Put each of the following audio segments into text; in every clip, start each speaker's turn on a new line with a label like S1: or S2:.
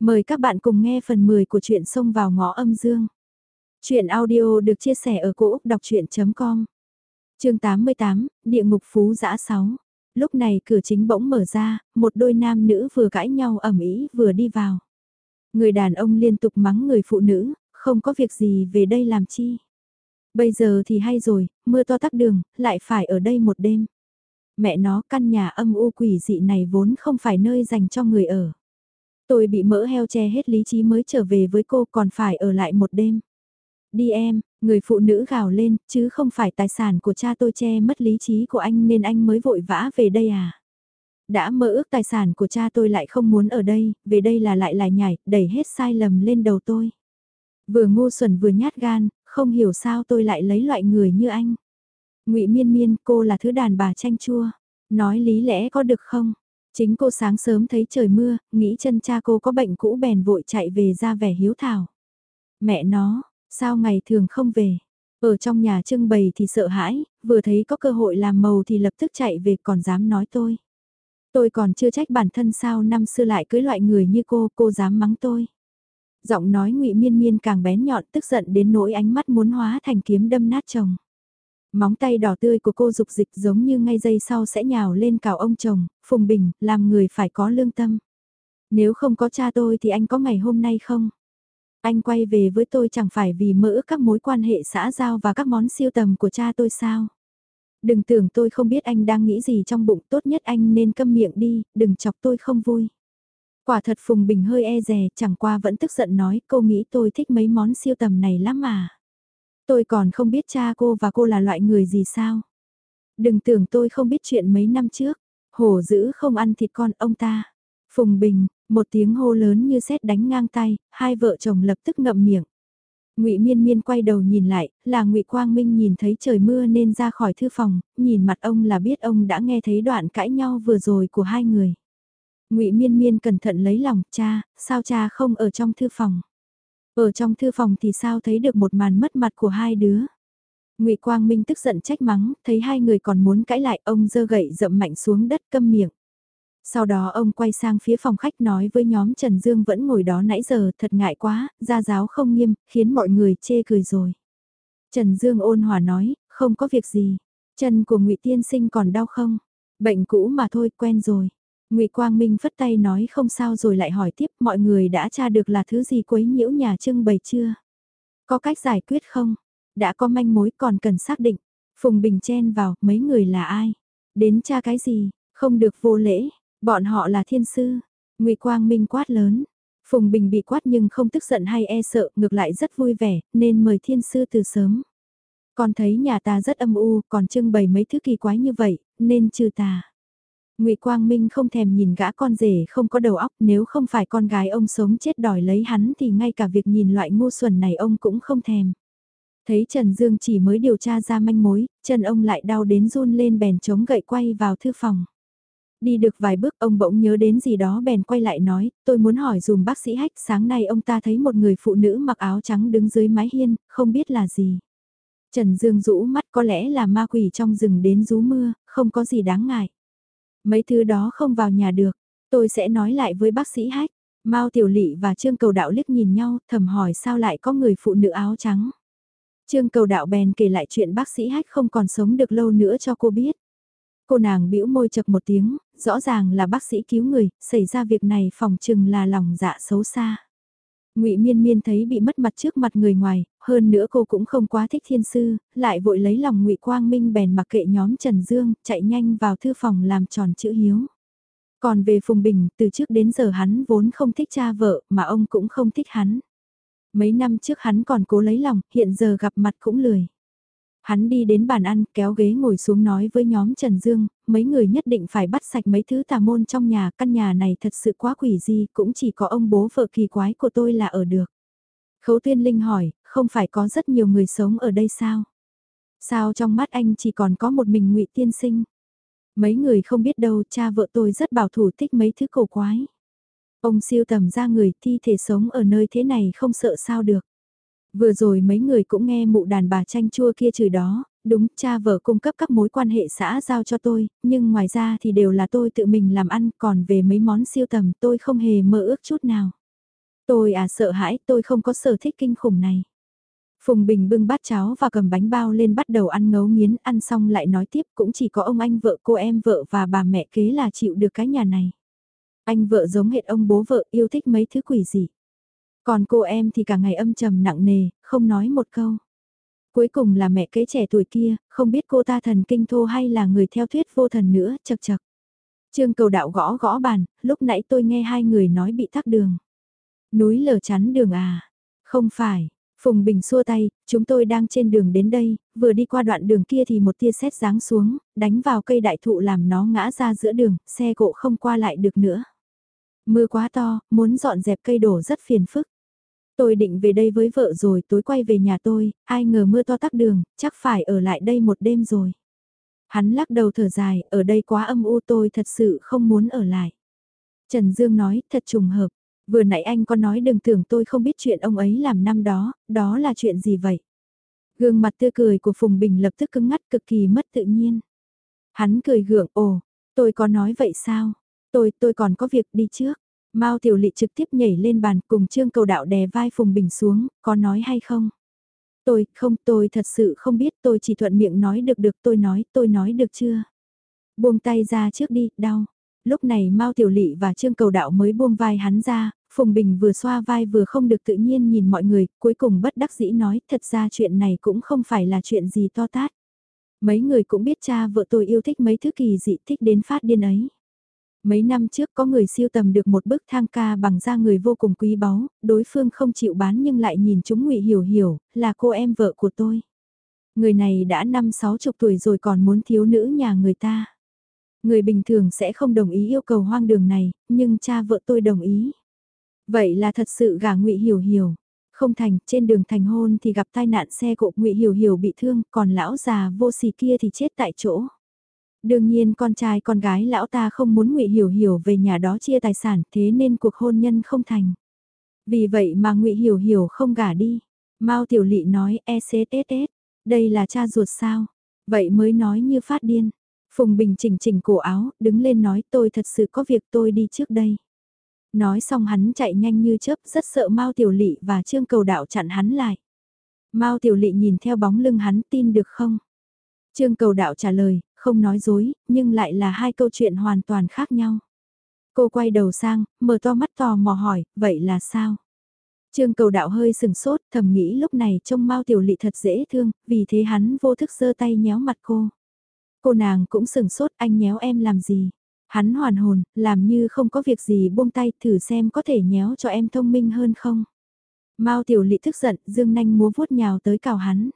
S1: Mời các bạn cùng nghe phần 10 của truyện Sông vào ngõ âm dương. truyện audio được chia sẻ ở cỗ đọc chuyện.com Trường 88, Địa ngục Phú Giã 6 Lúc này cửa chính bỗng mở ra, một đôi nam nữ vừa cãi nhau ẩm ý vừa đi vào. Người đàn ông liên tục mắng người phụ nữ, không có việc gì về đây làm chi. Bây giờ thì hay rồi, mưa to tắc đường, lại phải ở đây một đêm. Mẹ nó căn nhà âm u quỷ dị này vốn không phải nơi dành cho người ở. Tôi bị mỡ heo che hết lý trí mới trở về với cô còn phải ở lại một đêm. Đi em, người phụ nữ gào lên, chứ không phải tài sản của cha tôi che mất lý trí của anh nên anh mới vội vã về đây à. Đã mơ ước tài sản của cha tôi lại không muốn ở đây, về đây là lại lại nhảy, đẩy hết sai lầm lên đầu tôi. Vừa ngu xuẩn vừa nhát gan, không hiểu sao tôi lại lấy loại người như anh. ngụy Miên Miên, cô là thứ đàn bà chanh chua. Nói lý lẽ có được không? Chính cô sáng sớm thấy trời mưa, nghĩ chân cha cô có bệnh cũ bèn vội chạy về ra vẻ hiếu thảo. Mẹ nó, sao ngày thường không về? Ở trong nhà trưng bày thì sợ hãi, vừa thấy có cơ hội làm màu thì lập tức chạy về còn dám nói tôi. Tôi còn chưa trách bản thân sao năm xưa lại cưới loại người như cô, cô dám mắng tôi. Giọng nói ngụy miên miên càng bén nhọn tức giận đến nỗi ánh mắt muốn hóa thành kiếm đâm nát chồng. Móng tay đỏ tươi của cô dục dịch giống như ngay giây sau sẽ nhào lên cào ông chồng, Phùng Bình, làm người phải có lương tâm. Nếu không có cha tôi thì anh có ngày hôm nay không? Anh quay về với tôi chẳng phải vì mỡ các mối quan hệ xã giao và các món siêu tầm của cha tôi sao? Đừng tưởng tôi không biết anh đang nghĩ gì trong bụng tốt nhất anh nên câm miệng đi, đừng chọc tôi không vui. Quả thật Phùng Bình hơi e rè, chẳng qua vẫn tức giận nói cô nghĩ tôi thích mấy món siêu tầm này lắm mà. Tôi còn không biết cha cô và cô là loại người gì sao. Đừng tưởng tôi không biết chuyện mấy năm trước. Hổ dữ không ăn thịt con ông ta. Phùng Bình, một tiếng hô lớn như sét đánh ngang tay, hai vợ chồng lập tức ngậm miệng. Ngụy Miên Miên quay đầu nhìn lại, là Ngụy Quang Minh nhìn thấy trời mưa nên ra khỏi thư phòng, nhìn mặt ông là biết ông đã nghe thấy đoạn cãi nhau vừa rồi của hai người. Ngụy Miên Miên cẩn thận lấy lòng, "Cha, sao cha không ở trong thư phòng?" Ở trong thư phòng thì sao thấy được một màn mất mặt của hai đứa. ngụy Quang Minh tức giận trách mắng, thấy hai người còn muốn cãi lại ông giơ gậy dậm mạnh xuống đất câm miệng. Sau đó ông quay sang phía phòng khách nói với nhóm Trần Dương vẫn ngồi đó nãy giờ thật ngại quá, gia giáo không nghiêm, khiến mọi người chê cười rồi. Trần Dương ôn hòa nói, không có việc gì, chân của ngụy Tiên Sinh còn đau không? Bệnh cũ mà thôi, quen rồi. Ngụy Quang Minh phất tay nói không sao rồi lại hỏi tiếp mọi người đã tra được là thứ gì quấy nhiễu nhà trưng bày chưa? Có cách giải quyết không? Đã có manh mối còn cần xác định. Phùng Bình chen vào, mấy người là ai? Đến tra cái gì? Không được vô lễ. Bọn họ là thiên sư. Ngụy Quang Minh quát lớn. Phùng Bình bị quát nhưng không tức giận hay e sợ, ngược lại rất vui vẻ, nên mời thiên sư từ sớm. Con thấy nhà ta rất âm u, còn trưng bày mấy thứ kỳ quái như vậy, nên trừ tà. Ngụy Quang Minh không thèm nhìn gã con rể không có đầu óc, nếu không phải con gái ông sống chết đòi lấy hắn thì ngay cả việc nhìn loại ngu xuẩn này ông cũng không thèm. Thấy Trần Dương chỉ mới điều tra ra manh mối, chân ông lại đau đến run lên bèn chống gậy quay vào thư phòng. Đi được vài bước ông bỗng nhớ đến gì đó bèn quay lại nói, tôi muốn hỏi dùm bác sĩ hách sáng nay ông ta thấy một người phụ nữ mặc áo trắng đứng dưới mái hiên, không biết là gì. Trần Dương rũ mắt có lẽ là ma quỷ trong rừng đến rú mưa, không có gì đáng ngại. Mấy thứ đó không vào nhà được, tôi sẽ nói lại với bác sĩ hách. Mao Tiểu Lị và Trương Cầu Đạo liếc nhìn nhau, thầm hỏi sao lại có người phụ nữ áo trắng. Trương Cầu Đạo bèn kể lại chuyện bác sĩ hách không còn sống được lâu nữa cho cô biết. Cô nàng bĩu môi chật một tiếng, rõ ràng là bác sĩ cứu người, xảy ra việc này phòng chừng là lòng dạ xấu xa. Ngụy Miên Miên thấy bị mất mặt trước mặt người ngoài, hơn nữa cô cũng không quá thích thiên sư, lại vội lấy lòng Ngụy Quang Minh bèn mặc kệ nhóm Trần Dương, chạy nhanh vào thư phòng làm tròn chữ hiếu. Còn về Phùng Bình, từ trước đến giờ hắn vốn không thích cha vợ, mà ông cũng không thích hắn. Mấy năm trước hắn còn cố lấy lòng, hiện giờ gặp mặt cũng lười. Hắn đi đến bàn ăn, kéo ghế ngồi xuống nói với nhóm Trần Dương, mấy người nhất định phải bắt sạch mấy thứ tà môn trong nhà, căn nhà này thật sự quá quỷ gì, cũng chỉ có ông bố vợ kỳ quái của tôi là ở được. Khấu Tuyên Linh hỏi, không phải có rất nhiều người sống ở đây sao? Sao trong mắt anh chỉ còn có một mình ngụy Tiên Sinh? Mấy người không biết đâu, cha vợ tôi rất bảo thủ thích mấy thứ cổ quái. Ông siêu tầm ra người thi thể sống ở nơi thế này không sợ sao được. Vừa rồi mấy người cũng nghe mụ đàn bà chanh chua kia chửi đó, đúng cha vợ cung cấp các mối quan hệ xã giao cho tôi, nhưng ngoài ra thì đều là tôi tự mình làm ăn, còn về mấy món siêu tầm tôi không hề mơ ước chút nào. Tôi à sợ hãi, tôi không có sở thích kinh khủng này. Phùng Bình bưng bát cháo và cầm bánh bao lên bắt đầu ăn ngấu nghiến, ăn xong lại nói tiếp cũng chỉ có ông anh vợ cô em vợ và bà mẹ kế là chịu được cái nhà này. Anh vợ giống hệt ông bố vợ yêu thích mấy thứ quỷ gì. Còn cô em thì cả ngày âm trầm nặng nề, không nói một câu. Cuối cùng là mẹ kế trẻ tuổi kia, không biết cô ta thần kinh thô hay là người theo thuyết vô thần nữa, chật chật. Trương cầu đạo gõ gõ bàn, lúc nãy tôi nghe hai người nói bị tắc đường. Núi lở chắn đường à? Không phải, Phùng Bình xua tay, chúng tôi đang trên đường đến đây, vừa đi qua đoạn đường kia thì một tia sét giáng xuống, đánh vào cây đại thụ làm nó ngã ra giữa đường, xe cộ không qua lại được nữa. Mưa quá to, muốn dọn dẹp cây đổ rất phiền phức. Tôi định về đây với vợ rồi tối quay về nhà tôi, ai ngờ mưa to tắc đường, chắc phải ở lại đây một đêm rồi. Hắn lắc đầu thở dài, ở đây quá âm u tôi thật sự không muốn ở lại. Trần Dương nói, thật trùng hợp. Vừa nãy anh có nói đừng tưởng tôi không biết chuyện ông ấy làm năm đó, đó là chuyện gì vậy? Gương mặt tươi cười của Phùng Bình lập tức cứng ngắt cực kỳ mất tự nhiên. Hắn cười gượng, ồ, tôi có nói vậy sao? Tôi, tôi còn có việc đi trước. Mao Tiểu Lị trực tiếp nhảy lên bàn cùng Trương Cầu Đạo đè vai Phùng Bình xuống, có nói hay không? Tôi, không, tôi thật sự không biết, tôi chỉ thuận miệng nói được được, tôi nói, tôi nói được chưa? Buông tay ra trước đi, đau. Lúc này Mao Tiểu Lị và Trương Cầu Đạo mới buông vai hắn ra, Phùng Bình vừa xoa vai vừa không được tự nhiên nhìn mọi người, cuối cùng bất đắc dĩ nói, thật ra chuyện này cũng không phải là chuyện gì to tát. Mấy người cũng biết cha vợ tôi yêu thích mấy thứ kỳ dị thích đến phát điên ấy. Mấy năm trước có người siêu tầm được một bức thang ca bằng da người vô cùng quý báu, đối phương không chịu bán nhưng lại nhìn chúng ngụy hiểu hiểu, là cô em vợ của tôi. Người này đã năm sáu chục tuổi rồi còn muốn thiếu nữ nhà người ta. Người bình thường sẽ không đồng ý yêu cầu hoang đường này, nhưng cha vợ tôi đồng ý. Vậy là thật sự gả ngụy Hiểu Hiểu. Không thành, trên đường thành hôn thì gặp tai nạn xe cộ ngụy Hiểu Hiểu bị thương, còn lão già vô sỉ kia thì chết tại chỗ. Đương nhiên con trai con gái lão ta không muốn ngụy Hiểu Hiểu về nhà đó chia tài sản, thế nên cuộc hôn nhân không thành. Vì vậy mà ngụy Hiểu Hiểu không gả đi. Mao Tiểu Lị nói ECTS, đây là cha ruột sao? Vậy mới nói như phát điên. Phùng Bình chỉnh chỉnh cổ áo, đứng lên nói tôi thật sự có việc tôi đi trước đây. Nói xong hắn chạy nhanh như chớp rất sợ Mao Tiểu Lị và Trương Cầu Đạo chặn hắn lại. Mao Tiểu Lị nhìn theo bóng lưng hắn tin được không? Trương Cầu Đạo trả lời, không nói dối, nhưng lại là hai câu chuyện hoàn toàn khác nhau. Cô quay đầu sang, mở to mắt tò mò hỏi, vậy là sao? Trương cầu đạo hơi sừng sốt, thầm nghĩ lúc này trông Mao Tiểu Lị thật dễ thương, vì thế hắn vô thức giơ tay nhéo mặt cô. Cô nàng cũng sừng sốt, anh nhéo em làm gì? Hắn hoàn hồn, làm như không có việc gì buông tay thử xem có thể nhéo cho em thông minh hơn không. Mao tiểu lị tức giận, dương nanh múa vuốt nhào tới cào hắn.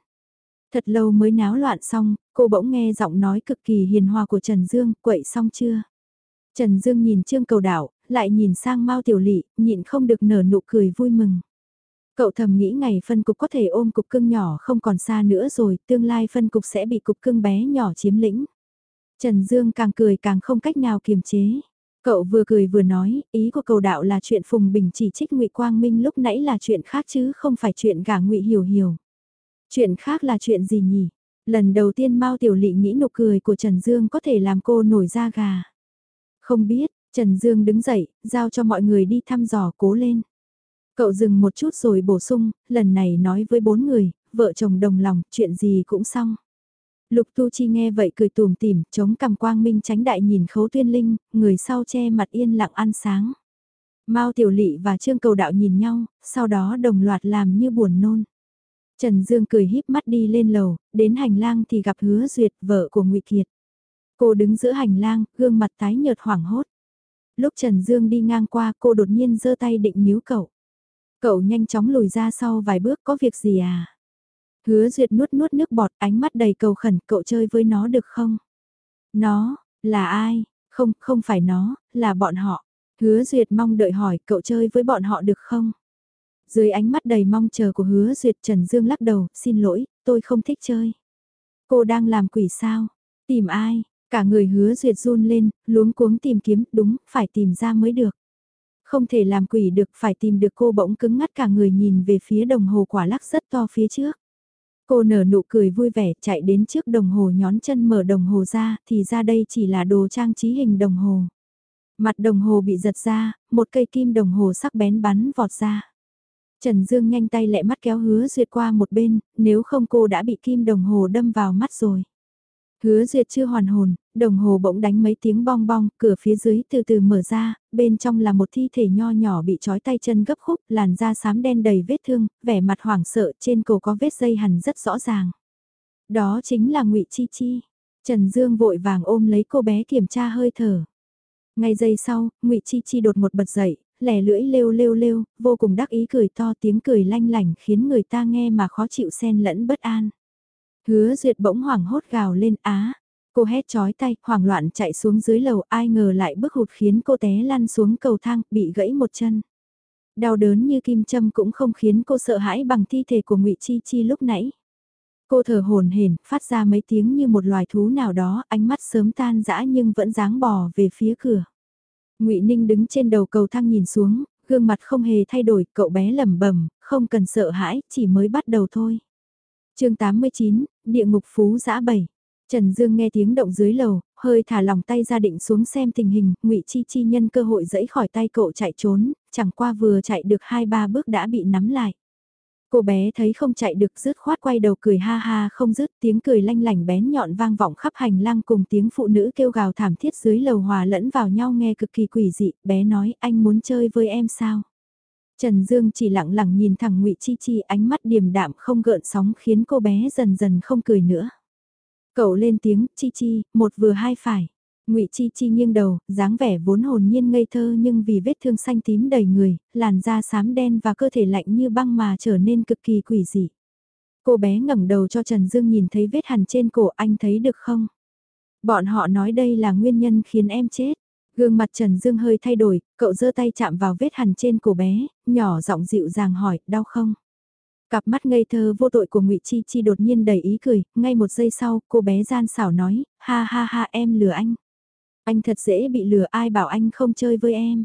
S1: Thật lâu mới náo loạn xong, cô bỗng nghe giọng nói cực kỳ hiền hòa của Trần Dương, quậy xong chưa? Trần Dương nhìn Trương Cầu Đảo, lại nhìn sang Mao Tiểu Lị, nhịn không được nở nụ cười vui mừng. Cậu thầm nghĩ ngày phân cục có thể ôm cục cưng nhỏ không còn xa nữa rồi, tương lai phân cục sẽ bị cục cưng bé nhỏ chiếm lĩnh. Trần Dương càng cười càng không cách nào kiềm chế. Cậu vừa cười vừa nói, ý của cầu đạo là chuyện Phùng Bình chỉ trích ngụy Quang Minh lúc nãy là chuyện khác chứ không phải chuyện gả ngụy Hiểu Hiểu. Chuyện khác là chuyện gì nhỉ? Lần đầu tiên Mao Tiểu Lị nghĩ nụ cười của Trần Dương có thể làm cô nổi da gà. Không biết, Trần Dương đứng dậy, giao cho mọi người đi thăm dò cố lên. Cậu dừng một chút rồi bổ sung, lần này nói với bốn người, vợ chồng đồng lòng, chuyện gì cũng xong. Lục Tu Chi nghe vậy cười tùm tìm, chống cằm quang minh tránh đại nhìn khấu tuyên linh, người sau che mặt yên lặng ăn sáng. Mao Tiểu Lị và Trương Cầu Đạo nhìn nhau, sau đó đồng loạt làm như buồn nôn. Trần Dương cười híp mắt đi lên lầu, đến hành lang thì gặp Hứa Duyệt, vợ của Ngụy Kiệt. Cô đứng giữa hành lang, gương mặt tái nhợt hoảng hốt. Lúc Trần Dương đi ngang qua, cô đột nhiên giơ tay định níu cậu. Cậu nhanh chóng lùi ra sau vài bước, có việc gì à? Hứa duyệt nuốt nuốt nước bọt ánh mắt đầy cầu khẩn cậu chơi với nó được không? Nó, là ai? Không, không phải nó, là bọn họ. Hứa duyệt mong đợi hỏi cậu chơi với bọn họ được không? Dưới ánh mắt đầy mong chờ của hứa duyệt Trần Dương lắc đầu, xin lỗi, tôi không thích chơi. Cô đang làm quỷ sao? Tìm ai? Cả người hứa duyệt run lên, luống cuống tìm kiếm, đúng, phải tìm ra mới được. Không thể làm quỷ được, phải tìm được cô bỗng cứng ngắt cả người nhìn về phía đồng hồ quả lắc rất to phía trước. Cô nở nụ cười vui vẻ chạy đến trước đồng hồ nhón chân mở đồng hồ ra thì ra đây chỉ là đồ trang trí hình đồng hồ. Mặt đồng hồ bị giật ra, một cây kim đồng hồ sắc bén bắn vọt ra. Trần Dương nhanh tay lẹ mắt kéo hứa duyệt qua một bên, nếu không cô đã bị kim đồng hồ đâm vào mắt rồi. Hứa duyệt chưa hoàn hồn, đồng hồ bỗng đánh mấy tiếng bong bong, cửa phía dưới từ từ mở ra, bên trong là một thi thể nho nhỏ bị trói tay chân gấp khúc, làn da xám đen đầy vết thương, vẻ mặt hoảng sợ trên cổ có vết dây hằn rất rõ ràng. Đó chính là ngụy Chi Chi. Trần Dương vội vàng ôm lấy cô bé kiểm tra hơi thở. Ngay giây sau, ngụy Chi Chi đột một bật dậy, lẻ lưỡi lêu lêu lêu, vô cùng đắc ý cười to tiếng cười lanh lảnh khiến người ta nghe mà khó chịu xen lẫn bất an. Hứa duyệt bỗng hoảng hốt gào lên á. Cô hét chói tay, hoảng loạn chạy xuống dưới lầu, ai ngờ lại bước hụt khiến cô té lăn xuống cầu thang, bị gãy một chân. Đau đớn như kim châm cũng không khiến cô sợ hãi bằng thi thể của ngụy Chi Chi lúc nãy. Cô thở hồn hển, phát ra mấy tiếng như một loài thú nào đó, ánh mắt sớm tan dã nhưng vẫn dáng bò về phía cửa. Ngụy Ninh đứng trên đầu cầu thang nhìn xuống, gương mặt không hề thay đổi, cậu bé lẩm bẩm, không cần sợ hãi, chỉ mới bắt đầu thôi. Chương 89, Địa ngục phú dã 7. Trần Dương nghe tiếng động dưới lầu, hơi thả lòng tay ra định xuống xem tình hình, Ngụy Chi Chi nhân cơ hội giãy khỏi tay cậu chạy trốn, chẳng qua vừa chạy được hai ba bước đã bị nắm lại. Cô bé thấy không chạy được rứt khoát quay đầu cười ha ha không dứt tiếng cười lanh lảnh bén nhọn vang vọng khắp hành lang cùng tiếng phụ nữ kêu gào thảm thiết dưới lầu hòa lẫn vào nhau nghe cực kỳ quỷ dị, bé nói anh muốn chơi với em sao? Trần Dương chỉ lặng lặng nhìn thẳng ngụy Chi Chi ánh mắt điềm đạm không gợn sóng khiến cô bé dần dần không cười nữa. Cậu lên tiếng, Chi Chi, một vừa hai phải. Ngụy Chi Chi nghiêng đầu, dáng vẻ vốn hồn nhiên ngây thơ nhưng vì vết thương xanh tím đầy người, làn da xám đen và cơ thể lạnh như băng mà trở nên cực kỳ quỷ dị. Cô bé ngẩng đầu cho Trần Dương nhìn thấy vết hằn trên cổ anh thấy được không? Bọn họ nói đây là nguyên nhân khiến em chết. Gương mặt Trần Dương hơi thay đổi, cậu giơ tay chạm vào vết hằn trên cổ bé, nhỏ giọng dịu dàng hỏi, đau không? Cặp mắt ngây thơ vô tội của ngụy Chi Chi đột nhiên đầy ý cười, ngay một giây sau, cô bé gian xảo nói, ha ha ha em lừa anh. Anh thật dễ bị lừa ai bảo anh không chơi với em.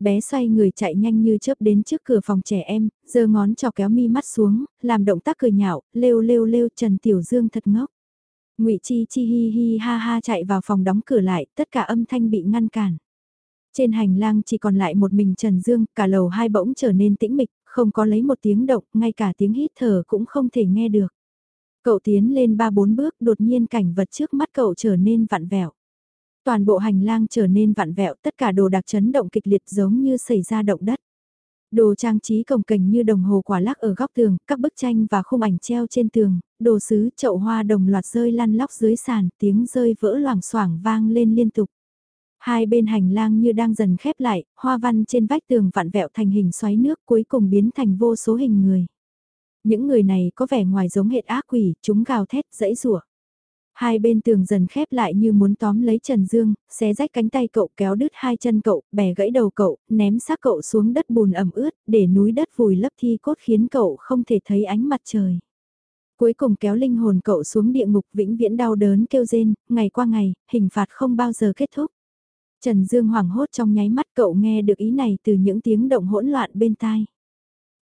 S1: Bé xoay người chạy nhanh như chớp đến trước cửa phòng trẻ em, giơ ngón trò kéo mi mắt xuống, làm động tác cười nhạo, lêu lêu lêu Trần Tiểu Dương thật ngốc. ngụy Chi Chi hi hi ha ha chạy vào phòng đóng cửa lại, tất cả âm thanh bị ngăn cản. Trên hành lang chỉ còn lại một mình Trần Dương, cả lầu hai bỗng trở nên tĩnh mịch, không có lấy một tiếng động, ngay cả tiếng hít thở cũng không thể nghe được. Cậu tiến lên ba bốn bước, đột nhiên cảnh vật trước mắt cậu trở nên vặn vẹo. Toàn bộ hành lang trở nên vặn vẹo, tất cả đồ đặc chấn động kịch liệt giống như xảy ra động đất. Đồ trang trí cồng cảnh như đồng hồ quả lắc ở góc tường, các bức tranh và khung ảnh treo trên tường, đồ sứ, chậu hoa đồng loạt rơi lăn lóc dưới sàn, tiếng rơi vỡ loảng xoảng vang lên liên tục. Hai bên hành lang như đang dần khép lại, hoa văn trên vách tường vặn vẹo thành hình xoáy nước cuối cùng biến thành vô số hình người. Những người này có vẻ ngoài giống hệt ác quỷ, chúng gào thét, dẫy rủa Hai bên tường dần khép lại như muốn tóm lấy Trần Dương, xé rách cánh tay cậu kéo đứt hai chân cậu, bẻ gãy đầu cậu, ném xác cậu xuống đất bùn ẩm ướt, để núi đất vùi lấp thi cốt khiến cậu không thể thấy ánh mặt trời. Cuối cùng kéo linh hồn cậu xuống địa ngục vĩnh viễn đau đớn kêu rên, ngày qua ngày, hình phạt không bao giờ kết thúc. Trần Dương hoảng hốt trong nháy mắt cậu nghe được ý này từ những tiếng động hỗn loạn bên tai.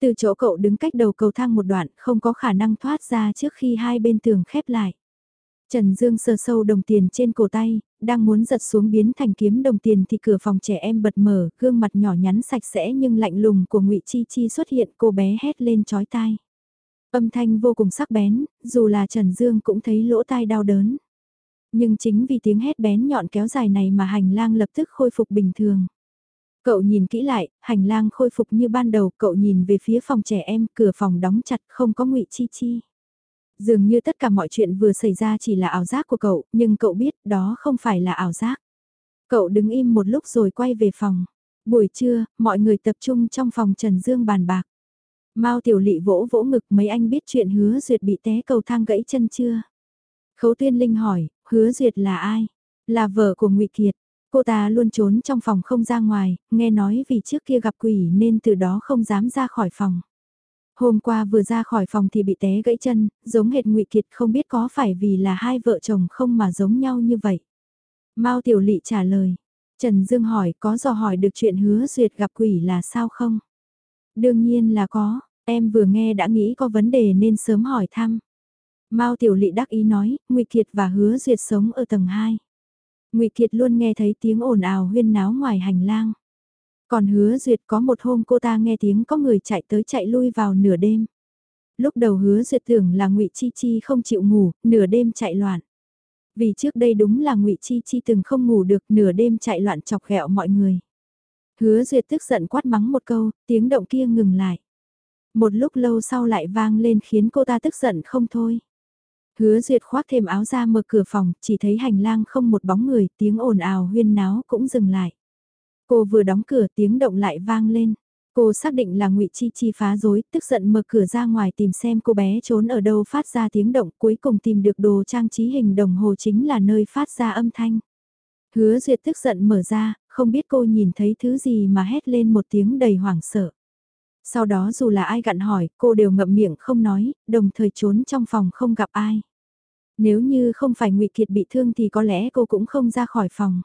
S1: Từ chỗ cậu đứng cách đầu cầu thang một đoạn không có khả năng thoát ra trước khi hai bên tường khép lại. Trần Dương sờ sâu đồng tiền trên cổ tay, đang muốn giật xuống biến thành kiếm đồng tiền thì cửa phòng trẻ em bật mở, gương mặt nhỏ nhắn sạch sẽ nhưng lạnh lùng của ngụy Chi Chi xuất hiện cô bé hét lên chói tai. Âm thanh vô cùng sắc bén, dù là Trần Dương cũng thấy lỗ tai đau đớn. Nhưng chính vì tiếng hét bén nhọn kéo dài này mà hành lang lập tức khôi phục bình thường. Cậu nhìn kỹ lại, hành lang khôi phục như ban đầu, cậu nhìn về phía phòng trẻ em, cửa phòng đóng chặt không có ngụy Chi Chi. Dường như tất cả mọi chuyện vừa xảy ra chỉ là ảo giác của cậu, nhưng cậu biết đó không phải là ảo giác. Cậu đứng im một lúc rồi quay về phòng. Buổi trưa, mọi người tập trung trong phòng Trần Dương bàn bạc. Mao Tiểu Lị vỗ vỗ ngực mấy anh biết chuyện hứa duyệt bị té cầu thang gãy chân chưa? Khấu Tuyên Linh hỏi, hứa duyệt là ai? Là vợ của ngụy Kiệt. Cô ta luôn trốn trong phòng không ra ngoài, nghe nói vì trước kia gặp quỷ nên từ đó không dám ra khỏi phòng. Hôm qua vừa ra khỏi phòng thì bị té gãy chân, giống hệt ngụy Kiệt không biết có phải vì là hai vợ chồng không mà giống nhau như vậy. Mao Tiểu Lị trả lời. Trần Dương hỏi có dò hỏi được chuyện hứa duyệt gặp quỷ là sao không? Đương nhiên là có, em vừa nghe đã nghĩ có vấn đề nên sớm hỏi thăm. Mao Tiểu Lị đắc ý nói, Ngụy Kiệt và Hứa Duyệt sống ở tầng 2. ngụy Kiệt luôn nghe thấy tiếng ồn ào huyên náo ngoài hành lang. Còn hứa duyệt có một hôm cô ta nghe tiếng có người chạy tới chạy lui vào nửa đêm. Lúc đầu hứa duyệt tưởng là ngụy Chi Chi không chịu ngủ, nửa đêm chạy loạn. Vì trước đây đúng là ngụy Chi Chi từng không ngủ được nửa đêm chạy loạn chọc ghẹo mọi người. Hứa duyệt tức giận quát mắng một câu, tiếng động kia ngừng lại. Một lúc lâu sau lại vang lên khiến cô ta tức giận không thôi. Hứa duyệt khoác thêm áo ra mở cửa phòng, chỉ thấy hành lang không một bóng người, tiếng ồn ào huyên náo cũng dừng lại. Cô vừa đóng cửa tiếng động lại vang lên. Cô xác định là ngụy Chi Chi phá rối, tức giận mở cửa ra ngoài tìm xem cô bé trốn ở đâu phát ra tiếng động, cuối cùng tìm được đồ trang trí hình đồng hồ chính là nơi phát ra âm thanh. Hứa Duyệt tức giận mở ra, không biết cô nhìn thấy thứ gì mà hét lên một tiếng đầy hoảng sợ. Sau đó dù là ai gặn hỏi, cô đều ngậm miệng không nói, đồng thời trốn trong phòng không gặp ai. Nếu như không phải ngụy Kiệt bị thương thì có lẽ cô cũng không ra khỏi phòng.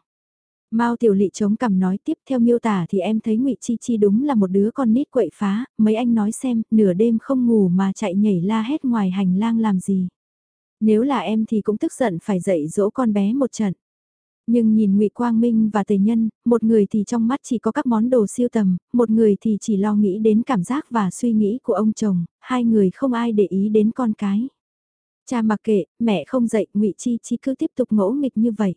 S1: Mao Tiểu Lị chống cằm nói tiếp theo miêu tả thì em thấy Ngụy Chi Chi đúng là một đứa con nít quậy phá, mấy anh nói xem, nửa đêm không ngủ mà chạy nhảy la hét ngoài hành lang làm gì. Nếu là em thì cũng tức giận phải dạy dỗ con bé một trận. Nhưng nhìn Ngụy Quang Minh và Tề Nhân, một người thì trong mắt chỉ có các món đồ siêu tầm, một người thì chỉ lo nghĩ đến cảm giác và suy nghĩ của ông chồng, hai người không ai để ý đến con cái. Cha mặc kệ, mẹ không dạy, Ngụy Chi Chi cứ tiếp tục ngỗ nghịch như vậy.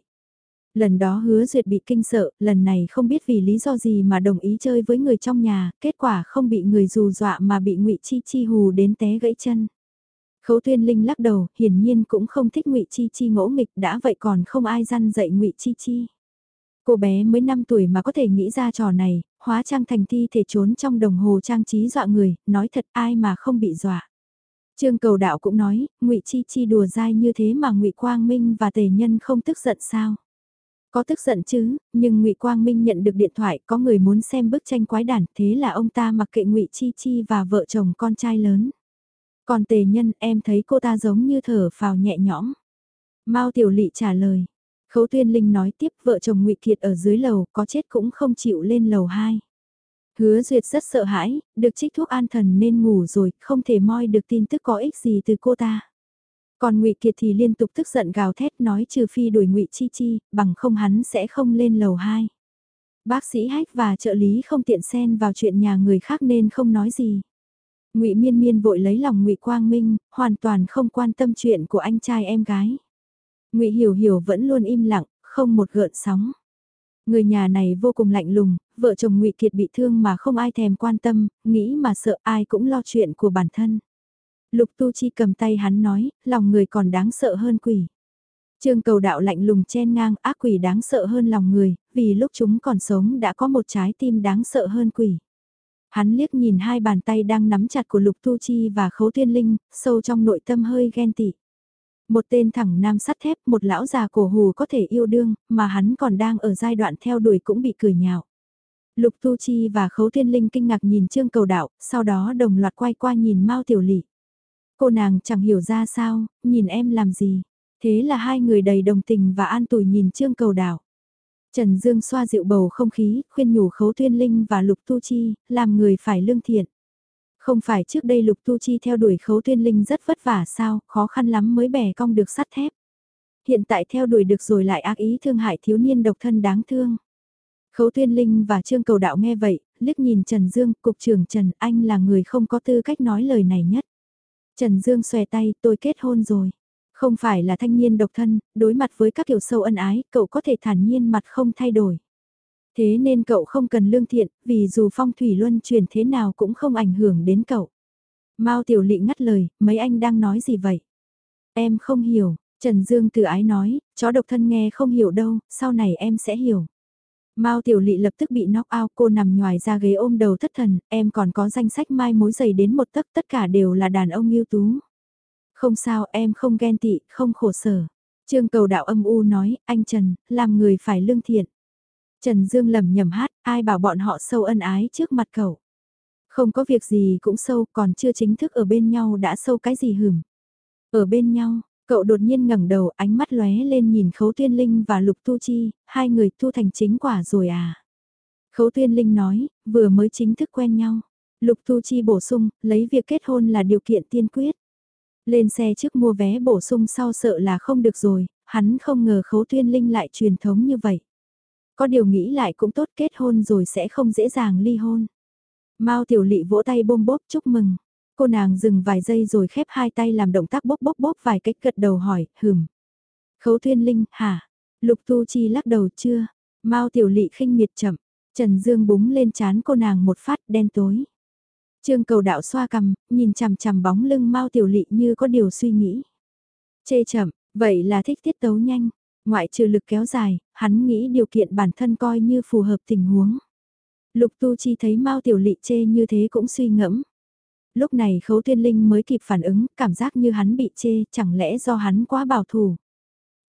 S1: Lần đó hứa duyệt bị kinh sợ, lần này không biết vì lý do gì mà đồng ý chơi với người trong nhà, kết quả không bị người dù dọa mà bị ngụy Chi Chi hù đến té gãy chân. Khấu Tuyên Linh lắc đầu, hiển nhiên cũng không thích Ngụy Chi Chi ngỗ nghịch, đã vậy còn không ai răn dạy Ngụy Chi Chi. Cô bé mới 5 tuổi mà có thể nghĩ ra trò này, hóa trang thành thi thể trốn trong đồng hồ trang trí dọa người, nói thật ai mà không bị dọa. Trương Cầu Đạo cũng nói, Ngụy Chi Chi đùa dai như thế mà Ngụy Quang Minh và Tề Nhân không tức giận sao? Có tức giận chứ, nhưng Ngụy Quang Minh nhận được điện thoại có người muốn xem bức tranh quái đản, thế là ông ta mặc kệ Ngụy Chi Chi và vợ chồng con trai lớn. Còn tề nhân em thấy cô ta giống như thở phào nhẹ nhõm. Mao Tiểu Lị trả lời. Khấu Tuyên Linh nói tiếp vợ chồng Ngụy Kiệt ở dưới lầu có chết cũng không chịu lên lầu 2. Hứa Duyệt rất sợ hãi, được trích thuốc an thần nên ngủ rồi, không thể moi được tin tức có ích gì từ cô ta. Còn Ngụy Kiệt thì liên tục tức giận gào thét nói trừ phi đuổi Ngụy Chi Chi, bằng không hắn sẽ không lên lầu 2. Bác sĩ Hách và trợ lý không tiện xen vào chuyện nhà người khác nên không nói gì. Ngụy Miên Miên vội lấy lòng Ngụy Quang Minh, hoàn toàn không quan tâm chuyện của anh trai em gái. Ngụy Hiểu Hiểu vẫn luôn im lặng, không một gợn sóng. Người nhà này vô cùng lạnh lùng, vợ chồng Ngụy Kiệt bị thương mà không ai thèm quan tâm, nghĩ mà sợ ai cũng lo chuyện của bản thân. Lục Tu Chi cầm tay hắn nói, lòng người còn đáng sợ hơn quỷ. Trương cầu đạo lạnh lùng chen ngang ác quỷ đáng sợ hơn lòng người, vì lúc chúng còn sống đã có một trái tim đáng sợ hơn quỷ. Hắn liếc nhìn hai bàn tay đang nắm chặt của Lục Tu Chi và Khấu Thiên Linh, sâu trong nội tâm hơi ghen tị. Một tên thẳng nam sắt thép, một lão già cổ hù có thể yêu đương, mà hắn còn đang ở giai đoạn theo đuổi cũng bị cười nhạo. Lục Tu Chi và Khấu Thiên Linh kinh ngạc nhìn Trương Cầu Đạo, sau đó đồng loạt quay qua nhìn Mao Tiểu Lị. Cô nàng chẳng hiểu ra sao, nhìn em làm gì. Thế là hai người đầy đồng tình và an tủi nhìn Trương Cầu Đạo. Trần Dương xoa dịu bầu không khí, khuyên nhủ Khấu Tuyên Linh và Lục Tu Chi, làm người phải lương thiện. Không phải trước đây Lục Tu Chi theo đuổi Khấu Tuyên Linh rất vất vả sao, khó khăn lắm mới bẻ cong được sắt thép. Hiện tại theo đuổi được rồi lại ác ý thương hại thiếu niên độc thân đáng thương. Khấu Tuyên Linh và Trương Cầu Đạo nghe vậy, liếc nhìn Trần Dương, Cục trưởng Trần, anh là người không có tư cách nói lời này nhất. Trần Dương xòe tay, tôi kết hôn rồi. Không phải là thanh niên độc thân, đối mặt với các kiểu sâu ân ái, cậu có thể thản nhiên mặt không thay đổi. Thế nên cậu không cần lương thiện, vì dù phong thủy luân chuyển thế nào cũng không ảnh hưởng đến cậu. Mao Tiểu Lị ngắt lời, mấy anh đang nói gì vậy? Em không hiểu, Trần Dương từ ái nói, chó độc thân nghe không hiểu đâu, sau này em sẽ hiểu. Mao Tiểu Lị lập tức bị knock out, cô nằm ngoài ra ghế ôm đầu thất thần, em còn có danh sách mai mối dày đến một tấc, tất cả đều là đàn ông ưu tú. Không sao, em không ghen tị, không khổ sở. Trương cầu đạo âm u nói, anh Trần, làm người phải lương thiện. Trần Dương lầm nhầm hát, ai bảo bọn họ sâu ân ái trước mặt cậu. Không có việc gì cũng sâu, còn chưa chính thức ở bên nhau đã sâu cái gì hửm. Ở bên nhau, cậu đột nhiên ngẩng đầu ánh mắt lóe lên nhìn Khấu Tuyên Linh và Lục Tu Chi, hai người thu thành chính quả rồi à. Khấu Tuyên Linh nói, vừa mới chính thức quen nhau. Lục Tu Chi bổ sung, lấy việc kết hôn là điều kiện tiên quyết. Lên xe trước mua vé bổ sung sau sợ là không được rồi, hắn không ngờ khấu tuyên linh lại truyền thống như vậy. Có điều nghĩ lại cũng tốt kết hôn rồi sẽ không dễ dàng ly hôn. Mao tiểu lị vỗ tay bôm bốp chúc mừng. Cô nàng dừng vài giây rồi khép hai tay làm động tác bốc bốc bốc vài cách gật đầu hỏi, hừm. Khấu thiên linh, hả? Lục Tu Chi lắc đầu chưa? Mao tiểu lị khinh miệt chậm. Trần Dương búng lên chán cô nàng một phát đen tối. Trương cầu đạo xoa cằm, nhìn chằm chằm bóng lưng Mao tiểu lị như có điều suy nghĩ. Chê chậm, vậy là thích tiết tấu nhanh. Ngoại trừ lực kéo dài, hắn nghĩ điều kiện bản thân coi như phù hợp tình huống. Lục Tu Chi thấy Mao Tiểu Lị chê như thế cũng suy ngẫm. Lúc này Khấu thiên Linh mới kịp phản ứng, cảm giác như hắn bị chê, chẳng lẽ do hắn quá bảo thủ.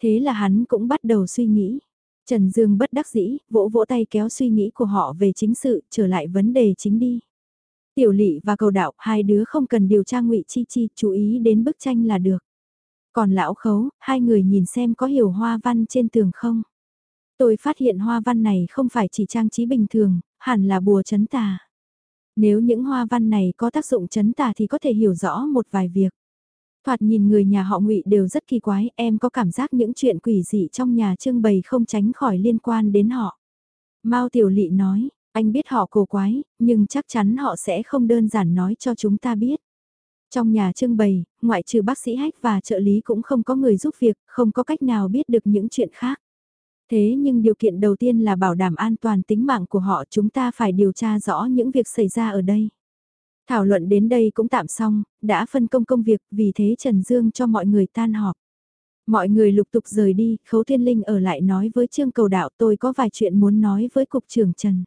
S1: Thế là hắn cũng bắt đầu suy nghĩ. Trần Dương bất đắc dĩ, vỗ vỗ tay kéo suy nghĩ của họ về chính sự, trở lại vấn đề chính đi. Tiểu lị và cầu đạo, hai đứa không cần điều tra ngụy chi chi, chú ý đến bức tranh là được. Còn lão khấu, hai người nhìn xem có hiểu hoa văn trên tường không? Tôi phát hiện hoa văn này không phải chỉ trang trí bình thường, hẳn là bùa chấn tà. Nếu những hoa văn này có tác dụng chấn tà thì có thể hiểu rõ một vài việc. Thoạt nhìn người nhà họ ngụy đều rất kỳ quái, em có cảm giác những chuyện quỷ dị trong nhà trưng bày không tránh khỏi liên quan đến họ. Mao Tiểu Lị nói, anh biết họ cổ quái, nhưng chắc chắn họ sẽ không đơn giản nói cho chúng ta biết. Trong nhà trưng bày, ngoại trừ bác sĩ hách và trợ lý cũng không có người giúp việc, không có cách nào biết được những chuyện khác. Thế nhưng điều kiện đầu tiên là bảo đảm an toàn tính mạng của họ chúng ta phải điều tra rõ những việc xảy ra ở đây. Thảo luận đến đây cũng tạm xong, đã phân công công việc, vì thế Trần Dương cho mọi người tan họp. Mọi người lục tục rời đi, Khấu Thiên Linh ở lại nói với Trương Cầu Đạo tôi có vài chuyện muốn nói với Cục trưởng Trần.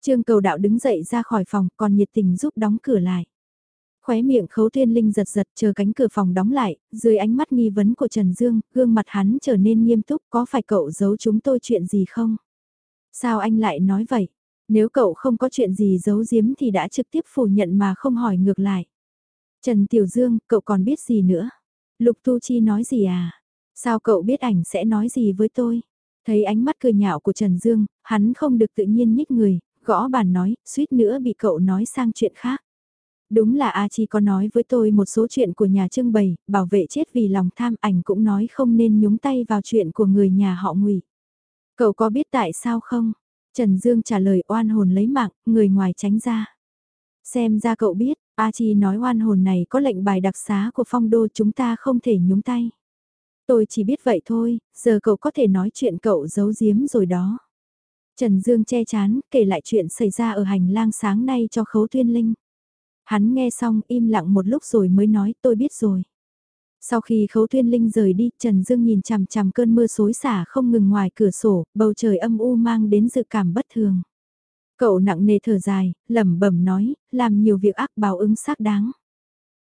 S1: Trương Cầu Đạo đứng dậy ra khỏi phòng còn nhiệt tình giúp đóng cửa lại. Khóe miệng Khấu Thiên Linh giật giật chờ cánh cửa phòng đóng lại, dưới ánh mắt nghi vấn của Trần Dương, gương mặt hắn trở nên nghiêm túc có phải cậu giấu chúng tôi chuyện gì không? Sao anh lại nói vậy? Nếu cậu không có chuyện gì giấu giếm thì đã trực tiếp phủ nhận mà không hỏi ngược lại. Trần Tiểu Dương, cậu còn biết gì nữa? Lục Tu Chi nói gì à? Sao cậu biết ảnh sẽ nói gì với tôi? Thấy ánh mắt cười nhạo của Trần Dương, hắn không được tự nhiên nhích người, gõ bàn nói, suýt nữa bị cậu nói sang chuyện khác. Đúng là A Chi có nói với tôi một số chuyện của nhà trưng bày, bảo vệ chết vì lòng tham ảnh cũng nói không nên nhúng tay vào chuyện của người nhà họ ngụy. Cậu có biết tại sao không? Trần Dương trả lời oan hồn lấy mạng, người ngoài tránh ra. Xem ra cậu biết, A Chi nói oan hồn này có lệnh bài đặc xá của phong đô chúng ta không thể nhúng tay. Tôi chỉ biết vậy thôi, giờ cậu có thể nói chuyện cậu giấu giếm rồi đó. Trần Dương che chán, kể lại chuyện xảy ra ở hành lang sáng nay cho Khấu Tuyên Linh. Hắn nghe xong im lặng một lúc rồi mới nói tôi biết rồi. Sau khi Khấu thiên Linh rời đi, Trần Dương nhìn chằm chằm cơn mưa xối xả không ngừng ngoài cửa sổ, bầu trời âm u mang đến dự cảm bất thường. Cậu nặng nề thở dài, lẩm bẩm nói, làm nhiều việc ác báo ứng xác đáng.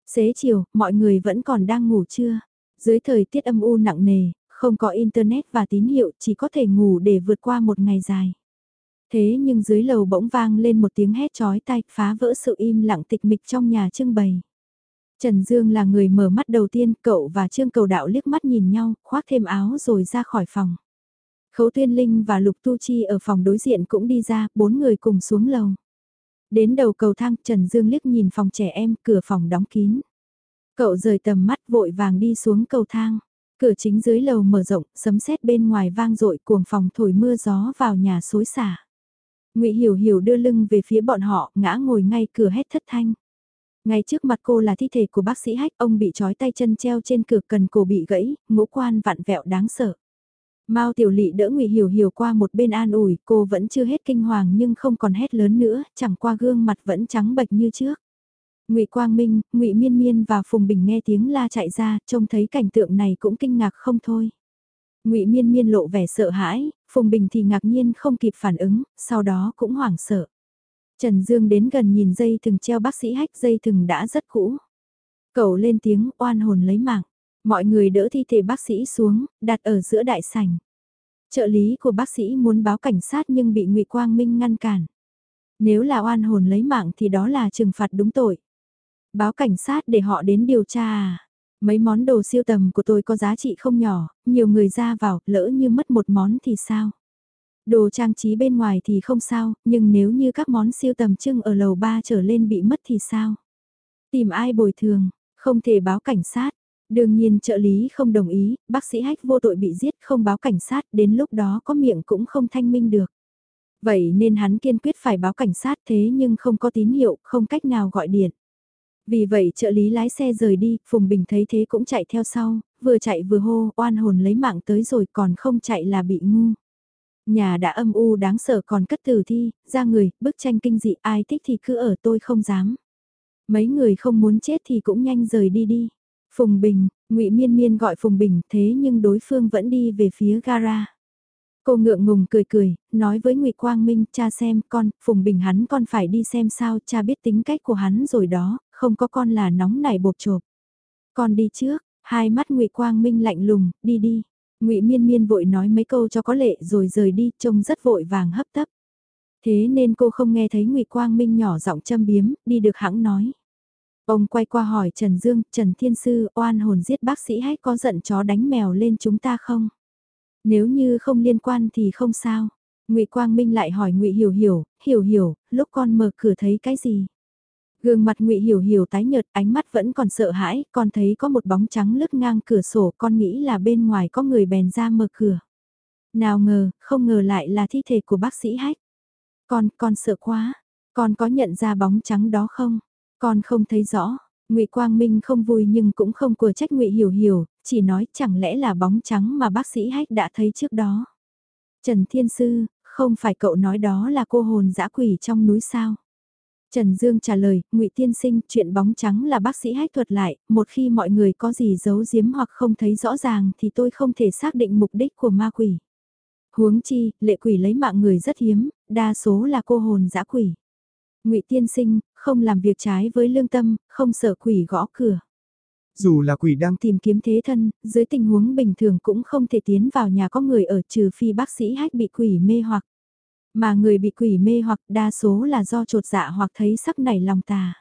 S1: Xế chiều, mọi người vẫn còn đang ngủ chưa Dưới thời tiết âm u nặng nề, không có internet và tín hiệu, chỉ có thể ngủ để vượt qua một ngày dài. Thế nhưng dưới lầu bỗng vang lên một tiếng hét chói tai, phá vỡ sự im lặng tịch mịch trong nhà trưng bày. Trần Dương là người mở mắt đầu tiên, cậu và Trương Cầu Đạo liếc mắt nhìn nhau, khoác thêm áo rồi ra khỏi phòng. Khấu Tuyên Linh và Lục Tu Chi ở phòng đối diện cũng đi ra, bốn người cùng xuống lầu. Đến đầu cầu thang, Trần Dương liếc nhìn phòng trẻ em, cửa phòng đóng kín. Cậu rời tầm mắt vội vàng đi xuống cầu thang. Cửa chính dưới lầu mở rộng, sấm sét bên ngoài vang dội cuồng phòng thổi mưa gió vào nhà xối xả. Ngụy Hiểu Hiểu đưa lưng về phía bọn họ, ngã ngồi ngay cửa hét thất thanh. Ngay trước mặt cô là thi thể của bác sĩ Hách, ông bị trói tay chân treo trên cửa cần cổ bị gãy, ngũ quan vặn vẹo đáng sợ. Mao Tiểu Lị đỡ Ngụy Hiểu Hiểu qua một bên an ủi, cô vẫn chưa hết kinh hoàng nhưng không còn hét lớn nữa, chẳng qua gương mặt vẫn trắng bệch như trước. Ngụy Quang Minh, Ngụy Miên Miên và Phùng Bình nghe tiếng la chạy ra, trông thấy cảnh tượng này cũng kinh ngạc không thôi. Ngụy Miên Miên lộ vẻ sợ hãi, Phùng Bình thì ngạc nhiên không kịp phản ứng, sau đó cũng hoảng sợ. Trần Dương đến gần nhìn dây thừng treo bác sĩ hách dây thừng đã rất cũ. Cậu lên tiếng oan hồn lấy mạng. Mọi người đỡ thi thể bác sĩ xuống, đặt ở giữa đại sảnh. Trợ lý của bác sĩ muốn báo cảnh sát nhưng bị ngụy Quang Minh ngăn cản. Nếu là oan hồn lấy mạng thì đó là trừng phạt đúng tội. Báo cảnh sát để họ đến điều tra à. Mấy món đồ siêu tầm của tôi có giá trị không nhỏ, nhiều người ra vào, lỡ như mất một món thì sao? Đồ trang trí bên ngoài thì không sao, nhưng nếu như các món siêu tầm trưng ở lầu 3 trở lên bị mất thì sao? Tìm ai bồi thường, không thể báo cảnh sát. Đương nhiên trợ lý không đồng ý, bác sĩ hách vô tội bị giết không báo cảnh sát, đến lúc đó có miệng cũng không thanh minh được. Vậy nên hắn kiên quyết phải báo cảnh sát thế nhưng không có tín hiệu, không cách nào gọi điện. Vì vậy trợ lý lái xe rời đi, Phùng Bình thấy thế cũng chạy theo sau, vừa chạy vừa hô, oan hồn lấy mạng tới rồi còn không chạy là bị ngu. Nhà đã âm u đáng sợ còn cất tử thi, ra người, bức tranh kinh dị ai thích thì cứ ở tôi không dám. Mấy người không muốn chết thì cũng nhanh rời đi đi. Phùng Bình, ngụy Miên Miên gọi Phùng Bình thế nhưng đối phương vẫn đi về phía gara. Cô ngượng ngùng cười cười, nói với ngụy Quang Minh, cha xem con, Phùng Bình hắn con phải đi xem sao, cha biết tính cách của hắn rồi đó, không có con là nóng nảy bột chộp. Con đi trước, hai mắt ngụy Quang Minh lạnh lùng, đi đi. ngụy Miên Miên vội nói mấy câu cho có lệ rồi rời đi, trông rất vội vàng hấp tấp. Thế nên cô không nghe thấy ngụy Quang Minh nhỏ giọng châm biếm, đi được hãng nói. Ông quay qua hỏi Trần Dương, Trần Thiên Sư, oan hồn giết bác sĩ hay có giận chó đánh mèo lên chúng ta không? Nếu như không liên quan thì không sao. Ngụy Quang Minh lại hỏi Ngụy Hiểu Hiểu, Hiểu Hiểu, lúc con mở cửa thấy cái gì? Gương mặt Ngụy Hiểu Hiểu tái nhợt, ánh mắt vẫn còn sợ hãi, con thấy có một bóng trắng lướt ngang cửa sổ, con nghĩ là bên ngoài có người bèn ra mở cửa. Nào ngờ, không ngờ lại là thi thể của bác sĩ Hách. Con, con sợ quá. Con có nhận ra bóng trắng đó không? Con không thấy rõ. Ngụy Quang Minh không vui nhưng cũng không của trách Ngụy Hiểu Hiểu, chỉ nói chẳng lẽ là bóng trắng mà bác sĩ Hách đã thấy trước đó. Trần Thiên Sư, không phải cậu nói đó là cô hồn dã quỷ trong núi sao? Trần Dương trả lời, Ngụy Tiên Sinh, chuyện bóng trắng là bác sĩ Hách thuật lại, một khi mọi người có gì giấu giếm hoặc không thấy rõ ràng thì tôi không thể xác định mục đích của ma quỷ. Huống chi, lệ quỷ lấy mạng người rất hiếm, đa số là cô hồn dã quỷ. Ngụy Tiên Sinh, không làm việc trái với lương tâm, không sợ quỷ gõ cửa.
S2: Dù là quỷ đang
S1: tìm kiếm thế thân, dưới tình huống bình thường cũng không thể tiến vào nhà có người ở trừ phi bác sĩ hách bị quỷ mê hoặc. Mà người bị quỷ mê hoặc đa số là do trột dạ hoặc thấy sắc nảy lòng tà.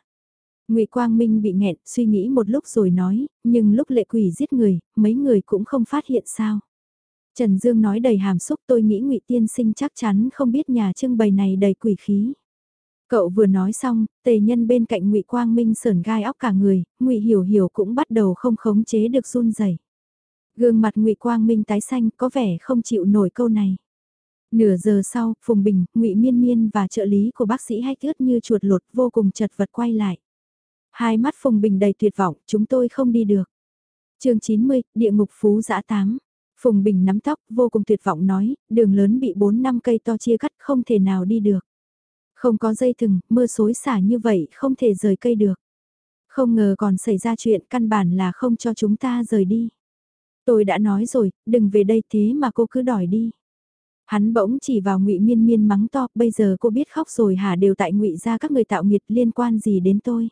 S1: Ngụy Quang Minh bị nghẹn, suy nghĩ một lúc rồi nói, nhưng lúc lệ quỷ giết người, mấy người cũng không phát hiện sao. Trần Dương nói đầy hàm xúc tôi nghĩ Ngụy Tiên Sinh chắc chắn không biết nhà trưng bày này đầy quỷ khí. Cậu vừa nói xong, tề nhân bên cạnh ngụy Quang Minh sờn gai óc cả người, ngụy Hiểu Hiểu cũng bắt đầu không khống chế được run rẩy. Gương mặt ngụy Quang Minh tái xanh có vẻ không chịu nổi câu này. Nửa giờ sau, Phùng Bình, ngụy Miên Miên và trợ lý của bác sĩ hách ướt như chuột lột vô cùng chật vật quay lại. Hai mắt Phùng Bình đầy tuyệt vọng, chúng tôi không đi được. chương 90, Địa ngục Phú Giã Tám. Phùng Bình nắm tóc, vô cùng tuyệt vọng nói, đường lớn bị 4 năm cây to chia cắt không thể nào đi được. Không có dây thừng, mưa xối xả như vậy không thể rời cây được. Không ngờ còn xảy ra chuyện căn bản là không cho chúng ta rời đi. Tôi đã nói rồi, đừng về đây thế mà cô cứ đòi đi. Hắn bỗng chỉ vào ngụy miên miên mắng to, bây giờ cô biết khóc rồi hả đều tại ngụy ra các người tạo nghiệt liên quan gì đến tôi.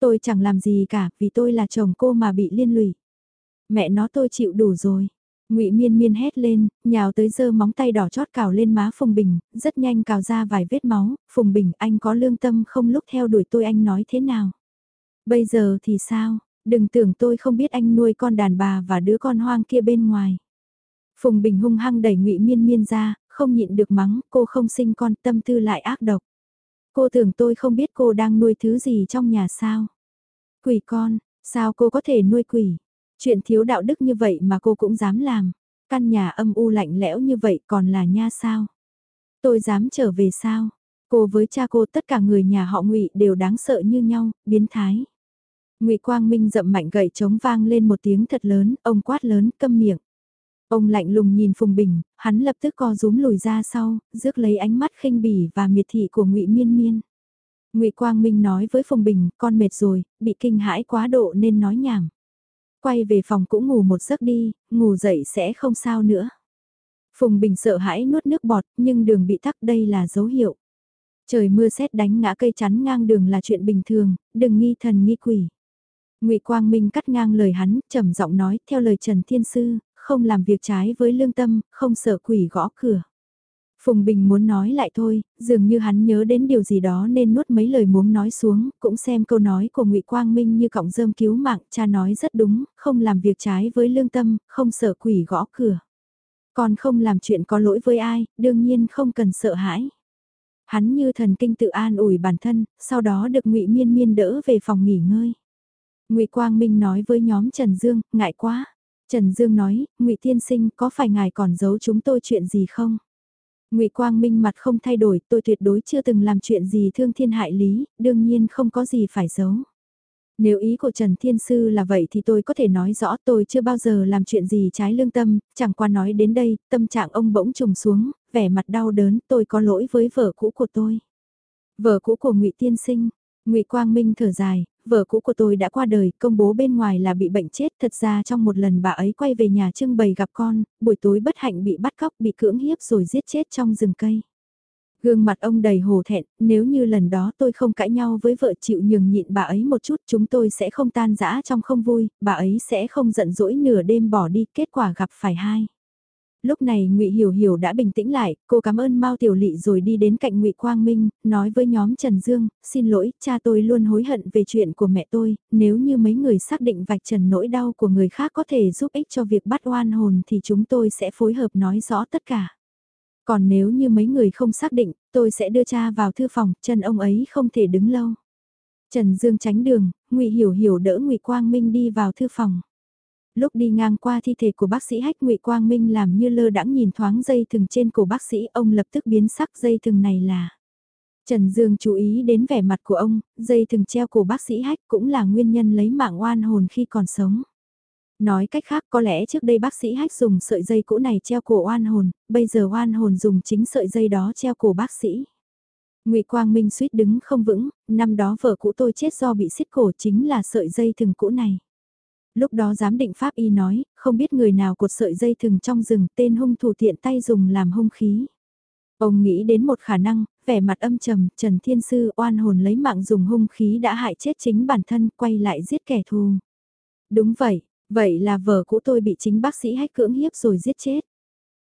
S1: Tôi chẳng làm gì cả, vì tôi là chồng cô mà bị liên lụy. Mẹ nó tôi chịu đủ rồi. Ngụy Miên Miên hét lên, nhào tới giơ móng tay đỏ chót cào lên má Phùng Bình, rất nhanh cào ra vài vết máu, "Phùng Bình, anh có lương tâm không lúc theo đuổi tôi anh nói thế nào? Bây giờ thì sao? Đừng tưởng tôi không biết anh nuôi con đàn bà và đứa con hoang kia bên ngoài." Phùng Bình hung hăng đẩy Ngụy Miên Miên ra, không nhịn được mắng, "Cô không sinh con, tâm tư lại ác độc. Cô tưởng tôi không biết cô đang nuôi thứ gì trong nhà sao? Quỷ con, sao cô có thể nuôi quỷ?" Chuyện thiếu đạo đức như vậy mà cô cũng dám làm. Căn nhà âm u lạnh lẽo như vậy còn là nha sao? Tôi dám trở về sao? Cô với cha cô tất cả người nhà họ ngụy đều đáng sợ như nhau, biến thái. ngụy Quang Minh dậm mạnh gậy chống vang lên một tiếng thật lớn, ông quát lớn, câm miệng. Ông lạnh lùng nhìn Phùng Bình, hắn lập tức co rúm lùi ra sau, rước lấy ánh mắt khinh bỉ và miệt thị của ngụy Miên Miên. Ngụy Quang Minh nói với Phùng Bình, con mệt rồi, bị kinh hãi quá độ nên nói nhảm. Quay về phòng cũng ngủ một giấc đi, ngủ dậy sẽ không sao nữa. Phùng Bình sợ hãi nuốt nước bọt, nhưng đường bị tắc đây là dấu hiệu. Trời mưa xét đánh ngã cây chắn ngang đường là chuyện bình thường, đừng nghi thần nghi quỷ. Ngụy Quang Minh cắt ngang lời hắn, trầm giọng nói, theo lời Trần Thiên Sư, không làm việc trái với lương tâm, không sợ quỷ gõ cửa. Phùng Bình muốn nói lại thôi, dường như hắn nhớ đến điều gì đó nên nuốt mấy lời muốn nói xuống, cũng xem câu nói của Ngụy Quang Minh như cọng rơm cứu mạng, cha nói rất đúng, không làm việc trái với lương tâm, không sợ quỷ gõ cửa. Còn không làm chuyện có lỗi với ai, đương nhiên không cần sợ hãi. Hắn như thần kinh tự an ủi bản thân, sau đó được Ngụy Miên Miên đỡ về phòng nghỉ ngơi. Ngụy Quang Minh nói với nhóm Trần Dương, ngại quá. Trần Dương nói, Ngụy Tiên Sinh có phải ngài còn giấu chúng tôi chuyện gì không? Ngụy Quang Minh mặt không thay đổi, tôi tuyệt đối chưa từng làm chuyện gì thương thiên hại lý, đương nhiên không có gì phải giấu. Nếu ý của Trần Thiên Sư là vậy thì tôi có thể nói rõ tôi chưa bao giờ làm chuyện gì trái lương tâm, chẳng qua nói đến đây, tâm trạng ông bỗng trùng xuống, vẻ mặt đau đớn, tôi có lỗi với vợ cũ của tôi. Vợ cũ của Ngụy Tiên Sinh, Ngụy Quang Minh thở dài, vợ cũ của tôi đã qua đời, công bố bên ngoài là bị bệnh chết, thật ra trong một lần bà ấy quay về nhà trưng bày gặp con, buổi tối bất hạnh bị bắt cóc, bị cưỡng hiếp rồi giết chết trong rừng cây. Gương mặt ông đầy hồ thẹn, nếu như lần đó tôi không cãi nhau với vợ chịu nhường nhịn bà ấy một chút chúng tôi sẽ không tan rã trong không vui, bà ấy sẽ không giận dỗi nửa đêm bỏ đi, kết quả gặp phải hai. Lúc này Ngụy Hiểu Hiểu đã bình tĩnh lại, cô cảm ơn Mao Tiểu Lị rồi đi đến cạnh Ngụy Quang Minh, nói với nhóm Trần Dương, xin lỗi, cha tôi luôn hối hận về chuyện của mẹ tôi, nếu như mấy người xác định vạch trần nỗi đau của người khác có thể giúp ích cho việc bắt oan hồn thì chúng tôi sẽ phối hợp nói rõ tất cả. Còn nếu như mấy người không xác định, tôi sẽ đưa cha vào thư phòng, chân ông ấy không thể đứng lâu. Trần Dương tránh đường, Ngụy Hiểu Hiểu đỡ Ngụy Quang Minh đi vào thư phòng. Lúc đi ngang qua thi thể của bác sĩ Hách Ngụy Quang Minh làm như lơ đãng nhìn thoáng dây thừng trên cổ bác sĩ, ông lập tức biến sắc dây thừng này là. Trần Dương chú ý đến vẻ mặt của ông, dây thừng treo cổ bác sĩ Hách cũng là nguyên nhân lấy mạng oan hồn khi còn sống. Nói cách khác có lẽ trước đây bác sĩ Hách dùng sợi dây cũ này treo cổ oan hồn, bây giờ oan hồn dùng chính sợi dây đó treo cổ bác sĩ. Ngụy Quang Minh suýt đứng không vững, năm đó vợ cũ tôi chết do bị xiết cổ chính là sợi dây thừng cũ này. Lúc đó giám định pháp y nói, không biết người nào cột sợi dây thừng trong rừng tên hung thủ tiện tay dùng làm hung khí. Ông nghĩ đến một khả năng, vẻ mặt âm trầm, Trần Thiên Sư oan hồn lấy mạng dùng hung khí đã hại chết chính bản thân, quay lại giết kẻ thù. Đúng vậy, vậy là vợ cũ tôi bị chính bác sĩ hách cưỡng hiếp rồi giết chết.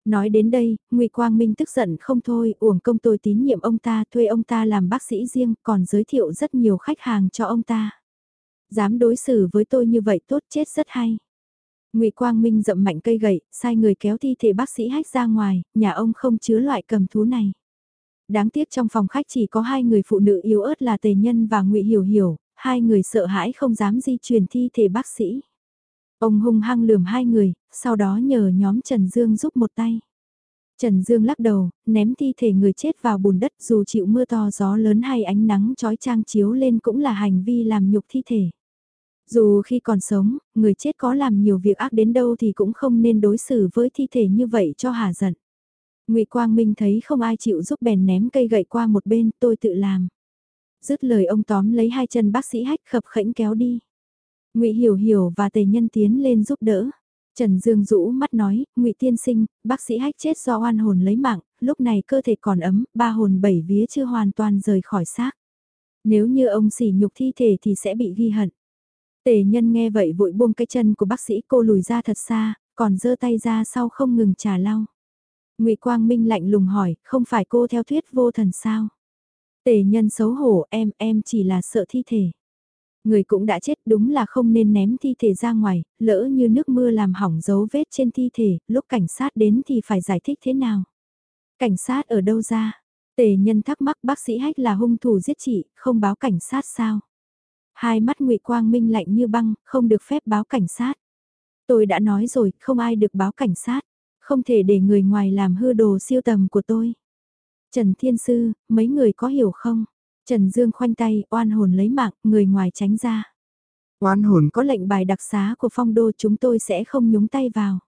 S1: Nói đến đây, Ngụy Quang Minh tức giận không thôi, uổng công tôi tín nhiệm ông ta, thuê ông ta làm bác sĩ riêng, còn giới thiệu rất nhiều khách hàng cho ông ta. Dám đối xử với tôi như vậy tốt chết rất hay. ngụy Quang Minh dậm mạnh cây gậy, sai người kéo thi thể bác sĩ hách ra ngoài, nhà ông không chứa loại cầm thú này. Đáng tiếc trong phòng khách chỉ có hai người phụ nữ yếu ớt là Tề Nhân và ngụy Hiểu Hiểu, hai người sợ hãi không dám di chuyển thi thể bác sĩ. Ông hung hăng lườm hai người, sau đó nhờ nhóm Trần Dương giúp một tay. Trần Dương lắc đầu, ném thi thể người chết vào bùn đất dù chịu mưa to gió lớn hay ánh nắng trói trang chiếu lên cũng là hành vi làm nhục thi thể. Dù khi còn sống, người chết có làm nhiều việc ác đến đâu thì cũng không nên đối xử với thi thể như vậy cho hà giận. Ngụy Quang Minh thấy không ai chịu giúp bèn ném cây gậy qua một bên, tôi tự làm. Dứt lời ông tóm lấy hai chân bác sĩ hách khập khẽnh kéo đi. Ngụy Hiểu Hiểu và Tề Nhân tiến lên giúp đỡ. Trần Dương rũ mắt nói, Ngụy Tiên Sinh, bác sĩ hách chết do oan hồn lấy mạng, lúc này cơ thể còn ấm, ba hồn bảy vía chưa hoàn toàn rời khỏi xác. Nếu như ông sỉ nhục thi thể thì sẽ bị ghi hận. Tề nhân nghe vậy vội buông cái chân của bác sĩ cô lùi ra thật xa, còn giơ tay ra sau không ngừng trà lau. ngụy Quang Minh lạnh lùng hỏi, không phải cô theo thuyết vô thần sao? Tề nhân xấu hổ em, em chỉ là sợ thi thể. Người cũng đã chết đúng là không nên ném thi thể ra ngoài, lỡ như nước mưa làm hỏng dấu vết trên thi thể, lúc cảnh sát đến thì phải giải thích thế nào? Cảnh sát ở đâu ra? Tề nhân thắc mắc bác sĩ hách là hung thủ giết chị, không báo cảnh sát sao? Hai mắt ngụy Quang Minh lạnh như băng, không được phép báo cảnh sát. Tôi đã nói rồi, không ai được báo cảnh sát. Không thể để người ngoài làm hư đồ siêu tầm của tôi. Trần Thiên Sư, mấy người có hiểu không? Trần Dương khoanh tay, oan hồn lấy mạng, người ngoài tránh ra.
S2: Oan hồn
S1: có lệnh bài đặc xá của phong đô chúng tôi sẽ không nhúng tay vào.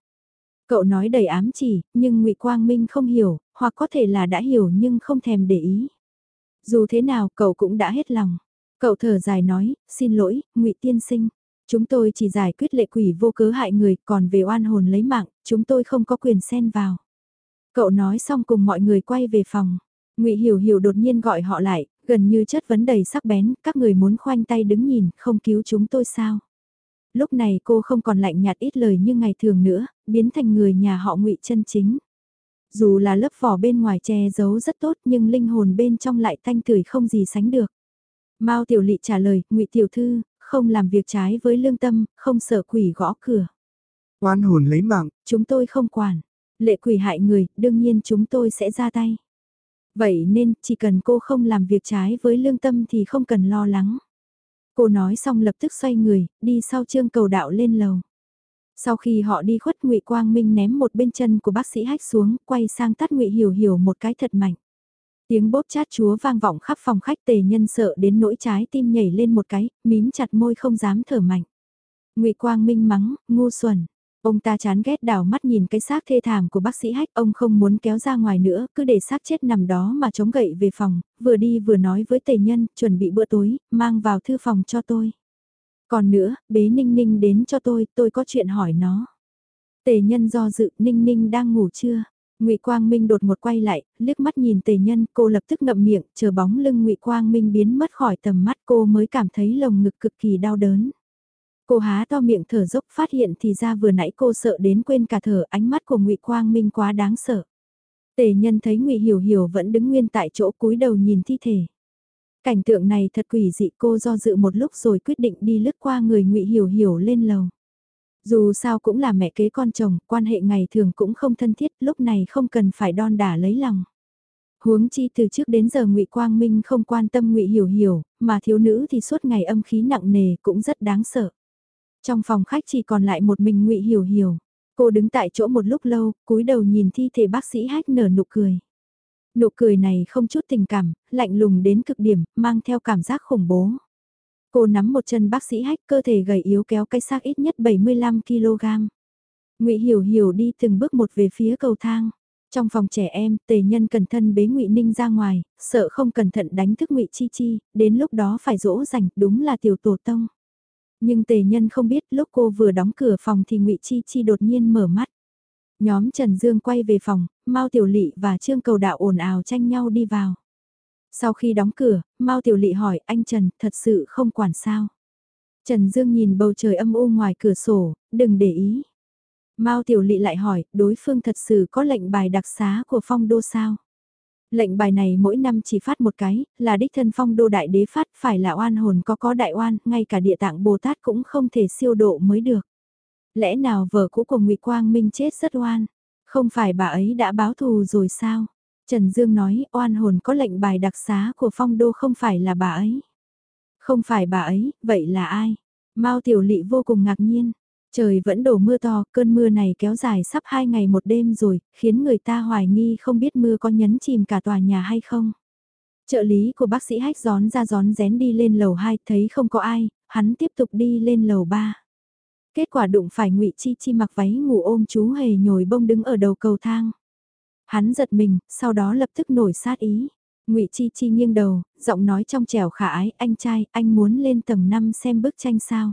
S1: Cậu nói đầy ám chỉ, nhưng ngụy Quang Minh không hiểu, hoặc có thể là đã hiểu nhưng không thèm để ý. Dù thế nào cậu cũng đã hết lòng. Cậu thở dài nói, xin lỗi, ngụy tiên sinh. Chúng tôi chỉ giải quyết lệ quỷ vô cớ hại người, còn về oan hồn lấy mạng, chúng tôi không có quyền xen vào. Cậu nói xong cùng mọi người quay về phòng. ngụy Hiểu Hiểu đột nhiên gọi họ lại, gần như chất vấn đầy sắc bén, các người muốn khoanh tay đứng nhìn, không cứu chúng tôi sao? Lúc này cô không còn lạnh nhạt ít lời như ngày thường nữa, biến thành người nhà họ ngụy chân chính. Dù là lớp vỏ bên ngoài che giấu rất tốt nhưng linh hồn bên trong lại thanh tửi không gì sánh được. Mao Tiểu Lị trả lời, ngụy Tiểu Thư, không làm việc trái với lương tâm, không sợ quỷ gõ cửa.
S2: Oan hồn lấy mạng.
S1: Chúng tôi không quản. Lệ quỷ hại người, đương nhiên chúng tôi sẽ ra tay. Vậy nên, chỉ cần cô không làm việc trái với lương tâm thì không cần lo lắng. Cô nói xong lập tức xoay người, đi sau trương cầu đạo lên lầu. Sau khi họ đi khuất ngụy Quang Minh ném một bên chân của bác sĩ hách xuống, quay sang tắt ngụy Hiểu Hiểu một cái thật mạnh. Tiếng bóp chát chúa vang vọng khắp phòng khách tề nhân sợ đến nỗi trái tim nhảy lên một cái, mím chặt môi không dám thở mạnh. ngụy Quang Minh mắng, ngu xuẩn. Ông ta chán ghét đảo mắt nhìn cái xác thê thảm của bác sĩ hách, ông không muốn kéo ra ngoài nữa, cứ để xác chết nằm đó mà chống gậy về phòng, vừa đi vừa nói với tề nhân, chuẩn bị bữa tối, mang vào thư phòng cho tôi. Còn nữa, bế Ninh Ninh đến cho tôi, tôi có chuyện hỏi nó. Tề nhân do dự, Ninh Ninh đang ngủ chưa? Ngụy Quang Minh đột một quay lại, liếc mắt nhìn Tề Nhân, cô lập tức ngậm miệng, chờ bóng lưng Ngụy Quang Minh biến mất khỏi tầm mắt cô mới cảm thấy lồng ngực cực kỳ đau đớn. Cô há to miệng thở dốc phát hiện thì ra vừa nãy cô sợ đến quên cả thở, ánh mắt của Ngụy Quang Minh quá đáng sợ. Tề Nhân thấy Ngụy Hiểu Hiểu vẫn đứng nguyên tại chỗ cúi đầu nhìn thi thể. Cảnh tượng này thật quỷ dị cô do dự một lúc rồi quyết định đi lướt qua người ngụy Hiểu Hiểu lên lầu. Dù sao cũng là mẹ kế con chồng, quan hệ ngày thường cũng không thân thiết, lúc này không cần phải đon đả lấy lòng. Huống chi từ trước đến giờ ngụy Quang Minh không quan tâm ngụy Hiểu Hiểu, mà thiếu nữ thì suốt ngày âm khí nặng nề cũng rất đáng sợ. Trong phòng khách chỉ còn lại một mình ngụy Hiểu Hiểu. Cô đứng tại chỗ một lúc lâu, cúi đầu nhìn thi thể bác sĩ hách nở nụ cười. Nụ cười này không chút tình cảm, lạnh lùng đến cực điểm, mang theo cảm giác khủng bố. Cô nắm một chân bác sĩ hách cơ thể gầy yếu kéo cái xác ít nhất 75kg. ngụy Hiểu Hiểu đi từng bước một về phía cầu thang. Trong phòng trẻ em, tề nhân cẩn thận bế ngụy Ninh ra ngoài, sợ không cẩn thận đánh thức ngụy Chi Chi, đến lúc đó phải dỗ dành, đúng là tiểu tổ tông. Nhưng tề nhân không biết lúc cô vừa đóng cửa phòng thì ngụy Chi Chi đột nhiên mở mắt. Nhóm Trần Dương quay về phòng, Mao Tiểu Lị và Trương Cầu Đạo ồn ào tranh nhau đi vào. Sau khi đóng cửa, Mao Tiểu Lị hỏi anh Trần thật sự không quản sao. Trần Dương nhìn bầu trời âm u ngoài cửa sổ, đừng để ý. Mao Tiểu Lị lại hỏi, đối phương thật sự có lệnh bài đặc xá của phong đô sao? Lệnh bài này mỗi năm chỉ phát một cái, là đích thân phong đô đại đế phát, phải là oan hồn có có đại oan, ngay cả địa tạng Bồ Tát cũng không thể siêu độ mới được. Lẽ nào vợ cũ của ngụy Quang Minh chết rất oan? Không phải bà ấy đã báo thù rồi sao? Trần Dương nói oan hồn có lệnh bài đặc xá của phong đô không phải là bà ấy. Không phải bà ấy, vậy là ai? Mao Tiểu Lị vô cùng ngạc nhiên. Trời vẫn đổ mưa to, cơn mưa này kéo dài sắp hai ngày một đêm rồi, khiến người ta hoài nghi không biết mưa có nhấn chìm cả tòa nhà hay không. Trợ lý của bác sĩ hách gión ra gión rén đi lên lầu 2, thấy không có ai, hắn tiếp tục đi lên lầu 3. Kết quả đụng phải ngụy Chi Chi mặc váy ngủ ôm chú hề nhồi bông đứng ở đầu cầu thang. Hắn giật mình, sau đó lập tức nổi sát ý. ngụy Chi Chi nghiêng đầu, giọng nói trong trẻo khả ái, anh trai, anh muốn lên tầng 5 xem bức tranh sao.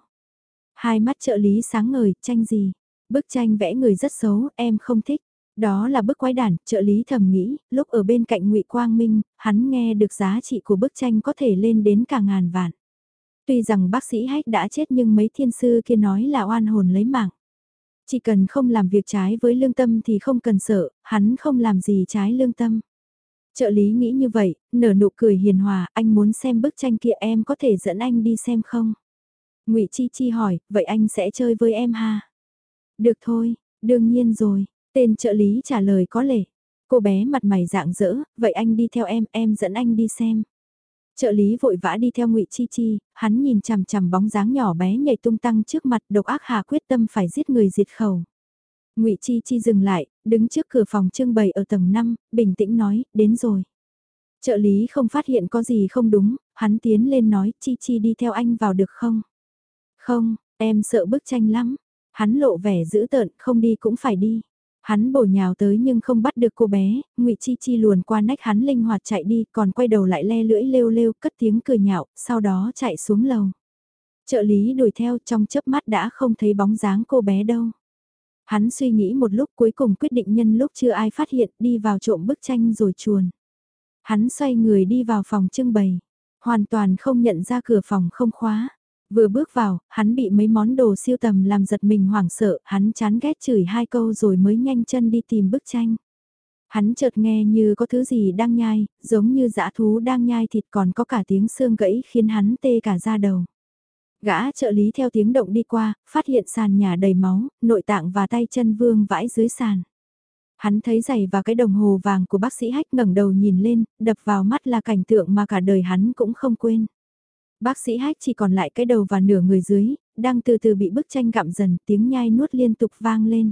S1: Hai mắt trợ lý sáng ngời, tranh gì? Bức tranh vẽ người rất xấu, em không thích. Đó là bức quái đản, trợ lý thầm nghĩ, lúc ở bên cạnh ngụy Quang Minh, hắn nghe được giá trị của bức tranh có thể lên đến cả ngàn vạn. Tuy rằng bác sĩ Hách đã chết nhưng mấy thiên sư kia nói là oan hồn lấy mạng. Chỉ cần không làm việc trái với lương tâm thì không cần sợ, hắn không làm gì trái lương tâm. Trợ lý nghĩ như vậy, nở nụ cười hiền hòa, anh muốn xem bức tranh kia em có thể dẫn anh đi xem không? ngụy Chi Chi hỏi, vậy anh sẽ chơi với em ha? Được thôi, đương nhiên rồi, tên trợ lý trả lời có lệ. Cô bé mặt mày dạng dỡ, vậy anh đi theo em, em dẫn anh đi xem. Trợ lý vội vã đi theo ngụy Chi Chi, hắn nhìn chằm chằm bóng dáng nhỏ bé nhảy tung tăng trước mặt độc ác hà quyết tâm phải giết người diệt khẩu. ngụy Chi Chi dừng lại, đứng trước cửa phòng trưng bày ở tầng 5, bình tĩnh nói, đến rồi. Trợ lý không phát hiện có gì không đúng, hắn tiến lên nói, Chi Chi đi theo anh vào được không? Không, em sợ bức tranh lắm. Hắn lộ vẻ dữ tợn, không đi cũng phải đi. Hắn bổ nhào tới nhưng không bắt được cô bé, ngụy Chi Chi luồn qua nách hắn linh hoạt chạy đi, còn quay đầu lại le lưỡi lêu lêu, cất tiếng cười nhạo, sau đó chạy xuống lầu. Trợ lý đuổi theo trong chớp mắt đã không thấy bóng dáng cô bé đâu. Hắn suy nghĩ một lúc cuối cùng quyết định nhân lúc chưa ai phát hiện đi vào trộm bức tranh rồi chuồn. Hắn xoay người đi vào phòng trưng bày, hoàn toàn không nhận ra cửa phòng không khóa. Vừa bước vào, hắn bị mấy món đồ siêu tầm làm giật mình hoảng sợ, hắn chán ghét chửi hai câu rồi mới nhanh chân đi tìm bức tranh. Hắn chợt nghe như có thứ gì đang nhai, giống như dã thú đang nhai thịt còn có cả tiếng xương gãy khiến hắn tê cả da đầu. Gã trợ lý theo tiếng động đi qua, phát hiện sàn nhà đầy máu, nội tạng và tay chân vương vãi dưới sàn. Hắn thấy giày và cái đồng hồ vàng của bác sĩ hách ngẩng đầu nhìn lên, đập vào mắt là cảnh tượng mà cả đời hắn cũng không quên. Bác sĩ hách chỉ còn lại cái đầu và nửa người dưới, đang từ từ bị bức tranh gặm dần, tiếng nhai nuốt liên tục vang lên.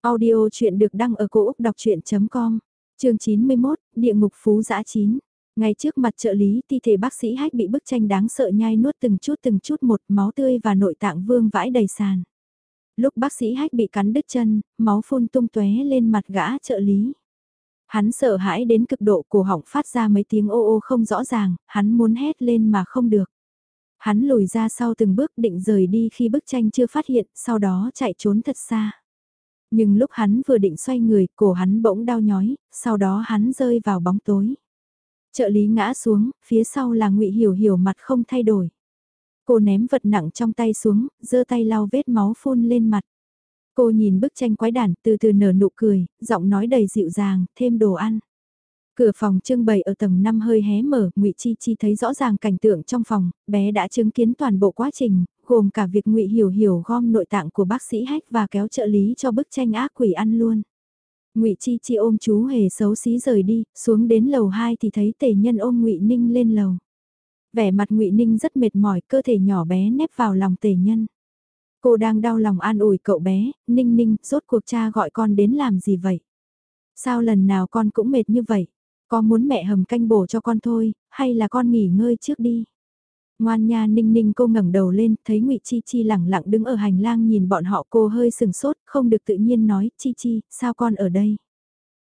S1: Audio chuyện được đăng ở cổ Úc đọc chuyện.com, trường 91, Địa ngục Phú Giã 9. Ngay trước mặt trợ lý thi thể bác sĩ hách bị bức tranh đáng sợ nhai nuốt từng chút từng chút một máu tươi và nội tạng vương vãi đầy sàn. Lúc bác sĩ hách bị cắn đứt chân, máu phun tung tóe lên mặt gã trợ lý. Hắn sợ hãi đến cực độ cổ họng phát ra mấy tiếng ô ô không rõ ràng, hắn muốn hét lên mà không được. Hắn lùi ra sau từng bước định rời đi khi bức tranh chưa phát hiện, sau đó chạy trốn thật xa. Nhưng lúc hắn vừa định xoay người, cổ hắn bỗng đau nhói, sau đó hắn rơi vào bóng tối. Trợ lý ngã xuống, phía sau là ngụy Hiểu Hiểu mặt không thay đổi. Cô ném vật nặng trong tay xuống, giơ tay lau vết máu phun lên mặt. Cô nhìn bức tranh quái đản, từ từ nở nụ cười, giọng nói đầy dịu dàng, thêm đồ ăn. Cửa phòng trưng bày ở tầng 5 hơi hé mở, Ngụy Chi Chi thấy rõ ràng cảnh tượng trong phòng, bé đã chứng kiến toàn bộ quá trình, gồm cả việc Ngụy Hiểu Hiểu gom nội tạng của bác sĩ Hách và kéo trợ lý cho bức tranh ác quỷ ăn luôn. Ngụy Chi Chi ôm chú hề xấu xí rời đi, xuống đến lầu 2 thì thấy Tề Nhân ôm Ngụy Ninh lên lầu. Vẻ mặt Ngụy Ninh rất mệt mỏi, cơ thể nhỏ bé nép vào lòng Tề Nhân. Cô đang đau lòng an ủi cậu bé, Ninh Ninh, rốt cuộc cha gọi con đến làm gì vậy? Sao lần nào con cũng mệt như vậy? Có muốn mẹ hầm canh bổ cho con thôi, hay là con nghỉ ngơi trước đi? Ngoan nha ninh ninh cô ngẩng đầu lên, thấy ngụy Chi Chi lẳng lặng đứng ở hành lang nhìn bọn họ cô hơi sừng sốt, không được tự nhiên nói, Chi Chi, sao con ở đây?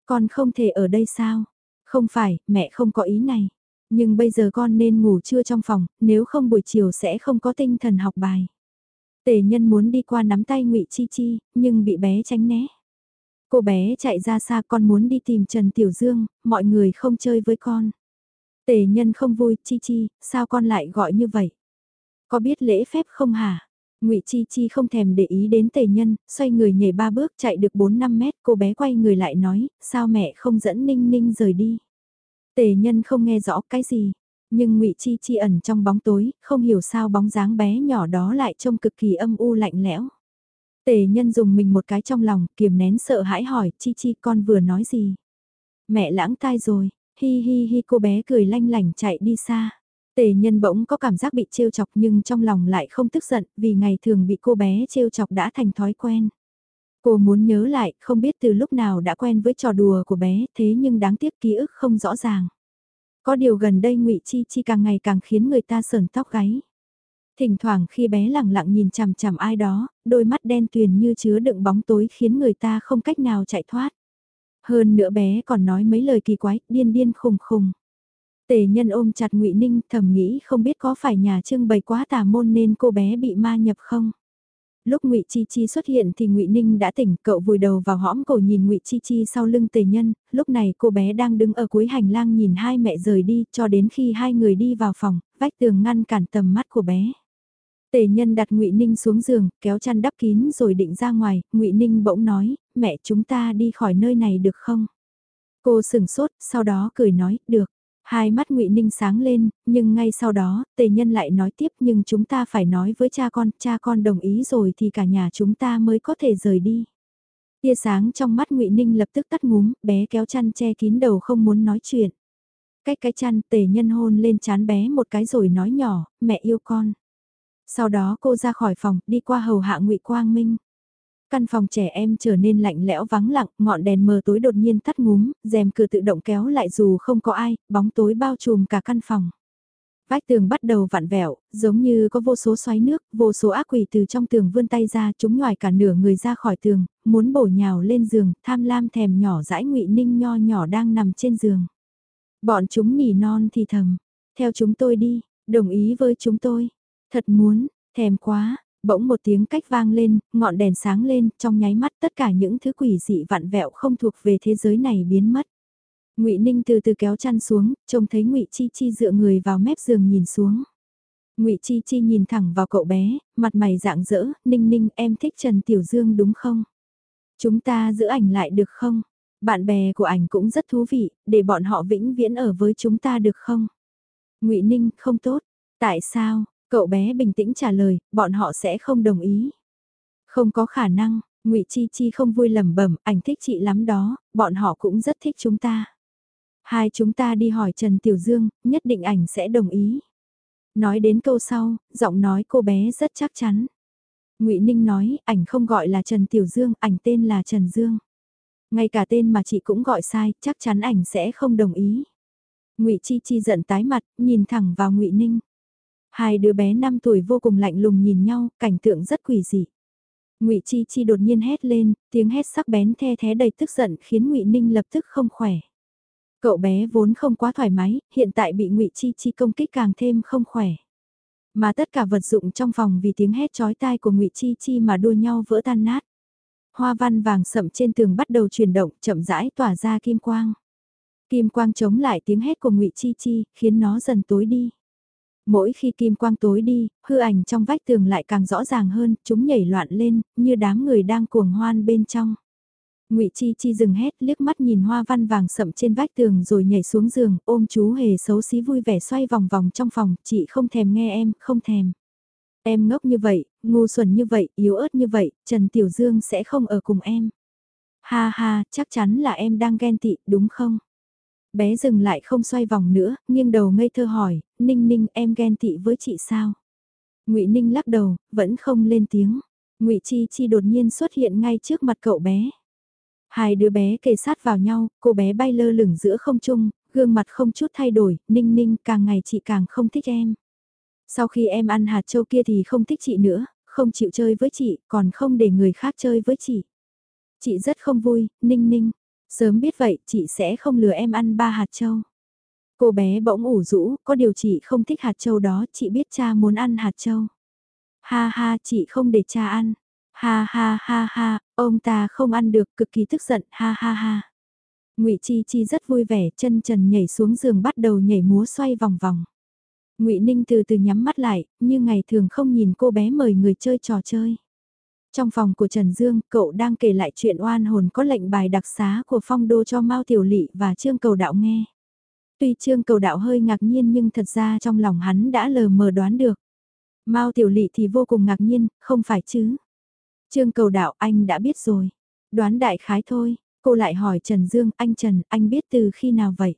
S1: Con không thể ở đây sao? Không phải, mẹ không có ý này. Nhưng bây giờ con nên ngủ trưa trong phòng, nếu không buổi chiều sẽ không có tinh thần học bài. Tề nhân muốn đi qua nắm tay ngụy Chi Chi, nhưng bị bé tránh né. Cô bé chạy ra xa con muốn đi tìm Trần Tiểu Dương, mọi người không chơi với con. Tề nhân không vui, Chi Chi, sao con lại gọi như vậy? Có biết lễ phép không hả? Ngụy Chi Chi không thèm để ý đến tề nhân, xoay người nhảy ba bước chạy được 4-5 mét, cô bé quay người lại nói, sao mẹ không dẫn Ninh Ninh rời đi? Tề nhân không nghe rõ cái gì, nhưng Ngụy Chi Chi ẩn trong bóng tối, không hiểu sao bóng dáng bé nhỏ đó lại trông cực kỳ âm u lạnh lẽo. Tề nhân dùng mình một cái trong lòng, kiềm nén sợ hãi hỏi, Chi Chi con vừa nói gì? Mẹ lãng tai rồi, hi hi hi cô bé cười lanh lảnh chạy đi xa. Tề nhân bỗng có cảm giác bị trêu chọc nhưng trong lòng lại không tức giận vì ngày thường bị cô bé trêu chọc đã thành thói quen. Cô muốn nhớ lại, không biết từ lúc nào đã quen với trò đùa của bé, thế nhưng đáng tiếc ký ức không rõ ràng. Có điều gần đây ngụy Chi Chi càng ngày càng khiến người ta sờn tóc gáy. Thỉnh thoảng khi bé lẳng lặng nhìn chằm chằm ai đó, đôi mắt đen tuyền như chứa đựng bóng tối khiến người ta không cách nào chạy thoát. Hơn nữa bé còn nói mấy lời kỳ quái, điên điên khùng khùng. Tề nhân ôm chặt ngụy Ninh thầm nghĩ không biết có phải nhà trưng bày quá tà môn nên cô bé bị ma nhập không. Lúc Ngụy Chi Chi xuất hiện thì Ngụy Ninh đã tỉnh, cậu vùi đầu vào hõm cổ nhìn Ngụy Chi Chi sau lưng Tề Nhân, lúc này cô bé đang đứng ở cuối hành lang nhìn hai mẹ rời đi, cho đến khi hai người đi vào phòng, vách tường ngăn cản tầm mắt của bé. Tề Nhân đặt Ngụy Ninh xuống giường, kéo chăn đắp kín rồi định ra ngoài, Ngụy Ninh bỗng nói, "Mẹ chúng ta đi khỏi nơi này được không?" Cô sừng sốt, sau đó cười nói, "Được." Hai mắt ngụy Ninh sáng lên, nhưng ngay sau đó, tề nhân lại nói tiếp nhưng chúng ta phải nói với cha con, cha con đồng ý rồi thì cả nhà chúng ta mới có thể rời đi. Tia sáng trong mắt ngụy Ninh lập tức tắt ngúm, bé kéo chăn che kín đầu không muốn nói chuyện. Cách cái chăn tề nhân hôn lên chán bé một cái rồi nói nhỏ, mẹ yêu con. Sau đó cô ra khỏi phòng, đi qua hầu hạ ngụy Quang Minh. Căn phòng trẻ em trở nên lạnh lẽo vắng lặng, ngọn đèn mờ tối đột nhiên tắt ngúm, rèm cửa tự động kéo lại dù không có ai, bóng tối bao trùm cả căn phòng. Vách tường bắt đầu vặn vẹo, giống như có vô số xoáy nước, vô số ác quỷ từ trong tường vươn tay ra, chúng nhòi cả nửa người ra khỏi tường, muốn bổ nhào lên giường, tham lam thèm nhỏ dãi ngụy ninh nho nhỏ đang nằm trên giường. Bọn chúng nỉ non thì thầm, theo chúng tôi đi, đồng ý với chúng tôi, thật muốn, thèm quá, Bỗng một tiếng cách vang lên, ngọn đèn sáng lên, trong nháy mắt tất cả những thứ quỷ dị vặn vẹo không thuộc về thế giới này biến mất. Ngụy Ninh từ từ kéo chăn xuống, trông thấy Ngụy Chi Chi dựa người vào mép giường nhìn xuống. Ngụy Chi Chi nhìn thẳng vào cậu bé, mặt mày dạng dỡ, "Ninh Ninh, em thích Trần Tiểu Dương đúng không? Chúng ta giữ ảnh lại được không? Bạn bè của ảnh cũng rất thú vị, để bọn họ vĩnh viễn ở với chúng ta được không?" Ngụy Ninh, "Không tốt. Tại sao?" Cậu bé bình tĩnh trả lời, bọn họ sẽ không đồng ý. Không có khả năng, ngụy Chi Chi không vui lẩm bẩm, ảnh thích chị lắm đó, bọn họ cũng rất thích chúng ta. Hai chúng ta đi hỏi Trần Tiểu Dương, nhất định ảnh sẽ đồng ý. Nói đến câu sau, giọng nói cô bé rất chắc chắn. ngụy Ninh nói, ảnh không gọi là Trần Tiểu Dương, ảnh tên là Trần Dương. Ngay cả tên mà chị cũng gọi sai, chắc chắn ảnh sẽ không đồng ý. ngụy Chi Chi giận tái mặt, nhìn thẳng vào ngụy Ninh. Hai đứa bé 5 tuổi vô cùng lạnh lùng nhìn nhau, cảnh tượng rất quỷ dị. Ngụy Chi Chi đột nhiên hét lên, tiếng hét sắc bén the thé đầy tức giận khiến Ngụy Ninh lập tức không khỏe. Cậu bé vốn không quá thoải mái, hiện tại bị Ngụy Chi Chi công kích càng thêm không khỏe. Mà tất cả vật dụng trong phòng vì tiếng hét chói tai của Ngụy Chi Chi mà đua nhau vỡ tan nát. Hoa văn vàng sậm trên tường bắt đầu chuyển động, chậm rãi tỏa ra kim quang. Kim quang chống lại tiếng hét của Ngụy Chi Chi, khiến nó dần tối đi. Mỗi khi kim quang tối đi, hư ảnh trong vách tường lại càng rõ ràng hơn, chúng nhảy loạn lên, như đám người đang cuồng hoan bên trong. Ngụy Chi Chi dừng hét, liếc mắt nhìn hoa văn vàng sậm trên vách tường rồi nhảy xuống giường, ôm chú hề xấu xí vui vẻ xoay vòng vòng trong phòng, chị không thèm nghe em, không thèm. Em ngốc như vậy, ngu xuẩn như vậy, yếu ớt như vậy, Trần Tiểu Dương sẽ không ở cùng em. Ha ha, chắc chắn là em đang ghen tị, đúng không? Bé dừng lại không xoay vòng nữa, nghiêng đầu ngây thơ hỏi, Ninh Ninh em ghen tị với chị sao? ngụy Ninh lắc đầu, vẫn không lên tiếng. ngụy Chi Chi đột nhiên xuất hiện ngay trước mặt cậu bé. Hai đứa bé kề sát vào nhau, cô bé bay lơ lửng giữa không trung, gương mặt không chút thay đổi, Ninh Ninh càng ngày chị càng không thích em. Sau khi em ăn hạt châu kia thì không thích chị nữa, không chịu chơi với chị, còn không để người khác chơi với chị. Chị rất không vui, Ninh Ninh. Sớm biết vậy, chị sẽ không lừa em ăn ba hạt châu. Cô bé bỗng ủ rũ, có điều chị không thích hạt châu đó, chị biết cha muốn ăn hạt châu. Ha ha, chị không để cha ăn. Ha ha ha ha, ông ta không ăn được, cực kỳ tức giận, ha ha ha. Ngụy Chi Chi rất vui vẻ, chân trần nhảy xuống giường bắt đầu nhảy múa xoay vòng vòng. Ngụy Ninh từ từ nhắm mắt lại, như ngày thường không nhìn cô bé mời người chơi trò chơi. Trong phòng của Trần Dương, cậu đang kể lại chuyện oan hồn có lệnh bài đặc xá của phong đô cho Mao Tiểu Lị và Trương Cầu Đạo nghe. Tuy Trương Cầu Đạo hơi ngạc nhiên nhưng thật ra trong lòng hắn đã lờ mờ đoán được. Mao Tiểu Lị thì vô cùng ngạc nhiên, không phải chứ. Trương Cầu Đạo anh đã biết rồi. Đoán đại khái thôi, cô lại hỏi Trần Dương, anh Trần, anh biết từ khi nào vậy?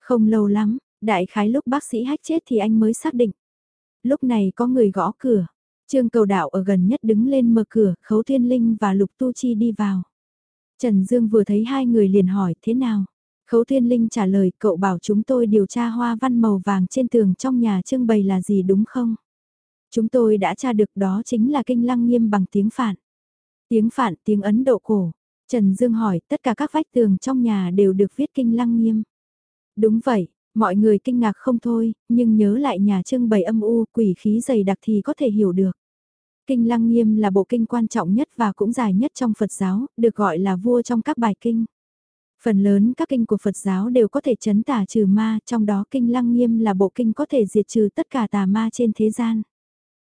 S1: Không lâu lắm, đại khái lúc bác sĩ hách chết thì anh mới xác định. Lúc này có người gõ cửa. Trương cầu đạo ở gần nhất đứng lên mở cửa, Khấu Thiên Linh và Lục Tu Chi đi vào. Trần Dương vừa thấy hai người liền hỏi thế nào. Khấu Thiên Linh trả lời cậu bảo chúng tôi điều tra hoa văn màu vàng trên tường trong nhà trưng bày là gì đúng không? Chúng tôi đã tra được đó chính là kinh lăng nghiêm bằng tiếng phạn. Tiếng phạn tiếng Ấn Độ cổ. Trần Dương hỏi tất cả các vách tường trong nhà đều được viết kinh lăng nghiêm. Đúng vậy, Mọi người kinh ngạc không thôi, nhưng nhớ lại nhà trưng bày âm u quỷ khí dày đặc thì có thể hiểu được. Kinh Lăng Nghiêm là bộ kinh quan trọng nhất và cũng dài nhất trong Phật giáo, được gọi là vua trong các bài kinh. Phần lớn các kinh của Phật giáo đều có thể chấn tà trừ ma, trong đó kinh Lăng Nghiêm là bộ kinh có thể diệt trừ tất cả tà ma trên thế gian.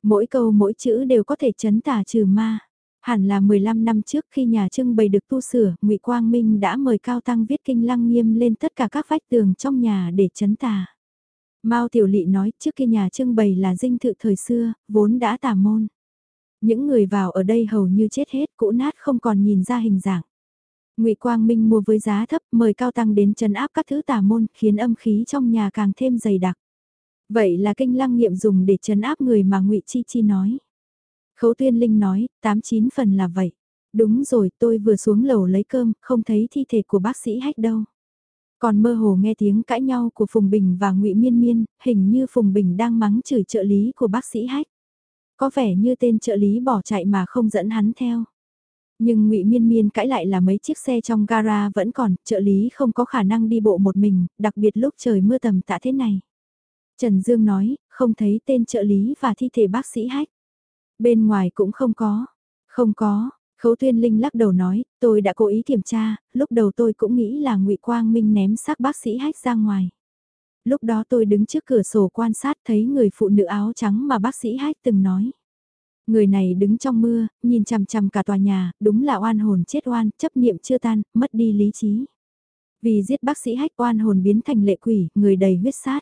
S1: Mỗi câu mỗi chữ đều có thể chấn tà trừ ma. Hẳn là 15 năm trước khi nhà trưng bày được tu sửa, ngụy Quang Minh đã mời Cao Tăng viết kinh lăng nghiêm lên tất cả các vách tường trong nhà để chấn tà. Mao Tiểu Lị nói trước khi nhà trưng bày là dinh thự thời xưa, vốn đã tà môn. Những người vào ở đây hầu như chết hết, cũ nát không còn nhìn ra hình dạng. Ngụy Quang Minh mua với giá thấp mời Cao Tăng đến chấn áp các thứ tà môn khiến âm khí trong nhà càng thêm dày đặc. Vậy là kinh lăng nghiệm dùng để chấn áp người mà Ngụy Chi Chi nói. Khấu Tuyên Linh nói, tám chín phần là vậy. Đúng rồi, tôi vừa xuống lầu lấy cơm, không thấy thi thể của bác sĩ hách đâu. Còn mơ hồ nghe tiếng cãi nhau của Phùng Bình và ngụy Miên Miên, hình như Phùng Bình đang mắng chửi trợ lý của bác sĩ hách. Có vẻ như tên trợ lý bỏ chạy mà không dẫn hắn theo. Nhưng ngụy Miên Miên cãi lại là mấy chiếc xe trong gara vẫn còn, trợ lý không có khả năng đi bộ một mình, đặc biệt lúc trời mưa tầm tạ thế này. Trần Dương nói, không thấy tên trợ lý và thi thể bác sĩ hách. Bên ngoài cũng không có. Không có, Khấu Tuyên Linh lắc đầu nói, tôi đã cố ý kiểm tra, lúc đầu tôi cũng nghĩ là ngụy Quang Minh ném xác bác sĩ hách ra ngoài. Lúc đó tôi đứng trước cửa sổ quan sát thấy người phụ nữ áo trắng mà bác sĩ hách từng nói. Người này đứng trong mưa, nhìn chằm chằm cả tòa nhà, đúng là oan hồn chết oan, chấp niệm chưa tan, mất đi lý trí. Vì giết bác sĩ hách oan hồn biến thành lệ quỷ, người đầy huyết sát.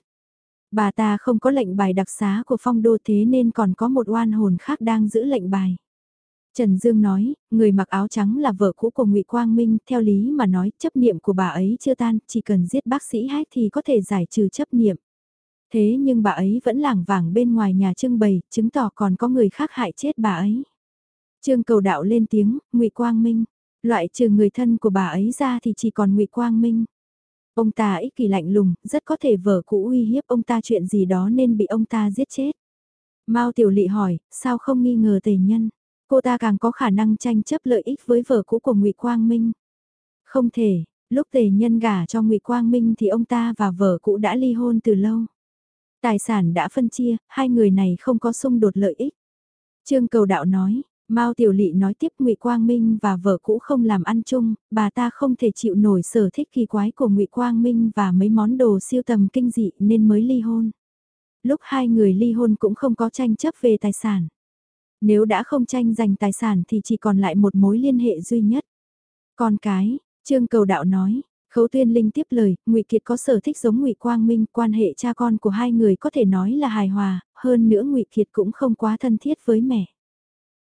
S1: Bà ta không có lệnh bài đặc xá của phong đô thế nên còn có một oan hồn khác đang giữ lệnh bài. Trần Dương nói, người mặc áo trắng là vợ cũ của Ngụy Quang Minh, theo lý mà nói chấp niệm của bà ấy chưa tan, chỉ cần giết bác sĩ hách thì có thể giải trừ chấp niệm. Thế nhưng bà ấy vẫn lảng vảng bên ngoài nhà trưng bày, chứng tỏ còn có người khác hại chết bà ấy. Trương cầu đạo lên tiếng, ngụy Quang Minh. Loại trừ người thân của bà ấy ra thì chỉ còn ngụy Quang Minh. Ông ta ích kỷ lạnh lùng, rất có thể vợ cũ uy hiếp ông ta chuyện gì đó nên bị ông ta giết chết. Mao Tiểu Lị hỏi, sao không nghi ngờ tề nhân? Cô ta càng có khả năng tranh chấp lợi ích với vợ cũ của ngụy Quang Minh. Không thể, lúc tề nhân gả cho ngụy Quang Minh thì ông ta và vợ cũ đã ly hôn từ lâu. Tài sản đã phân chia, hai người này không có xung đột lợi ích. Trương Cầu Đạo nói, Mao Tiểu Lị nói tiếp Ngụy Quang Minh và vợ cũ không làm ăn chung, bà ta không thể chịu nổi sở thích kỳ quái của Ngụy Quang Minh và mấy món đồ siêu tầm kinh dị nên mới ly hôn. Lúc hai người ly hôn cũng không có tranh chấp về tài sản. Nếu đã không tranh giành tài sản thì chỉ còn lại một mối liên hệ duy nhất. Con cái, Trương Cầu Đạo nói, Khấu Tuyên Linh tiếp lời, Ngụy Kiệt có sở thích giống Ngụy Quang Minh, quan hệ cha con của hai người có thể nói là hài hòa, hơn nữa Ngụy Kiệt cũng không quá thân thiết với mẹ.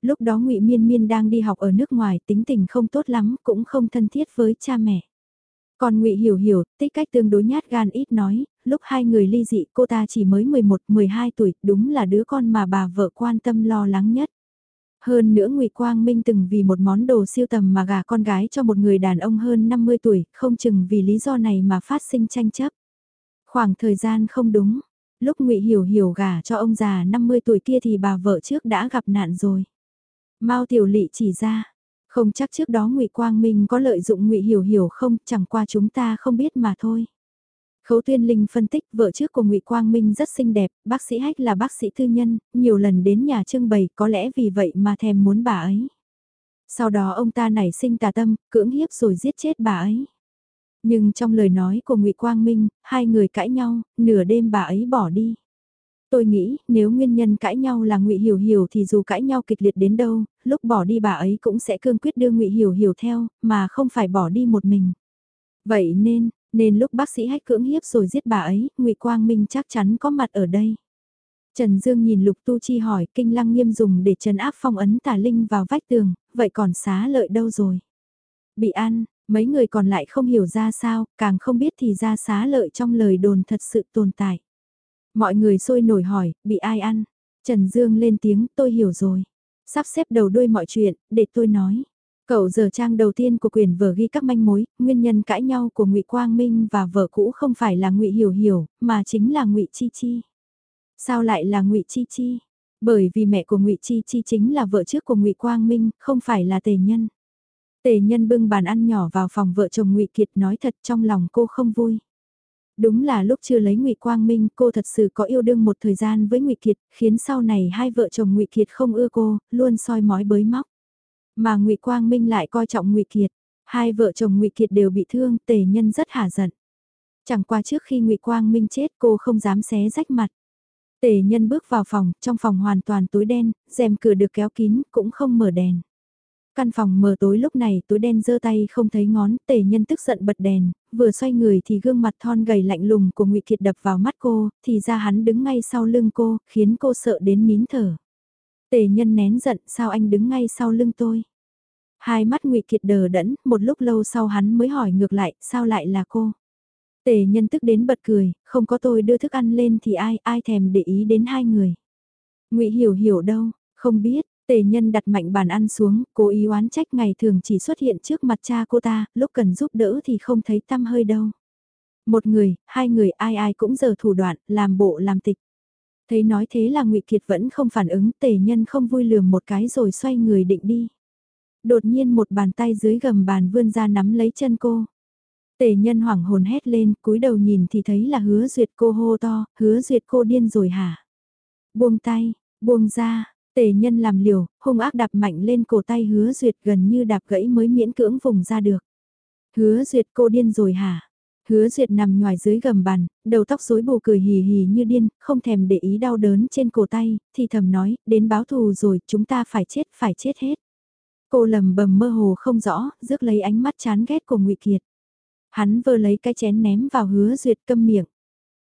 S1: Lúc đó Ngụy Miên Miên đang đi học ở nước ngoài, tính tình không tốt lắm, cũng không thân thiết với cha mẹ. Còn Ngụy Hiểu Hiểu, tích cách tương đối nhát gan ít nói, lúc hai người ly dị cô ta chỉ mới 11, 12 tuổi, đúng là đứa con mà bà vợ quan tâm lo lắng nhất. Hơn nữa Ngụy Quang Minh từng vì một món đồ siêu tầm mà gả con gái cho một người đàn ông hơn 50 tuổi, không chừng vì lý do này mà phát sinh tranh chấp. Khoảng thời gian không đúng, lúc Ngụy Hiểu Hiểu gả cho ông già 50 tuổi kia thì bà vợ trước đã gặp nạn rồi. Mao Tiểu Lị chỉ ra, không chắc trước đó Ngụy Quang Minh có lợi dụng Ngụy Hiểu Hiểu không, chẳng qua chúng ta không biết mà thôi. Khấu Tuyên Linh phân tích vợ trước của Ngụy Quang Minh rất xinh đẹp, bác sĩ Hách là bác sĩ tư nhân, nhiều lần đến nhà trưng bày có lẽ vì vậy mà thèm muốn bà ấy. Sau đó ông ta nảy sinh tà tâm, cưỡng hiếp rồi giết chết bà ấy. Nhưng trong lời nói của Ngụy Quang Minh, hai người cãi nhau, nửa đêm bà ấy bỏ đi. Tôi nghĩ, nếu nguyên nhân cãi nhau là Ngụy Hiểu Hiểu thì dù cãi nhau kịch liệt đến đâu, lúc bỏ đi bà ấy cũng sẽ cương quyết đưa Ngụy Hiểu Hiểu theo, mà không phải bỏ đi một mình. Vậy nên, nên lúc bác sĩ hách cưỡng hiếp rồi giết bà ấy, ngụy Quang Minh chắc chắn có mặt ở đây. Trần Dương nhìn Lục Tu Chi hỏi kinh lăng nghiêm dùng để trấn áp phong ấn tà linh vào vách tường, vậy còn xá lợi đâu rồi? Bị ăn, mấy người còn lại không hiểu ra sao, càng không biết thì ra xá lợi trong lời đồn thật sự tồn tại. Mọi người sôi nổi hỏi, bị ai ăn? Trần Dương lên tiếng, tôi hiểu rồi. Sắp xếp đầu đuôi mọi chuyện, để tôi nói. Cậu giờ trang đầu tiên của quyền vở ghi các manh mối, nguyên nhân cãi nhau của Ngụy Quang Minh và vợ cũ không phải là Ngụy Hiểu Hiểu, mà chính là Ngụy Chi Chi. Sao lại là Ngụy Chi Chi? Bởi vì mẹ của Ngụy Chi Chi chính là vợ trước của Ngụy Quang Minh, không phải là Tề Nhân. Tề Nhân bưng bàn ăn nhỏ vào phòng vợ chồng Ngụy Kiệt nói thật trong lòng cô không vui. Đúng là lúc chưa lấy Ngụy Quang Minh, cô thật sự có yêu đương một thời gian với Ngụy Kiệt, khiến sau này hai vợ chồng Ngụy Kiệt không ưa cô, luôn soi mói bới móc. Mà Ngụy Quang Minh lại coi trọng Ngụy Kiệt, hai vợ chồng Ngụy Kiệt đều bị thương, Tề Nhân rất hả giận. Chẳng qua trước khi Ngụy Quang Minh chết, cô không dám xé rách mặt. Tề Nhân bước vào phòng, trong phòng hoàn toàn tối đen, rèm cửa được kéo kín, cũng không mở đèn. Căn phòng mờ tối lúc này tối đen giơ tay không thấy ngón, tề nhân tức giận bật đèn, vừa xoay người thì gương mặt thon gầy lạnh lùng của ngụy Kiệt đập vào mắt cô, thì ra hắn đứng ngay sau lưng cô, khiến cô sợ đến nín thở. Tề nhân nén giận, sao anh đứng ngay sau lưng tôi? Hai mắt ngụy Kiệt đờ đẫn, một lúc lâu sau hắn mới hỏi ngược lại, sao lại là cô? Tề nhân tức đến bật cười, không có tôi đưa thức ăn lên thì ai, ai thèm để ý đến hai người. ngụy hiểu hiểu đâu, không biết, tề nhân đặt mạnh bàn ăn xuống, cố ý oán trách ngày thường chỉ xuất hiện trước mặt cha cô ta, lúc cần giúp đỡ thì không thấy tâm hơi đâu. Một người, hai người ai ai cũng giờ thủ đoạn, làm bộ làm tịch. Thấy nói thế là ngụy Kiệt vẫn không phản ứng, tề nhân không vui lườm một cái rồi xoay người định đi. Đột nhiên một bàn tay dưới gầm bàn vươn ra nắm lấy chân cô. Tề nhân hoảng hồn hét lên, cúi đầu nhìn thì thấy là hứa duyệt cô hô to, hứa duyệt cô điên rồi hả? Buông tay, buông ra, tề nhân làm liều, hung ác đạp mạnh lên cổ tay hứa duyệt gần như đạp gãy mới miễn cưỡng vùng ra được. Hứa duyệt cô điên rồi hả? Hứa duyệt nằm ngoài dưới gầm bàn, đầu tóc rối bù cười hì hì như điên, không thèm để ý đau đớn trên cổ tay, thì thầm nói, đến báo thù rồi, chúng ta phải chết, phải chết hết. Cô lầm bầm mơ hồ không rõ, rước lấy ánh mắt chán ghét của ngụy Kiệt. Hắn vơ lấy cái chén ném vào hứa duyệt câm miệng.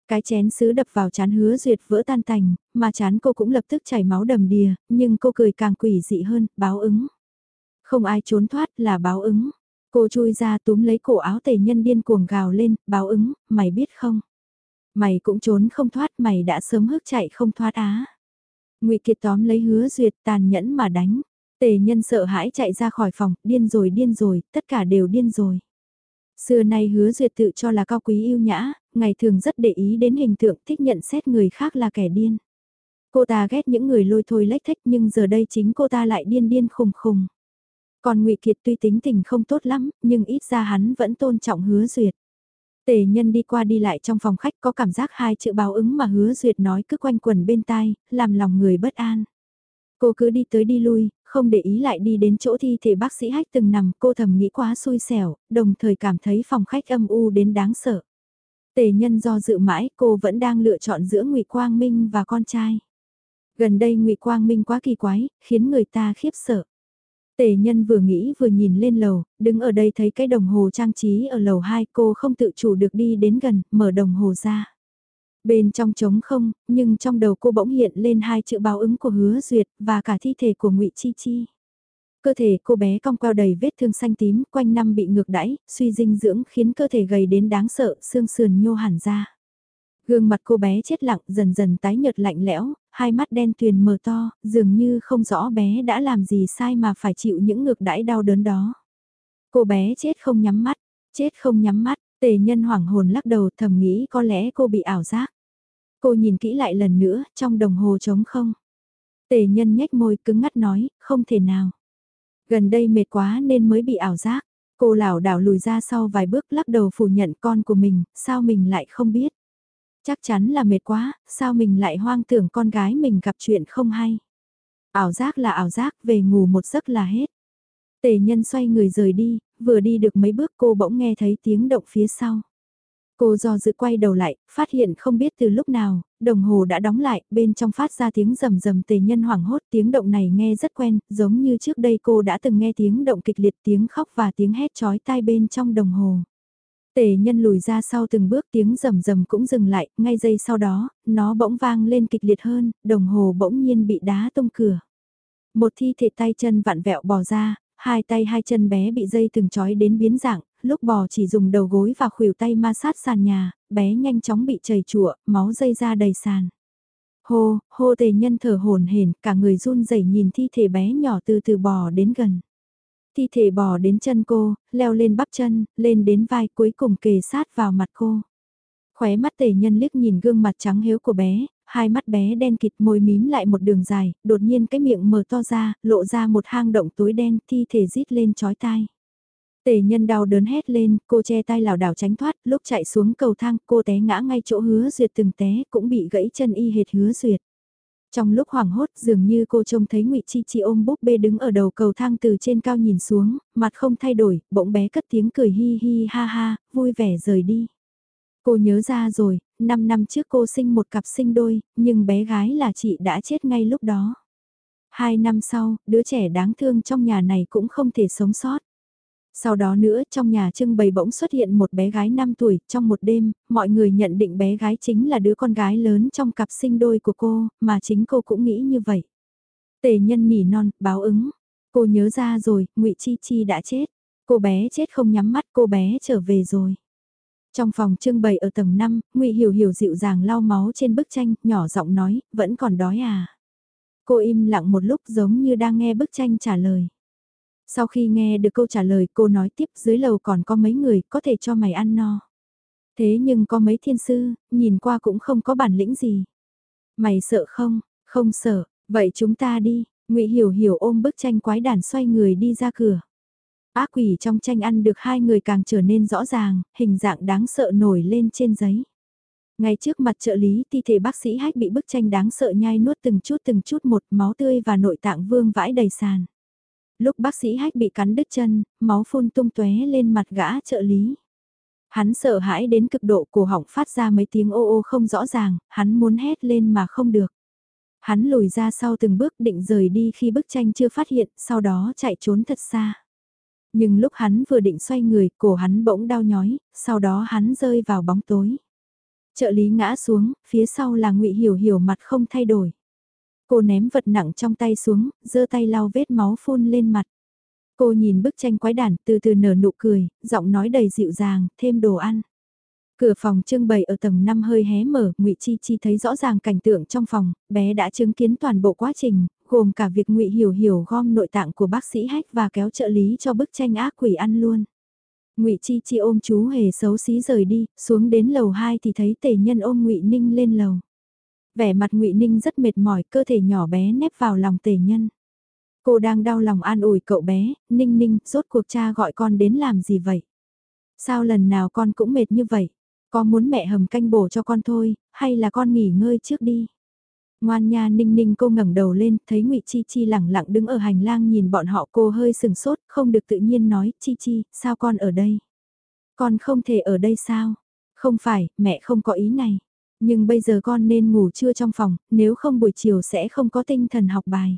S1: Cái chén sứ đập vào chán hứa duyệt vỡ tan tành, mà chán cô cũng lập tức chảy máu đầm đìa, nhưng cô cười càng quỷ dị hơn, báo ứng. Không ai trốn thoát là báo ứng. Cô chui ra túm lấy cổ áo tề nhân điên cuồng gào lên, báo ứng, mày biết không? Mày cũng trốn không thoát, mày đã sớm hức chạy không thoát á. ngụy Kiệt tóm lấy hứa duyệt tàn nhẫn mà đánh. Tề nhân sợ hãi chạy ra khỏi phòng, điên rồi điên rồi, tất cả đều điên rồi. Xưa nay hứa duyệt tự cho là cao quý yêu nhã, ngày thường rất để ý đến hình tượng thích nhận xét người khác là kẻ điên. Cô ta ghét những người lôi thôi lách thách nhưng giờ đây chính cô ta lại điên điên khùng khùng. Còn ngụy Kiệt tuy tính tình không tốt lắm, nhưng ít ra hắn vẫn tôn trọng hứa duyệt. Tề nhân đi qua đi lại trong phòng khách có cảm giác hai chữ báo ứng mà hứa duyệt nói cứ quanh quần bên tai, làm lòng người bất an. Cô cứ đi tới đi lui, không để ý lại đi đến chỗ thi thể bác sĩ hách từng nằm, cô thầm nghĩ quá xui xẻo, đồng thời cảm thấy phòng khách âm u đến đáng sợ. Tề nhân do dự mãi, cô vẫn đang lựa chọn giữa Ngụy Quang Minh và con trai. Gần đây Ngụy Quang Minh quá kỳ quái, khiến người ta khiếp sợ. Tề nhân vừa nghĩ vừa nhìn lên lầu, đứng ở đây thấy cái đồng hồ trang trí ở lầu 2 cô không tự chủ được đi đến gần, mở đồng hồ ra. Bên trong trống không, nhưng trong đầu cô bỗng hiện lên hai chữ báo ứng của hứa duyệt và cả thi thể của ngụy Chi Chi. Cơ thể cô bé cong queo đầy vết thương xanh tím, quanh năm bị ngược đãi, suy dinh dưỡng khiến cơ thể gầy đến đáng sợ, xương sườn nhô hẳn ra. Gương mặt cô bé chết lặng dần dần tái nhợt lạnh lẽo, hai mắt đen tuyền mờ to, dường như không rõ bé đã làm gì sai mà phải chịu những ngược đãi đau đớn đó. Cô bé chết không nhắm mắt, chết không nhắm mắt, tề nhân hoảng hồn lắc đầu thầm nghĩ có lẽ cô bị ảo giác. Cô nhìn kỹ lại lần nữa, trong đồng hồ trống không. Tề nhân nhếch môi cứng ngắt nói, không thể nào. Gần đây mệt quá nên mới bị ảo giác. Cô lảo đảo lùi ra sau vài bước lắc đầu phủ nhận con của mình, sao mình lại không biết. Chắc chắn là mệt quá, sao mình lại hoang tưởng con gái mình gặp chuyện không hay. Ảo giác là ảo giác, về ngủ một giấc là hết. Tề nhân xoay người rời đi, vừa đi được mấy bước cô bỗng nghe thấy tiếng động phía sau. Cô do dự quay đầu lại, phát hiện không biết từ lúc nào, đồng hồ đã đóng lại, bên trong phát ra tiếng rầm rầm tề nhân hoảng hốt tiếng động này nghe rất quen, giống như trước đây cô đã từng nghe tiếng động kịch liệt tiếng khóc và tiếng hét chói tai bên trong đồng hồ. Tề nhân lùi ra sau từng bước tiếng rầm rầm cũng dừng lại, ngay giây sau đó, nó bỗng vang lên kịch liệt hơn, đồng hồ bỗng nhiên bị đá tung cửa. Một thi thể tay chân vặn vẹo bò ra, hai tay hai chân bé bị dây từng chói đến biến dạng, lúc bò chỉ dùng đầu gối và khuỷu tay ma sát sàn nhà, bé nhanh chóng bị chảy chụa, máu dây ra đầy sàn. Hô, hô tề nhân thở hồn hển, cả người run rẩy nhìn thi thể bé nhỏ từ từ bò đến gần. Thi thể bò đến chân cô, leo lên bắp chân, lên đến vai cuối cùng kề sát vào mặt cô. Khóe mắt tề nhân liếc nhìn gương mặt trắng hiếu của bé, hai mắt bé đen kịt môi mím lại một đường dài, đột nhiên cái miệng mở to ra, lộ ra một hang động tối đen, thi thể rít lên chói tai. Tề nhân đau đớn hét lên, cô che tay lảo đảo tránh thoát, lúc chạy xuống cầu thang cô té ngã ngay chỗ hứa duyệt từng té cũng bị gãy chân y hệt hứa duyệt. Trong lúc hoảng hốt dường như cô trông thấy ngụy Chi Chi ôm búp bê đứng ở đầu cầu thang từ trên cao nhìn xuống, mặt không thay đổi, bỗng bé cất tiếng cười hi hi ha ha, vui vẻ rời đi. Cô nhớ ra rồi, 5 năm trước cô sinh một cặp sinh đôi, nhưng bé gái là chị đã chết ngay lúc đó. Hai năm sau, đứa trẻ đáng thương trong nhà này cũng không thể sống sót. Sau đó nữa trong nhà trưng bày bỗng xuất hiện một bé gái 5 tuổi, trong một đêm, mọi người nhận định bé gái chính là đứa con gái lớn trong cặp sinh đôi của cô, mà chính cô cũng nghĩ như vậy. Tề nhân nỉ non, báo ứng. Cô nhớ ra rồi, ngụy Chi Chi đã chết. Cô bé chết không nhắm mắt, cô bé trở về rồi. Trong phòng trưng bày ở tầng 5, ngụy Hiểu Hiểu dịu dàng lau máu trên bức tranh, nhỏ giọng nói, vẫn còn đói à. Cô im lặng một lúc giống như đang nghe bức tranh trả lời. Sau khi nghe được câu trả lời cô nói tiếp dưới lầu còn có mấy người có thể cho mày ăn no. Thế nhưng có mấy thiên sư, nhìn qua cũng không có bản lĩnh gì. Mày sợ không? Không sợ, vậy chúng ta đi. ngụy Hiểu Hiểu ôm bức tranh quái đản xoay người đi ra cửa. Ác quỷ trong tranh ăn được hai người càng trở nên rõ ràng, hình dạng đáng sợ nổi lên trên giấy. Ngay trước mặt trợ lý thi thể bác sĩ hách bị bức tranh đáng sợ nhai nuốt từng chút từng chút một máu tươi và nội tạng vương vãi đầy sàn. Lúc bác sĩ hách bị cắn đứt chân, máu phun tung tóe lên mặt gã trợ lý. Hắn sợ hãi đến cực độ cổ họng phát ra mấy tiếng ô ô không rõ ràng, hắn muốn hét lên mà không được. Hắn lùi ra sau từng bước định rời đi khi bức tranh chưa phát hiện, sau đó chạy trốn thật xa. Nhưng lúc hắn vừa định xoay người, cổ hắn bỗng đau nhói, sau đó hắn rơi vào bóng tối. Trợ lý ngã xuống, phía sau là ngụy Hiểu Hiểu mặt không thay đổi. Cô ném vật nặng trong tay xuống, giơ tay lau vết máu phun lên mặt. Cô nhìn bức tranh quái đản từ từ nở nụ cười, giọng nói đầy dịu dàng, thêm đồ ăn. Cửa phòng trưng bày ở tầng 5 hơi hé mở, Ngụy Chi Chi thấy rõ ràng cảnh tượng trong phòng, bé đã chứng kiến toàn bộ quá trình, gồm cả việc Ngụy Hiểu Hiểu gom nội tạng của bác sĩ Hách và kéo trợ lý cho bức tranh ác quỷ ăn luôn. Ngụy Chi Chi ôm chú hề xấu xí rời đi, xuống đến lầu 2 thì thấy Tề Nhân ôm Ngụy Ninh lên lầu. Vẻ mặt Ngụy Ninh rất mệt mỏi, cơ thể nhỏ bé nép vào lòng Tề Nhân. Cô đang đau lòng an ủi cậu bé, Ninh Ninh, rốt cuộc cha gọi con đến làm gì vậy? Sao lần nào con cũng mệt như vậy? Có muốn mẹ hầm canh bổ cho con thôi, hay là con nghỉ ngơi trước đi? Ngoan nha ninh ninh cô ngẩng đầu lên, thấy ngụy Chi Chi lẳng lặng đứng ở hành lang nhìn bọn họ cô hơi sừng sốt, không được tự nhiên nói, Chi Chi, sao con ở đây? Con không thể ở đây sao? Không phải, mẹ không có ý này. Nhưng bây giờ con nên ngủ trưa trong phòng, nếu không buổi chiều sẽ không có tinh thần học bài.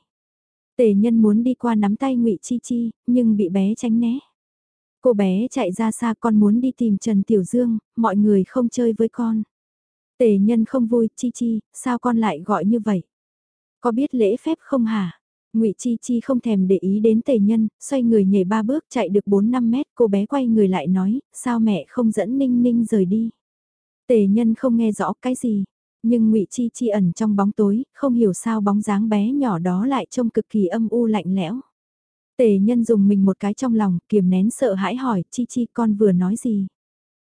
S1: Tề nhân muốn đi qua nắm tay ngụy Chi Chi, nhưng bị bé tránh né. Cô bé chạy ra xa con muốn đi tìm Trần Tiểu Dương, mọi người không chơi với con. Tề nhân không vui, Chi Chi, sao con lại gọi như vậy? Có biết lễ phép không hả? Ngụy Chi Chi không thèm để ý đến tề nhân, xoay người nhảy ba bước chạy được 4-5 mét, cô bé quay người lại nói, sao mẹ không dẫn Ninh Ninh rời đi? Tề nhân không nghe rõ cái gì, nhưng Ngụy Chi Chi ẩn trong bóng tối, không hiểu sao bóng dáng bé nhỏ đó lại trông cực kỳ âm u lạnh lẽo. Tề nhân dùng mình một cái trong lòng, kiềm nén sợ hãi hỏi, Chi Chi con vừa nói gì?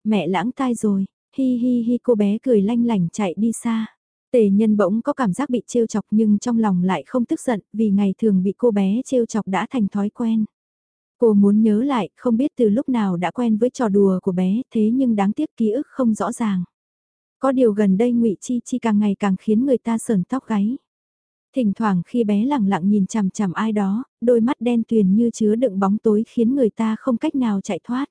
S1: Mẹ lãng tai rồi, hi hi hi cô bé cười lanh lảnh chạy đi xa. Tề nhân bỗng có cảm giác bị trêu chọc nhưng trong lòng lại không tức giận vì ngày thường bị cô bé trêu chọc đã thành thói quen. Cô muốn nhớ lại, không biết từ lúc nào đã quen với trò đùa của bé, thế nhưng đáng tiếc ký ức không rõ ràng. Có điều gần đây ngụy Chi Chi càng ngày càng khiến người ta sờn tóc gáy. Thỉnh thoảng khi bé lẳng lặng nhìn chằm chằm ai đó, đôi mắt đen tuyền như chứa đựng bóng tối khiến người ta không cách nào chạy thoát.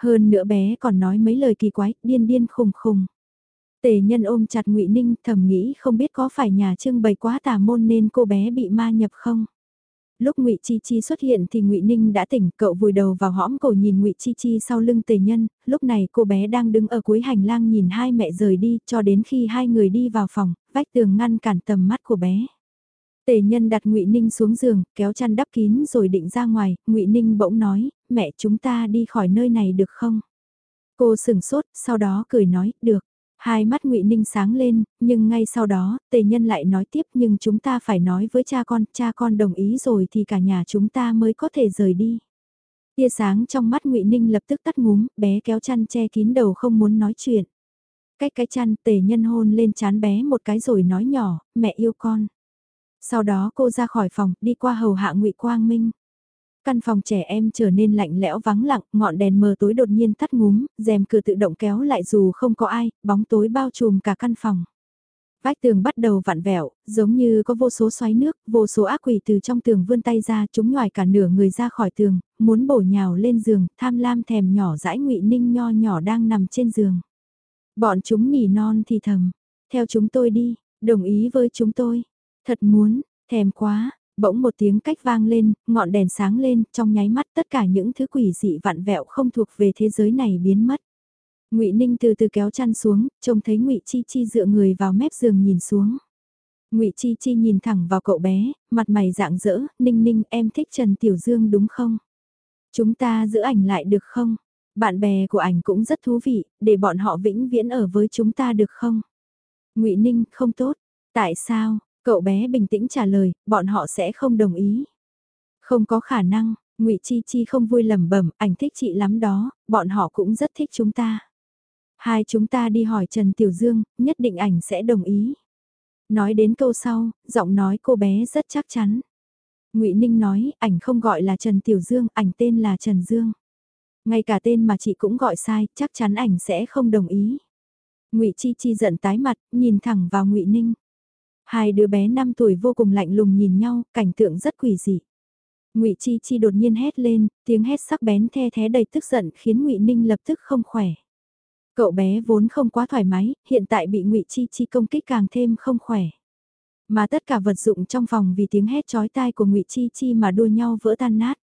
S1: Hơn nữa bé còn nói mấy lời kỳ quái, điên điên khùng khùng. Tề nhân ôm chặt ngụy Ninh thầm nghĩ không biết có phải nhà trưng bày quá tà môn nên cô bé bị ma nhập không. Lúc ngụy Chi Chi xuất hiện thì ngụy Ninh đã tỉnh, cậu vùi đầu vào hõm cổ nhìn ngụy Chi Chi sau lưng Tề Nhân, lúc này cô bé đang đứng ở cuối hành lang nhìn hai mẹ rời đi cho đến khi hai người đi vào phòng, vách tường ngăn cản tầm mắt của bé. Tề Nhân đặt ngụy Ninh xuống giường, kéo chăn đắp kín rồi định ra ngoài, ngụy Ninh bỗng nói, mẹ chúng ta đi khỏi nơi này được không? Cô sừng sốt, sau đó cười nói, được. Hai mắt ngụy Ninh sáng lên, nhưng ngay sau đó, tề nhân lại nói tiếp nhưng chúng ta phải nói với cha con, cha con đồng ý rồi thì cả nhà chúng ta mới có thể rời đi. Tia sáng trong mắt ngụy Ninh lập tức tắt ngúm, bé kéo chăn che kín đầu không muốn nói chuyện. Cách cái chăn tề nhân hôn lên chán bé một cái rồi nói nhỏ, mẹ yêu con. Sau đó cô ra khỏi phòng, đi qua hầu hạ ngụy Quang Minh. Căn phòng trẻ em trở nên lạnh lẽo vắng lặng, ngọn đèn mờ tối đột nhiên tắt ngúm, rèm cửa tự động kéo lại dù không có ai, bóng tối bao trùm cả căn phòng. Vách tường bắt đầu vặn vẹo, giống như có vô số xoáy nước, vô số ác quỷ từ trong tường vươn tay ra, chúng nhòi cả nửa người ra khỏi tường, muốn bổ nhào lên giường, tham lam thèm nhỏ dãi ngụy ninh nho nhỏ đang nằm trên giường. Bọn chúng nỉ non thì thầm, theo chúng tôi đi, đồng ý với chúng tôi, thật muốn, thèm quá, Bỗng một tiếng cách vang lên, ngọn đèn sáng lên, trong nháy mắt tất cả những thứ quỷ dị vặn vẹo không thuộc về thế giới này biến mất. Ngụy Ninh từ từ kéo chăn xuống, trông thấy Ngụy Chi Chi dựa người vào mép giường nhìn xuống. Ngụy Chi Chi nhìn thẳng vào cậu bé, mặt mày rạng rỡ, "Ninh Ninh, em thích Trần Tiểu Dương đúng không? Chúng ta giữ ảnh lại được không? Bạn bè của ảnh cũng rất thú vị, để bọn họ vĩnh viễn ở với chúng ta được không?" Ngụy Ninh, "Không tốt. Tại sao?" Cậu bé bình tĩnh trả lời, bọn họ sẽ không đồng ý. Không có khả năng, ngụy Chi Chi không vui lẩm bẩm, ảnh thích chị lắm đó, bọn họ cũng rất thích chúng ta. Hai chúng ta đi hỏi Trần Tiểu Dương, nhất định ảnh sẽ đồng ý. Nói đến câu sau, giọng nói cô bé rất chắc chắn. Ngụy Ninh nói, ảnh không gọi là Trần Tiểu Dương, ảnh tên là Trần Dương. Ngay cả tên mà chị cũng gọi sai, chắc chắn ảnh sẽ không đồng ý. Ngụy Chi Chi giận tái mặt, nhìn thẳng vào Ngụy Ninh. Hai đứa bé 5 tuổi vô cùng lạnh lùng nhìn nhau, cảnh tượng rất quỷ dị. Ngụy Chi Chi đột nhiên hét lên, tiếng hét sắc bén the thé đầy tức giận khiến Ngụy Ninh lập tức không khỏe. Cậu bé vốn không quá thoải mái, hiện tại bị Ngụy Chi Chi công kích càng thêm không khỏe. Mà tất cả vật dụng trong phòng vì tiếng hét chói tai của Ngụy Chi Chi mà đua nhau vỡ tan nát.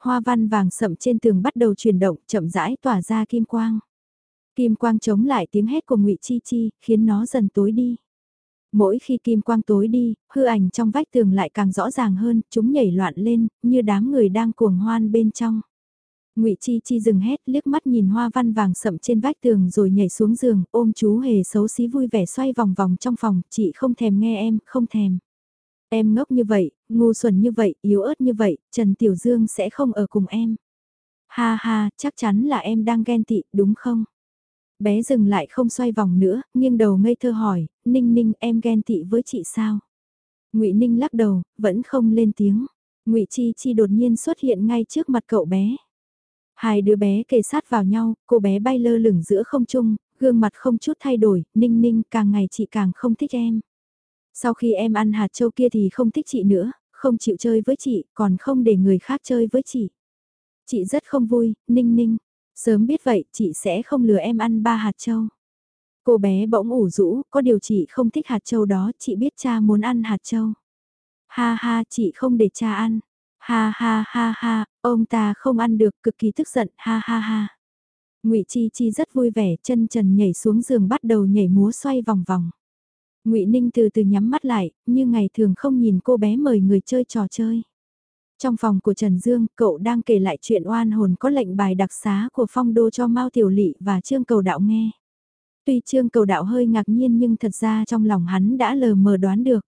S1: Hoa văn vàng sậm trên tường bắt đầu chuyển động, chậm rãi tỏa ra kim quang. Kim quang chống lại tiếng hét của Ngụy Chi Chi, khiến nó dần tối đi. Mỗi khi kim quang tối đi, hư ảnh trong vách tường lại càng rõ ràng hơn, chúng nhảy loạn lên, như đám người đang cuồng hoan bên trong. Ngụy Chi Chi dừng hét, liếc mắt nhìn hoa văn vàng sậm trên vách tường rồi nhảy xuống giường, ôm chú hề xấu xí vui vẻ xoay vòng vòng trong phòng, chị không thèm nghe em, không thèm. Em ngốc như vậy, ngu xuẩn như vậy, yếu ớt như vậy, Trần Tiểu Dương sẽ không ở cùng em. Ha ha, chắc chắn là em đang ghen tị, đúng không? Bé dừng lại không xoay vòng nữa, nghiêng đầu ngây thơ hỏi, Ninh Ninh em ghen tị với chị sao? ngụy Ninh lắc đầu, vẫn không lên tiếng. ngụy Chi Chi đột nhiên xuất hiện ngay trước mặt cậu bé. Hai đứa bé kề sát vào nhau, cô bé bay lơ lửng giữa không trung, gương mặt không chút thay đổi, Ninh Ninh càng ngày chị càng không thích em. Sau khi em ăn hạt châu kia thì không thích chị nữa, không chịu chơi với chị, còn không để người khác chơi với chị. Chị rất không vui, Ninh Ninh. Sớm biết vậy, chị sẽ không lừa em ăn ba hạt châu. Cô bé bỗng ủ rũ, có điều chị không thích hạt châu đó, chị biết cha muốn ăn hạt châu. Ha ha, chị không để cha ăn. Ha ha ha ha, ông ta không ăn được, cực kỳ tức giận, ha ha ha. Ngụy Chi Chi rất vui vẻ, chân trần nhảy xuống giường bắt đầu nhảy múa xoay vòng vòng. Ngụy Ninh từ từ nhắm mắt lại, như ngày thường không nhìn cô bé mời người chơi trò chơi. Trong phòng của Trần Dương, cậu đang kể lại chuyện oan hồn có lệnh bài đặc xá của phong đô cho Mao Tiểu Lị và Trương Cầu Đạo nghe. Tuy Trương Cầu Đạo hơi ngạc nhiên nhưng thật ra trong lòng hắn đã lờ mờ đoán được.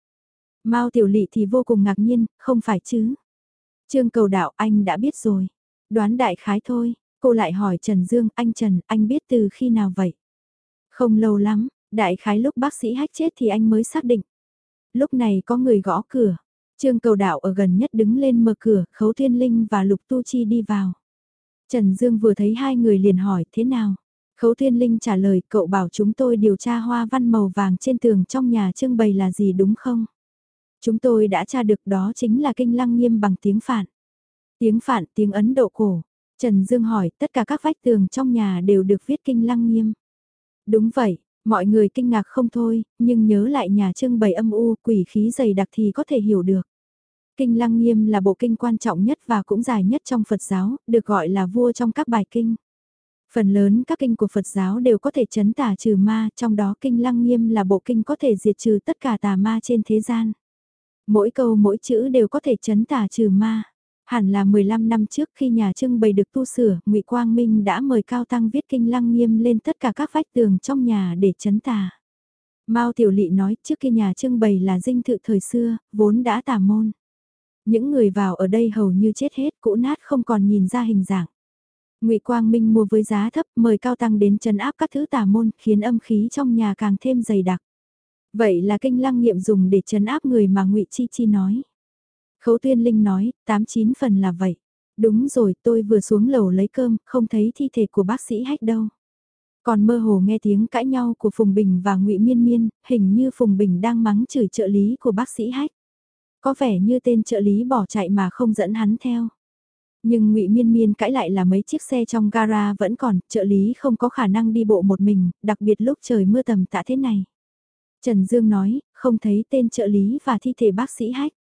S1: Mao Tiểu Lị thì vô cùng ngạc nhiên, không phải chứ. Trương Cầu Đạo anh đã biết rồi. Đoán đại khái thôi, cô lại hỏi Trần Dương, anh Trần, anh biết từ khi nào vậy? Không lâu lắm, đại khái lúc bác sĩ hách chết thì anh mới xác định. Lúc này có người gõ cửa. Trương cầu đạo ở gần nhất đứng lên mở cửa, Khấu Thiên Linh và Lục Tu Chi đi vào. Trần Dương vừa thấy hai người liền hỏi thế nào. Khấu Thiên Linh trả lời cậu bảo chúng tôi điều tra hoa văn màu vàng trên tường trong nhà trưng bày là gì đúng không? Chúng tôi đã tra được đó chính là kinh lăng nghiêm bằng tiếng phản. Tiếng phản, tiếng Ấn Độ cổ. Trần Dương hỏi tất cả các vách tường trong nhà đều được viết kinh lăng nghiêm. Đúng vậy, mọi người kinh ngạc không thôi, nhưng nhớ lại nhà trưng bày âm u quỷ khí dày đặc thì có thể hiểu được. Kinh Lăng Nghiêm là bộ kinh quan trọng nhất và cũng dài nhất trong Phật giáo, được gọi là vua trong các bài kinh. Phần lớn các kinh của Phật giáo đều có thể chấn tà trừ ma, trong đó kinh Lăng Nghiêm là bộ kinh có thể diệt trừ tất cả tà ma trên thế gian. Mỗi câu mỗi chữ đều có thể chấn tà trừ ma. Hẳn là 15 năm trước khi nhà trưng bày được tu sửa, ngụy Quang Minh đã mời Cao Tăng viết kinh Lăng Nghiêm lên tất cả các vách tường trong nhà để chấn tà. Mao Tiểu Lị nói trước khi nhà trưng bày là dinh thự thời xưa, vốn đã tà môn. Những người vào ở đây hầu như chết hết cũ nát không còn nhìn ra hình dạng. Ngụy Quang Minh mua với giá thấp mời cao tăng đến chấn áp các thứ tà môn khiến âm khí trong nhà càng thêm dày đặc. Vậy là kinh lăng nghiệm dùng để chấn áp người mà Ngụy Chi Chi nói. Khấu Tuyên Linh nói, tám chín phần là vậy. Đúng rồi, tôi vừa xuống lầu lấy cơm, không thấy thi thể của bác sĩ hách đâu. Còn mơ hồ nghe tiếng cãi nhau của Phùng Bình và Ngụy Miên Miên, hình như Phùng Bình đang mắng chửi trợ lý của bác sĩ hách. Có vẻ như tên trợ lý bỏ chạy mà không dẫn hắn theo. Nhưng ngụy Miên Miên cãi lại là mấy chiếc xe trong gara vẫn còn, trợ lý không có khả năng đi bộ một mình, đặc biệt lúc trời mưa tầm tã thế này. Trần Dương nói, không thấy tên trợ lý và thi thể bác sĩ hách.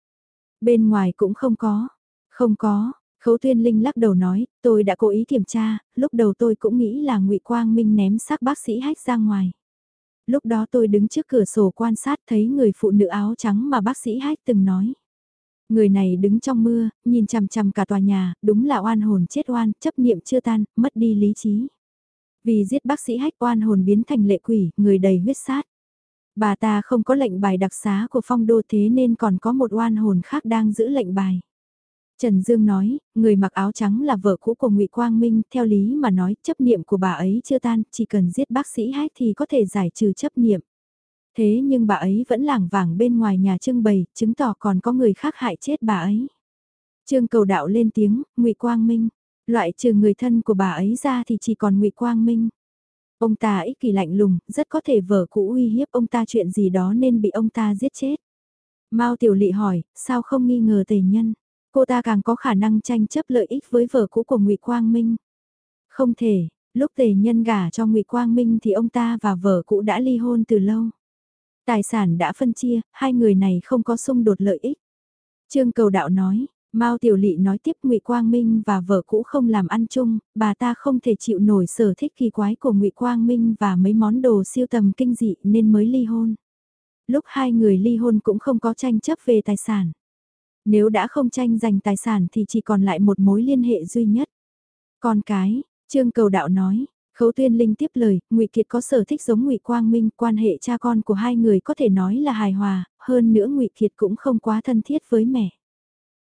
S1: Bên ngoài cũng không có. Không có, Khấu Tuyên Linh lắc đầu nói, tôi đã cố ý kiểm tra, lúc đầu tôi cũng nghĩ là ngụy Quang Minh ném xác bác sĩ hách ra ngoài. Lúc đó tôi đứng trước cửa sổ quan sát thấy người phụ nữ áo trắng mà bác sĩ Hách từng nói. Người này đứng trong mưa, nhìn chằm chằm cả tòa nhà, đúng là oan hồn chết oan, chấp niệm chưa tan, mất đi lý trí. Vì giết bác sĩ Hách oan hồn biến thành lệ quỷ, người đầy huyết sát. Bà ta không có lệnh bài đặc xá của phong đô thế nên còn có một oan hồn khác đang giữ lệnh bài. Trần Dương nói, người mặc áo trắng là vợ cũ của Ngụy Quang Minh, theo lý mà nói, chấp niệm của bà ấy chưa tan, chỉ cần giết bác sĩ Hách thì có thể giải trừ chấp niệm. Thế nhưng bà ấy vẫn lảng vảng bên ngoài nhà trưng bày, chứng tỏ còn có người khác hại chết bà ấy. Trương cầu đạo lên tiếng, Ngụy Quang Minh, loại trừ người thân của bà ấy ra thì chỉ còn Ngụy Quang Minh. Ông ta ích kỷ lạnh lùng, rất có thể vợ cũ uy hiếp ông ta chuyện gì đó nên bị ông ta giết chết. Mao Tiểu Lị hỏi, sao không nghi ngờ tề nhân? Cô ta càng có khả năng tranh chấp lợi ích với vợ cũ của Ngụy Quang Minh. Không thể, lúc tề nhân gả cho Ngụy Quang Minh thì ông ta và vợ cũ đã ly hôn từ lâu. Tài sản đã phân chia, hai người này không có xung đột lợi ích. Trương Cầu Đạo nói, Mao Tiểu Lị nói tiếp Ngụy Quang Minh và vợ cũ không làm ăn chung, bà ta không thể chịu nổi sở thích kỳ quái của Ngụy Quang Minh và mấy món đồ siêu tầm kinh dị nên mới ly hôn. Lúc hai người ly hôn cũng không có tranh chấp về tài sản. Nếu đã không tranh giành tài sản thì chỉ còn lại một mối liên hệ duy nhất. Con cái, Trương Cầu Đạo nói, Khấu Tuyên Linh tiếp lời, Ngụy Kiệt có sở thích giống Ngụy Quang Minh, quan hệ cha con của hai người có thể nói là hài hòa, hơn nữa Ngụy Kiệt cũng không quá thân thiết với mẹ.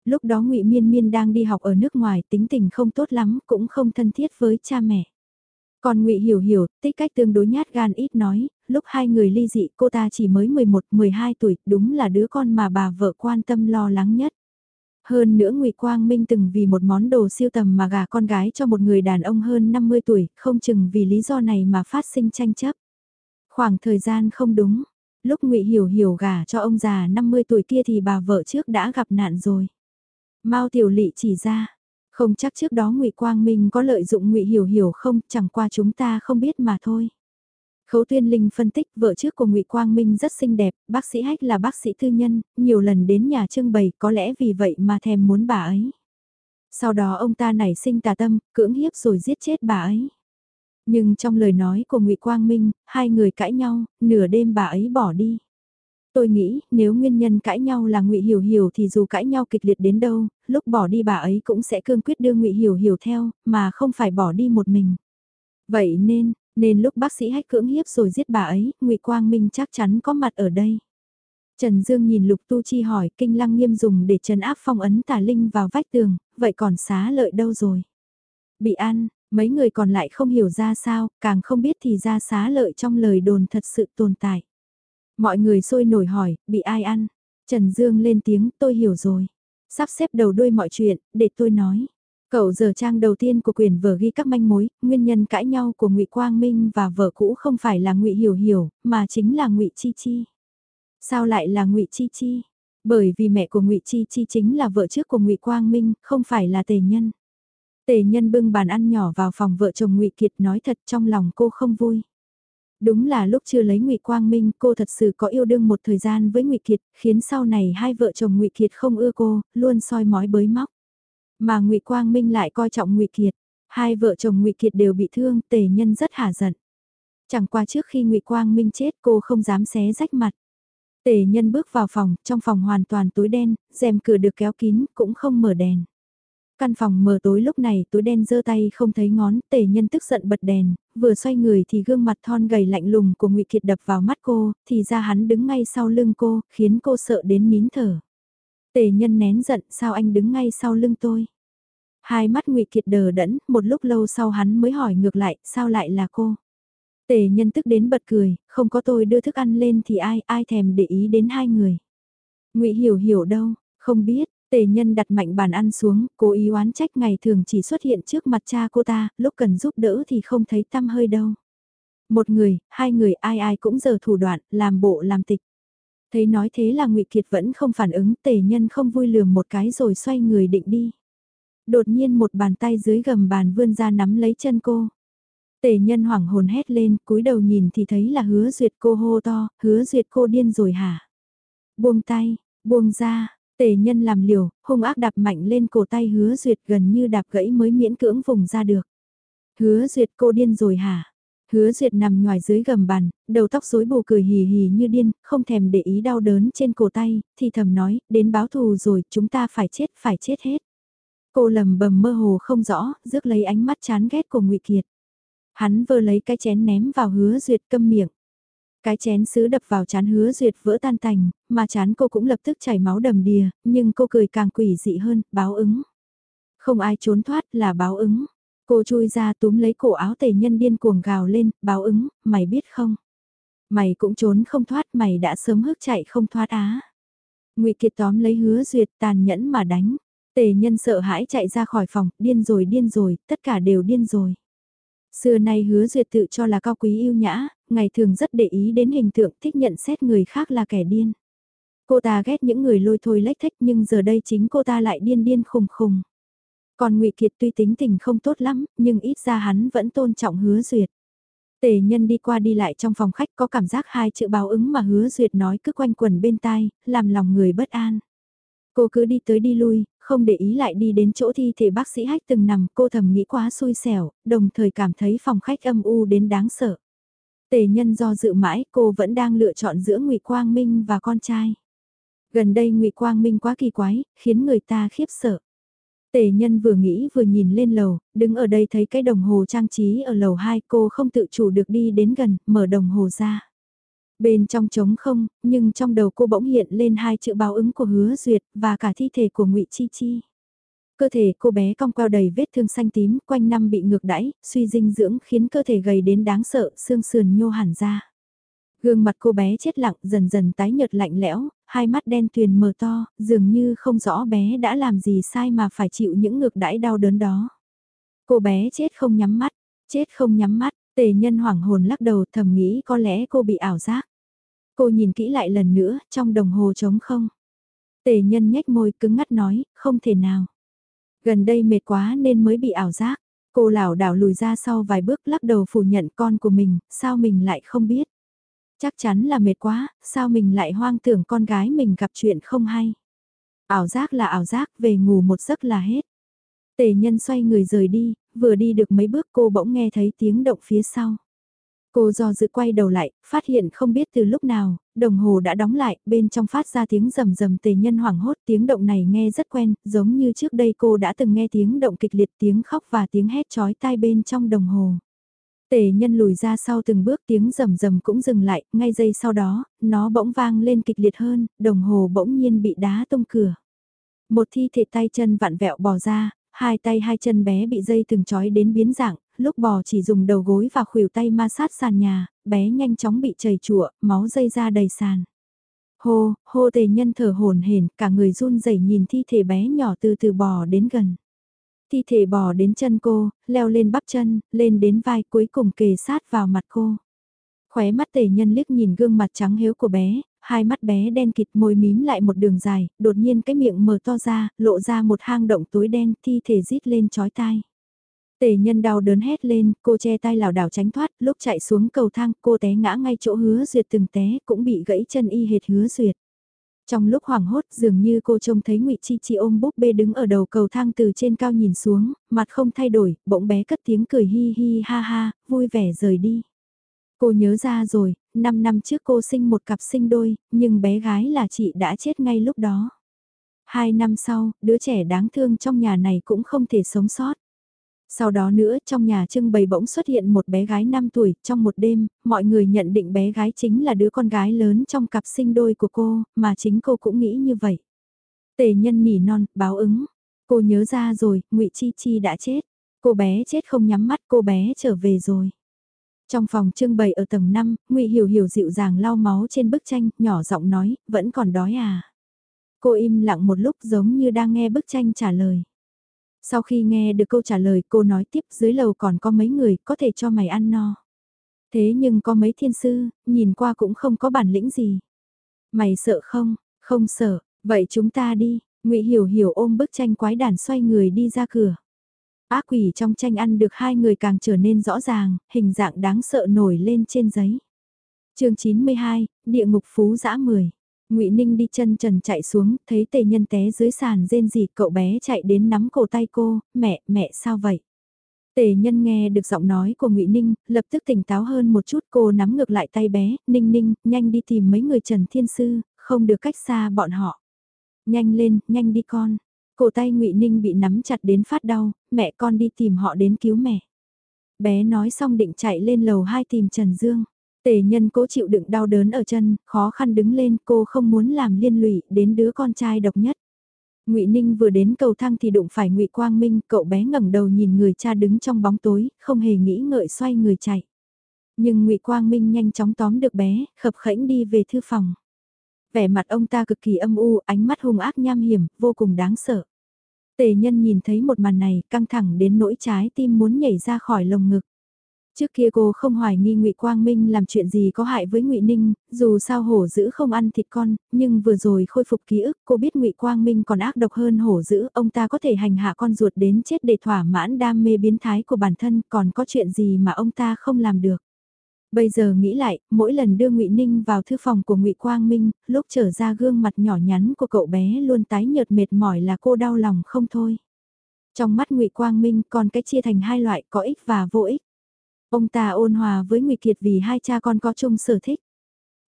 S1: Lúc đó Ngụy Miên Miên đang đi học ở nước ngoài, tính tình không tốt lắm, cũng không thân thiết với cha mẹ. Còn Ngụy Hiểu Hiểu, tích cách tương đối nhát gan ít nói, lúc hai người ly dị cô ta chỉ mới 11, 12 tuổi, đúng là đứa con mà bà vợ quan tâm lo lắng nhất. Hơn nữa Ngụy Quang Minh từng vì một món đồ siêu tầm mà gả con gái cho một người đàn ông hơn 50 tuổi, không chừng vì lý do này mà phát sinh tranh chấp. Khoảng thời gian không đúng, lúc Ngụy Hiểu Hiểu gả cho ông già 50 tuổi kia thì bà vợ trước đã gặp nạn rồi. Mao Tiểu Lị chỉ ra, không chắc trước đó Ngụy Quang Minh có lợi dụng Ngụy Hiểu Hiểu không, chẳng qua chúng ta không biết mà thôi. Khấu Tuyên Linh phân tích vợ trước của Ngụy Quang Minh rất xinh đẹp, bác sĩ Hách là bác sĩ thư nhân, nhiều lần đến nhà trưng bày có lẽ vì vậy mà thèm muốn bà ấy. Sau đó ông ta nảy sinh tà tâm, cưỡng hiếp rồi giết chết bà ấy. Nhưng trong lời nói của Ngụy Quang Minh, hai người cãi nhau, nửa đêm bà ấy bỏ đi. Tôi nghĩ, nếu nguyên nhân cãi nhau là Ngụy Hiểu Hiểu thì dù cãi nhau kịch liệt đến đâu, lúc bỏ đi bà ấy cũng sẽ cương quyết đưa Ngụy Hiểu Hiểu theo, mà không phải bỏ đi một mình. Vậy nên, nên lúc bác sĩ hách cưỡng hiếp rồi giết bà ấy, ngụy Quang Minh chắc chắn có mặt ở đây. Trần Dương nhìn Lục Tu Chi hỏi kinh lăng nghiêm dùng để trấn áp phong ấn tà linh vào vách tường, vậy còn xá lợi đâu rồi? Bị ăn, mấy người còn lại không hiểu ra sao, càng không biết thì ra xá lợi trong lời đồn thật sự tồn tại. Mọi người sôi nổi hỏi, bị ai ăn? Trần Dương lên tiếng, tôi hiểu rồi. Sắp xếp đầu đuôi mọi chuyện, để tôi nói. Cậu giờ trang đầu tiên của quyển vở ghi các manh mối, nguyên nhân cãi nhau của Ngụy Quang Minh và vợ cũ không phải là Ngụy Hiểu Hiểu, mà chính là Ngụy Chi Chi. Sao lại là Ngụy Chi Chi? Bởi vì mẹ của Ngụy Chi Chi chính là vợ trước của Ngụy Quang Minh, không phải là Tề Nhân. Tề Nhân bưng bàn ăn nhỏ vào phòng vợ chồng Ngụy Kiệt nói thật trong lòng cô không vui. Đúng là lúc chưa lấy Ngụy Quang Minh, cô thật sự có yêu đương một thời gian với Ngụy Kiệt, khiến sau này hai vợ chồng Ngụy Kiệt không ưa cô, luôn soi mói bới móc. Mà Ngụy Quang Minh lại coi trọng Ngụy Kiệt, hai vợ chồng Ngụy Kiệt đều bị thương, Tề Nhân rất hả giận. Chẳng qua trước khi Ngụy Quang Minh chết, cô không dám xé rách mặt. Tề Nhân bước vào phòng, trong phòng hoàn toàn tối đen, rèm cửa được kéo kín, cũng không mở đèn. Căn phòng mờ tối lúc này tối đen giơ tay không thấy ngón, tề nhân tức giận bật đèn, vừa xoay người thì gương mặt thon gầy lạnh lùng của ngụy Kiệt đập vào mắt cô, thì ra hắn đứng ngay sau lưng cô, khiến cô sợ đến nín thở. Tề nhân nén giận, sao anh đứng ngay sau lưng tôi? Hai mắt ngụy Kiệt đờ đẫn, một lúc lâu sau hắn mới hỏi ngược lại, sao lại là cô? Tề nhân tức đến bật cười, không có tôi đưa thức ăn lên thì ai, ai thèm để ý đến hai người. ngụy hiểu hiểu đâu, không biết, tề nhân đặt mạnh bàn ăn xuống, cố ý oán trách ngày thường chỉ xuất hiện trước mặt cha cô ta, lúc cần giúp đỡ thì không thấy tâm hơi đâu. Một người, hai người ai ai cũng giờ thủ đoạn, làm bộ làm tịch. Thấy nói thế là ngụy Kiệt vẫn không phản ứng, tề nhân không vui lườm một cái rồi xoay người định đi. Đột nhiên một bàn tay dưới gầm bàn vươn ra nắm lấy chân cô. Tề nhân hoảng hồn hét lên, cúi đầu nhìn thì thấy là hứa duyệt cô hô to, hứa duyệt cô điên rồi hả? Buông tay, buông ra, tề nhân làm liều, hung ác đạp mạnh lên cổ tay hứa duyệt gần như đạp gãy mới miễn cưỡng vùng ra được. Hứa duyệt cô điên rồi hả? Hứa Duyệt nằm ngoài dưới gầm bàn, đầu tóc rối bù cười hì hì như điên, không thèm để ý đau đớn trên cổ tay, thì thầm nói, đến báo thù rồi, chúng ta phải chết, phải chết hết. Cô lầm bầm mơ hồ không rõ, rước lấy ánh mắt chán ghét của ngụy Kiệt. Hắn vơ lấy cái chén ném vào hứa Duyệt câm miệng. Cái chén sứ đập vào chán hứa Duyệt vỡ tan tành, mà chán cô cũng lập tức chảy máu đầm đìa, nhưng cô cười càng quỷ dị hơn, báo ứng. Không ai trốn thoát là báo ứng. Cô chui ra túm lấy cổ áo tề nhân điên cuồng gào lên, báo ứng, mày biết không? Mày cũng trốn không thoát, mày đã sớm hước chạy không thoát á. ngụy Kiệt tóm lấy hứa duyệt tàn nhẫn mà đánh. Tề nhân sợ hãi chạy ra khỏi phòng, điên rồi điên rồi, tất cả đều điên rồi. Xưa nay hứa duyệt tự cho là cao quý yêu nhã, ngày thường rất để ý đến hình tượng thích nhận xét người khác là kẻ điên. Cô ta ghét những người lôi thôi lách thách nhưng giờ đây chính cô ta lại điên điên khùng khùng. Còn ngụy Kiệt tuy tính tình không tốt lắm, nhưng ít ra hắn vẫn tôn trọng hứa duyệt. Tề nhân đi qua đi lại trong phòng khách có cảm giác hai chữ báo ứng mà hứa duyệt nói cứ quanh quẩn bên tai, làm lòng người bất an. Cô cứ đi tới đi lui, không để ý lại đi đến chỗ thi thể bác sĩ hách từng nằm, cô thầm nghĩ quá xui xẻo, đồng thời cảm thấy phòng khách âm u đến đáng sợ. Tề nhân do dự mãi, cô vẫn đang lựa chọn giữa Ngụy Quang Minh và con trai. Gần đây Ngụy Quang Minh quá kỳ quái, khiến người ta khiếp sợ. Tề nhân vừa nghĩ vừa nhìn lên lầu, đứng ở đây thấy cái đồng hồ trang trí ở lầu 2 cô không tự chủ được đi đến gần, mở đồng hồ ra. Bên trong trống không, nhưng trong đầu cô bỗng hiện lên hai chữ báo ứng của hứa duyệt và cả thi thể của ngụy Chi Chi. Cơ thể cô bé cong queo đầy vết thương xanh tím, quanh năm bị ngược đãi, suy dinh dưỡng khiến cơ thể gầy đến đáng sợ, xương sườn nhô hẳn ra. Gương mặt cô bé chết lặng dần dần tái nhợt lạnh lẽo, hai mắt đen tuyền mờ to, dường như không rõ bé đã làm gì sai mà phải chịu những ngược đãi đau đớn đó. Cô bé chết không nhắm mắt, chết không nhắm mắt, tề nhân hoảng hồn lắc đầu thầm nghĩ có lẽ cô bị ảo giác. Cô nhìn kỹ lại lần nữa, trong đồng hồ trống không. Tề nhân nhếch môi cứng ngắt nói, không thể nào. Gần đây mệt quá nên mới bị ảo giác. Cô lảo đảo lùi ra sau vài bước lắc đầu phủ nhận con của mình, sao mình lại không biết. Chắc chắn là mệt quá, sao mình lại hoang tưởng con gái mình gặp chuyện không hay. Ảo giác là ảo giác, về ngủ một giấc là hết. Tề nhân xoay người rời đi, vừa đi được mấy bước cô bỗng nghe thấy tiếng động phía sau. Cô do dự quay đầu lại, phát hiện không biết từ lúc nào, đồng hồ đã đóng lại, bên trong phát ra tiếng rầm rầm tề nhân hoảng hốt, tiếng động này nghe rất quen, giống như trước đây cô đã từng nghe tiếng động kịch liệt tiếng khóc và tiếng hét chói tai bên trong đồng hồ. Tề nhân lùi ra sau từng bước tiếng rầm rầm cũng dừng lại, ngay giây sau đó, nó bỗng vang lên kịch liệt hơn, đồng hồ bỗng nhiên bị đá tung cửa. Một thi thể tay chân vặn vẹo bò ra, hai tay hai chân bé bị dây từng chói đến biến dạng, lúc bò chỉ dùng đầu gối và khuỷu tay ma sát sàn nhà, bé nhanh chóng bị chảy chụa, máu dây ra đầy sàn. Hô, hô tề nhân thở hồn hển, cả người run rẩy nhìn thi thể bé nhỏ từ từ bò đến gần. Thi thể bò đến chân cô, leo lên bắp chân, lên đến vai cuối cùng kề sát vào mặt cô. Khóe mắt tề nhân liếc nhìn gương mặt trắng hiếu của bé, hai mắt bé đen kịt môi mím lại một đường dài, đột nhiên cái miệng mở to ra, lộ ra một hang động tối đen, thi thể rít lên chói tai. Tề nhân đau đớn hét lên, cô che tay lảo đảo tránh thoát, lúc chạy xuống cầu thang, cô té ngã ngay chỗ hứa duyệt từng té, cũng bị gãy chân y hệt hứa duyệt. Trong lúc hoảng hốt dường như cô trông thấy ngụy Chi Chi ôm búp bê đứng ở đầu cầu thang từ trên cao nhìn xuống, mặt không thay đổi, bỗng bé cất tiếng cười hi hi ha ha, vui vẻ rời đi. Cô nhớ ra rồi, 5 năm trước cô sinh một cặp sinh đôi, nhưng bé gái là chị đã chết ngay lúc đó. Hai năm sau, đứa trẻ đáng thương trong nhà này cũng không thể sống sót. Sau đó nữa trong nhà trưng bày bỗng xuất hiện một bé gái 5 tuổi, trong một đêm, mọi người nhận định bé gái chính là đứa con gái lớn trong cặp sinh đôi của cô, mà chính cô cũng nghĩ như vậy. Tề nhân nỉ non, báo ứng. Cô nhớ ra rồi, ngụy Chi Chi đã chết. Cô bé chết không nhắm mắt, cô bé trở về rồi. Trong phòng trưng bày ở tầng 5, ngụy Hiểu Hiểu dịu dàng lau máu trên bức tranh, nhỏ giọng nói, vẫn còn đói à. Cô im lặng một lúc giống như đang nghe bức tranh trả lời. Sau khi nghe được câu trả lời cô nói tiếp dưới lầu còn có mấy người có thể cho mày ăn no. Thế nhưng có mấy thiên sư, nhìn qua cũng không có bản lĩnh gì. Mày sợ không? Không sợ, vậy chúng ta đi. ngụy Hiểu Hiểu ôm bức tranh quái đản xoay người đi ra cửa. Ác quỷ trong tranh ăn được hai người càng trở nên rõ ràng, hình dạng đáng sợ nổi lên trên giấy. chương 92, Địa ngục Phú Giã 10 ngụy Ninh đi chân trần chạy xuống, thấy tề nhân té dưới sàn rên rỉ, cậu bé chạy đến nắm cổ tay cô, mẹ, mẹ sao vậy? Tề nhân nghe được giọng nói của ngụy Ninh, lập tức tỉnh táo hơn một chút cô nắm ngược lại tay bé, Ninh Ninh, nhanh đi tìm mấy người Trần Thiên Sư, không được cách xa bọn họ. Nhanh lên, nhanh đi con. Cổ tay ngụy Ninh bị nắm chặt đến phát đau, mẹ con đi tìm họ đến cứu mẹ. Bé nói xong định chạy lên lầu 2 tìm Trần Dương. Tề nhân cố chịu đựng đau đớn ở chân, khó khăn đứng lên, cô không muốn làm liên lụy đến đứa con trai độc nhất. Ngụy Ninh vừa đến cầu thang thì đụng phải Ngụy Quang Minh, cậu bé ngẩng đầu nhìn người cha đứng trong bóng tối, không hề nghĩ ngợi xoay người chạy. Nhưng Ngụy Quang Minh nhanh chóng tóm được bé, khập khẽnh đi về thư phòng. Vẻ mặt ông ta cực kỳ âm u, ánh mắt hung ác nham hiểm, vô cùng đáng sợ. Tề nhân nhìn thấy một màn này, căng thẳng đến nỗi trái tim muốn nhảy ra khỏi lồng ngực. Trước kia cô không hoài nghi Ngụy Quang Minh làm chuyện gì có hại với Ngụy Ninh, dù sao hổ dữ không ăn thịt con, nhưng vừa rồi khôi phục ký ức, cô biết Ngụy Quang Minh còn ác độc hơn hổ dữ, ông ta có thể hành hạ con ruột đến chết để thỏa mãn đam mê biến thái của bản thân, còn có chuyện gì mà ông ta không làm được. Bây giờ nghĩ lại, mỗi lần đưa Ngụy Ninh vào thư phòng của Ngụy Quang Minh, lúc trở ra gương mặt nhỏ nhắn của cậu bé luôn tái nhợt mệt mỏi là cô đau lòng không thôi. Trong mắt Ngụy Quang Minh còn cái chia thành hai loại có ích và vô ích. Ông ta ôn hòa với Ngụy Kiệt vì hai cha con có chung sở thích.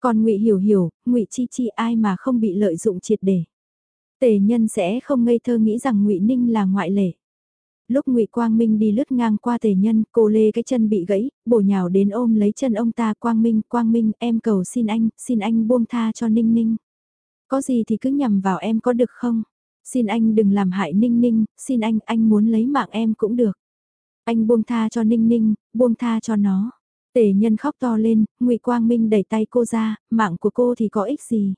S1: Còn Ngụy Hiểu Hiểu, Ngụy Chi Chi ai mà không bị lợi dụng triệt để. Tề nhân sẽ không ngây thơ nghĩ rằng ngụy Ninh là ngoại lệ. Lúc ngụy Quang Minh đi lướt ngang qua tề nhân, cô lê cái chân bị gãy, bổ nhào đến ôm lấy chân ông ta Quang Minh, Quang Minh, em cầu xin anh, xin anh buông tha cho Ninh Ninh. Có gì thì cứ nhằm vào em có được không? Xin anh đừng làm hại Ninh Ninh, xin anh, anh muốn lấy mạng em cũng được. Anh buông tha cho Ninh Ninh, buông tha cho nó. Tề nhân khóc to lên, ngụy Quang Minh đẩy tay cô ra, mạng của cô thì có ích gì?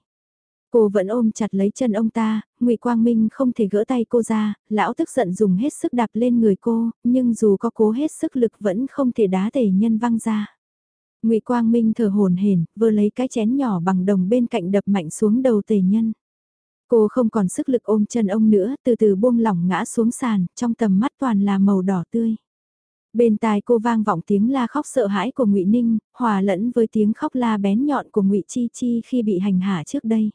S1: Cô vẫn ôm chặt lấy chân ông ta, Ngụy Quang Minh không thể gỡ tay cô ra, lão tức giận dùng hết sức đạp lên người cô, nhưng dù có cố hết sức lực vẫn không thể đá tề nhân văng ra. Ngụy Quang Minh thở hổn hển, vừa lấy cái chén nhỏ bằng đồng bên cạnh đập mạnh xuống đầu tề nhân. Cô không còn sức lực ôm chân ông nữa, từ từ buông lỏng ngã xuống sàn, trong tầm mắt toàn là màu đỏ tươi. Bên tai cô vang vọng tiếng la khóc sợ hãi của Ngụy Ninh, hòa lẫn với tiếng khóc la bén nhọn của Ngụy Chi Chi khi bị hành hạ trước đây.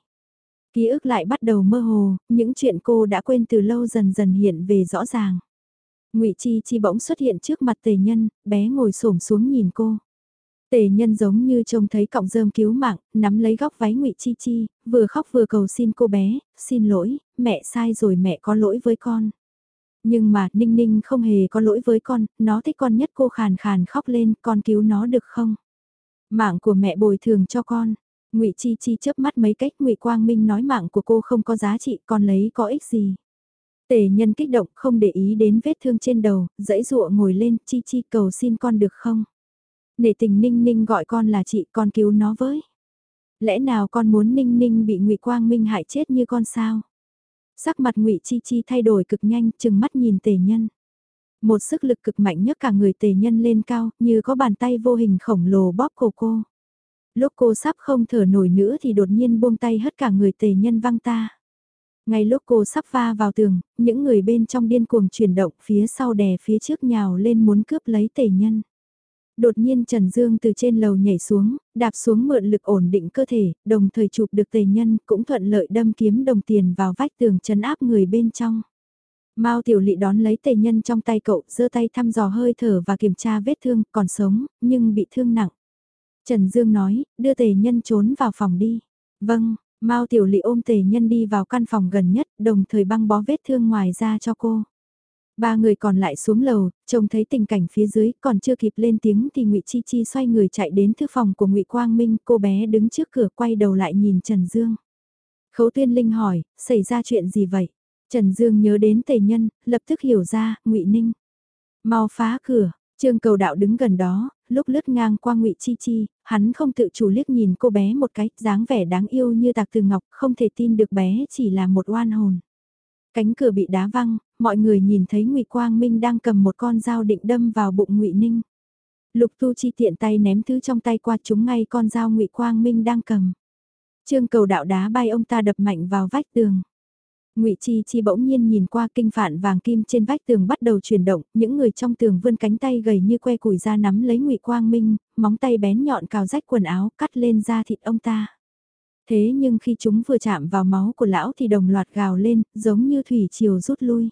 S1: Ký ức lại bắt đầu mơ hồ, những chuyện cô đã quên từ lâu dần dần hiện về rõ ràng. Ngụy Chi Chi bỗng xuất hiện trước mặt Tề Nhân, bé ngồi xổm xuống nhìn cô. Tề Nhân giống như trông thấy cọng rơm cứu mạng, nắm lấy góc váy Ngụy Chi Chi, vừa khóc vừa cầu xin cô bé, "Xin lỗi, mẹ sai rồi mẹ có lỗi với con." Nhưng mà Ninh Ninh không hề có lỗi với con, nó thích con nhất cô khàn khàn khóc lên, con cứu nó được không? Mạng của mẹ bồi thường cho con. Ngụy Chi Chi chớp mắt mấy cách Ngụy Quang Minh nói mạng của cô không có giá trị còn lấy có ích gì. Tề nhân kích động không để ý đến vết thương trên đầu, dãy dụa ngồi lên Chi Chi cầu xin con được không? Nể tình Ninh Ninh gọi con là chị con cứu nó với. Lẽ nào con muốn Ninh Ninh bị Ngụy Quang Minh hại chết như con sao? Sắc mặt ngụy Chi Chi thay đổi cực nhanh, chừng mắt nhìn tề nhân. Một sức lực cực mạnh nhất cả người tề nhân lên cao, như có bàn tay vô hình khổng lồ bóp cổ cô. Lúc cô sắp không thở nổi nữa thì đột nhiên buông tay hất cả người tề nhân văng ta. Ngay lúc cô sắp va vào tường, những người bên trong điên cuồng chuyển động phía sau đè phía trước nhào lên muốn cướp lấy tề nhân. Đột nhiên Trần Dương từ trên lầu nhảy xuống, đạp xuống mượn lực ổn định cơ thể, đồng thời chụp được tề nhân cũng thuận lợi đâm kiếm đồng tiền vào vách tường chấn áp người bên trong. Mao Tiểu Lị đón lấy tề nhân trong tay cậu, giơ tay thăm dò hơi thở và kiểm tra vết thương, còn sống, nhưng bị thương nặng. Trần Dương nói, đưa tề nhân trốn vào phòng đi. Vâng, Mao Tiểu Lị ôm tề nhân đi vào căn phòng gần nhất, đồng thời băng bó vết thương ngoài ra cho cô. Ba người còn lại xuống lầu, trông thấy tình cảnh phía dưới, còn chưa kịp lên tiếng thì Ngụy Chi Chi xoay người chạy đến thư phòng của Ngụy Quang Minh, cô bé đứng trước cửa quay đầu lại nhìn Trần Dương. Khấu Tuyên Linh hỏi, xảy ra chuyện gì vậy? Trần Dương nhớ đến Tề Nhân, lập tức hiểu ra, Ngụy Ninh. Mau phá cửa, Trương Cầu Đạo đứng gần đó, lúc lướt ngang qua Ngụy Chi Chi, hắn không tự chủ liếc nhìn cô bé một cái, dáng vẻ đáng yêu như tạc từ ngọc, không thể tin được bé chỉ là một oan hồn. Cánh cửa bị đá văng, mọi người nhìn thấy Ngụy Quang Minh đang cầm một con dao định đâm vào bụng Ngụy Ninh. Lục Tu Chi tiện tay ném thứ trong tay qua chúng ngay con dao Ngụy Quang Minh đang cầm. Trương cầu đạo đá bay ông ta đập mạnh vào vách tường. Ngụy Chi Chi bỗng nhiên nhìn qua kinh phản vàng kim trên vách tường bắt đầu chuyển động, những người trong tường vươn cánh tay gầy như que củi ra nắm lấy Ngụy Quang Minh, móng tay bén nhọn cào rách quần áo, cắt lên da thịt ông ta. Thế nhưng khi chúng vừa chạm vào máu của lão thì đồng loạt gào lên, giống như thủy triều rút lui.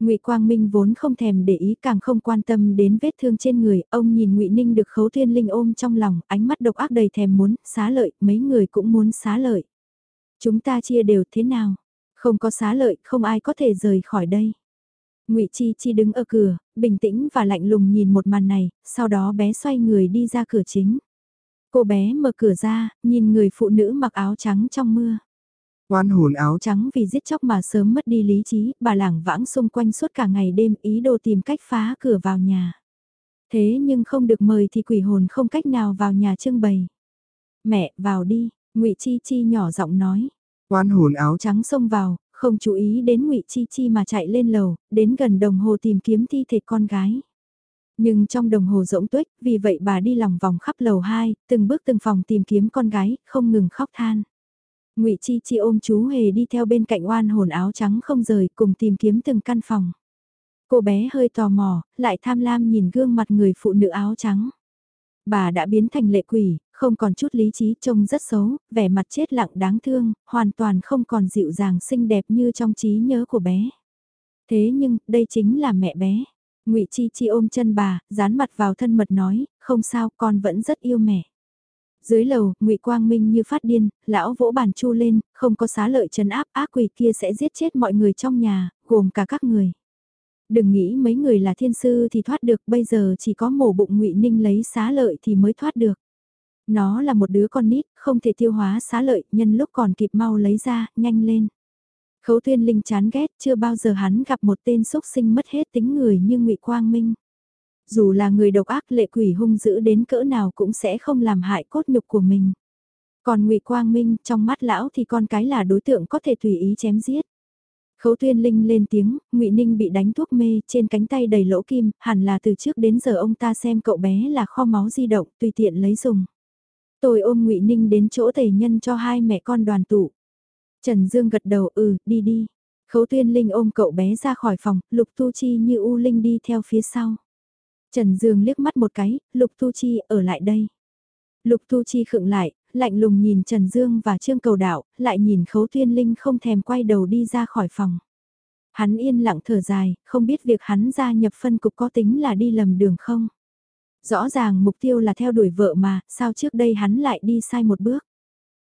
S1: Ngụy Quang Minh vốn không thèm để ý càng không quan tâm đến vết thương trên người, ông nhìn Ngụy Ninh được Khấu Thiên Linh ôm trong lòng, ánh mắt độc ác đầy thèm muốn, xá lợi, mấy người cũng muốn xá lợi. Chúng ta chia đều thế nào? Không có xá lợi, không ai có thể rời khỏi đây. Ngụy Chi Chi đứng ở cửa, bình tĩnh và lạnh lùng nhìn một màn này, sau đó bé xoay người đi ra cửa chính. Cô bé mở cửa ra, nhìn người phụ nữ mặc áo trắng trong mưa.
S2: Oan hồn áo
S1: trắng vì giết chóc mà sớm mất đi lý trí, bà lảng vãng xung quanh suốt cả ngày đêm ý đồ tìm cách phá cửa vào nhà. Thế nhưng không được mời thì quỷ hồn không cách nào vào nhà trưng bày. Mẹ, vào đi, ngụy Chi Chi nhỏ giọng nói.
S2: Oan hồn áo
S1: trắng xông vào, không chú ý đến ngụy Chi Chi mà chạy lên lầu, đến gần đồng hồ tìm kiếm thi thể con gái. Nhưng trong đồng hồ rỗng tuếch, vì vậy bà đi lòng vòng khắp lầu 2, từng bước từng phòng tìm kiếm con gái, không ngừng khóc than. Ngụy Chi Chi ôm chú Hề đi theo bên cạnh oan hồn áo trắng không rời cùng tìm kiếm từng căn phòng. Cô bé hơi tò mò, lại tham lam nhìn gương mặt người phụ nữ áo trắng. Bà đã biến thành lệ quỷ, không còn chút lý trí trông rất xấu, vẻ mặt chết lặng đáng thương, hoàn toàn không còn dịu dàng xinh đẹp như trong trí nhớ của bé. Thế nhưng, đây chính là mẹ bé. Ngụy Chi Chi ôm chân bà, dán mặt vào thân mật nói, không sao, con vẫn rất yêu mẹ. Dưới lầu, Ngụy Quang Minh như phát điên, lão vỗ bàn chu lên, không có xá lợi trấn áp ác quỷ kia sẽ giết chết mọi người trong nhà, gồm cả các người. Đừng nghĩ mấy người là thiên sư thì thoát được, bây giờ chỉ có mổ bụng Ngụy Ninh lấy xá lợi thì mới thoát được. Nó là một đứa con nít, không thể tiêu hóa xá lợi, nhân lúc còn kịp mau lấy ra, nhanh lên. Khấu Tuyên Linh chán ghét, chưa bao giờ hắn gặp một tên xúc sinh mất hết tính người như Ngụy Quang Minh. Dù là người độc ác lệ quỷ hung dữ đến cỡ nào cũng sẽ không làm hại cốt nhục của mình. Còn Ngụy Quang Minh, trong mắt lão thì con cái là đối tượng có thể tùy ý chém giết. Khấu Tuyên Linh lên tiếng, Ngụy Ninh bị đánh thuốc mê, trên cánh tay đầy lỗ kim, hẳn là từ trước đến giờ ông ta xem cậu bé là kho máu di động, tùy tiện lấy dùng. Tôi ôm Ngụy Ninh đến chỗ tề nhân cho hai mẹ con đoàn tụ. Trần Dương gật đầu ừ, đi đi. Khấu Tuyên Linh ôm cậu bé ra khỏi phòng, Lục Tu Chi như U Linh đi theo phía sau. Trần Dương liếc mắt một cái, Lục Tu Chi ở lại đây. Lục Tu Chi khựng lại, lạnh lùng nhìn Trần Dương và Trương Cầu Đạo, lại nhìn Khấu Tuyên Linh không thèm quay đầu đi ra khỏi phòng. Hắn yên lặng thở dài, không biết việc hắn gia nhập phân cục có tính là đi lầm đường không? Rõ ràng mục tiêu là theo đuổi vợ mà, sao trước đây hắn lại đi sai một bước?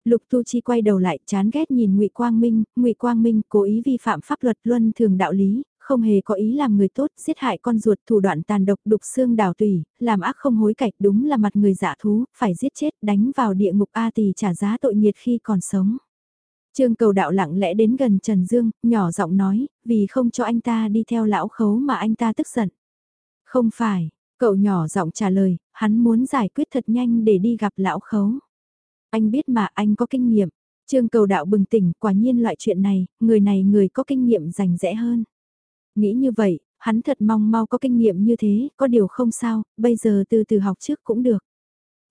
S1: Lục Tu Chi quay đầu lại, chán ghét nhìn Ngụy Quang Minh, Ngụy Quang Minh cố ý vi phạm pháp luật luân thường đạo lý, không hề có ý làm người tốt, giết hại con ruột, thủ đoạn tàn độc, đục xương đào tùy, làm ác không hối cải, đúng là mặt người giả thú, phải giết chết, đánh vào địa ngục A tỳ trả giá tội nghiệt khi còn sống. Trương cầu đạo lặng lẽ đến gần Trần Dương, nhỏ giọng nói, vì không cho anh ta đi theo lão khấu mà anh ta tức giận. Không phải, cậu nhỏ giọng trả lời, hắn muốn giải quyết thật nhanh để đi gặp lão khấu. Anh biết mà anh có kinh nghiệm. Trương cầu đạo bừng tỉnh, quả nhiên loại chuyện này, người này người có kinh nghiệm rành rẽ hơn. Nghĩ như vậy, hắn thật mong mau có kinh nghiệm như thế, có điều không sao, bây giờ từ từ học trước cũng được.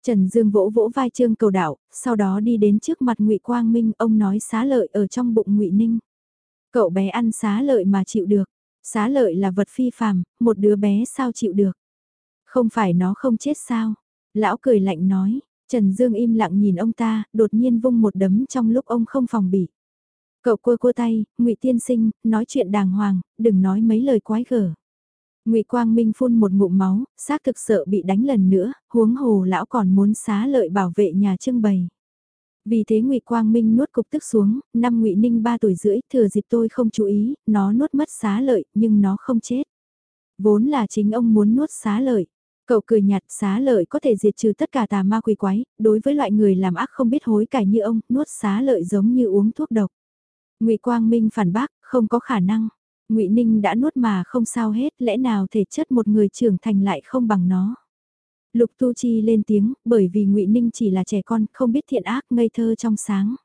S1: Trần Dương vỗ vỗ vai Trương cầu đạo, sau đó đi đến trước mặt ngụy Quang Minh, ông nói xá lợi ở trong bụng ngụy Ninh. Cậu bé ăn xá lợi mà chịu được, xá lợi là vật phi phàm, một đứa bé sao chịu được. Không phải nó không chết sao? Lão cười lạnh nói, Trần Dương im lặng nhìn ông ta, đột nhiên vung một đấm trong lúc ông không phòng bị. Cậu cua cua tay, ngụy tiên sinh, nói chuyện đàng hoàng, đừng nói mấy lời quái gở. Ngụy Quang Minh phun một ngụm máu, xác thực sợ bị đánh lần nữa, huống hồ lão còn muốn xá lợi bảo vệ nhà trưng bày. Vì thế Ngụy Quang Minh nuốt cục tức xuống, năm Ngụy Ninh 3 tuổi rưỡi, thừa dịp tôi không chú ý, nó nuốt mất xá lợi, nhưng nó không chết. Vốn là chính ông muốn nuốt xá lợi. Cậu cười nhạt xá lợi có thể diệt trừ tất cả tà ma quỷ quái, đối với loại người làm ác không biết hối cải như ông, nuốt xá lợi giống như uống thuốc độc. Ngụy Quang Minh phản bác, không có khả năng. Ngụy Ninh đã nuốt mà không sao hết, lẽ nào thể chất một người trưởng thành lại không bằng nó. Lục Tu Chi lên tiếng, bởi vì Ngụy Ninh chỉ là trẻ con, không biết thiện ác, ngây thơ trong sáng.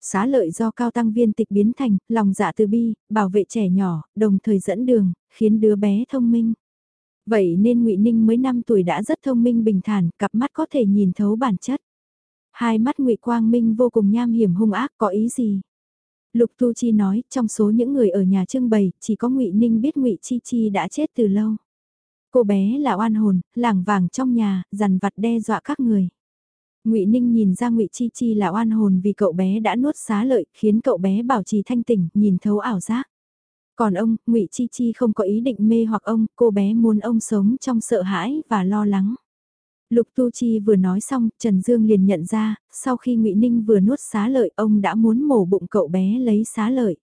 S1: Xá lợi do cao tăng viên tịch biến thành, lòng dạ từ bi, bảo vệ trẻ nhỏ, đồng thời dẫn đường, khiến đứa bé thông minh. Vậy nên Ngụy Ninh mới 5 tuổi đã rất thông minh bình thản, cặp mắt có thể nhìn thấu bản chất. Hai mắt Ngụy Quang Minh vô cùng nham hiểm hung ác có ý gì? Lục Tu Chi nói, trong số những người ở nhà trưng bày, chỉ có Ngụy Ninh biết Ngụy Chi Chi đã chết từ lâu. Cô bé là oan hồn, lảng vàng trong nhà, dằn vặt đe dọa các người. Ngụy Ninh nhìn ra Ngụy Chi Chi là oan hồn vì cậu bé đã nuốt xá lợi, khiến cậu bé bảo trì thanh tỉnh, nhìn thấu ảo giác. Còn ông, Ngụy Chi Chi không có ý định mê hoặc ông, cô bé muốn ông sống trong sợ hãi và lo lắng. Lục Tu Chi vừa nói xong, Trần Dương liền nhận ra, sau khi Ngụy Ninh vừa nuốt xá lợi, ông đã muốn mổ bụng cậu bé lấy xá lợi.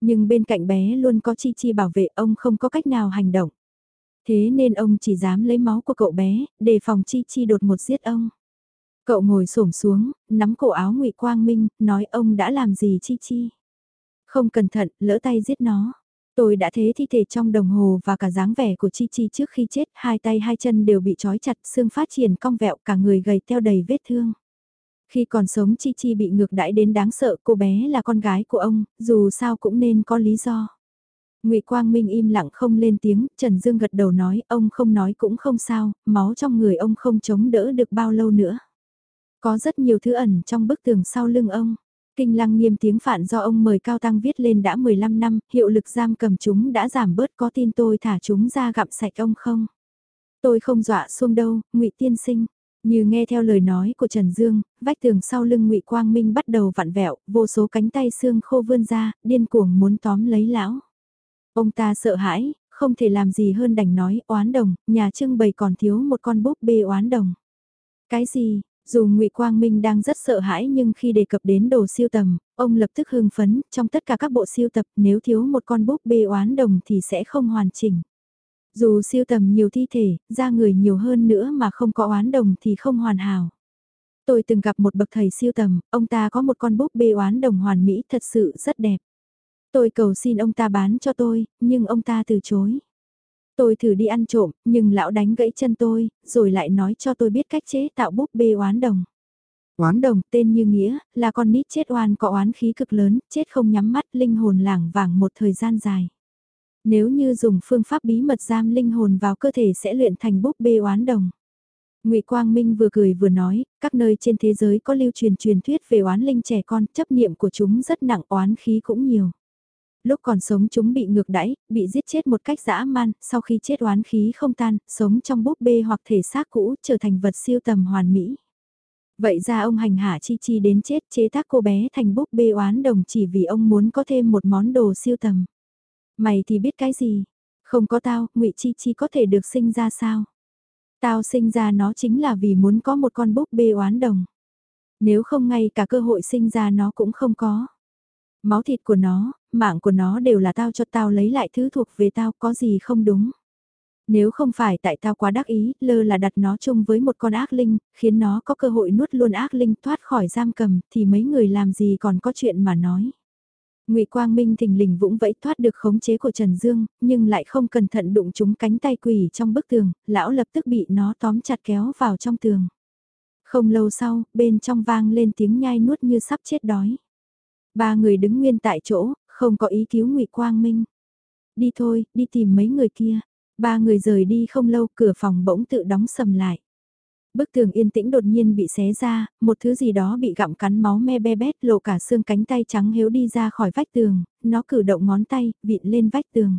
S1: Nhưng bên cạnh bé luôn có Chi Chi bảo vệ ông không có cách nào hành động. Thế nên ông chỉ dám lấy máu của cậu bé, để phòng Chi Chi đột một giết ông. Cậu ngồi xổm xuống, nắm cổ áo Ngụy Quang Minh, nói ông đã làm gì Chi Chi. Không cẩn thận, lỡ tay giết nó. Tôi đã thế thi thể trong đồng hồ và cả dáng vẻ của Chi Chi trước khi chết, hai tay hai chân đều bị trói chặt, xương phát triển cong vẹo, cả người gầy teo đầy vết thương. Khi còn sống Chi Chi bị ngược đãi đến đáng sợ, cô bé là con gái của ông, dù sao cũng nên có lý do. Ngụy Quang Minh im lặng không lên tiếng, Trần Dương gật đầu nói, ông không nói cũng không sao, máu trong người ông không chống đỡ được bao lâu nữa. Có rất nhiều thứ ẩn trong bức tường sau lưng ông. Kinh lăng nghiêm tiếng phản do ông mời Cao Tăng viết lên đã 15 năm, hiệu lực giam cầm chúng đã giảm bớt có tin tôi thả chúng ra gặm sạch ông không? Tôi không dọa xuông đâu, ngụy tiên sinh. Như nghe theo lời nói của Trần Dương, vách tường sau lưng ngụy Quang Minh bắt đầu vặn vẹo, vô số cánh tay xương khô vươn ra, điên cuồng muốn tóm lấy lão. Ông ta sợ hãi, không thể làm gì hơn đành nói oán đồng, nhà trưng bày còn thiếu một con búp bê oán đồng. Cái gì, dù Ngụy Quang Minh đang rất sợ hãi nhưng khi đề cập đến đồ siêu tầm, ông lập tức hưng phấn, trong tất cả các bộ siêu tập nếu thiếu một con búp bê oán đồng thì sẽ không hoàn chỉnh. Dù siêu tầm nhiều thi thể, ra người nhiều hơn nữa mà không có oán đồng thì không hoàn hảo. Tôi từng gặp một bậc thầy siêu tầm, ông ta có một con búp bê oán đồng hoàn mỹ thật sự rất đẹp. Tôi cầu xin ông ta bán cho tôi, nhưng ông ta từ chối. Tôi thử đi ăn trộm, nhưng lão đánh gãy chân tôi, rồi lại nói cho tôi biết cách chế tạo búp bê oán đồng. Oán đồng, tên như nghĩa, là con nít chết oan có oán khí cực lớn, chết không nhắm mắt, linh hồn lảng vảng một thời gian dài. Nếu như dùng phương pháp bí mật giam linh hồn vào cơ thể sẽ luyện thành búp bê oán đồng. Ngụy Quang Minh vừa cười vừa nói, các nơi trên thế giới có lưu truyền truyền thuyết về oán linh trẻ con, chấp niệm của chúng rất nặng oán khí cũng nhiều lúc còn sống chúng bị ngược đãi, bị giết chết một cách dã man, sau khi chết oán khí không tan, sống trong búp bê hoặc thể xác cũ trở thành vật siêu tầm hoàn mỹ. Vậy ra ông hành hạ Chi Chi đến chết chế tác cô bé thành búp bê oán đồng chỉ vì ông muốn có thêm một món đồ siêu tầm. Mày thì biết cái gì? Không có tao, ngụy Chi Chi có thể được sinh ra sao? Tao sinh ra nó chính là vì muốn có một con búp bê oán đồng. Nếu không ngay cả cơ hội sinh ra nó cũng không có. Máu thịt của nó, mạng của nó đều là tao cho tao lấy lại thứ thuộc về tao có gì không đúng. Nếu không phải tại tao quá đắc ý, lơ là đặt nó chung với một con ác linh, khiến nó có cơ hội nuốt luôn ác linh thoát khỏi giam cầm, thì mấy người làm gì còn có chuyện mà nói. Ngụy Quang Minh thình lình vũng vẫy thoát được khống chế của Trần Dương, nhưng lại không cẩn thận đụng trúng cánh tay quỷ trong bức tường, lão lập tức bị nó tóm chặt kéo vào trong tường. Không lâu sau, bên trong vang lên tiếng nhai nuốt như sắp chết đói. Ba người đứng nguyên tại chỗ, không có ý cứu ngụy Quang Minh. Đi thôi, đi tìm mấy người kia. Ba người rời đi không lâu, cửa phòng bỗng tự đóng sầm lại. Bức tường yên tĩnh đột nhiên bị xé ra, một thứ gì đó bị gặm cắn máu me be bét lộ cả xương cánh tay trắng hiếu đi ra khỏi vách tường, nó cử động ngón tay, vịn lên vách tường.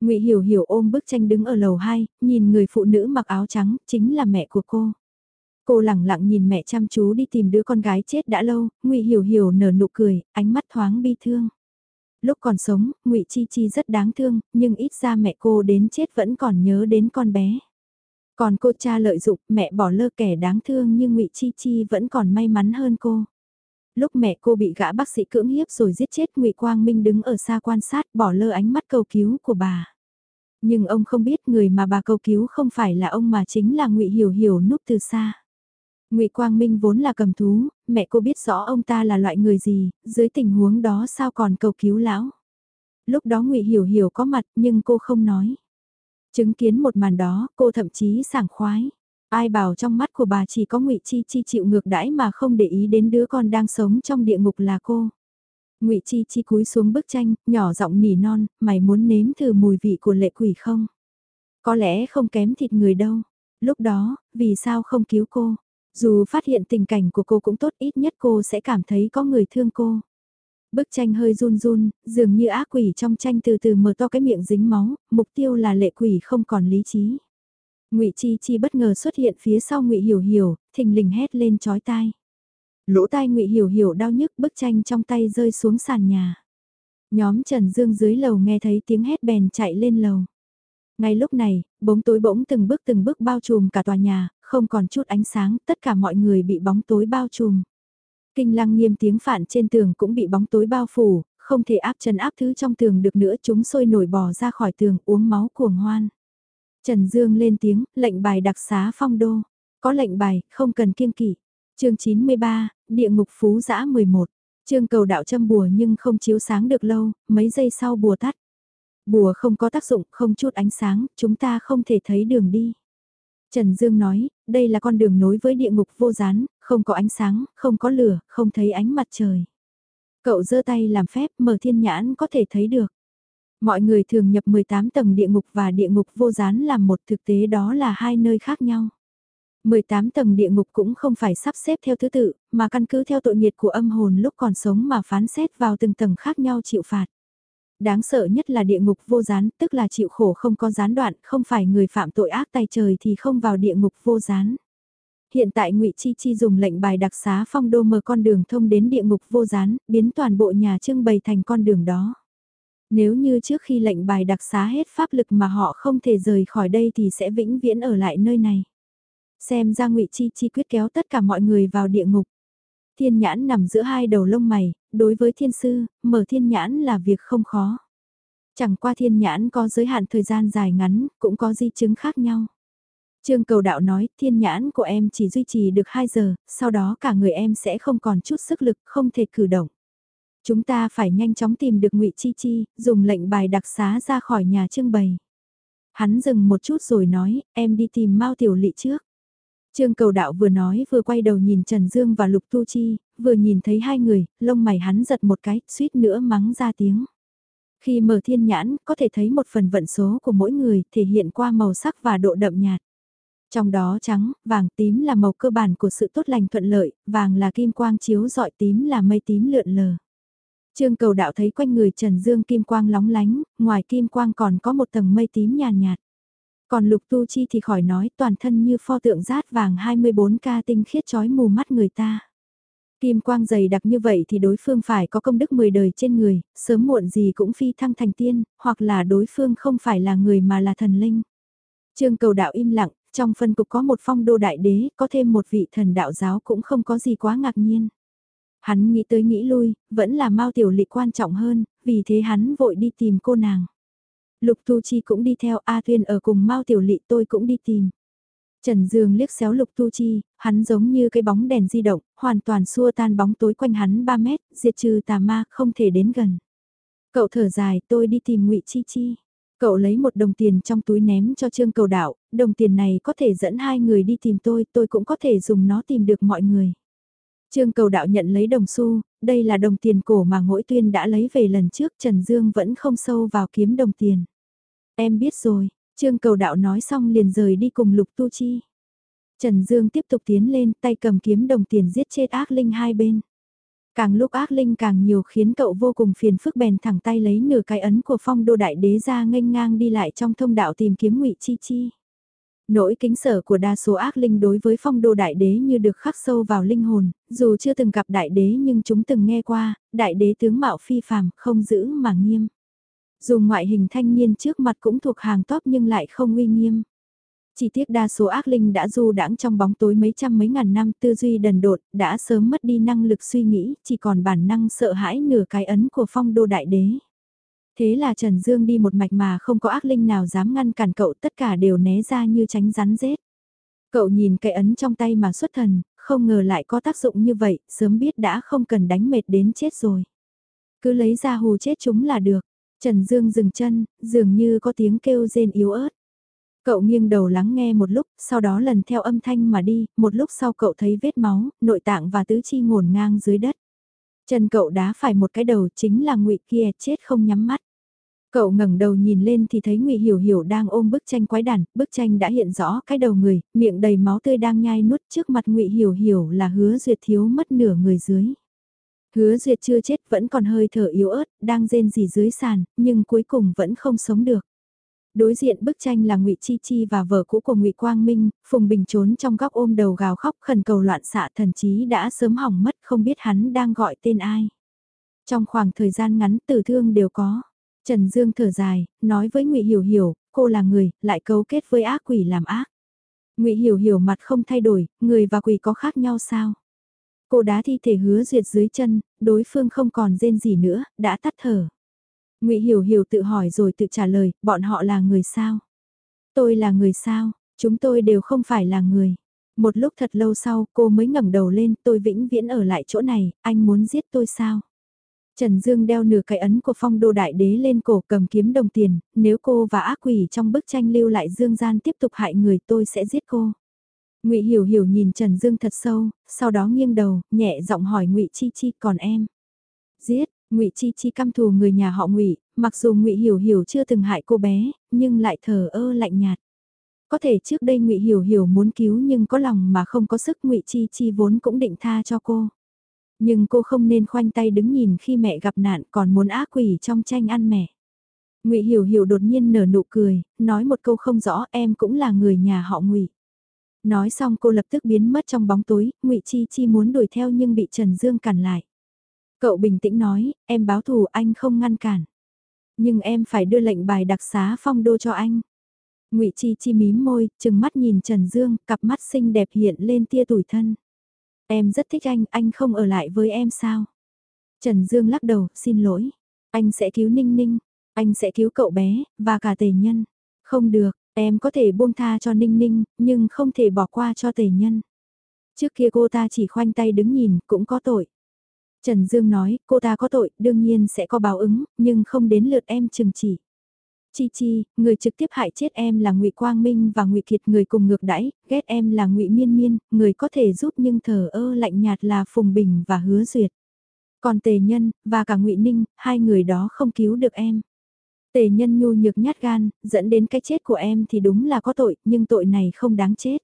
S1: ngụy Hiểu Hiểu ôm bức tranh đứng ở lầu 2, nhìn người phụ nữ mặc áo trắng, chính là mẹ của cô. Cô lẳng lặng nhìn mẹ chăm chú đi tìm đứa con gái chết đã lâu, ngụy Hiểu Hiểu nở nụ cười, ánh mắt thoáng bi thương lúc còn sống, ngụy Chi Chi rất đáng thương, nhưng ít ra mẹ cô đến chết vẫn còn nhớ đến con bé. Còn cô cha lợi dụng, mẹ bỏ lơ kẻ đáng thương nhưng ngụy Chi Chi vẫn còn may mắn hơn cô. Lúc mẹ cô bị gã bác sĩ cưỡng hiếp rồi giết chết ngụy Quang Minh đứng ở xa quan sát bỏ lơ ánh mắt cầu cứu của bà. Nhưng ông không biết người mà bà cầu cứu không phải là ông mà chính là ngụy Hiểu Hiểu núp từ xa. Ngụy Quang Minh vốn là cầm thú, mẹ cô biết rõ ông ta là loại người gì, dưới tình huống đó sao còn cầu cứu lão. Lúc đó Ngụy Hiểu Hiểu có mặt nhưng cô không nói. Chứng kiến một màn đó, cô thậm chí sảng khoái. Ai bảo trong mắt của bà chỉ có Ngụy Chi Chi chịu ngược đãi mà không để ý đến đứa con đang sống trong địa ngục là cô. Ngụy Chi Chi cúi xuống bức tranh, nhỏ giọng nỉ non, mày muốn nếm thử mùi vị của lệ quỷ không? Có lẽ không kém thịt người đâu. Lúc đó, vì sao không cứu cô? Dù phát hiện tình cảnh của cô cũng tốt ít nhất cô sẽ cảm thấy có người thương cô. Bức tranh hơi run run, dường như ác quỷ trong tranh từ từ mở to cái miệng dính máu, mục tiêu là lệ quỷ không còn lý trí. Ngụy Chi Chi bất ngờ xuất hiện phía sau Ngụy Hiểu Hiểu, thình lình hét lên chói tai. Lỗ tai Ngụy Hiểu Hiểu đau nhức, bức tranh trong tay rơi xuống sàn nhà. Nhóm Trần Dương dưới lầu nghe thấy tiếng hét bèn chạy lên lầu. Ngay lúc này, bóng tối bỗng từng bước từng bước bao trùm cả tòa nhà, không còn chút ánh sáng, tất cả mọi người bị bóng tối bao trùm. Kinh lăng nghiêm tiếng phản trên tường cũng bị bóng tối bao phủ, không thể áp chân áp thứ trong tường được nữa chúng sôi nổi bò ra khỏi tường uống máu cuồng hoan. Trần Dương lên tiếng, lệnh bài đặc xá phong đô. Có lệnh bài, không cần kiêng kỵ. chương 93, địa ngục phú giã 11. Trương cầu đạo châm bùa nhưng không chiếu sáng được lâu, mấy giây sau bùa tắt. Bùa không có tác dụng, không chút ánh sáng, chúng ta không thể thấy đường đi. Trần Dương nói, đây là con đường nối với địa ngục vô gián, không có ánh sáng, không có lửa, không thấy ánh mặt trời. Cậu giơ tay làm phép mở thiên nhãn có thể thấy được. Mọi người thường nhập 18 tầng địa ngục và địa ngục vô gián làm một thực tế đó là hai nơi khác nhau. 18 tầng địa ngục cũng không phải sắp xếp theo thứ tự, mà căn cứ theo tội nghiệp của âm hồn lúc còn sống mà phán xét vào từng tầng khác nhau chịu phạt đáng sợ nhất là địa ngục vô gián, tức là chịu khổ không có gián đoạn, không phải người phạm tội ác tay trời thì không vào địa ngục vô gián. Hiện tại ngụy Chi Chi dùng lệnh bài đặc xá phong đô mở con đường thông đến địa ngục vô gián, biến toàn bộ nhà trưng bày thành con đường đó. Nếu như trước khi lệnh bài đặc xá hết pháp lực mà họ không thể rời khỏi đây thì sẽ vĩnh viễn ở lại nơi này. Xem ra ngụy Chi Chi quyết kéo tất cả mọi người vào địa ngục. Thiên nhãn nằm giữa hai đầu lông mày, đối với thiên sư, mở thiên nhãn là việc không khó. Chẳng qua thiên nhãn có giới hạn thời gian dài ngắn, cũng có di chứng khác nhau. Trương cầu đạo nói, thiên nhãn của em chỉ duy trì được 2 giờ, sau đó cả người em sẽ không còn chút sức lực, không thể cử động. Chúng ta phải nhanh chóng tìm được ngụy Chi Chi, dùng lệnh bài đặc xá ra khỏi nhà trưng bày. Hắn dừng một chút rồi nói, em đi tìm Mao Tiểu Lị trước. Trương cầu đạo vừa nói vừa quay đầu nhìn Trần Dương và Lục Tu Chi, vừa nhìn thấy hai người, lông mày hắn giật một cái, suýt nữa mắng ra tiếng. Khi mở thiên nhãn, có thể thấy một phần vận số của mỗi người thể hiện qua màu sắc và độ đậm nhạt. Trong đó trắng, vàng, tím là màu cơ bản của sự tốt lành thuận lợi, vàng là kim quang chiếu dọi tím là mây tím lượn lờ. Trương cầu đạo thấy quanh người Trần Dương kim quang lóng lánh, ngoài kim quang còn có một tầng mây tím nhàn nhạt, còn lục tu chi thì khỏi nói toàn thân như pho tượng rát vàng 24K tinh khiết chói mù mắt người ta. Kim quang dày đặc như vậy thì đối phương phải có công đức 10 đời trên người, sớm muộn gì cũng phi thăng thành tiên, hoặc là đối phương không phải là người mà là thần linh. Trương cầu đạo im lặng, trong phân cục có một phong đô đại đế, có thêm một vị thần đạo giáo cũng không có gì quá ngạc nhiên. Hắn nghĩ tới nghĩ lui, vẫn là mau Tiểu Lị quan trọng hơn, vì thế hắn vội đi tìm cô nàng. Lục Tu Chi cũng đi theo A Tuyên ở cùng Mao Tiểu Lị tôi cũng đi tìm. Trần Dương liếc xéo Lục Tu Chi, hắn giống như cái bóng đèn di động, hoàn toàn xua tan bóng tối quanh hắn 3 mét, diệt trừ tà ma không thể đến gần. Cậu thở dài tôi đi tìm ngụy Chi Chi. Cậu lấy một đồng tiền trong túi ném cho Trương Cầu Đạo, đồng tiền này có thể dẫn hai người đi tìm tôi, tôi cũng có thể dùng nó tìm được mọi người. Trương cầu đạo nhận lấy đồng xu, đây là đồng tiền cổ mà ngỗi tuyên đã lấy về lần trước Trần Dương vẫn không sâu vào kiếm đồng tiền. Em biết rồi, Trương cầu đạo nói xong liền rời đi cùng Lục Tu Chi. Trần Dương tiếp tục tiến lên tay cầm kiếm đồng tiền giết chết ác linh hai bên. Càng lúc ác linh càng nhiều khiến cậu vô cùng phiền phức bèn thẳng tay lấy nửa cái ấn của phong đô đại đế ra nghênh ngang đi lại trong thông đạo tìm kiếm ngụy Chi Chi. Nỗi kính sở của đa số ác linh đối với phong đô đại đế như được khắc sâu vào linh hồn, dù chưa từng gặp đại đế nhưng chúng từng nghe qua, đại đế tướng mạo phi phàm, không giữ mà nghiêm. Dù ngoại hình thanh niên trước mặt cũng thuộc hàng top nhưng lại không uy nghiêm. Chỉ tiếc đa số ác linh đã du đãng trong bóng tối mấy trăm mấy ngàn năm tư duy đần đột đã sớm mất đi năng lực suy nghĩ, chỉ còn bản năng sợ hãi nửa cái ấn của phong đô đại đế. Thế là Trần Dương đi một mạch mà không có ác linh nào dám ngăn cản cậu tất cả đều né ra như tránh rắn rết. Cậu nhìn cái ấn trong tay mà xuất thần, không ngờ lại có tác dụng như vậy, sớm biết đã không cần đánh mệt đến chết rồi. Cứ lấy ra hù chết chúng là được. Trần Dương dừng chân, dường như có tiếng kêu rên yếu ớt. Cậu nghiêng đầu lắng nghe một lúc, sau đó lần theo âm thanh mà đi, một lúc sau cậu thấy vết máu, nội tạng và tứ chi ngổn ngang dưới đất. Chân cậu đá phải một cái đầu chính là ngụy kia chết không nhắm mắt. Cậu ngẩng đầu nhìn lên thì thấy Ngụy Hiểu Hiểu đang ôm bức tranh quái đản, bức tranh đã hiện rõ cái đầu người, miệng đầy máu tươi đang nhai nuốt trước mặt Ngụy Hiểu Hiểu là Hứa Duyệt thiếu mất nửa người dưới. Hứa Duyệt chưa chết vẫn còn hơi thở yếu ớt, đang rên rỉ dưới sàn, nhưng cuối cùng vẫn không sống được. Đối diện bức tranh là Ngụy Chi Chi và vợ cũ của Ngụy Quang Minh, Phùng Bình trốn trong góc ôm đầu gào khóc khẩn cầu loạn xạ thần chí đã sớm hỏng mất không biết hắn đang gọi tên ai. Trong khoảng thời gian ngắn tử thương đều có. Trần Dương thở dài, nói với Ngụy Hiểu Hiểu, cô là người, lại cấu kết với ác quỷ làm ác. Ngụy Hiểu Hiểu mặt không thay đổi, người và quỷ có khác nhau sao? Cô đá thi thể hứa duyệt dưới chân, đối phương không còn rên gì nữa, đã tắt thở. Ngụy Hiểu Hiểu tự hỏi rồi tự trả lời, bọn họ là người sao? Tôi là người sao? Chúng tôi đều không phải là người. Một lúc thật lâu sau, cô mới ngẩng đầu lên, tôi vĩnh viễn ở lại chỗ này, anh muốn giết tôi sao? Trần Dương đeo nửa cái ấn của phong đô đại đế lên cổ cầm kiếm đồng tiền, nếu cô và ác quỷ trong bức tranh lưu lại Dương gian tiếp tục hại người tôi sẽ giết cô. Ngụy Hiểu Hiểu nhìn Trần Dương thật sâu, sau đó nghiêng đầu, nhẹ giọng hỏi Ngụy Chi Chi còn em. Giết, Ngụy Chi Chi căm thù người nhà họ Ngụy, mặc dù Ngụy Hiểu Hiểu chưa từng hại cô bé, nhưng lại thờ ơ lạnh nhạt. Có thể trước đây Ngụy Hiểu Hiểu muốn cứu nhưng có lòng mà không có sức Ngụy Chi Chi vốn cũng định tha cho cô. Nhưng cô không nên khoanh tay đứng nhìn khi mẹ gặp nạn còn muốn ác quỷ trong tranh ăn mẹ. Ngụy Hiểu Hiểu đột nhiên nở nụ cười, nói một câu không rõ em cũng là người nhà họ Ngụy. Nói xong cô lập tức biến mất trong bóng tối, Ngụy Chi Chi muốn đuổi theo nhưng bị Trần Dương cản lại. Cậu bình tĩnh nói, em báo thù anh không ngăn cản. Nhưng em phải đưa lệnh bài đặc xá phong đô cho anh. Ngụy Chi Chi mím môi, chừng mắt nhìn Trần Dương, cặp mắt xinh đẹp hiện lên tia tủi thân. Em rất thích anh, anh không ở lại với em sao? Trần Dương lắc đầu, xin lỗi. Anh sẽ cứu Ninh Ninh, anh sẽ cứu cậu bé, và cả tề nhân. Không được, em có thể buông tha cho Ninh Ninh, nhưng không thể bỏ qua cho tề nhân. Trước kia cô ta chỉ khoanh tay đứng nhìn, cũng có tội. Trần Dương nói, cô ta có tội, đương nhiên sẽ có báo ứng, nhưng không đến lượt em chừng chỉ. Chi Chi, người trực tiếp hại chết em là Ngụy Quang Minh và Ngụy Kiệt người cùng ngược đãi, ghét em là Ngụy Miên Miên, người có thể giúp nhưng thờ ơ lạnh nhạt là Phùng Bình và Hứa Duyệt. Còn Tề Nhân và cả Ngụy Ninh, hai người đó không cứu được em. Tề Nhân nhu nhược nhát gan, dẫn đến cái chết của em thì đúng là có tội, nhưng tội này không đáng chết.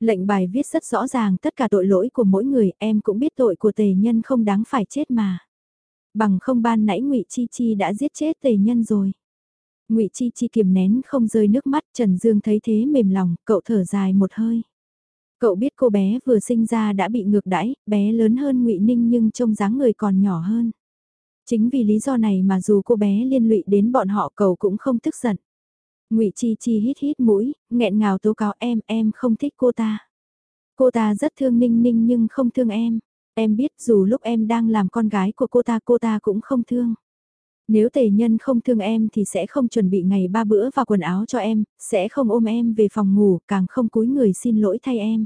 S1: Lệnh bài viết rất rõ ràng tất cả tội lỗi của mỗi người, em cũng biết tội của Tề Nhân không đáng phải chết mà. Bằng không ban nãy Ngụy Chi Chi đã giết chết Tề Nhân rồi. Ngụy Chi Chi kiềm nén không rơi nước mắt, Trần Dương thấy thế mềm lòng, cậu thở dài một hơi. Cậu biết cô bé vừa sinh ra đã bị ngược đãi, bé lớn hơn Ngụy Ninh nhưng trông dáng người còn nhỏ hơn. Chính vì lý do này mà dù cô bé liên lụy đến bọn họ cậu cũng không tức giận. Ngụy Chi Chi hít hít mũi, nghẹn ngào tố cáo em, em không thích cô ta. Cô ta rất thương Ninh Ninh nhưng không thương em. Em biết dù lúc em đang làm con gái của cô ta cô ta cũng không thương. Nếu tề nhân không thương em thì sẽ không chuẩn bị ngày ba bữa và quần áo cho em, sẽ không ôm em về phòng ngủ, càng không cúi người xin lỗi thay em.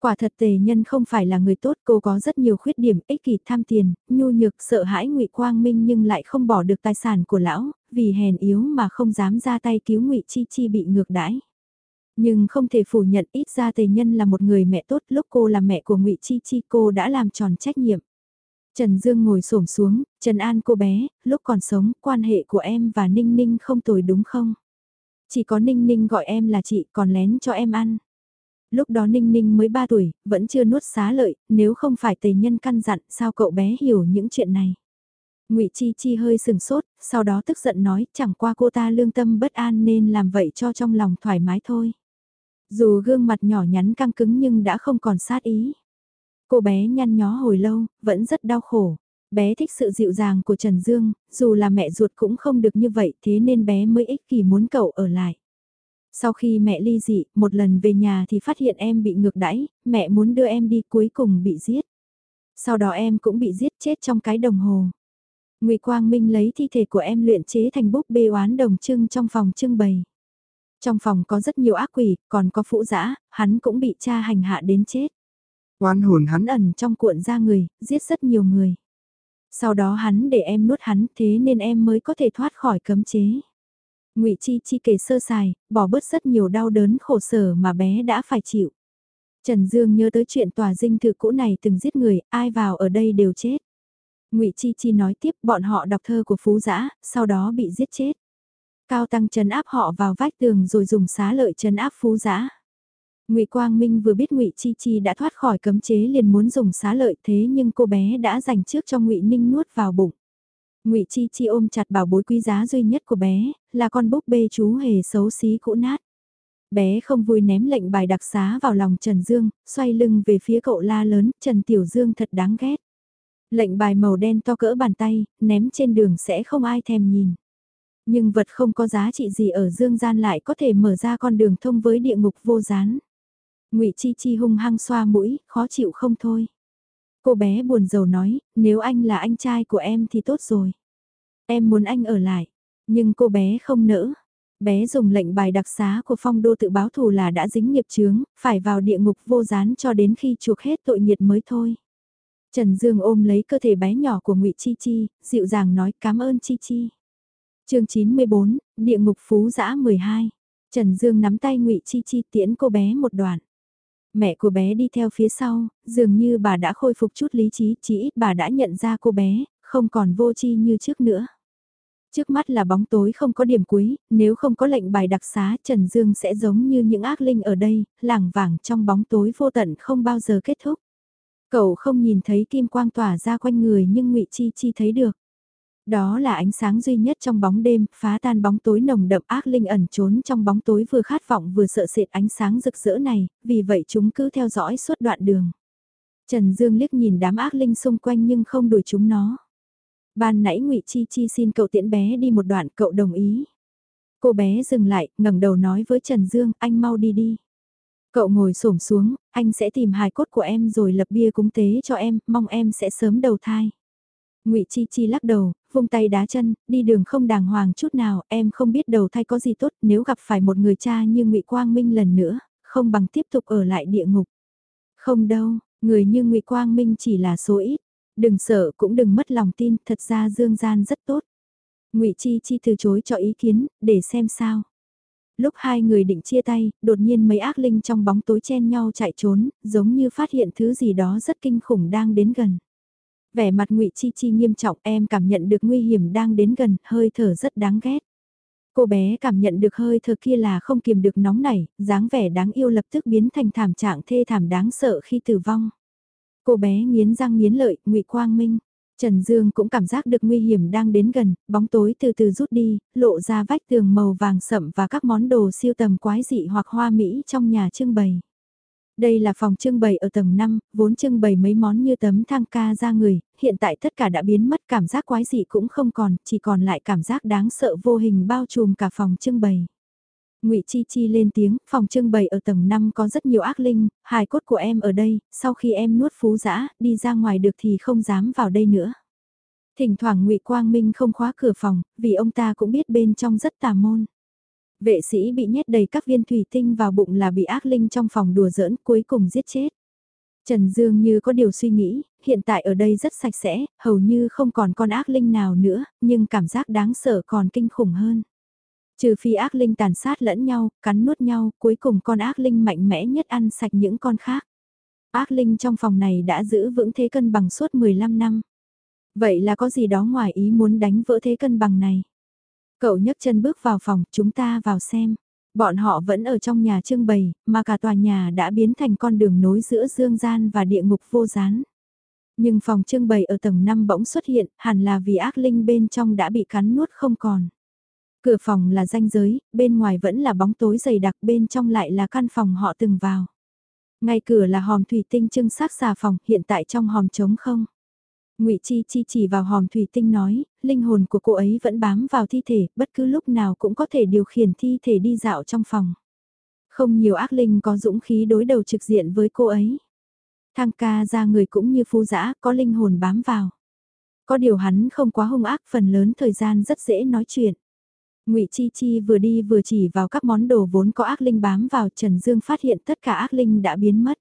S1: Quả thật tề nhân không phải là người tốt, cô có rất nhiều khuyết điểm, ích kỷ tham tiền, nhu nhược, sợ hãi ngụy quang minh nhưng lại không bỏ được tài sản của lão, vì hèn yếu mà không dám ra tay cứu ngụy chi chi bị ngược đãi. Nhưng không thể phủ nhận ít ra tề nhân là một người mẹ tốt, lúc cô là mẹ của ngụy chi chi cô đã làm tròn trách nhiệm. Trần Dương ngồi xổm xuống, Trần An cô bé, lúc còn sống, quan hệ của em và Ninh Ninh không tồi đúng không? Chỉ có Ninh Ninh gọi em là chị còn lén cho em ăn. Lúc đó Ninh Ninh mới 3 tuổi, vẫn chưa nuốt xá lợi, nếu không phải tề nhân căn dặn sao cậu bé hiểu những chuyện này. ngụy Chi Chi hơi sừng sốt, sau đó tức giận nói chẳng qua cô ta lương tâm bất an nên làm vậy cho trong lòng thoải mái thôi. Dù gương mặt nhỏ nhắn căng cứng nhưng đã không còn sát ý. Cô bé nhăn nhó hồi lâu, vẫn rất đau khổ. Bé thích sự dịu dàng của Trần Dương, dù là mẹ ruột cũng không được như vậy thế nên bé mới ích kỷ muốn cậu ở lại. Sau khi mẹ ly dị, một lần về nhà thì phát hiện em bị ngược đãi, mẹ muốn đưa em đi cuối cùng bị giết. Sau đó em cũng bị giết chết trong cái đồng hồ. Ngụy Quang Minh lấy thi thể của em luyện chế thành búp bê oán đồng trưng trong phòng trưng bày. Trong phòng có rất nhiều ác quỷ, còn có phụ dã, hắn cũng bị cha hành hạ đến chết.
S2: Oan hồn hắn
S1: ẩn trong cuộn ra người, giết rất nhiều người. Sau đó hắn để em nuốt hắn thế nên em mới có thể thoát khỏi cấm chế. ngụy Chi Chi kể sơ sài, bỏ bớt rất nhiều đau đớn khổ sở mà bé đã phải chịu. Trần Dương nhớ tới chuyện tòa dinh thự cũ này từng giết người, ai vào ở đây đều chết. ngụy Chi Chi nói tiếp bọn họ đọc thơ của Phú Giã, sau đó bị giết chết. Cao Tăng trấn áp họ vào vách tường rồi dùng xá lợi trấn áp Phú Giã. Ngụy Quang Minh vừa biết Ngụy Chi Chi đã thoát khỏi cấm chế liền muốn dùng xá lợi thế nhưng cô bé đã dành trước cho Ngụy Ninh nuốt vào bụng. Ngụy Chi Chi ôm chặt bảo bối quý giá duy nhất của bé, là con búp bê chú hề xấu xí cũ nát. Bé không vui ném lệnh bài đặc xá vào lòng Trần Dương, xoay lưng về phía cậu la lớn, Trần Tiểu Dương thật đáng ghét. Lệnh bài màu đen to cỡ bàn tay, ném trên đường sẽ không ai thèm nhìn. Nhưng vật không có giá trị gì ở dương gian lại có thể mở ra con đường thông với địa ngục vô gián ngụy Chi Chi hung hăng xoa mũi, khó chịu không thôi. Cô bé buồn rầu nói, nếu anh là anh trai của em thì tốt rồi. Em muốn anh ở lại, nhưng cô bé không nỡ. Bé dùng lệnh bài đặc xá của phong đô tự báo thù là đã dính nghiệp chướng, phải vào địa ngục vô gián cho đến khi chuộc hết tội nghiệt mới thôi. Trần Dương ôm lấy cơ thể bé nhỏ của ngụy Chi Chi, dịu dàng nói cảm ơn Chi Chi. chương 94, Địa ngục Phú Giã 12. Trần Dương nắm tay ngụy Chi Chi tiễn cô bé một đoạn. Mẹ của bé đi theo phía sau, dường như bà đã khôi phục chút lý trí, chỉ ít bà đã nhận ra cô bé, không còn vô tri như trước nữa. Trước mắt là bóng tối không có điểm cuối, nếu không có lệnh bài đặc xá Trần Dương sẽ giống như những ác linh ở đây, lảng vảng trong bóng tối vô tận không bao giờ kết thúc. Cậu không nhìn thấy kim quang tỏa ra quanh người nhưng ngụy Chi Chi thấy được. Đó là ánh sáng duy nhất trong bóng đêm, phá tan bóng tối nồng đậm ác linh ẩn trốn trong bóng tối vừa khát vọng vừa sợ sệt ánh sáng rực rỡ này, vì vậy chúng cứ theo dõi suốt đoạn đường. Trần Dương liếc nhìn đám ác linh xung quanh nhưng không đuổi chúng nó. Ban nãy ngụy Chi Chi xin cậu tiễn bé đi một đoạn cậu đồng ý. Cô bé dừng lại, ngẩng đầu nói với Trần Dương, anh mau đi đi. Cậu ngồi xổm xuống, anh sẽ tìm hài cốt của em rồi lập bia cúng tế cho em, mong em sẽ sớm đầu thai. Ngụy Chi Chi lắc đầu, vung tay đá chân, đi đường không đàng hoàng chút nào, em không biết đầu thai có gì tốt, nếu gặp phải một người cha như Ngụy Quang Minh lần nữa, không bằng tiếp tục ở lại địa ngục. Không đâu, người như Ngụy Quang Minh chỉ là số ít, đừng sợ cũng đừng mất lòng tin, thật ra Dương Gian rất tốt. Ngụy Chi Chi từ chối cho ý kiến, để xem sao. Lúc hai người định chia tay, đột nhiên mấy ác linh trong bóng tối chen nhau chạy trốn, giống như phát hiện thứ gì đó rất kinh khủng đang đến gần. Vẻ mặt ngụy Chi Chi nghiêm trọng em cảm nhận được nguy hiểm đang đến gần, hơi thở rất đáng ghét. Cô bé cảm nhận được hơi thở kia là không kiềm được nóng nảy, dáng vẻ đáng yêu lập tức biến thành thảm trạng thê thảm đáng sợ khi tử vong. Cô bé nghiến răng nghiến lợi, ngụy Quang Minh. Trần Dương cũng cảm giác được nguy hiểm đang đến gần, bóng tối từ từ rút đi, lộ ra vách tường màu vàng sậm và các món đồ siêu tầm quái dị hoặc hoa mỹ trong nhà trưng bày. Đây là phòng trưng bày ở tầng 5, vốn trưng bày mấy món như tấm thang ca ra người, hiện tại tất cả đã biến mất cảm giác quái dị cũng không còn, chỉ còn lại cảm giác đáng sợ vô hình bao trùm cả phòng trưng bày. Ngụy Chi Chi lên tiếng, phòng trưng bày ở tầng 5 có rất nhiều ác linh, hài cốt của em ở đây, sau khi em nuốt phú dã, đi ra ngoài được thì không dám vào đây nữa. Thỉnh thoảng Ngụy Quang Minh không khóa cửa phòng, vì ông ta cũng biết bên trong rất tà môn. Vệ sĩ bị nhét đầy các viên thủy tinh vào bụng là bị ác linh trong phòng đùa giỡn cuối cùng giết chết. Trần Dương như có điều suy nghĩ, hiện tại ở đây rất sạch sẽ, hầu như không còn con ác linh nào nữa, nhưng cảm giác đáng sợ còn kinh khủng hơn. Trừ phi ác linh tàn sát lẫn nhau, cắn nuốt nhau, cuối cùng con ác linh mạnh mẽ nhất ăn sạch những con khác. Ác linh trong phòng này đã giữ vững thế cân bằng suốt 15 năm. Vậy là có gì đó ngoài ý muốn đánh vỡ thế cân bằng này. Cậu nhấc chân bước vào phòng, chúng ta vào xem. Bọn họ vẫn ở trong nhà trưng bày, mà cả tòa nhà đã biến thành con đường nối giữa dương gian và địa ngục vô gián. Nhưng phòng trưng bày ở tầng 5 bỗng xuất hiện, hẳn là vì ác linh bên trong đã bị cắn nuốt không còn. Cửa phòng là ranh giới, bên ngoài vẫn là bóng tối dày đặc bên trong lại là căn phòng họ từng vào. Ngay cửa là hòm thủy tinh trưng sát xà phòng, hiện tại trong hòm trống không ngụy Chi Chi chỉ vào hòm thủy tinh nói, linh hồn của cô ấy vẫn bám vào thi thể, bất cứ lúc nào cũng có thể điều khiển thi thể đi dạo trong phòng. Không nhiều ác linh có dũng khí đối đầu trực diện với cô ấy. Thang ca ra người cũng như phu dã có linh hồn bám vào. Có điều hắn không quá hung ác, phần lớn thời gian rất dễ nói chuyện. Ngụy Chi Chi vừa đi vừa chỉ vào các món đồ vốn có ác linh bám vào Trần Dương phát hiện tất cả ác linh đã biến mất.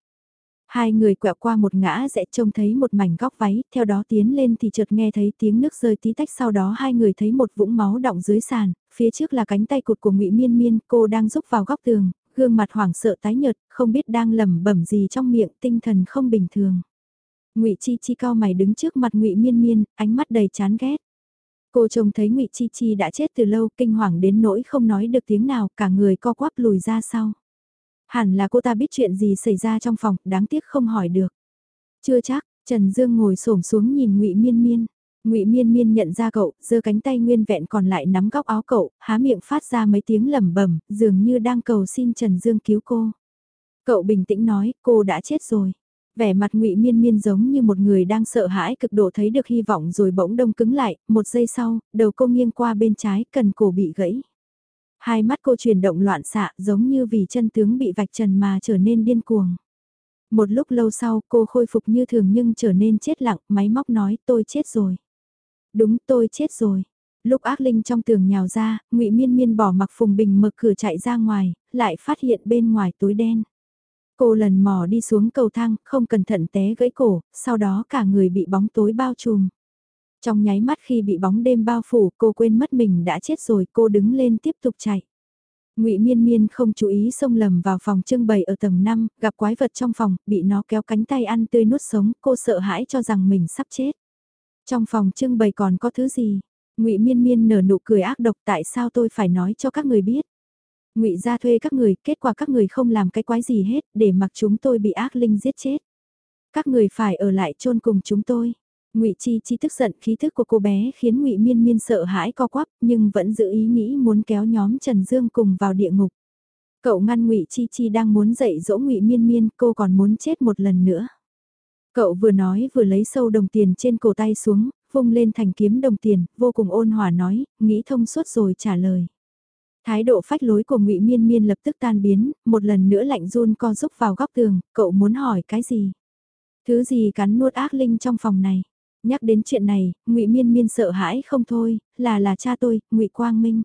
S1: Hai người quẹo qua một ngã rẽ trông thấy một mảnh góc váy, theo đó tiến lên thì chợt nghe thấy tiếng nước rơi tí tách sau đó hai người thấy một vũng máu đọng dưới sàn, phía trước là cánh tay cụt của ngụy Miên Miên, cô đang rúc vào góc tường, gương mặt hoảng sợ tái nhợt, không biết đang lẩm bẩm gì trong miệng, tinh thần không bình thường. Ngụy Chi Chi cao mày đứng trước mặt ngụy Miên Miên, ánh mắt đầy chán ghét. Cô trông thấy ngụy Chi Chi đã chết từ lâu, kinh hoàng đến nỗi không nói được tiếng nào, cả người co quắp lùi ra sau. Hẳn là cô ta biết chuyện gì xảy ra trong phòng, đáng tiếc không hỏi được. Chưa chắc, Trần Dương ngồi xổm xuống nhìn ngụy Miên Miên. Ngụy Miên Miên nhận ra cậu, giơ cánh tay nguyên vẹn còn lại nắm góc áo cậu, há miệng phát ra mấy tiếng lẩm bẩm, dường như đang cầu xin Trần Dương cứu cô. Cậu bình tĩnh nói, cô đã chết rồi. Vẻ mặt ngụy miên miên giống như một người đang sợ hãi cực độ thấy được hy vọng rồi bỗng đông cứng lại, một giây sau, đầu cô nghiêng qua bên trái, cần cổ bị gãy. Hai mắt cô chuyển động loạn xạ giống như vì chân tướng bị vạch trần mà trở nên điên cuồng. Một lúc lâu sau cô khôi phục như thường nhưng trở nên chết lặng, máy móc nói tôi chết rồi. Đúng tôi chết rồi. Lúc ác linh trong tường nhào ra, ngụy Miên Miên bỏ mặc Phùng Bình mở cửa chạy ra ngoài, lại phát hiện bên ngoài tối đen. Cô lần mò đi xuống cầu thang, không cẩn thận té gãy cổ, sau đó cả người bị bóng tối bao trùm. Trong nháy mắt khi bị bóng đêm bao phủ, cô quên mất mình đã chết rồi, cô đứng lên tiếp tục chạy. Ngụy Miên Miên không chú ý xông lầm vào phòng trưng bày ở tầng 5, gặp quái vật trong phòng, bị nó kéo cánh tay ăn tươi nuốt sống, cô sợ hãi cho rằng mình sắp chết. Trong phòng trưng bày còn có thứ gì? Ngụy Miên Miên nở nụ cười ác độc, tại sao tôi phải nói cho các người biết? ngụy ra thuê các người, kết quả các người không làm cái quái gì hết, để mặc chúng tôi bị ác linh giết chết. Các người phải ở lại chôn cùng chúng tôi. Ngụy Chi Chi tức giận khí thức của cô bé khiến Ngụy Miên Miên sợ hãi co quắp, nhưng vẫn giữ ý nghĩ muốn kéo nhóm Trần Dương cùng vào địa ngục. Cậu ngăn Ngụy Chi Chi đang muốn dạy dỗ Ngụy Miên Miên, cô còn muốn chết một lần nữa. Cậu vừa nói vừa lấy sâu đồng tiền trên cổ tay xuống, vung lên thành kiếm đồng tiền, vô cùng ôn hòa nói, nghĩ thông suốt rồi trả lời. Thái độ phách lối của Ngụy Miên Miên lập tức tan biến, một lần nữa lạnh run co rúc vào góc tường, cậu muốn hỏi cái gì? Thứ gì cắn nuốt ác linh trong phòng này? Nhắc đến chuyện này, Ngụy Miên Miên sợ hãi không thôi, là là cha tôi, Ngụy Quang Minh.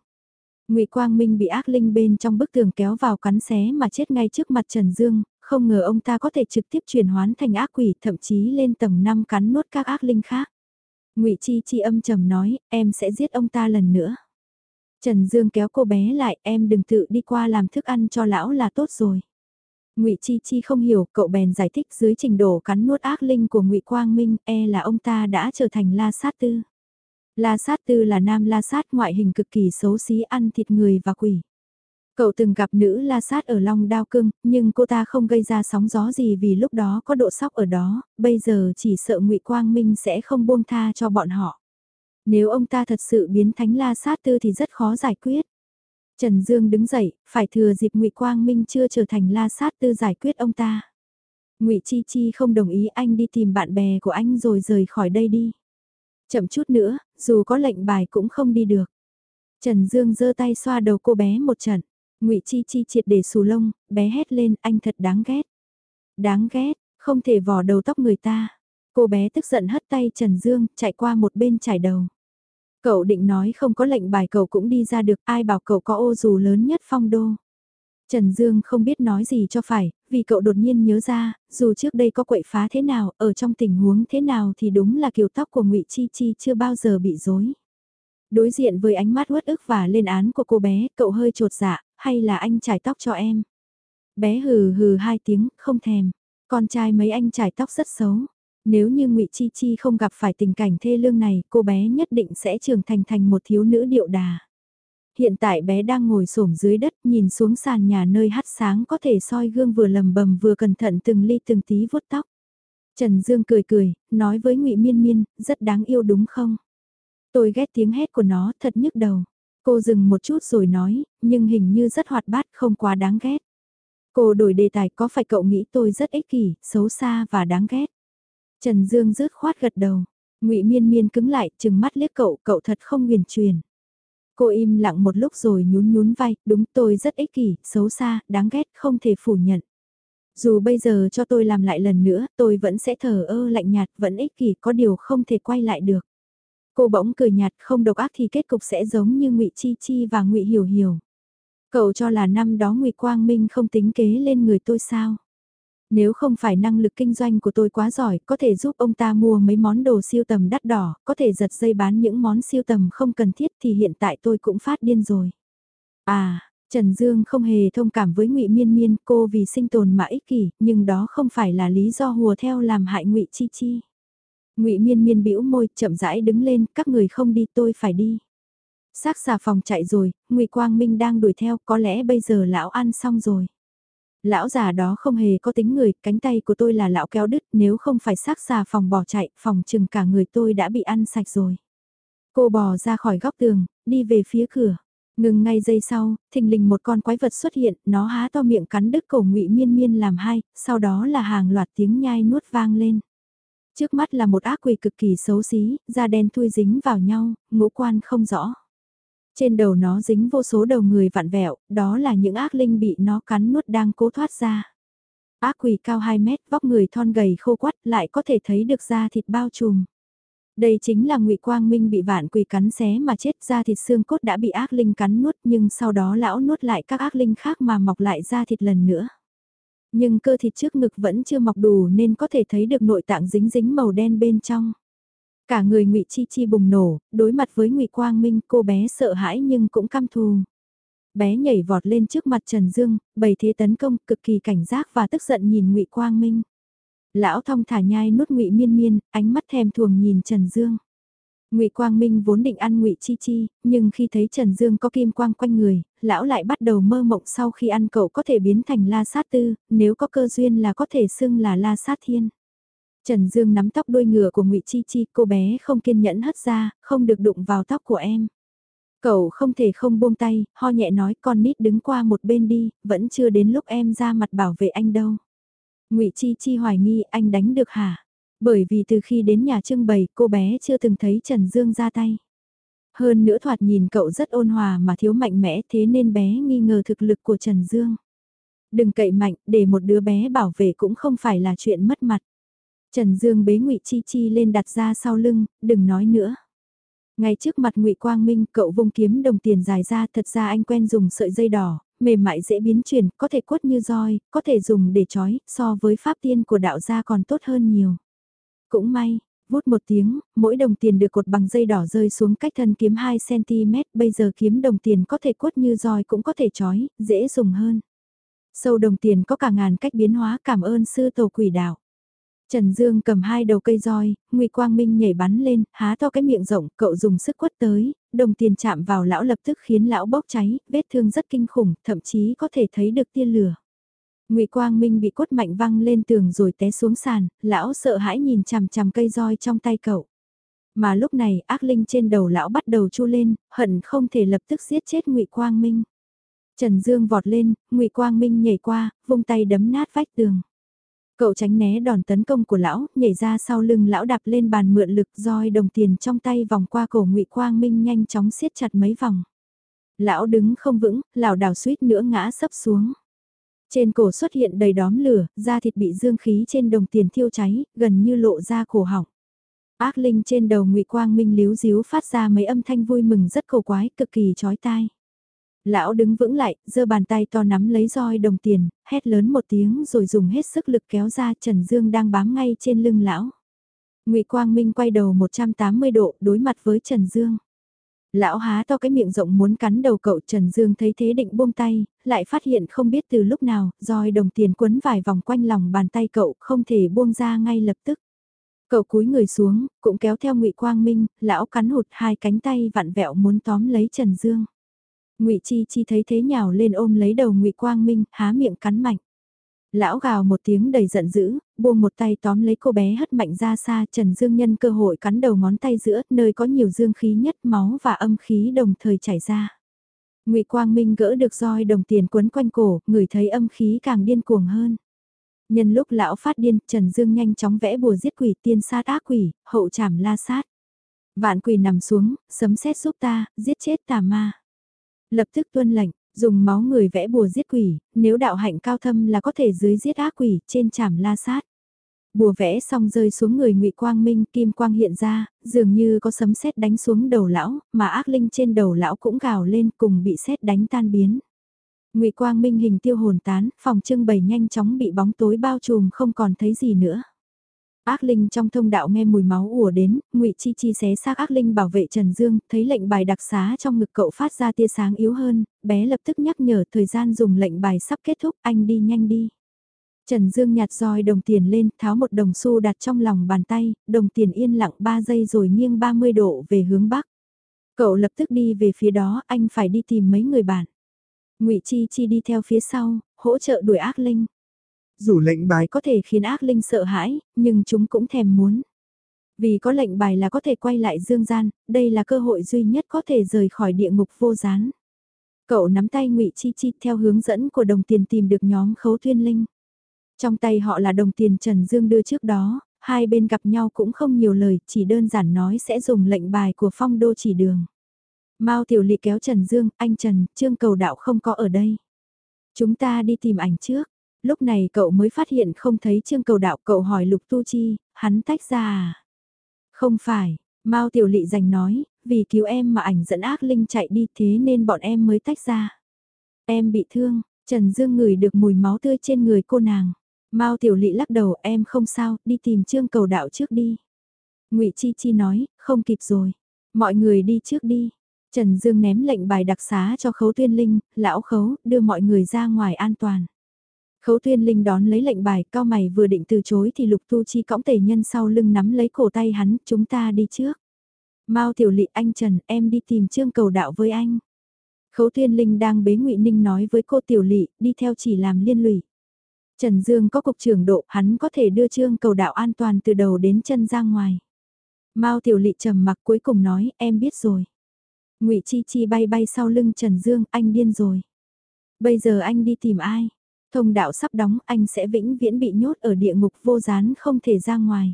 S1: Ngụy Quang Minh bị ác linh bên trong bức tường kéo vào cắn xé mà chết ngay trước mặt Trần Dương, không ngờ ông ta có thể trực tiếp chuyển hoán thành ác quỷ, thậm chí lên tầng 5 cắn nuốt các ác linh khác. Ngụy Chi Chi âm trầm nói, em sẽ giết ông ta lần nữa. Trần Dương kéo cô bé lại, em đừng tự đi qua làm thức ăn cho lão là tốt rồi. Ngụy Chi Chi không hiểu, cậu bèn giải thích dưới trình độ cắn nuốt ác linh của Ngụy Quang Minh, e là ông ta đã trở thành La Sát Tư. La Sát Tư là nam La Sát ngoại hình cực kỳ xấu xí ăn thịt người và quỷ. Cậu từng gặp nữ La Sát ở Long Đao Cương, nhưng cô ta không gây ra sóng gió gì vì lúc đó có độ sóc ở đó, bây giờ chỉ sợ Ngụy Quang Minh sẽ không buông tha cho bọn họ. Nếu ông ta thật sự biến thánh La Sát Tư thì rất khó giải quyết. Trần Dương đứng dậy, phải thừa dịp Ngụy Quang Minh chưa trở thành La Sát Tư giải quyết ông ta. Ngụy Chi Chi không đồng ý anh đi tìm bạn bè của anh rồi rời khỏi đây đi. Chậm chút nữa, dù có lệnh bài cũng không đi được. Trần Dương giơ tay xoa đầu cô bé một trận. Ngụy Chi Chi triệt để xù lông, bé hét lên, anh thật đáng ghét. Đáng ghét, không thể vò đầu tóc người ta. Cô bé tức giận hất tay Trần Dương, chạy qua một bên trải đầu. Cậu định nói không có lệnh bài cậu cũng đi ra được, ai bảo cậu có ô dù lớn nhất phong đô. Trần Dương không biết nói gì cho phải, vì cậu đột nhiên nhớ ra, dù trước đây có quậy phá thế nào, ở trong tình huống thế nào thì đúng là kiểu tóc của ngụy Chi Chi chưa bao giờ bị rối Đối diện với ánh mắt uất ức và lên án của cô bé, cậu hơi trột dạ, hay là anh trải tóc cho em? Bé hừ hừ hai tiếng, không thèm. Con trai mấy anh trải tóc rất xấu. Nếu như ngụy Chi Chi không gặp phải tình cảnh thê lương này, cô bé nhất định sẽ trưởng thành thành một thiếu nữ điệu đà. Hiện tại bé đang ngồi xổm dưới đất nhìn xuống sàn nhà nơi hắt sáng có thể soi gương vừa lầm bầm vừa cẩn thận từng ly từng tí vuốt tóc. Trần Dương cười cười, nói với ngụy Miên Miên, rất đáng yêu đúng không? Tôi ghét tiếng hét của nó, thật nhức đầu. Cô dừng một chút rồi nói, nhưng hình như rất hoạt bát, không quá đáng ghét. Cô đổi đề tài có phải cậu nghĩ tôi rất ích kỷ, xấu xa và đáng ghét? Trần Dương rớt khoát gật đầu. Ngụy Miên Miên cứng lại, chừng mắt liếc cậu, cậu thật không huyền truyền. Cô im lặng một lúc rồi nhún nhún vai, đúng tôi rất ích kỷ, xấu xa, đáng ghét, không thể phủ nhận. Dù bây giờ cho tôi làm lại lần nữa, tôi vẫn sẽ thờ ơ lạnh nhạt, vẫn ích kỷ, có điều không thể quay lại được. Cô bỗng cười nhạt, không độc ác thì kết cục sẽ giống như Ngụy Chi Chi và Ngụy Hiểu Hiểu. Cậu cho là năm đó Ngụy Quang Minh không tính kế lên người tôi sao? Nếu không phải năng lực kinh doanh của tôi quá giỏi, có thể giúp ông ta mua mấy món đồ siêu tầm đắt đỏ, có thể giật dây bán những món siêu tầm không cần thiết thì hiện tại tôi cũng phát điên rồi. À, Trần Dương không hề thông cảm với Ngụy Miên Miên, cô vì sinh tồn mà ích kỷ, nhưng đó không phải là lý do hùa theo làm hại Ngụy Chi Chi. Ngụy Miên Miên bĩu môi, chậm rãi đứng lên, các người không đi tôi phải đi. Xác xà phòng chạy rồi, Ngụy Quang Minh đang đuổi theo, có lẽ bây giờ lão ăn xong rồi. Lão già đó không hề có tính người, cánh tay của tôi là lão kéo đứt, nếu không phải xác xà phòng bỏ chạy, phòng chừng cả người tôi đã bị ăn sạch rồi. Cô bò ra khỏi góc tường, đi về phía cửa. Ngừng ngay giây sau, thình lình một con quái vật xuất hiện, nó há to miệng cắn đứt cổ ngụy miên miên làm hai, sau đó là hàng loạt tiếng nhai nuốt vang lên. Trước mắt là một ác quỷ cực kỳ xấu xí, da đen thui dính vào nhau, ngũ quan không rõ. Trên đầu nó dính vô số đầu người vặn vẹo, đó là những ác linh bị nó cắn nuốt đang cố thoát ra. Ác quỷ cao 2 mét, vóc người thon gầy khô quắt lại có thể thấy được da thịt bao trùm. Đây chính là ngụy Quang Minh bị vạn quỷ cắn xé mà chết da thịt xương cốt đã bị ác linh cắn nuốt nhưng sau đó lão nuốt lại các ác linh khác mà mọc lại da thịt lần nữa. Nhưng cơ thịt trước ngực vẫn chưa mọc đủ nên có thể thấy được nội tạng dính dính màu đen bên trong. Cả người ngụy Chi Chi bùng nổ, đối mặt với ngụy Quang Minh cô bé sợ hãi nhưng cũng căm thù. Bé nhảy vọt lên trước mặt Trần Dương, bày thế tấn công cực kỳ cảnh giác và tức giận nhìn ngụy Quang Minh. Lão thong thả nhai nuốt ngụy miên miên, ánh mắt thèm thuồng nhìn Trần Dương. Ngụy Quang Minh vốn định ăn Ngụy Chi Chi, nhưng khi thấy Trần Dương có kim quang quanh người, lão lại bắt đầu mơ mộng sau khi ăn cậu có thể biến thành La Sát Tư, nếu có cơ duyên là có thể xưng là La Sát Thiên. Trần Dương nắm tóc đuôi ngựa của Ngụy Chi Chi, cô bé không kiên nhẫn hất ra, không được đụng vào tóc của em. Cậu không thể không buông tay, ho nhẹ nói con nít đứng qua một bên đi, vẫn chưa đến lúc em ra mặt bảo vệ anh đâu. Ngụy Chi Chi hoài nghi anh đánh được hả? Bởi vì từ khi đến nhà trưng bày cô bé chưa từng thấy Trần Dương ra tay. Hơn nữa thoạt nhìn cậu rất ôn hòa mà thiếu mạnh mẽ thế nên bé nghi ngờ thực lực của Trần Dương. Đừng cậy mạnh, để một đứa bé bảo vệ cũng không phải là chuyện mất mặt. Trần Dương bế Ngụy Chi Chi lên đặt ra sau lưng, đừng nói nữa. Ngay trước mặt Ngụy Quang Minh, cậu vung kiếm đồng tiền dài ra, thật ra anh quen dùng sợi dây đỏ, mềm mại dễ biến chuyển, có thể quất như roi, có thể dùng để trói, so với pháp tiên của đạo gia còn tốt hơn nhiều. Cũng may, vút một tiếng, mỗi đồng tiền được cột bằng dây đỏ rơi xuống cách thân kiếm 2cm, bây giờ kiếm đồng tiền có thể quất như roi cũng có thể trói, dễ dùng hơn. Sâu đồng tiền có cả ngàn cách biến hóa cảm ơn sư tổ quỷ đạo. Trần Dương cầm hai đầu cây roi, Ngụy Quang Minh nhảy bắn lên, há to cái miệng rộng, cậu dùng sức quất tới, đồng tiền chạm vào lão lập tức khiến lão bốc cháy, vết thương rất kinh khủng, thậm chí có thể thấy được tia lửa. Ngụy Quang Minh bị quất mạnh văng lên tường rồi té xuống sàn, lão sợ hãi nhìn chằm chằm cây roi trong tay cậu. Mà lúc này, ác linh trên đầu lão bắt đầu chu lên, hận không thể lập tức giết chết Ngụy Quang Minh. Trần Dương vọt lên, Ngụy Quang Minh nhảy qua, vung tay đấm nát vách tường. Cậu tránh né đòn tấn công của lão, nhảy ra sau lưng lão đạp lên bàn mượn lực roi đồng tiền trong tay vòng qua cổ ngụy Quang Minh nhanh chóng siết chặt mấy vòng. Lão đứng không vững, lảo đảo suýt nữa ngã sấp xuống. Trên cổ xuất hiện đầy đóm lửa, da thịt bị dương khí trên đồng tiền thiêu cháy, gần như lộ ra cổ họng. Ác linh trên đầu ngụy Quang Minh líu díu phát ra mấy âm thanh vui mừng rất cầu quái, cực kỳ chói tai. Lão đứng vững lại, giơ bàn tay to nắm lấy roi đồng tiền, hét lớn một tiếng rồi dùng hết sức lực kéo ra Trần Dương đang bám ngay trên lưng lão. ngụy Quang Minh quay đầu 180 độ đối mặt với Trần Dương. Lão há to cái miệng rộng muốn cắn đầu cậu Trần Dương thấy thế định buông tay, lại phát hiện không biết từ lúc nào, roi đồng tiền quấn vài vòng quanh lòng bàn tay cậu không thể buông ra ngay lập tức. Cậu cúi người xuống, cũng kéo theo ngụy Quang Minh, lão cắn hụt hai cánh tay vặn vẹo muốn tóm lấy Trần Dương. Ngụy Chi Chi thấy thế nhào lên ôm lấy đầu Ngụy Quang Minh, há miệng cắn mạnh. Lão gào một tiếng đầy giận dữ, buông một tay tóm lấy cô bé hất mạnh ra xa, Trần Dương nhân cơ hội cắn đầu ngón tay giữa, nơi có nhiều dương khí nhất, máu và âm khí đồng thời chảy ra. Ngụy Quang Minh gỡ được roi đồng tiền quấn quanh cổ, người thấy âm khí càng điên cuồng hơn. Nhân lúc lão phát điên, Trần Dương nhanh chóng vẽ bùa giết quỷ tiên sát ác quỷ, hậu trảm la sát. Vạn quỷ nằm xuống, sấm sét giúp ta, giết chết tà ma. Lập tức tuân lệnh, dùng máu người vẽ bùa giết quỷ, nếu đạo hạnh cao thâm là có thể dưới giết ác quỷ, trên chảm la sát. Bùa vẽ xong rơi xuống người ngụy Quang Minh, kim quang hiện ra, dường như có sấm sét đánh xuống đầu lão, mà ác linh trên đầu lão cũng gào lên cùng bị sét đánh tan biến. Ngụy Quang Minh hình tiêu hồn tán, phòng trưng bày nhanh chóng bị bóng tối bao trùm không còn thấy gì nữa. Ác linh trong thông đạo nghe mùi máu ùa đến, Ngụy Chi Chi xé xác ác linh bảo vệ Trần Dương, thấy lệnh bài đặc xá trong ngực cậu phát ra tia sáng yếu hơn, bé lập tức nhắc nhở thời gian dùng lệnh bài sắp kết thúc, anh đi nhanh đi. Trần Dương nhặt roi đồng tiền lên, tháo một đồng xu đặt trong lòng bàn tay, đồng tiền yên lặng 3 giây rồi nghiêng 30 độ về hướng bắc. Cậu lập tức đi về phía đó, anh phải đi tìm mấy người bạn. Ngụy Chi Chi đi theo phía sau, hỗ trợ đuổi ác linh.
S2: Dù lệnh bài
S1: có thể khiến ác linh sợ hãi, nhưng chúng cũng thèm muốn. Vì có lệnh bài là có thể quay lại dương gian, đây là cơ hội duy nhất có thể rời khỏi địa ngục vô gián. Cậu nắm tay ngụy Chi Chi theo hướng dẫn của đồng tiền tìm được nhóm khấu thiên linh. Trong tay họ là đồng tiền Trần Dương đưa trước đó, hai bên gặp nhau cũng không nhiều lời, chỉ đơn giản nói sẽ dùng lệnh bài của phong đô chỉ đường. Mao Tiểu Lị kéo Trần Dương, anh Trần, Trương Cầu Đạo không có ở đây. Chúng ta đi tìm ảnh trước. Lúc này cậu mới phát hiện không thấy Trương Cầu Đạo, cậu hỏi Lục Tu Chi, hắn tách ra à? Không phải, Mao Tiểu Lị giành nói, vì cứu em mà ảnh dẫn ác linh chạy đi thế nên bọn em mới tách ra. Em bị thương, Trần Dương ngửi được mùi máu tươi trên người cô nàng. Mao Tiểu Lị lắc đầu em không sao, đi tìm Trương Cầu Đạo trước đi. Ngụy Chi Chi nói, không kịp rồi. Mọi người đi trước đi. Trần Dương ném lệnh bài đặc xá cho Khấu Tuyên Linh, lão Khấu, đưa mọi người ra ngoài an toàn. Khấu Tuyên Linh đón lấy lệnh bài, cao mày vừa định từ chối thì Lục Tu Chi cõng tề nhân sau lưng nắm lấy cổ tay hắn, chúng ta đi trước. Mao Tiểu Lị anh Trần, em đi tìm Trương Cầu Đạo với anh. Khấu Tuyên Linh đang bế Ngụy Ninh nói với cô Tiểu Lị, đi theo chỉ làm liên lụy. Trần Dương có cục trưởng độ, hắn có thể đưa Trương Cầu Đạo an toàn từ đầu đến chân ra ngoài. Mao Tiểu Lị trầm mặc cuối cùng nói, em biết rồi. Ngụy Chi Chi bay bay sau lưng Trần Dương, anh điên rồi. Bây giờ anh đi tìm ai? Thông đạo sắp đóng, anh sẽ vĩnh viễn bị nhốt ở địa ngục vô gián không thể ra ngoài.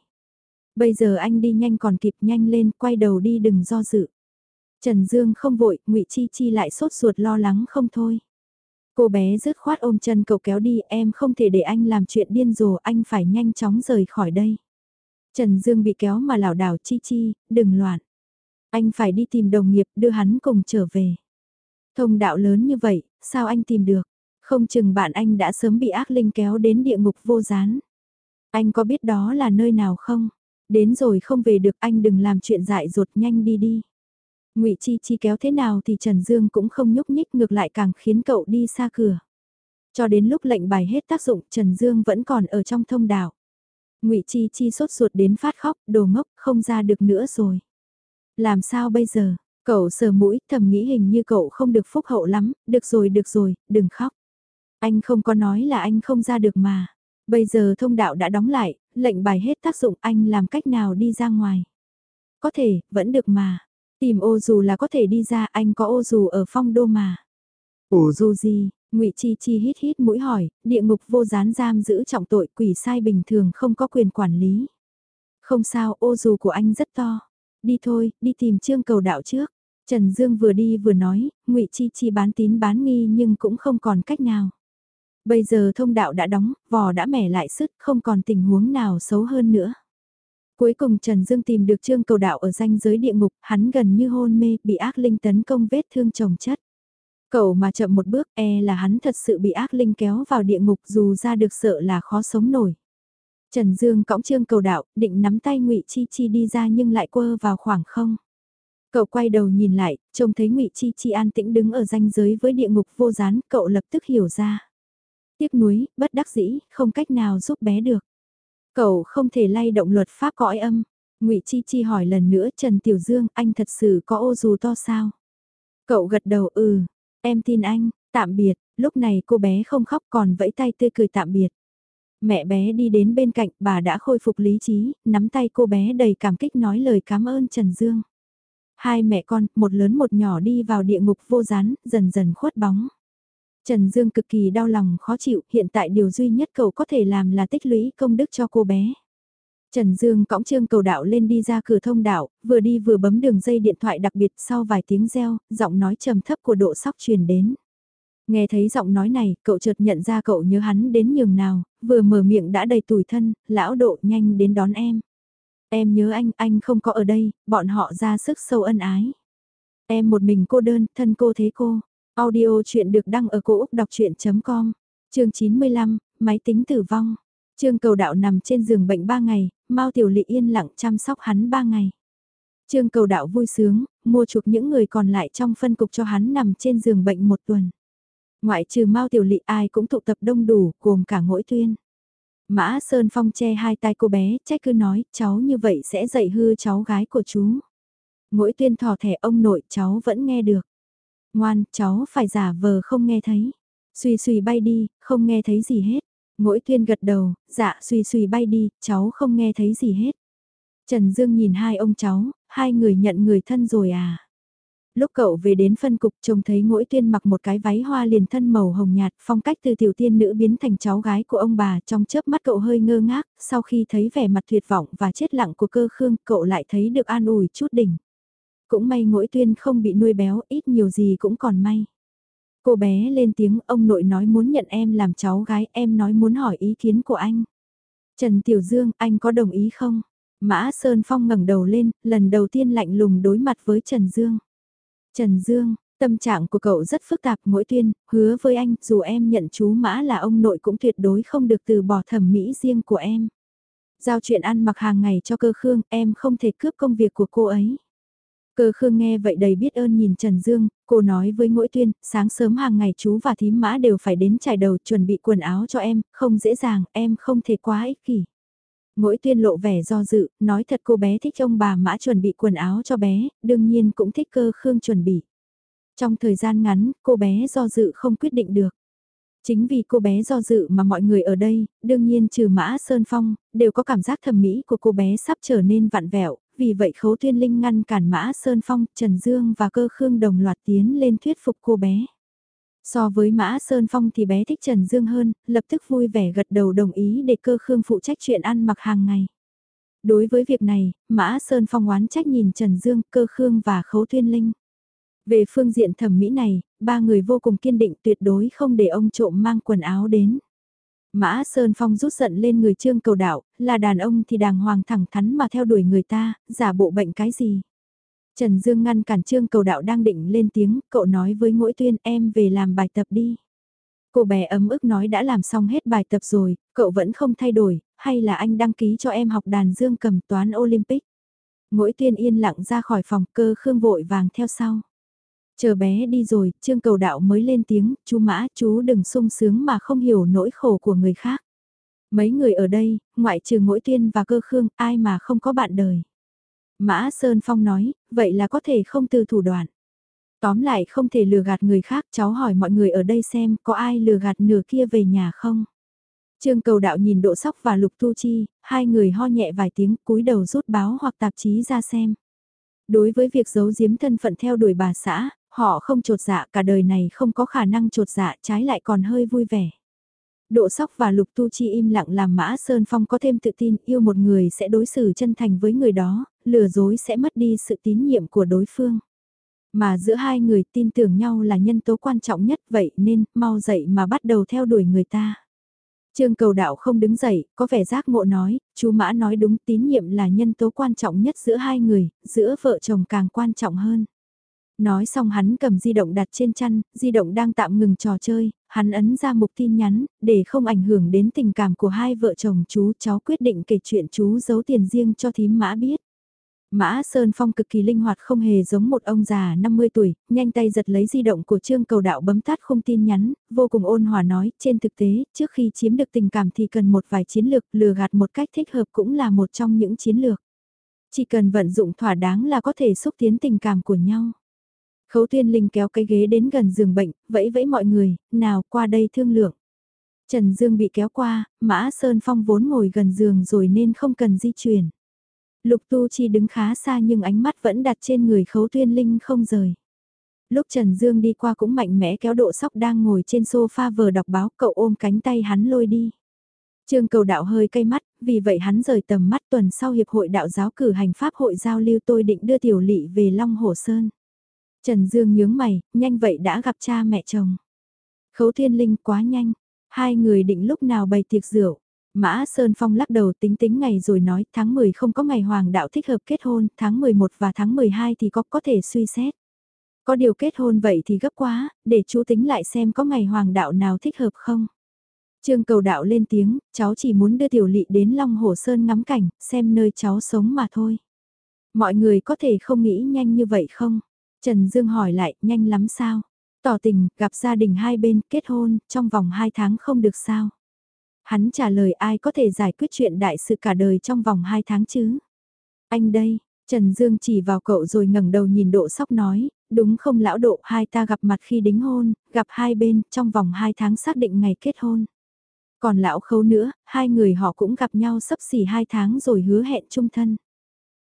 S1: Bây giờ anh đi nhanh còn kịp nhanh lên, quay đầu đi đừng do dự. Trần Dương không vội, ngụy Chi Chi lại sốt ruột lo lắng không thôi. Cô bé rứt khoát ôm chân cậu kéo đi, em không thể để anh làm chuyện điên rồ, anh phải nhanh chóng rời khỏi đây. Trần Dương bị kéo mà lảo đảo Chi Chi, đừng loạn. Anh phải đi tìm đồng nghiệp đưa hắn cùng trở về. Thông đạo lớn như vậy, sao anh tìm được? Không chừng bạn anh đã sớm bị ác linh kéo đến địa ngục vô gián. Anh có biết đó là nơi nào không? Đến rồi không về được anh đừng làm chuyện dại dột nhanh đi đi. ngụy Chi Chi kéo thế nào thì Trần Dương cũng không nhúc nhích ngược lại càng khiến cậu đi xa cửa. Cho đến lúc lệnh bài hết tác dụng Trần Dương vẫn còn ở trong thông đạo. ngụy Chi Chi sốt ruột đến phát khóc, đồ ngốc, không ra được nữa rồi. Làm sao bây giờ? Cậu sờ mũi, thầm nghĩ hình như cậu không được phúc hậu lắm, được rồi được rồi, đừng khóc. Anh không có nói là anh không ra được mà. Bây giờ thông đạo đã đóng lại, lệnh bài hết tác dụng anh làm cách nào đi ra ngoài. Có thể, vẫn được mà. Tìm ô dù là có thể đi ra anh có ô dù ở phong đô mà. Ô dù gì, ngụy Chi Chi hít hít mũi hỏi, địa ngục vô gián giam giữ trọng tội quỷ sai bình thường không có quyền quản lý. Không sao, ô dù của anh rất to. Đi thôi, đi tìm trương cầu đạo trước. Trần Dương vừa đi vừa nói, ngụy Chi Chi bán tín bán nghi nhưng cũng không còn cách nào. Bây giờ thông đạo đã đóng, vò đã mẻ lại sức, không còn tình huống nào xấu hơn nữa. Cuối cùng Trần Dương tìm được trương cầu đạo ở danh giới địa ngục, hắn gần như hôn mê, bị ác linh tấn công vết thương chồng chất. Cậu mà chậm một bước e là hắn thật sự bị ác linh kéo vào địa ngục dù ra được sợ là khó sống nổi. Trần Dương cõng trương cầu đạo, định nắm tay ngụy Chi Chi đi ra nhưng lại quơ vào khoảng không. Cậu quay đầu nhìn lại, trông thấy ngụy Chi Chi an tĩnh đứng ở ranh giới với địa ngục vô gián, cậu lập tức hiểu ra. Tiếc nuối, bất đắc dĩ, không cách nào giúp bé được. Cậu không thể lay động luật pháp cõi âm. ngụy Chi Chi hỏi lần nữa Trần Tiểu Dương, anh thật sự có ô dù to sao? Cậu gật đầu ừ, em tin anh, tạm biệt, lúc này cô bé không khóc còn vẫy tay tươi cười tạm biệt. Mẹ bé đi đến bên cạnh, bà đã khôi phục lý trí, nắm tay cô bé đầy cảm kích nói lời cảm ơn Trần Dương. Hai mẹ con, một lớn một nhỏ đi vào địa ngục vô rán dần dần khuất bóng. Trần Dương cực kỳ đau lòng khó chịu, hiện tại điều duy nhất cậu có thể làm là tích lũy công đức cho cô bé. Trần Dương cõng trương cầu đạo lên đi ra cửa thông đạo, vừa đi vừa bấm đường dây điện thoại đặc biệt sau vài tiếng reo, giọng nói trầm thấp của độ sóc truyền đến. Nghe thấy giọng nói này, cậu chợt nhận ra cậu nhớ hắn đến nhường nào, vừa mở miệng đã đầy tủi thân, lão độ nhanh đến đón em. Em nhớ anh, anh không có ở đây, bọn họ ra sức sâu ân ái. Em một mình cô đơn, thân cô thế cô. Audio chuyện được đăng ở cổ Úc đọc chuyện.com, chương 95, máy tính tử vong. Trương cầu đạo nằm trên giường bệnh 3 ngày, Mao Tiểu Lị yên lặng chăm sóc hắn 3 ngày. Trương cầu đạo vui sướng, mua chuộc những người còn lại trong phân cục cho hắn nằm trên giường bệnh một tuần. Ngoại trừ Mao Tiểu Lị ai cũng tụ tập đông đủ, gồm cả ngỗi tuyên. Mã Sơn Phong che hai tay cô bé, trách cứ nói, cháu như vậy sẽ dạy hư cháu gái của chú. Ngỗi tuyên thò thẻ ông nội, cháu vẫn nghe được. Ngoan, cháu phải giả vờ không nghe thấy. Xùy xùy bay đi, không nghe thấy gì hết. Ngỗi tuyên gật đầu, dạ xùy xùy bay đi, cháu không nghe thấy gì hết. Trần Dương nhìn hai ông cháu, hai người nhận người thân rồi à. Lúc cậu về đến phân cục trông thấy mỗi tuyên mặc một cái váy hoa liền thân màu hồng nhạt phong cách từ tiểu tiên nữ biến thành cháu gái của ông bà trong chớp mắt cậu hơi ngơ ngác, sau khi thấy vẻ mặt tuyệt vọng và chết lặng của cơ khương cậu lại thấy được an ủi chút đỉnh. Cũng may mỗi tuyên không bị nuôi béo ít nhiều gì cũng còn may. Cô bé lên tiếng ông nội nói muốn nhận em làm cháu gái em nói muốn hỏi ý kiến của anh. Trần Tiểu Dương anh có đồng ý không? Mã Sơn Phong ngẩng đầu lên, lần đầu tiên lạnh lùng đối mặt với Trần Dương. Trần Dương, tâm trạng của cậu rất phức tạp mỗi tuyên, hứa với anh, dù em nhận chú Mã là ông nội cũng tuyệt đối không được từ bỏ thẩm mỹ riêng của em. Giao chuyện ăn mặc hàng ngày cho cơ khương, em không thể cướp công việc của cô ấy. Cơ khương nghe vậy đầy biết ơn nhìn Trần Dương, cô nói với mỗi tuyên, sáng sớm hàng ngày chú và thím mã đều phải đến trải đầu chuẩn bị quần áo cho em, không dễ dàng, em không thể quá ích kỷ. Mỗi tuyên lộ vẻ do dự, nói thật cô bé thích ông bà mã chuẩn bị quần áo cho bé, đương nhiên cũng thích cơ khương chuẩn bị. Trong thời gian ngắn, cô bé do dự không quyết định được. Chính vì cô bé do dự mà mọi người ở đây, đương nhiên trừ Mã Sơn Phong, đều có cảm giác thẩm mỹ của cô bé sắp trở nên vặn vẹo, vì vậy Khấu thiên Linh ngăn cản Mã Sơn Phong, Trần Dương và Cơ Khương đồng loạt tiến lên thuyết phục cô bé. So với Mã Sơn Phong thì bé thích Trần Dương hơn, lập tức vui vẻ gật đầu đồng ý để cơ khương phụ trách chuyện ăn mặc hàng ngày. Đối với việc này, Mã Sơn Phong oán trách nhìn Trần Dương, cơ khương và khấu thiên linh. Về phương diện thẩm mỹ này, ba người vô cùng kiên định tuyệt đối không để ông trộm mang quần áo đến. Mã Sơn Phong rút giận lên người trương cầu đạo, là đàn ông thì đàng hoàng thẳng thắn mà theo đuổi người ta, giả bộ bệnh cái gì. Trần Dương ngăn cản trương cầu đạo đang định lên tiếng, cậu nói với mỗi tuyên em về làm bài tập đi. Cô bé ấm ức nói đã làm xong hết bài tập rồi, cậu vẫn không thay đổi, hay là anh đăng ký cho em học đàn dương cầm toán Olympic. Mỗi tuyên yên lặng ra khỏi phòng cơ khương vội vàng theo sau. Chờ bé đi rồi, trương cầu đạo mới lên tiếng, chú Mã, chú đừng sung sướng mà không hiểu nỗi khổ của người khác. Mấy người ở đây, ngoại trừ mỗi tuyên và cơ khương, ai mà không có bạn đời. Mã Sơn Phong nói, vậy là có thể không từ thủ đoạn. Tóm lại không thể lừa gạt người khác, cháu hỏi mọi người ở đây xem có ai lừa gạt nửa kia về nhà không. Trương cầu đạo nhìn độ sóc và lục tu chi, hai người ho nhẹ vài tiếng cúi đầu rút báo hoặc tạp chí ra xem. Đối với việc giấu giếm thân phận theo đuổi bà xã, họ không trột dạ cả đời này không có khả năng trột dạ trái lại còn hơi vui vẻ. Độ sóc và lục tu chi im lặng làm mã Sơn Phong có thêm tự tin yêu một người sẽ đối xử chân thành với người đó, lừa dối sẽ mất đi sự tín nhiệm của đối phương. Mà giữa hai người tin tưởng nhau là nhân tố quan trọng nhất vậy nên mau dậy mà bắt đầu theo đuổi người ta. Trương cầu đạo không đứng dậy, có vẻ giác ngộ nói, chú Mã nói đúng tín nhiệm là nhân tố quan trọng nhất giữa hai người, giữa vợ chồng càng quan trọng hơn. Nói xong hắn cầm di động đặt trên chăn, di động đang tạm ngừng trò chơi, hắn ấn ra mục tin nhắn, để không ảnh hưởng đến tình cảm của hai vợ chồng chú cháu quyết định kể chuyện chú giấu tiền riêng cho thím mã biết. Mã Sơn Phong cực kỳ linh hoạt không hề giống một ông già 50 tuổi, nhanh tay giật lấy di động của Trương Cầu Đạo bấm tắt không tin nhắn, vô cùng ôn hòa nói, trên thực tế, trước khi chiếm được tình cảm thì cần một vài chiến lược, lừa gạt một cách thích hợp cũng là một trong những chiến lược. Chỉ cần vận dụng thỏa đáng là có thể xúc tiến tình cảm của nhau. Khấu Tuyên Linh kéo cái ghế đến gần giường bệnh, vẫy vẫy mọi người, nào qua đây thương lượng. Trần Dương bị kéo qua, Mã Sơn Phong vốn ngồi gần giường rồi nên không cần di chuyển. Lục Tu Chi đứng khá xa nhưng ánh mắt vẫn đặt trên người Khấu Tuyên Linh không rời. Lúc Trần Dương đi qua cũng mạnh mẽ kéo độ sóc đang ngồi trên sofa vờ đọc báo cậu ôm cánh tay hắn lôi đi. Trương cầu đạo hơi cay mắt, vì vậy hắn rời tầm mắt tuần sau Hiệp hội đạo giáo cử hành pháp hội giao lưu tôi định đưa tiểu lỵ về Long Hồ Sơn. Trần Dương nhướng mày, nhanh vậy đã gặp cha mẹ chồng. Khấu Thiên Linh quá nhanh, hai người định lúc nào bày tiệc rượu. Mã Sơn Phong lắc đầu tính tính ngày rồi nói tháng 10 không có ngày hoàng đạo thích hợp kết hôn, tháng 11 và tháng 12 thì có có thể suy xét. Có điều kết hôn vậy thì gấp quá, để chú tính lại xem có ngày hoàng đạo nào thích hợp không. Trương cầu đạo lên tiếng, cháu chỉ muốn đưa tiểu lị đến Long Hồ Sơn ngắm cảnh, xem nơi cháu sống mà thôi. Mọi người có thể không nghĩ nhanh như vậy không? Trần Dương hỏi lại, nhanh lắm sao? Tỏ tình, gặp gia đình hai bên, kết hôn, trong vòng hai tháng không được sao? Hắn trả lời ai có thể giải quyết chuyện đại sự cả đời trong vòng hai tháng chứ? Anh đây, Trần Dương chỉ vào cậu rồi ngẩng đầu nhìn độ sóc nói, đúng không lão độ hai ta gặp mặt khi đính hôn, gặp hai bên, trong vòng hai tháng xác định ngày kết hôn. Còn lão khấu nữa, hai người họ cũng gặp nhau sắp xỉ hai tháng rồi hứa hẹn chung thân.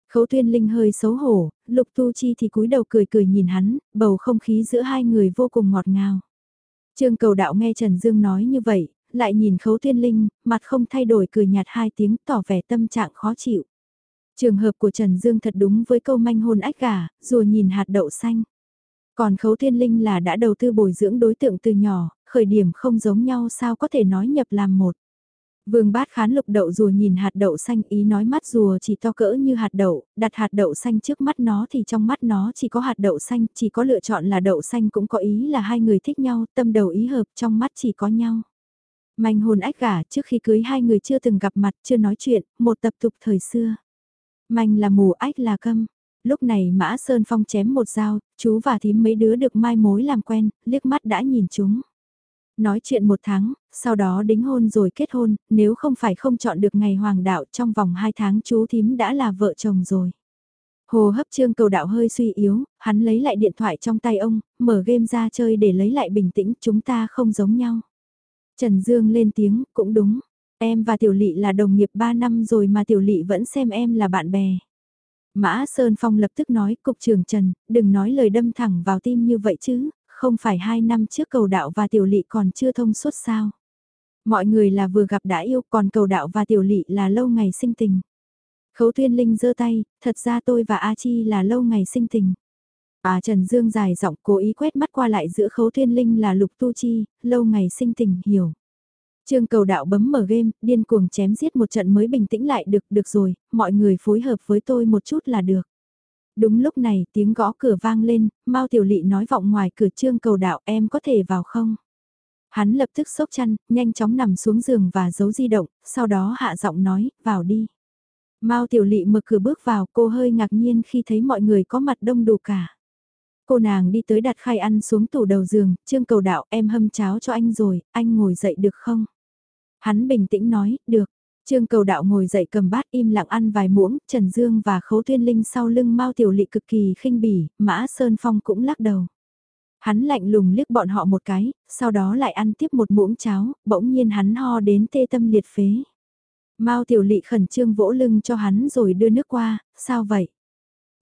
S1: Khấu tuyên linh hơi xấu hổ, lục tu chi thì cúi đầu cười cười nhìn hắn, bầu không khí giữa hai người vô cùng ngọt ngào. Trương cầu đạo nghe Trần Dương nói như vậy, lại nhìn khấu tuyên linh, mặt không thay đổi cười nhạt hai tiếng tỏ vẻ tâm trạng khó chịu. Trường hợp của Trần Dương thật đúng với câu manh hôn ách gà, rùa nhìn hạt đậu xanh. Còn khấu Thiên linh là đã đầu tư bồi dưỡng đối tượng từ nhỏ, khởi điểm không giống nhau sao có thể nói nhập làm một. Vương bát khán lục đậu rùa nhìn hạt đậu xanh ý nói mắt rùa chỉ to cỡ như hạt đậu, đặt hạt đậu xanh trước mắt nó thì trong mắt nó chỉ có hạt đậu xanh, chỉ có lựa chọn là đậu xanh cũng có ý là hai người thích nhau, tâm đầu ý hợp trong mắt chỉ có nhau. Manh hồn ách gả trước khi cưới hai người chưa từng gặp mặt chưa nói chuyện, một tập tục thời xưa. Manh là mù ách là câm. Lúc này Mã Sơn Phong chém một dao, chú và thím mấy đứa được mai mối làm quen, liếc mắt đã nhìn chúng. Nói chuyện một tháng, sau đó đính hôn rồi kết hôn, nếu không phải không chọn được ngày hoàng đạo trong vòng hai tháng chú thím đã là vợ chồng rồi. Hồ hấp trương cầu đạo hơi suy yếu, hắn lấy lại điện thoại trong tay ông, mở game ra chơi để lấy lại bình tĩnh, chúng ta không giống nhau. Trần Dương lên tiếng, cũng đúng, em và Tiểu Lị là đồng nghiệp 3 năm rồi mà Tiểu Lị vẫn xem em là bạn bè. Mã Sơn Phong lập tức nói, Cục trưởng Trần, đừng nói lời đâm thẳng vào tim như vậy chứ, không phải hai năm trước cầu đạo và tiểu lỵ còn chưa thông suốt sao. Mọi người là vừa gặp đã yêu còn cầu đạo và tiểu lỵ là lâu ngày sinh tình. Khấu Tuyên Linh giơ tay, thật ra tôi và A Chi là lâu ngày sinh tình. À Trần Dương dài giọng cố ý quét mắt qua lại giữa khấu tuyên linh là lục tu chi, lâu ngày sinh tình, hiểu. Trương cầu đạo bấm mở game, điên cuồng chém giết một trận mới bình tĩnh lại được, được rồi, mọi người phối hợp với tôi một chút là được. Đúng lúc này tiếng gõ cửa vang lên, Mao Tiểu Lị nói vọng ngoài cửa trương cầu đạo em có thể vào không? Hắn lập tức sốc chăn, nhanh chóng nằm xuống giường và giấu di động, sau đó hạ giọng nói, vào đi. Mao Tiểu Lị mở cửa bước vào, cô hơi ngạc nhiên khi thấy mọi người có mặt đông đủ cả. Cô nàng đi tới đặt khay ăn xuống tủ đầu giường, trương cầu đạo em hâm cháo cho anh rồi, anh ngồi dậy được không? Hắn bình tĩnh nói, được. Trương cầu đạo ngồi dậy cầm bát im lặng ăn vài muỗng, Trần Dương và Khấu Thiên Linh sau lưng Mao Tiểu Lị cực kỳ khinh bỉ, Mã Sơn Phong cũng lắc đầu. Hắn lạnh lùng liếc bọn họ một cái, sau đó lại ăn tiếp một muỗng cháo, bỗng nhiên hắn ho đến tê tâm liệt phế. Mao Tiểu Lị khẩn trương vỗ lưng cho hắn rồi đưa nước qua, sao vậy?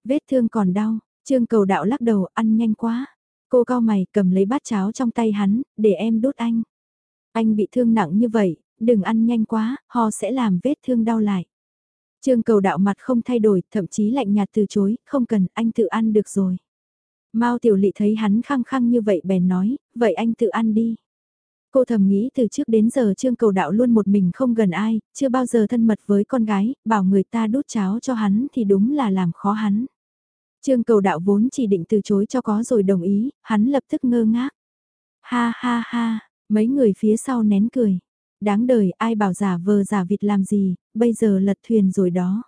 S1: Vết thương còn đau, Trương cầu đạo lắc đầu ăn nhanh quá. Cô cao mày cầm lấy bát cháo trong tay hắn, để em đốt anh. Anh bị thương nặng như vậy, đừng ăn nhanh quá, ho sẽ làm vết thương đau lại. Trương cầu đạo mặt không thay đổi, thậm chí lạnh nhạt từ chối, không cần, anh tự ăn được rồi. Mao tiểu lị thấy hắn khăng khăng như vậy bèn nói, vậy anh tự ăn đi. Cô thầm nghĩ từ trước đến giờ trương cầu đạo luôn một mình không gần ai, chưa bao giờ thân mật với con gái, bảo người ta đút cháo cho hắn thì đúng là làm khó hắn. Trương cầu đạo vốn chỉ định từ chối cho có rồi đồng ý, hắn lập tức ngơ ngác. Ha ha ha, mấy người phía sau nén cười. Đáng đời ai bảo giả vờ giả vịt làm gì, bây giờ lật thuyền rồi đó.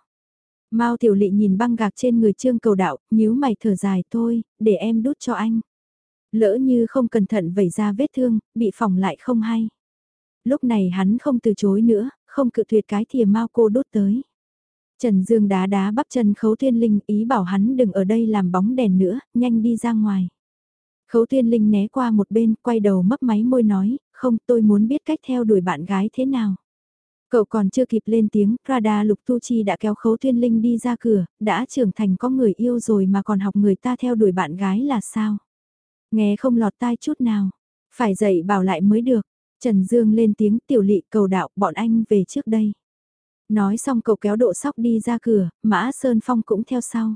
S1: Mao tiểu lị nhìn băng gạc trên người trương cầu đạo, nhíu mày thở dài thôi, để em đút cho anh. Lỡ như không cẩn thận vẩy ra vết thương, bị phỏng lại không hay. Lúc này hắn không từ chối nữa, không cự tuyệt cái thìa Mao cô đốt tới. Trần Dương đá đá bắp chân Khấu thiên Linh ý bảo hắn đừng ở đây làm bóng đèn nữa, nhanh đi ra ngoài. Khấu thiên Linh né qua một bên, quay đầu mấp máy môi nói, không tôi muốn biết cách theo đuổi bạn gái thế nào. Cậu còn chưa kịp lên tiếng, Prada Lục Tu Chi đã kéo Khấu Thiên Linh đi ra cửa, đã trưởng thành có người yêu rồi mà còn học người ta theo đuổi bạn gái là sao? Nghe không lọt tai chút nào, phải dạy bảo lại mới được. Trần Dương lên tiếng tiểu lị cầu đạo bọn anh về trước đây. Nói xong cậu kéo độ sóc đi ra cửa, Mã Sơn Phong cũng theo sau.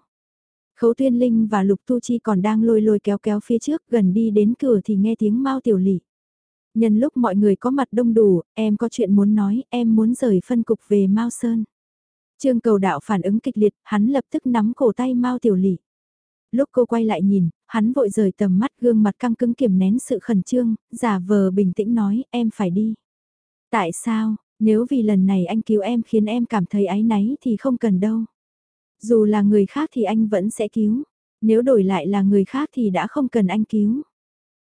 S1: Khấu Tuyên Linh và Lục Tu Chi còn đang lôi lôi kéo kéo phía trước gần đi đến cửa thì nghe tiếng Mao Tiểu Lị. Nhân lúc mọi người có mặt đông đủ, em có chuyện muốn nói, em muốn rời phân cục về Mao Sơn. Trương cầu đạo phản ứng kịch liệt, hắn lập tức nắm cổ tay Mao Tiểu Lị. Lúc cô quay lại nhìn, hắn vội rời tầm mắt gương mặt căng cứng kiềm nén sự khẩn trương, giả vờ bình tĩnh nói em phải đi. Tại sao, nếu vì lần này anh cứu em khiến em cảm thấy áy náy thì không cần đâu. Dù là người khác thì anh vẫn sẽ cứu. Nếu đổi lại là người khác thì đã không cần anh cứu.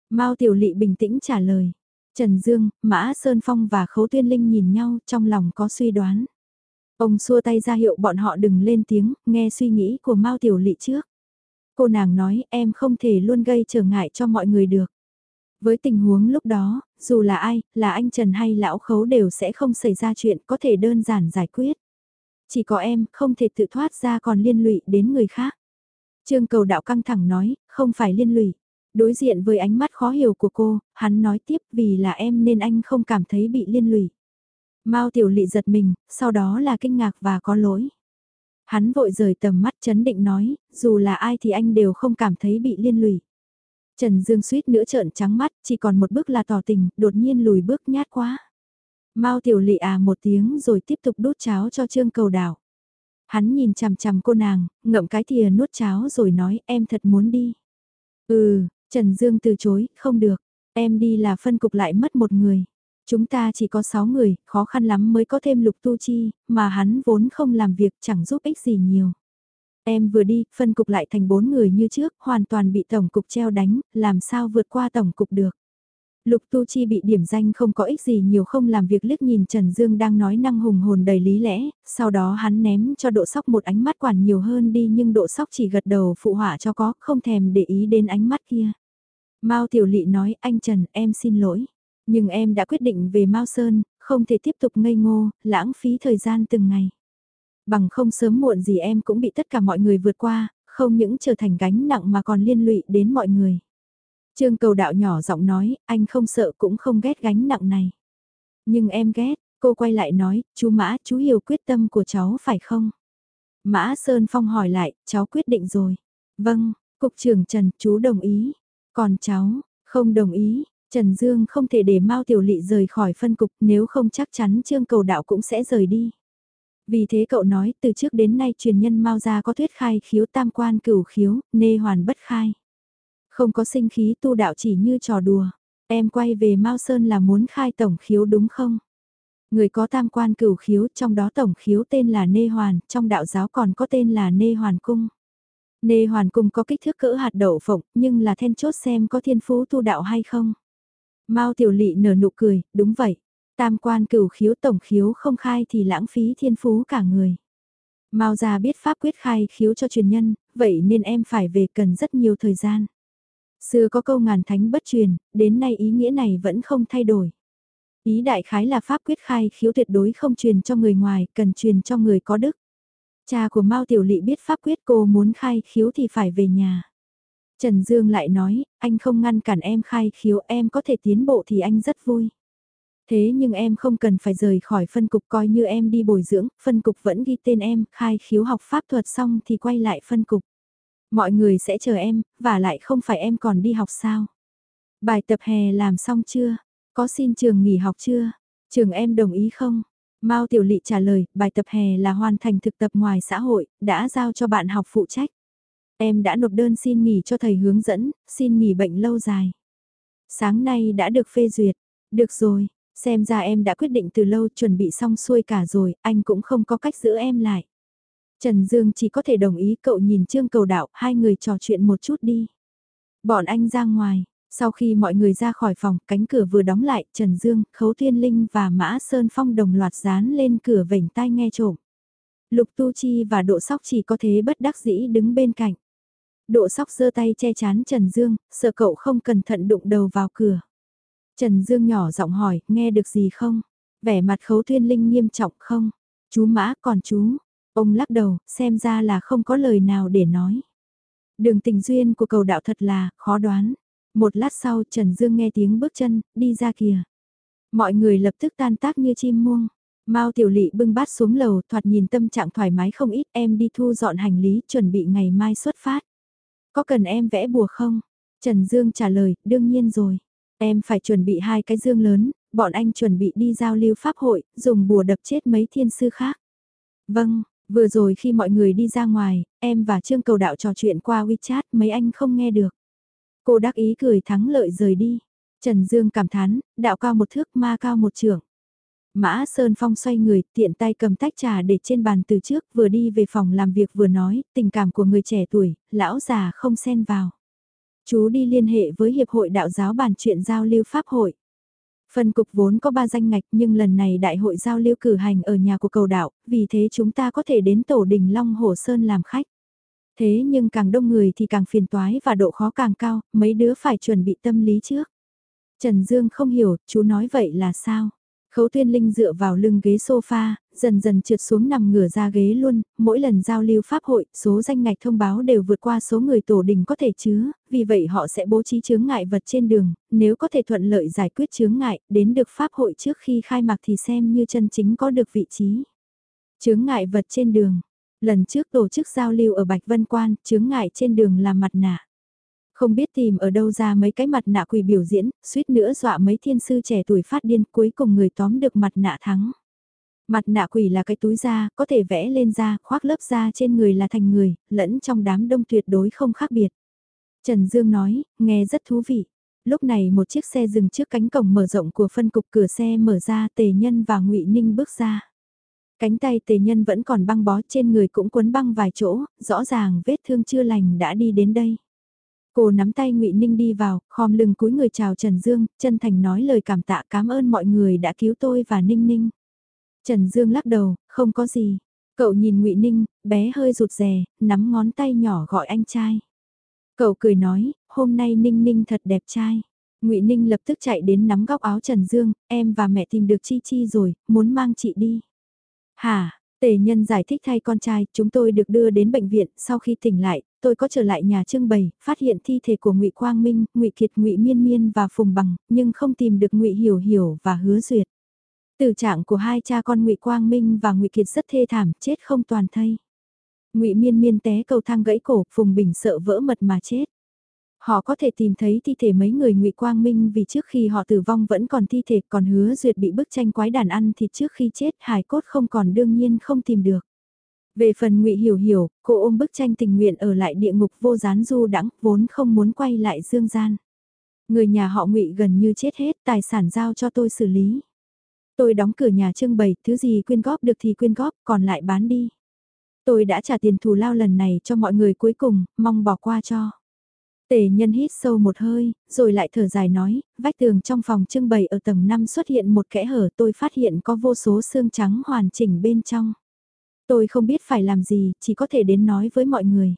S1: Mao Tiểu Lị bình tĩnh trả lời. Trần Dương, Mã Sơn Phong và Khấu Tuyên Linh nhìn nhau trong lòng có suy đoán. Ông xua tay ra hiệu bọn họ đừng lên tiếng, nghe suy nghĩ của Mao Tiểu Lị trước. Cô nàng nói em không thể luôn gây trở ngại cho mọi người được. Với tình huống lúc đó, dù là ai, là anh Trần hay lão khấu đều sẽ không xảy ra chuyện có thể đơn giản giải quyết. Chỉ có em không thể tự thoát ra còn liên lụy đến người khác. Trương cầu đạo căng thẳng nói, không phải liên lụy. Đối diện với ánh mắt khó hiểu của cô, hắn nói tiếp vì là em nên anh không cảm thấy bị liên lụy. Mao tiểu lị giật mình, sau đó là kinh ngạc và có lỗi. Hắn vội rời tầm mắt chấn định nói, dù là ai thì anh đều không cảm thấy bị liên lụy. Trần Dương suýt nữa trợn trắng mắt, chỉ còn một bước là tỏ tình, đột nhiên lùi bước nhát quá. Mao tiểu lị à một tiếng rồi tiếp tục đút cháo cho trương cầu đảo. Hắn nhìn chằm chằm cô nàng, ngậm cái thìa nuốt cháo rồi nói em thật muốn đi. Ừ, Trần Dương từ chối, không được, em đi là phân cục lại mất một người. Chúng ta chỉ có 6 người, khó khăn lắm mới có thêm lục tu chi, mà hắn vốn không làm việc chẳng giúp ích gì nhiều. Em vừa đi, phân cục lại thành bốn người như trước, hoàn toàn bị tổng cục treo đánh, làm sao vượt qua tổng cục được. Lục Tu Chi bị điểm danh không có ích gì nhiều không làm việc liếc nhìn Trần Dương đang nói năng hùng hồn đầy lý lẽ, sau đó hắn ném cho độ sóc một ánh mắt quản nhiều hơn đi nhưng độ sóc chỉ gật đầu phụ họa cho có, không thèm để ý đến ánh mắt kia. Mao Tiểu Lị nói anh Trần em xin lỗi, nhưng em đã quyết định về Mao Sơn, không thể tiếp tục ngây ngô, lãng phí thời gian từng ngày. Bằng không sớm muộn gì em cũng bị tất cả mọi người vượt qua, không những trở thành gánh nặng mà còn liên lụy đến mọi người. Trương cầu đạo nhỏ giọng nói, anh không sợ cũng không ghét gánh nặng này. Nhưng em ghét, cô quay lại nói, chú Mã, chú hiểu quyết tâm của cháu phải không? Mã Sơn Phong hỏi lại, cháu quyết định rồi. Vâng, Cục trưởng Trần, chú đồng ý. Còn cháu, không đồng ý. Trần Dương không thể để Mao Tiểu Lị rời khỏi phân cục nếu không chắc chắn Trương Cầu Đạo cũng sẽ rời đi. Vì thế cậu nói từ trước đến nay truyền nhân Mao gia có thuyết khai khiếu tam quan cửu khiếu, nê hoàn bất khai. Không có sinh khí tu đạo chỉ như trò đùa. Em quay về Mao Sơn là muốn khai tổng khiếu đúng không? Người có tam quan cửu khiếu, trong đó tổng khiếu tên là Nê Hoàn, trong đạo giáo còn có tên là Nê Hoàn Cung. Nê Hoàn Cung có kích thước cỡ hạt đậu phộng, nhưng là then chốt xem có thiên phú tu đạo hay không. Mao Tiểu Lị nở nụ cười, đúng vậy. Tam quan cửu khiếu tổng khiếu không khai thì lãng phí thiên phú cả người. Mao gia biết pháp quyết khai khiếu cho truyền nhân, vậy nên em phải về cần rất nhiều thời gian. Xưa có câu ngàn thánh bất truyền, đến nay ý nghĩa này vẫn không thay đổi. Ý đại khái là pháp quyết khai khiếu tuyệt đối không truyền cho người ngoài, cần truyền cho người có đức. Cha của Mao Tiểu Lị biết pháp quyết cô muốn khai khiếu thì phải về nhà. Trần Dương lại nói, anh không ngăn cản em khai khiếu em có thể tiến bộ thì anh rất vui. Thế nhưng em không cần phải rời khỏi phân cục coi như em đi bồi dưỡng, phân cục vẫn ghi tên em, khai khiếu học pháp thuật xong thì quay lại phân cục. Mọi người sẽ chờ em, và lại không phải em còn đi học sao. Bài tập hè làm xong chưa? Có xin trường nghỉ học chưa? Trường em đồng ý không? Mao Tiểu Lị trả lời, bài tập hè là hoàn thành thực tập ngoài xã hội, đã giao cho bạn học phụ trách. Em đã nộp đơn xin nghỉ cho thầy hướng dẫn, xin nghỉ bệnh lâu dài. Sáng nay đã được phê duyệt. Được rồi, xem ra em đã quyết định từ lâu chuẩn bị xong xuôi cả rồi, anh cũng không có cách giữ em lại. Trần Dương chỉ có thể đồng ý cậu nhìn Trương Cầu Đạo, hai người trò chuyện một chút đi. Bọn anh ra ngoài, sau khi mọi người ra khỏi phòng, cánh cửa vừa đóng lại, Trần Dương, Khấu Thiên Linh và Mã Sơn Phong đồng loạt dán lên cửa vểnh tai nghe trộm. Lục Tu Chi và Độ Sóc chỉ có thế bất đắc dĩ đứng bên cạnh. Độ Sóc giơ tay che chắn Trần Dương, sợ cậu không cẩn thận đụng đầu vào cửa. Trần Dương nhỏ giọng hỏi, nghe được gì không? Vẻ mặt Khấu Thiên Linh nghiêm trọng không? Chú Mã còn chú? Ông lắc đầu, xem ra là không có lời nào để nói. Đường tình duyên của cầu đạo thật là khó đoán. Một lát sau Trần Dương nghe tiếng bước chân, đi ra kìa. Mọi người lập tức tan tác như chim muông. Mao Tiểu Lị bưng bát xuống lầu, thoạt nhìn tâm trạng thoải mái không ít, em đi thu dọn hành lý, chuẩn bị ngày mai xuất phát. Có cần em vẽ bùa không? Trần Dương trả lời, đương nhiên rồi. Em phải chuẩn bị hai cái dương lớn, bọn anh chuẩn bị đi giao lưu pháp hội, dùng bùa đập chết mấy thiên sư khác. Vâng, vừa rồi khi mọi người đi ra ngoài, em và Trương Cầu Đạo trò chuyện qua WeChat, mấy anh không nghe được. Cô đắc ý cười thắng lợi rời đi. Trần Dương cảm thán, đạo cao một thước ma cao một trưởng. Mã Sơn Phong xoay người, tiện tay cầm tách trà để trên bàn từ trước, vừa đi về phòng làm việc vừa nói, tình cảm của người trẻ tuổi, lão già không xen vào. Chú đi liên hệ với Hiệp hội Đạo giáo bàn chuyện giao lưu Pháp hội. Phần cục vốn có ba danh ngạch nhưng lần này đại hội giao lưu cử hành ở nhà của cầu đạo, vì thế chúng ta có thể đến tổ đình Long Hồ Sơn làm khách. Thế nhưng càng đông người thì càng phiền toái và độ khó càng cao, mấy đứa phải chuẩn bị tâm lý trước. Trần Dương không hiểu, chú nói vậy là sao? Khấu Tuyên Linh dựa vào lưng ghế sofa, dần dần trượt xuống nằm ngửa ra ghế luôn, mỗi lần giao lưu pháp hội, số danh ngạch thông báo đều vượt qua số người tổ đình có thể chứa, vì vậy họ sẽ bố trí chướng ngại vật trên đường, nếu có thể thuận lợi giải quyết chướng ngại, đến được pháp hội trước khi khai mạc thì xem như chân chính có được vị trí. Chướng ngại vật trên đường, lần trước tổ chức giao lưu ở Bạch Vân Quan, chướng ngại trên đường là mặt nạ. Không biết tìm ở đâu ra mấy cái mặt nạ quỷ biểu diễn, suýt nữa dọa mấy thiên sư trẻ tuổi phát điên cuối cùng người tóm được mặt nạ thắng. Mặt nạ quỷ là cái túi da, có thể vẽ lên da, khoác lớp da trên người là thành người, lẫn trong đám đông tuyệt đối không khác biệt. Trần Dương nói, nghe rất thú vị. Lúc này một chiếc xe dừng trước cánh cổng mở rộng của phân cục cửa xe mở ra tề nhân và ngụy Ninh bước ra. Cánh tay tề nhân vẫn còn băng bó trên người cũng quấn băng vài chỗ, rõ ràng vết thương chưa lành đã đi đến đây. Cô nắm tay ngụy Ninh đi vào, khom lưng cúi người chào Trần Dương, chân thành nói lời cảm tạ cảm ơn mọi người đã cứu tôi và Ninh Ninh. Trần Dương lắc đầu, không có gì. Cậu nhìn ngụy Ninh, bé hơi rụt rè, nắm ngón tay nhỏ gọi anh trai. Cậu cười nói, hôm nay Ninh Ninh thật đẹp trai. ngụy Ninh lập tức chạy đến nắm góc áo Trần Dương, em và mẹ tìm được Chi Chi rồi, muốn mang chị đi. Hả, Tề nhân giải thích thay con trai, chúng tôi được đưa đến bệnh viện, sau khi tỉnh lại, tôi có trở lại nhà trưng bày, phát hiện thi thể của Ngụy Quang Minh, Ngụy Kiệt, Ngụy Miên Miên và Phùng Bằng, nhưng không tìm được Ngụy Hiểu Hiểu và Hứa Duyệt từ trạng của hai cha con Ngụy Quang Minh và Ngụy Kiệt rất thê thảm, chết không toàn thây. ngụy Miên Miên té cầu thang gãy cổ, Phùng Bình sợ vỡ mật mà chết. Họ có thể tìm thấy thi thể mấy người ngụy Quang Minh vì trước khi họ tử vong vẫn còn thi thể còn hứa duyệt bị bức tranh quái đàn ăn thì trước khi chết hài cốt không còn đương nhiên không tìm được. Về phần ngụy Hiểu Hiểu, cô ôm bức tranh tình nguyện ở lại địa ngục vô gián du đãng vốn không muốn quay lại dương gian. Người nhà họ ngụy gần như chết hết, tài sản giao cho tôi xử lý. Tôi đóng cửa nhà trưng bày, thứ gì quyên góp được thì quyên góp, còn lại bán đi. Tôi đã trả tiền thù lao lần này cho mọi người cuối cùng, mong bỏ qua cho. Tề nhân hít sâu một hơi, rồi lại thở dài nói, vách tường trong phòng trưng bày ở tầng 5 xuất hiện một kẽ hở tôi phát hiện có vô số xương trắng hoàn chỉnh bên trong. Tôi không biết phải làm gì, chỉ có thể đến nói với mọi người.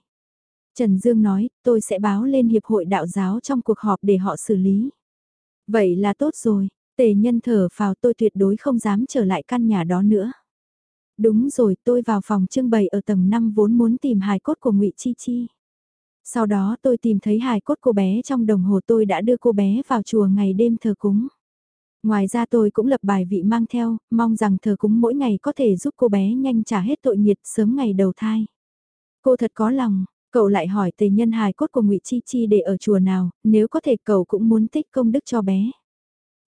S1: Trần Dương nói, tôi sẽ báo lên Hiệp hội Đạo giáo trong cuộc họp để họ xử lý. Vậy là tốt rồi, tề nhân thở vào tôi tuyệt đối không dám trở lại căn nhà đó nữa. Đúng rồi, tôi vào phòng trưng bày ở tầng 5 vốn muốn tìm hài cốt của ngụy Chi Chi. Sau đó tôi tìm thấy hài cốt cô bé trong đồng hồ tôi đã đưa cô bé vào chùa ngày đêm thờ cúng. Ngoài ra tôi cũng lập bài vị mang theo, mong rằng thờ cúng mỗi ngày có thể giúp cô bé nhanh trả hết tội nghiệt sớm ngày đầu thai. Cô thật có lòng, cậu lại hỏi tề nhân hài cốt của ngụy Chi Chi để ở chùa nào, nếu có thể cậu cũng muốn tích công đức cho bé.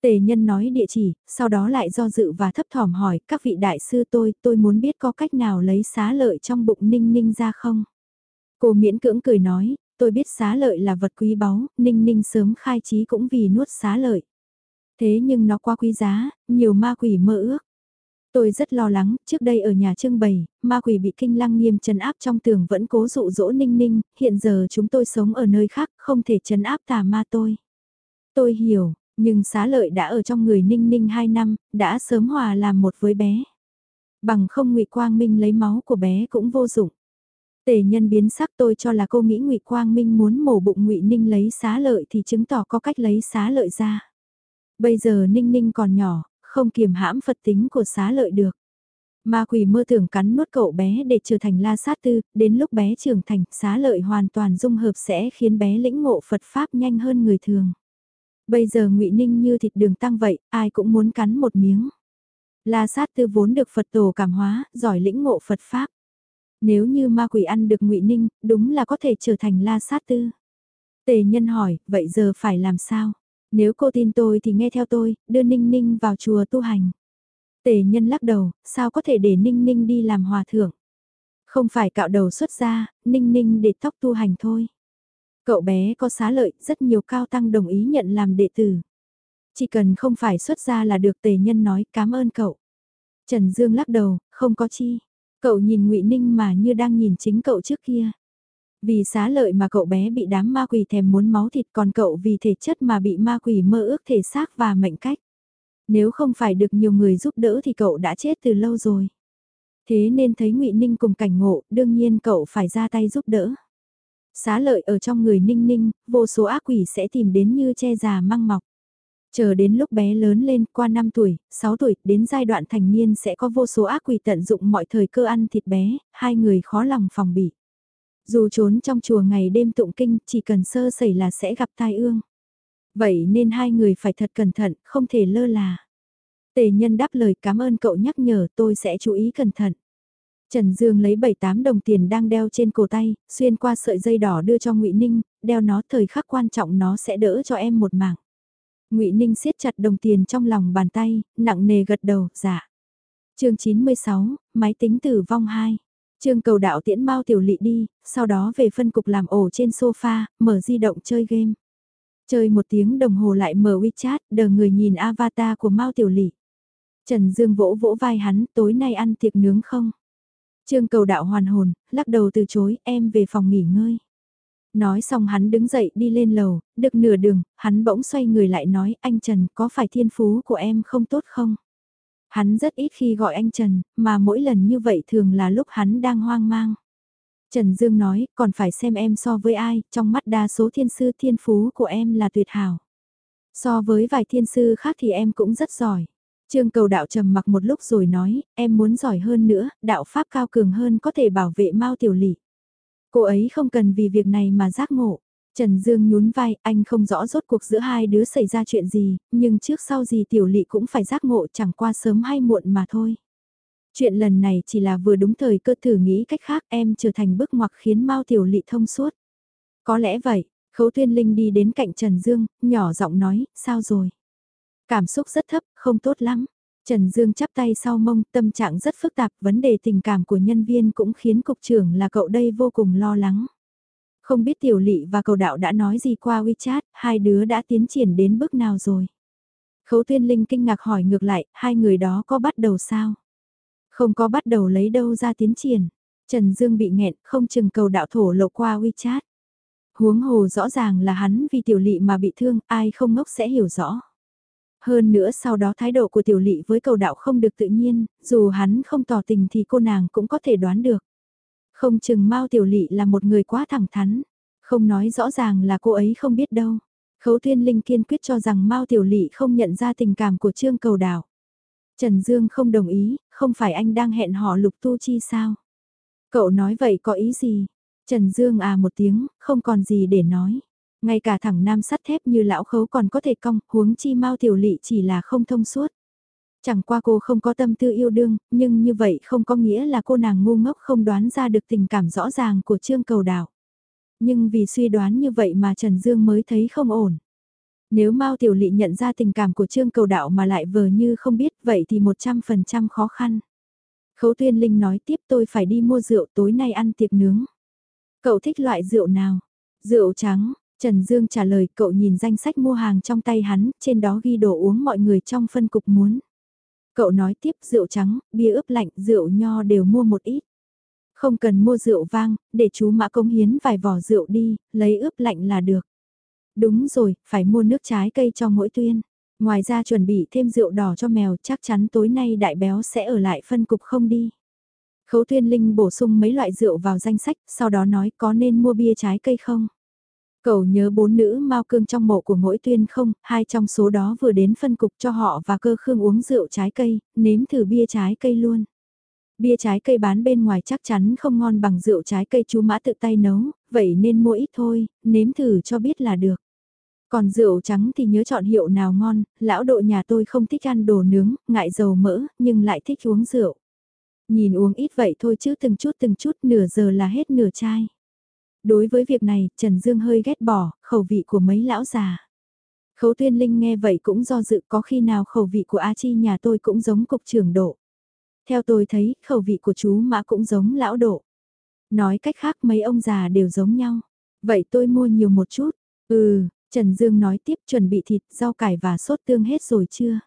S1: Tề nhân nói địa chỉ, sau đó lại do dự và thấp thỏm hỏi các vị đại sư tôi, tôi muốn biết có cách nào lấy xá lợi trong bụng ninh ninh ra không? Cô miễn cưỡng cười nói, tôi biết xá lợi là vật quý báu, ninh ninh sớm khai trí cũng vì nuốt xá lợi. Thế nhưng nó quá quý giá, nhiều ma quỷ mơ ước. Tôi rất lo lắng, trước đây ở nhà trưng bày, ma quỷ bị kinh lăng nghiêm trấn áp trong tường vẫn cố dụ dỗ ninh ninh, hiện giờ chúng tôi sống ở nơi khác, không thể trấn áp tà ma tôi. Tôi hiểu, nhưng xá lợi đã ở trong người ninh ninh 2 năm, đã sớm hòa làm một với bé. Bằng không ngụy Quang Minh lấy máu của bé cũng vô dụng. Tề nhân biến sắc tôi cho là cô nghĩ ngụy Quang Minh muốn mổ bụng ngụy Ninh lấy xá lợi thì chứng tỏ có cách lấy xá lợi ra. Bây giờ Ninh Ninh còn nhỏ, không kiềm hãm Phật tính của xá lợi được. Ma quỷ mơ tưởng cắn nuốt cậu bé để trở thành la sát tư, đến lúc bé trưởng thành, xá lợi hoàn toàn dung hợp sẽ khiến bé lĩnh ngộ Phật Pháp nhanh hơn người thường. Bây giờ ngụy Ninh như thịt đường tăng vậy, ai cũng muốn cắn một miếng. La sát tư vốn được Phật tổ cảm hóa, giỏi lĩnh ngộ Phật Pháp. Nếu như ma quỷ ăn được ngụy Ninh, đúng là có thể trở thành la sát tư. Tề nhân hỏi, vậy giờ phải làm sao? Nếu cô tin tôi thì nghe theo tôi, đưa Ninh Ninh vào chùa tu hành. Tề nhân lắc đầu, sao có thể để Ninh Ninh đi làm hòa thượng? Không phải cạo đầu xuất ra, Ninh Ninh để tóc tu hành thôi. Cậu bé có xá lợi, rất nhiều cao tăng đồng ý nhận làm đệ tử. Chỉ cần không phải xuất ra là được tề nhân nói cảm ơn cậu. Trần Dương lắc đầu, không có chi. Cậu nhìn ngụy Ninh mà như đang nhìn chính cậu trước kia. Vì xá lợi mà cậu bé bị đám ma quỷ thèm muốn máu thịt còn cậu vì thể chất mà bị ma quỷ mơ ước thể xác và mệnh cách. Nếu không phải được nhiều người giúp đỡ thì cậu đã chết từ lâu rồi. Thế nên thấy ngụy Ninh cùng cảnh ngộ, đương nhiên cậu phải ra tay giúp đỡ. Xá lợi ở trong người Ninh Ninh, vô số ác quỷ sẽ tìm đến như che già măng mọc. Chờ đến lúc bé lớn lên qua 5 tuổi, 6 tuổi, đến giai đoạn thành niên sẽ có vô số ác quỷ tận dụng mọi thời cơ ăn thịt bé, hai người khó lòng phòng bị. Dù trốn trong chùa ngày đêm tụng kinh, chỉ cần sơ sẩy là sẽ gặp tai ương. Vậy nên hai người phải thật cẩn thận, không thể lơ là. Tề nhân đáp lời cảm ơn cậu nhắc nhở tôi sẽ chú ý cẩn thận. Trần Dương lấy 7-8 đồng tiền đang đeo trên cổ tay, xuyên qua sợi dây đỏ đưa cho ngụy Ninh, đeo nó thời khắc quan trọng nó sẽ đỡ cho em một mạng. ngụy Ninh siết chặt đồng tiền trong lòng bàn tay, nặng nề gật đầu, dạ. chương 96, máy tính tử vong 2. Trương cầu đạo tiễn Mao tiểu lị đi, sau đó về phân cục làm ổ trên sofa, mở di động chơi game. Chơi một tiếng đồng hồ lại mở WeChat, đờ người nhìn avatar của Mao Tiểu Lị. Trần Dương vỗ vỗ vai hắn, tối nay ăn tiệc nướng không? Trương cầu đạo hoàn hồn, lắc đầu từ chối, em về phòng nghỉ ngơi. Nói xong hắn đứng dậy đi lên lầu, được nửa đường, hắn bỗng xoay người lại nói, anh Trần có phải thiên phú của em không tốt không? Hắn rất ít khi gọi anh Trần, mà mỗi lần như vậy thường là lúc hắn đang hoang mang. Trần Dương nói, còn phải xem em so với ai, trong mắt đa số thiên sư thiên phú của em là tuyệt hảo. So với vài thiên sư khác thì em cũng rất giỏi. Trương cầu đạo trầm mặc một lúc rồi nói, em muốn giỏi hơn nữa, đạo pháp cao cường hơn có thể bảo vệ Mao Tiểu Lị. Cô ấy không cần vì việc này mà giác ngộ. Trần Dương nhún vai, anh không rõ rốt cuộc giữa hai đứa xảy ra chuyện gì, nhưng trước sau gì Tiểu Lị cũng phải giác ngộ chẳng qua sớm hay muộn mà thôi. Chuyện lần này chỉ là vừa đúng thời cơ thử nghĩ cách khác em trở thành bước ngoặc khiến Mao Tiểu Lị thông suốt. Có lẽ vậy, Khấu Thiên Linh đi đến cạnh Trần Dương, nhỏ giọng nói, sao rồi? Cảm xúc rất thấp, không tốt lắm. Trần Dương chắp tay sau mông, tâm trạng rất phức tạp, vấn đề tình cảm của nhân viên cũng khiến cục trưởng là cậu đây vô cùng lo lắng. Không biết Tiểu Lị và cầu đạo đã nói gì qua WeChat, hai đứa đã tiến triển đến bước nào rồi? Khấu Tuyên Linh kinh ngạc hỏi ngược lại, hai người đó có bắt đầu sao? Không có bắt đầu lấy đâu ra tiến triển. Trần Dương bị nghẹn, không chừng cầu đạo thổ lộ qua WeChat. Huống hồ rõ ràng là hắn vì tiểu lị mà bị thương, ai không ngốc sẽ hiểu rõ. Hơn nữa sau đó thái độ của tiểu lị với cầu đạo không được tự nhiên, dù hắn không tỏ tình thì cô nàng cũng có thể đoán được. Không chừng Mao tiểu lị là một người quá thẳng thắn, không nói rõ ràng là cô ấy không biết đâu. Khấu Thiên Linh kiên quyết cho rằng Mao Tiểu Lị không nhận ra tình cảm của Trương Cầu Đào. Trần Dương không đồng ý, không phải anh đang hẹn họ Lục Tu Chi sao? Cậu nói vậy có ý gì? Trần Dương à một tiếng, không còn gì để nói. Ngay cả thẳng nam sắt thép như lão khấu còn có thể cong, huống chi mau tiểu lị chỉ là không thông suốt. Chẳng qua cô không có tâm tư yêu đương, nhưng như vậy không có nghĩa là cô nàng ngu ngốc không đoán ra được tình cảm rõ ràng của Trương Cầu Đào. Nhưng vì suy đoán như vậy mà Trần Dương mới thấy không ổn. Nếu Mao Tiểu Lị nhận ra tình cảm của Trương Cầu Đạo mà lại vờ như không biết vậy thì 100% khó khăn. Khấu Tuyên Linh nói tiếp tôi phải đi mua rượu tối nay ăn tiệc nướng. Cậu thích loại rượu nào? Rượu trắng, Trần Dương trả lời cậu nhìn danh sách mua hàng trong tay hắn, trên đó ghi đồ uống mọi người trong phân cục muốn. Cậu nói tiếp rượu trắng, bia ướp lạnh, rượu nho đều mua một ít. Không cần mua rượu vang, để chú mã công hiến vài vỏ rượu đi, lấy ướp lạnh là được. Đúng rồi, phải mua nước trái cây cho mỗi tuyên. Ngoài ra chuẩn bị thêm rượu đỏ cho mèo chắc chắn tối nay đại béo sẽ ở lại phân cục không đi. Khấu Tuyên Linh bổ sung mấy loại rượu vào danh sách, sau đó nói có nên mua bia trái cây không? Cậu nhớ bốn nữ mau cương trong mộ của mỗi tuyên không, hai trong số đó vừa đến phân cục cho họ và cơ khương uống rượu trái cây, nếm thử bia trái cây luôn. Bia trái cây bán bên ngoài chắc chắn không ngon bằng rượu trái cây chú mã tự tay nấu, vậy nên mua ít thôi, nếm thử cho biết là được. Còn rượu trắng thì nhớ chọn hiệu nào ngon, lão độ nhà tôi không thích ăn đồ nướng, ngại dầu mỡ, nhưng lại thích uống rượu. Nhìn uống ít vậy thôi chứ từng chút từng chút nửa giờ là hết nửa chai. Đối với việc này, Trần Dương hơi ghét bỏ, khẩu vị của mấy lão già. Khấu tuyên linh nghe vậy cũng do dự có khi nào khẩu vị của A Chi nhà tôi cũng giống cục trưởng độ. Theo tôi thấy, khẩu vị của chú Mã cũng giống lão độ. Nói cách khác mấy ông già đều giống nhau. Vậy tôi mua nhiều một chút. Ừ, Trần Dương nói tiếp chuẩn bị thịt, rau cải và sốt tương hết rồi chưa?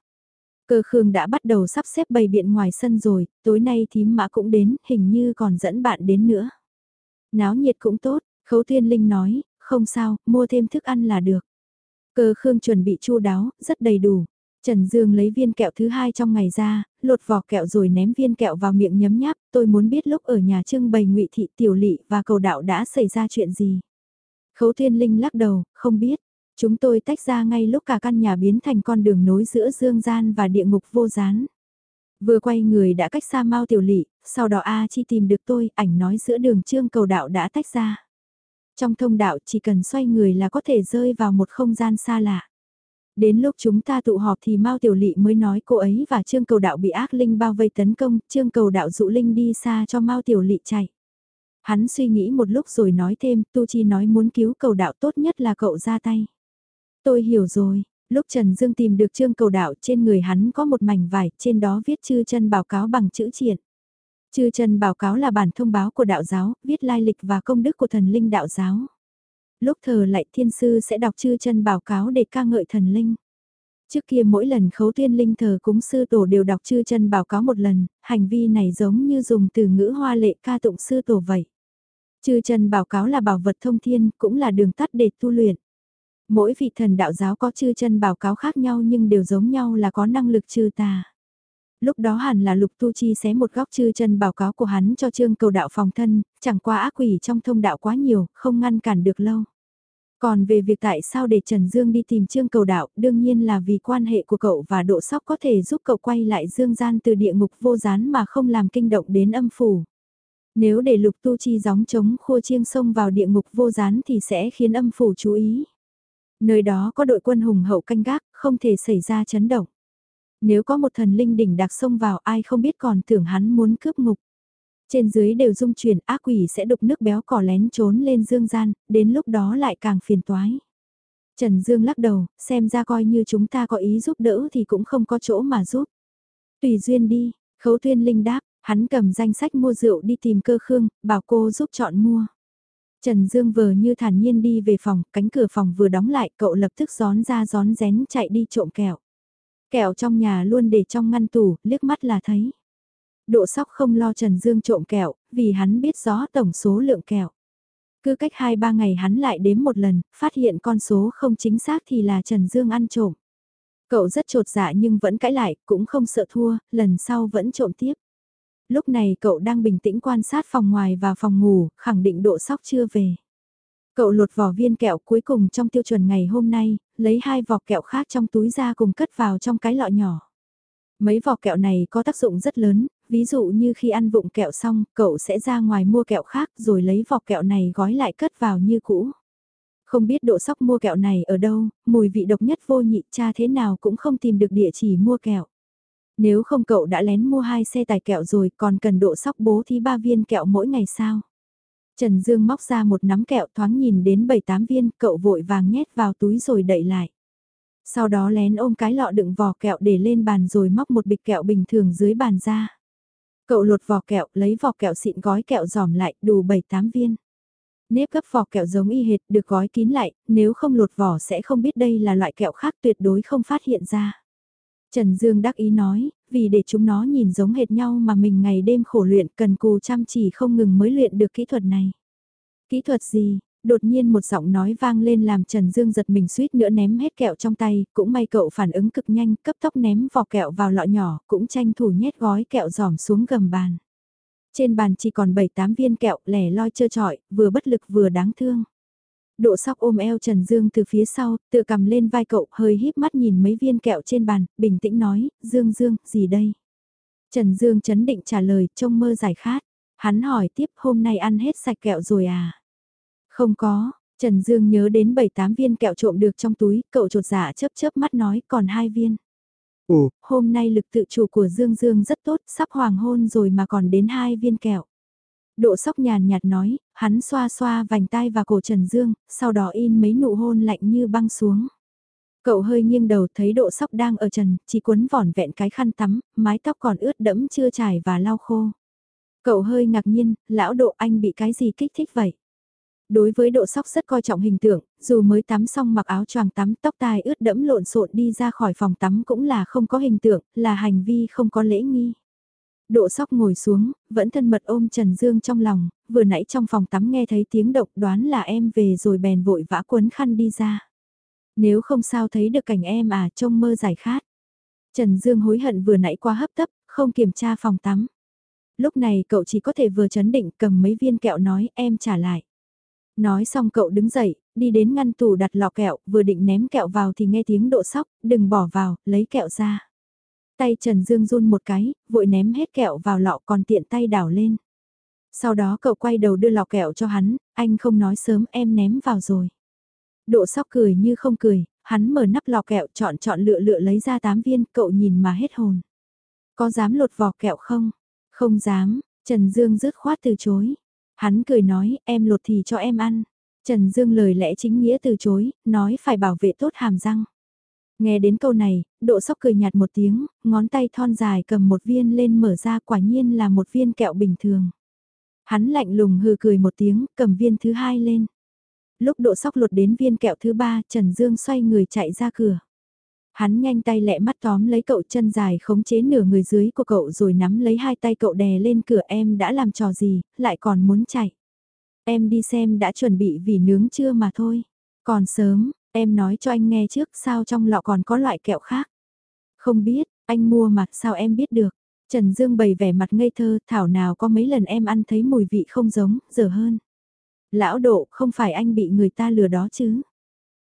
S1: Cơ Khương đã bắt đầu sắp xếp bày biện ngoài sân rồi, tối nay thím mã cũng đến, hình như còn dẫn bạn đến nữa. Náo nhiệt cũng tốt, Khấu Thiên Linh nói, không sao, mua thêm thức ăn là được. Cơ Khương chuẩn bị chu đáo, rất đầy đủ. Trần Dương lấy viên kẹo thứ hai trong ngày ra, lột vỏ kẹo rồi ném viên kẹo vào miệng nhấm nháp, tôi muốn biết lúc ở nhà trưng bày ngụy thị tiểu lỵ và cầu đạo đã xảy ra chuyện gì. Khấu Thiên Linh lắc đầu, không biết. Chúng tôi tách ra ngay lúc cả căn nhà biến thành con đường nối giữa dương gian và địa ngục vô gián. Vừa quay người đã cách xa Mao Tiểu Lị, sau đó A Chi tìm được tôi, ảnh nói giữa đường trương cầu đạo đã tách ra. Trong thông đạo chỉ cần xoay người là có thể rơi vào một không gian xa lạ. Đến lúc chúng ta tụ họp thì Mao Tiểu Lị mới nói cô ấy và Trương Cầu Đạo bị ác linh bao vây tấn công, Trương Cầu Đạo dụ linh đi xa cho Mao Tiểu Lị chạy. Hắn suy nghĩ một lúc rồi nói thêm, Tu Chi nói muốn cứu Cầu Đạo tốt nhất là cậu ra tay. Tôi hiểu rồi, lúc Trần Dương tìm được Trương Cầu Đạo trên người hắn có một mảnh vải, trên đó viết chư chân báo cáo bằng chữ triện. Chư chân báo cáo là bản thông báo của đạo giáo, viết lai lịch và công đức của thần linh đạo giáo lúc thờ lại thiên sư sẽ đọc chư chân báo cáo để ca ngợi thần linh. Trước kia mỗi lần khấu tiên linh thờ cúng sư tổ đều đọc chư chân báo cáo một lần, hành vi này giống như dùng từ ngữ hoa lệ ca tụng sư tổ vậy. Chư chân báo cáo là bảo vật thông thiên, cũng là đường tắt để tu luyện. Mỗi vị thần đạo giáo có chư chân báo cáo khác nhau nhưng đều giống nhau là có năng lực trừ tà. Lúc đó hẳn là lục tu chi xé một góc chư chân báo cáo của hắn cho trương cầu đạo phòng thân, chẳng qua ác quỷ trong thông đạo quá nhiều, không ngăn cản được lâu. Còn về việc tại sao để Trần Dương đi tìm Trương Cầu Đạo, đương nhiên là vì quan hệ của cậu và Độ Sóc có thể giúp cậu quay lại Dương Gian từ địa ngục vô gián mà không làm kinh động đến âm phủ. Nếu để Lục Tu Chi gióng chống khua chiêng sông vào địa ngục vô gián thì sẽ khiến âm phủ chú ý. Nơi đó có đội quân hùng hậu canh gác, không thể xảy ra chấn động. Nếu có một thần linh đỉnh đặc xông vào ai không biết còn tưởng hắn muốn cướp ngục. Trên dưới đều dung chuyển ác quỷ sẽ đục nước béo cỏ lén trốn lên dương gian, đến lúc đó lại càng phiền toái. Trần Dương lắc đầu, xem ra coi như chúng ta có ý giúp đỡ thì cũng không có chỗ mà giúp. Tùy duyên đi, khấu tuyên linh đáp, hắn cầm danh sách mua rượu đi tìm cơ khương, bảo cô giúp chọn mua. Trần Dương vờ như thản nhiên đi về phòng, cánh cửa phòng vừa đóng lại, cậu lập tức gión ra gión rén chạy đi trộm kẹo. Kẹo trong nhà luôn để trong ngăn tủ, liếc mắt là thấy. Độ sóc không lo Trần Dương trộm kẹo, vì hắn biết rõ tổng số lượng kẹo. Cứ cách 2-3 ngày hắn lại đếm một lần, phát hiện con số không chính xác thì là Trần Dương ăn trộm. Cậu rất trột dạ nhưng vẫn cãi lại, cũng không sợ thua, lần sau vẫn trộm tiếp. Lúc này cậu đang bình tĩnh quan sát phòng ngoài và phòng ngủ, khẳng định độ sóc chưa về. Cậu lột vỏ viên kẹo cuối cùng trong tiêu chuẩn ngày hôm nay, lấy hai vỏ kẹo khác trong túi ra cùng cất vào trong cái lọ nhỏ. Mấy vỏ kẹo này có tác dụng rất lớn, ví dụ như khi ăn vụng kẹo xong, cậu sẽ ra ngoài mua kẹo khác rồi lấy vỏ kẹo này gói lại cất vào như cũ. Không biết độ sóc mua kẹo này ở đâu, mùi vị độc nhất vô nhị cha thế nào cũng không tìm được địa chỉ mua kẹo. Nếu không cậu đã lén mua hai xe tải kẹo rồi còn cần độ sóc bố thí ba viên kẹo mỗi ngày sao? Trần Dương móc ra một nắm kẹo thoáng nhìn đến 7-8 viên, cậu vội vàng nhét vào túi rồi đậy lại. Sau đó lén ôm cái lọ đựng vỏ kẹo để lên bàn rồi móc một bịch kẹo bình thường dưới bàn ra. Cậu lột vỏ kẹo, lấy vỏ kẹo xịn gói kẹo giòm lại, đủ 7-8 viên. Nếp gấp vỏ kẹo giống y hệt, được gói kín lại, nếu không lột vỏ sẽ không biết đây là loại kẹo khác tuyệt đối không phát hiện ra. Trần Dương đắc ý nói, vì để chúng nó nhìn giống hệt nhau mà mình ngày đêm khổ luyện cần cù chăm chỉ không ngừng mới luyện được kỹ thuật này. Kỹ thuật gì? Đột nhiên một giọng nói vang lên làm Trần Dương giật mình suýt nữa ném hết kẹo trong tay, cũng may cậu phản ứng cực nhanh, cấp tốc ném vỏ kẹo vào lọ nhỏ, cũng tranh thủ nhét gói kẹo giỏm xuống gầm bàn. Trên bàn chỉ còn 7-8 viên kẹo lẻ loi trơ trọi, vừa bất lực vừa đáng thương. Độ sóc ôm eo Trần Dương từ phía sau, tự cầm lên vai cậu, hơi híp mắt nhìn mấy viên kẹo trên bàn, bình tĩnh nói, Dương Dương, gì đây? Trần Dương chấn định trả lời, trông mơ giải khát. Hắn hỏi tiếp, hôm nay ăn hết sạch kẹo rồi à? Không có, Trần Dương nhớ đến 7-8 viên kẹo trộm được trong túi, cậu trột giả dạ chớp chớp mắt nói còn hai viên.
S2: Ồ,
S1: hôm nay lực tự chủ của Dương Dương rất tốt, sắp hoàng hôn rồi mà còn đến hai viên kẹo. Độ sóc nhàn nhạt nói, hắn xoa xoa vành tai và cổ Trần Dương, sau đó in mấy nụ hôn lạnh như băng xuống. Cậu hơi nghiêng đầu thấy độ sóc đang ở trần, chỉ cuốn vỏn vẹn cái khăn tắm, mái tóc còn ướt đẫm chưa trải và lau khô. Cậu hơi ngạc nhiên, lão độ anh bị cái gì kích thích vậy? Đối với độ sóc rất coi trọng hình tượng, dù mới tắm xong mặc áo choàng tắm tóc tai ướt đẫm lộn xộn đi ra khỏi phòng tắm cũng là không có hình tượng, là hành vi không có lễ nghi. Độ sóc ngồi xuống, vẫn thân mật ôm Trần Dương trong lòng, vừa nãy trong phòng tắm nghe thấy tiếng động đoán là em về rồi bèn vội vã quấn khăn đi ra. Nếu không sao thấy được cảnh em à trông mơ giải khát. Trần Dương hối hận vừa nãy qua hấp tấp, không kiểm tra phòng tắm. Lúc này cậu chỉ có thể vừa chấn định cầm mấy viên kẹo nói em trả lại. Nói xong cậu đứng dậy, đi đến ngăn tủ đặt lọ kẹo, vừa định ném kẹo vào thì nghe tiếng độ sóc, đừng bỏ vào, lấy kẹo ra. Tay Trần Dương run một cái, vội ném hết kẹo vào lọ còn tiện tay đảo lên. Sau đó cậu quay đầu đưa lọ kẹo cho hắn, anh không nói sớm em ném vào rồi. Độ sóc cười như không cười, hắn mở nắp lọ kẹo chọn chọn lựa lựa lấy ra 8 viên, cậu nhìn mà hết hồn. Có dám lột vỏ kẹo không? Không dám, Trần Dương rứt khoát từ chối. Hắn cười nói, em lột thì cho em ăn. Trần Dương lời lẽ chính nghĩa từ chối, nói phải bảo vệ tốt hàm răng. Nghe đến câu này, độ sóc cười nhạt một tiếng, ngón tay thon dài cầm một viên lên mở ra quả nhiên là một viên kẹo bình thường. Hắn lạnh lùng hừ cười một tiếng, cầm viên thứ hai lên. Lúc độ sóc lột đến viên kẹo thứ ba, Trần Dương xoay người chạy ra cửa. Hắn nhanh tay lẹ mắt tóm lấy cậu chân dài khống chế nửa người dưới của cậu rồi nắm lấy hai tay cậu đè lên cửa em đã làm trò gì, lại còn muốn chạy. Em đi xem đã chuẩn bị vì nướng chưa mà thôi. Còn sớm, em nói cho anh nghe trước sao trong lọ còn có loại kẹo khác. Không biết, anh mua mà sao em biết được. Trần Dương bày vẻ mặt ngây thơ, thảo nào có mấy lần em ăn thấy mùi vị không giống, giờ hơn. Lão độ, không phải anh bị người ta lừa đó chứ.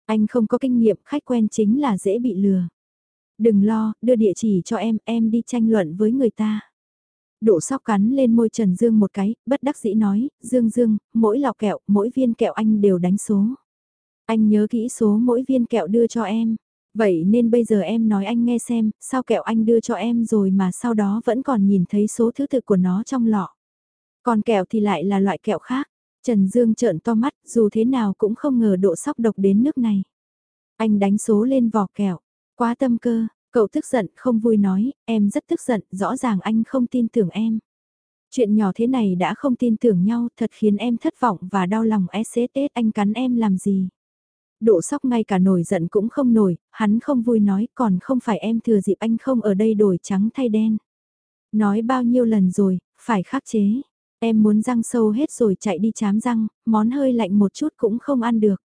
S1: Anh không có kinh nghiệm khách quen chính là dễ bị lừa. Đừng lo, đưa địa chỉ cho em, em đi tranh luận với người ta. Độ sóc cắn lên môi Trần Dương một cái, bất đắc dĩ nói, Dương Dương, mỗi lọ kẹo, mỗi viên kẹo anh đều đánh số. Anh nhớ kỹ số mỗi viên kẹo đưa cho em. Vậy nên bây giờ em nói anh nghe xem, sao kẹo anh đưa cho em rồi mà sau đó vẫn còn nhìn thấy số thứ tự của nó trong lọ. Còn kẹo thì lại là loại kẹo khác. Trần Dương trợn to mắt, dù thế nào cũng không ngờ độ sóc độc đến nước này. Anh đánh số lên vỏ kẹo. Quá tâm cơ, cậu tức giận, không vui nói, em rất tức giận, rõ ràng anh không tin tưởng em. Chuyện nhỏ thế này đã không tin tưởng nhau, thật khiến em thất vọng và đau lòng SSS anh cắn em làm gì. Độ sóc ngay cả nổi giận cũng không nổi, hắn không vui nói còn không phải em thừa dịp anh không ở đây đổi trắng thay đen. Nói bao nhiêu lần rồi, phải khắc chế. Em muốn răng sâu hết rồi chạy đi chám răng, món hơi lạnh một chút cũng không ăn được.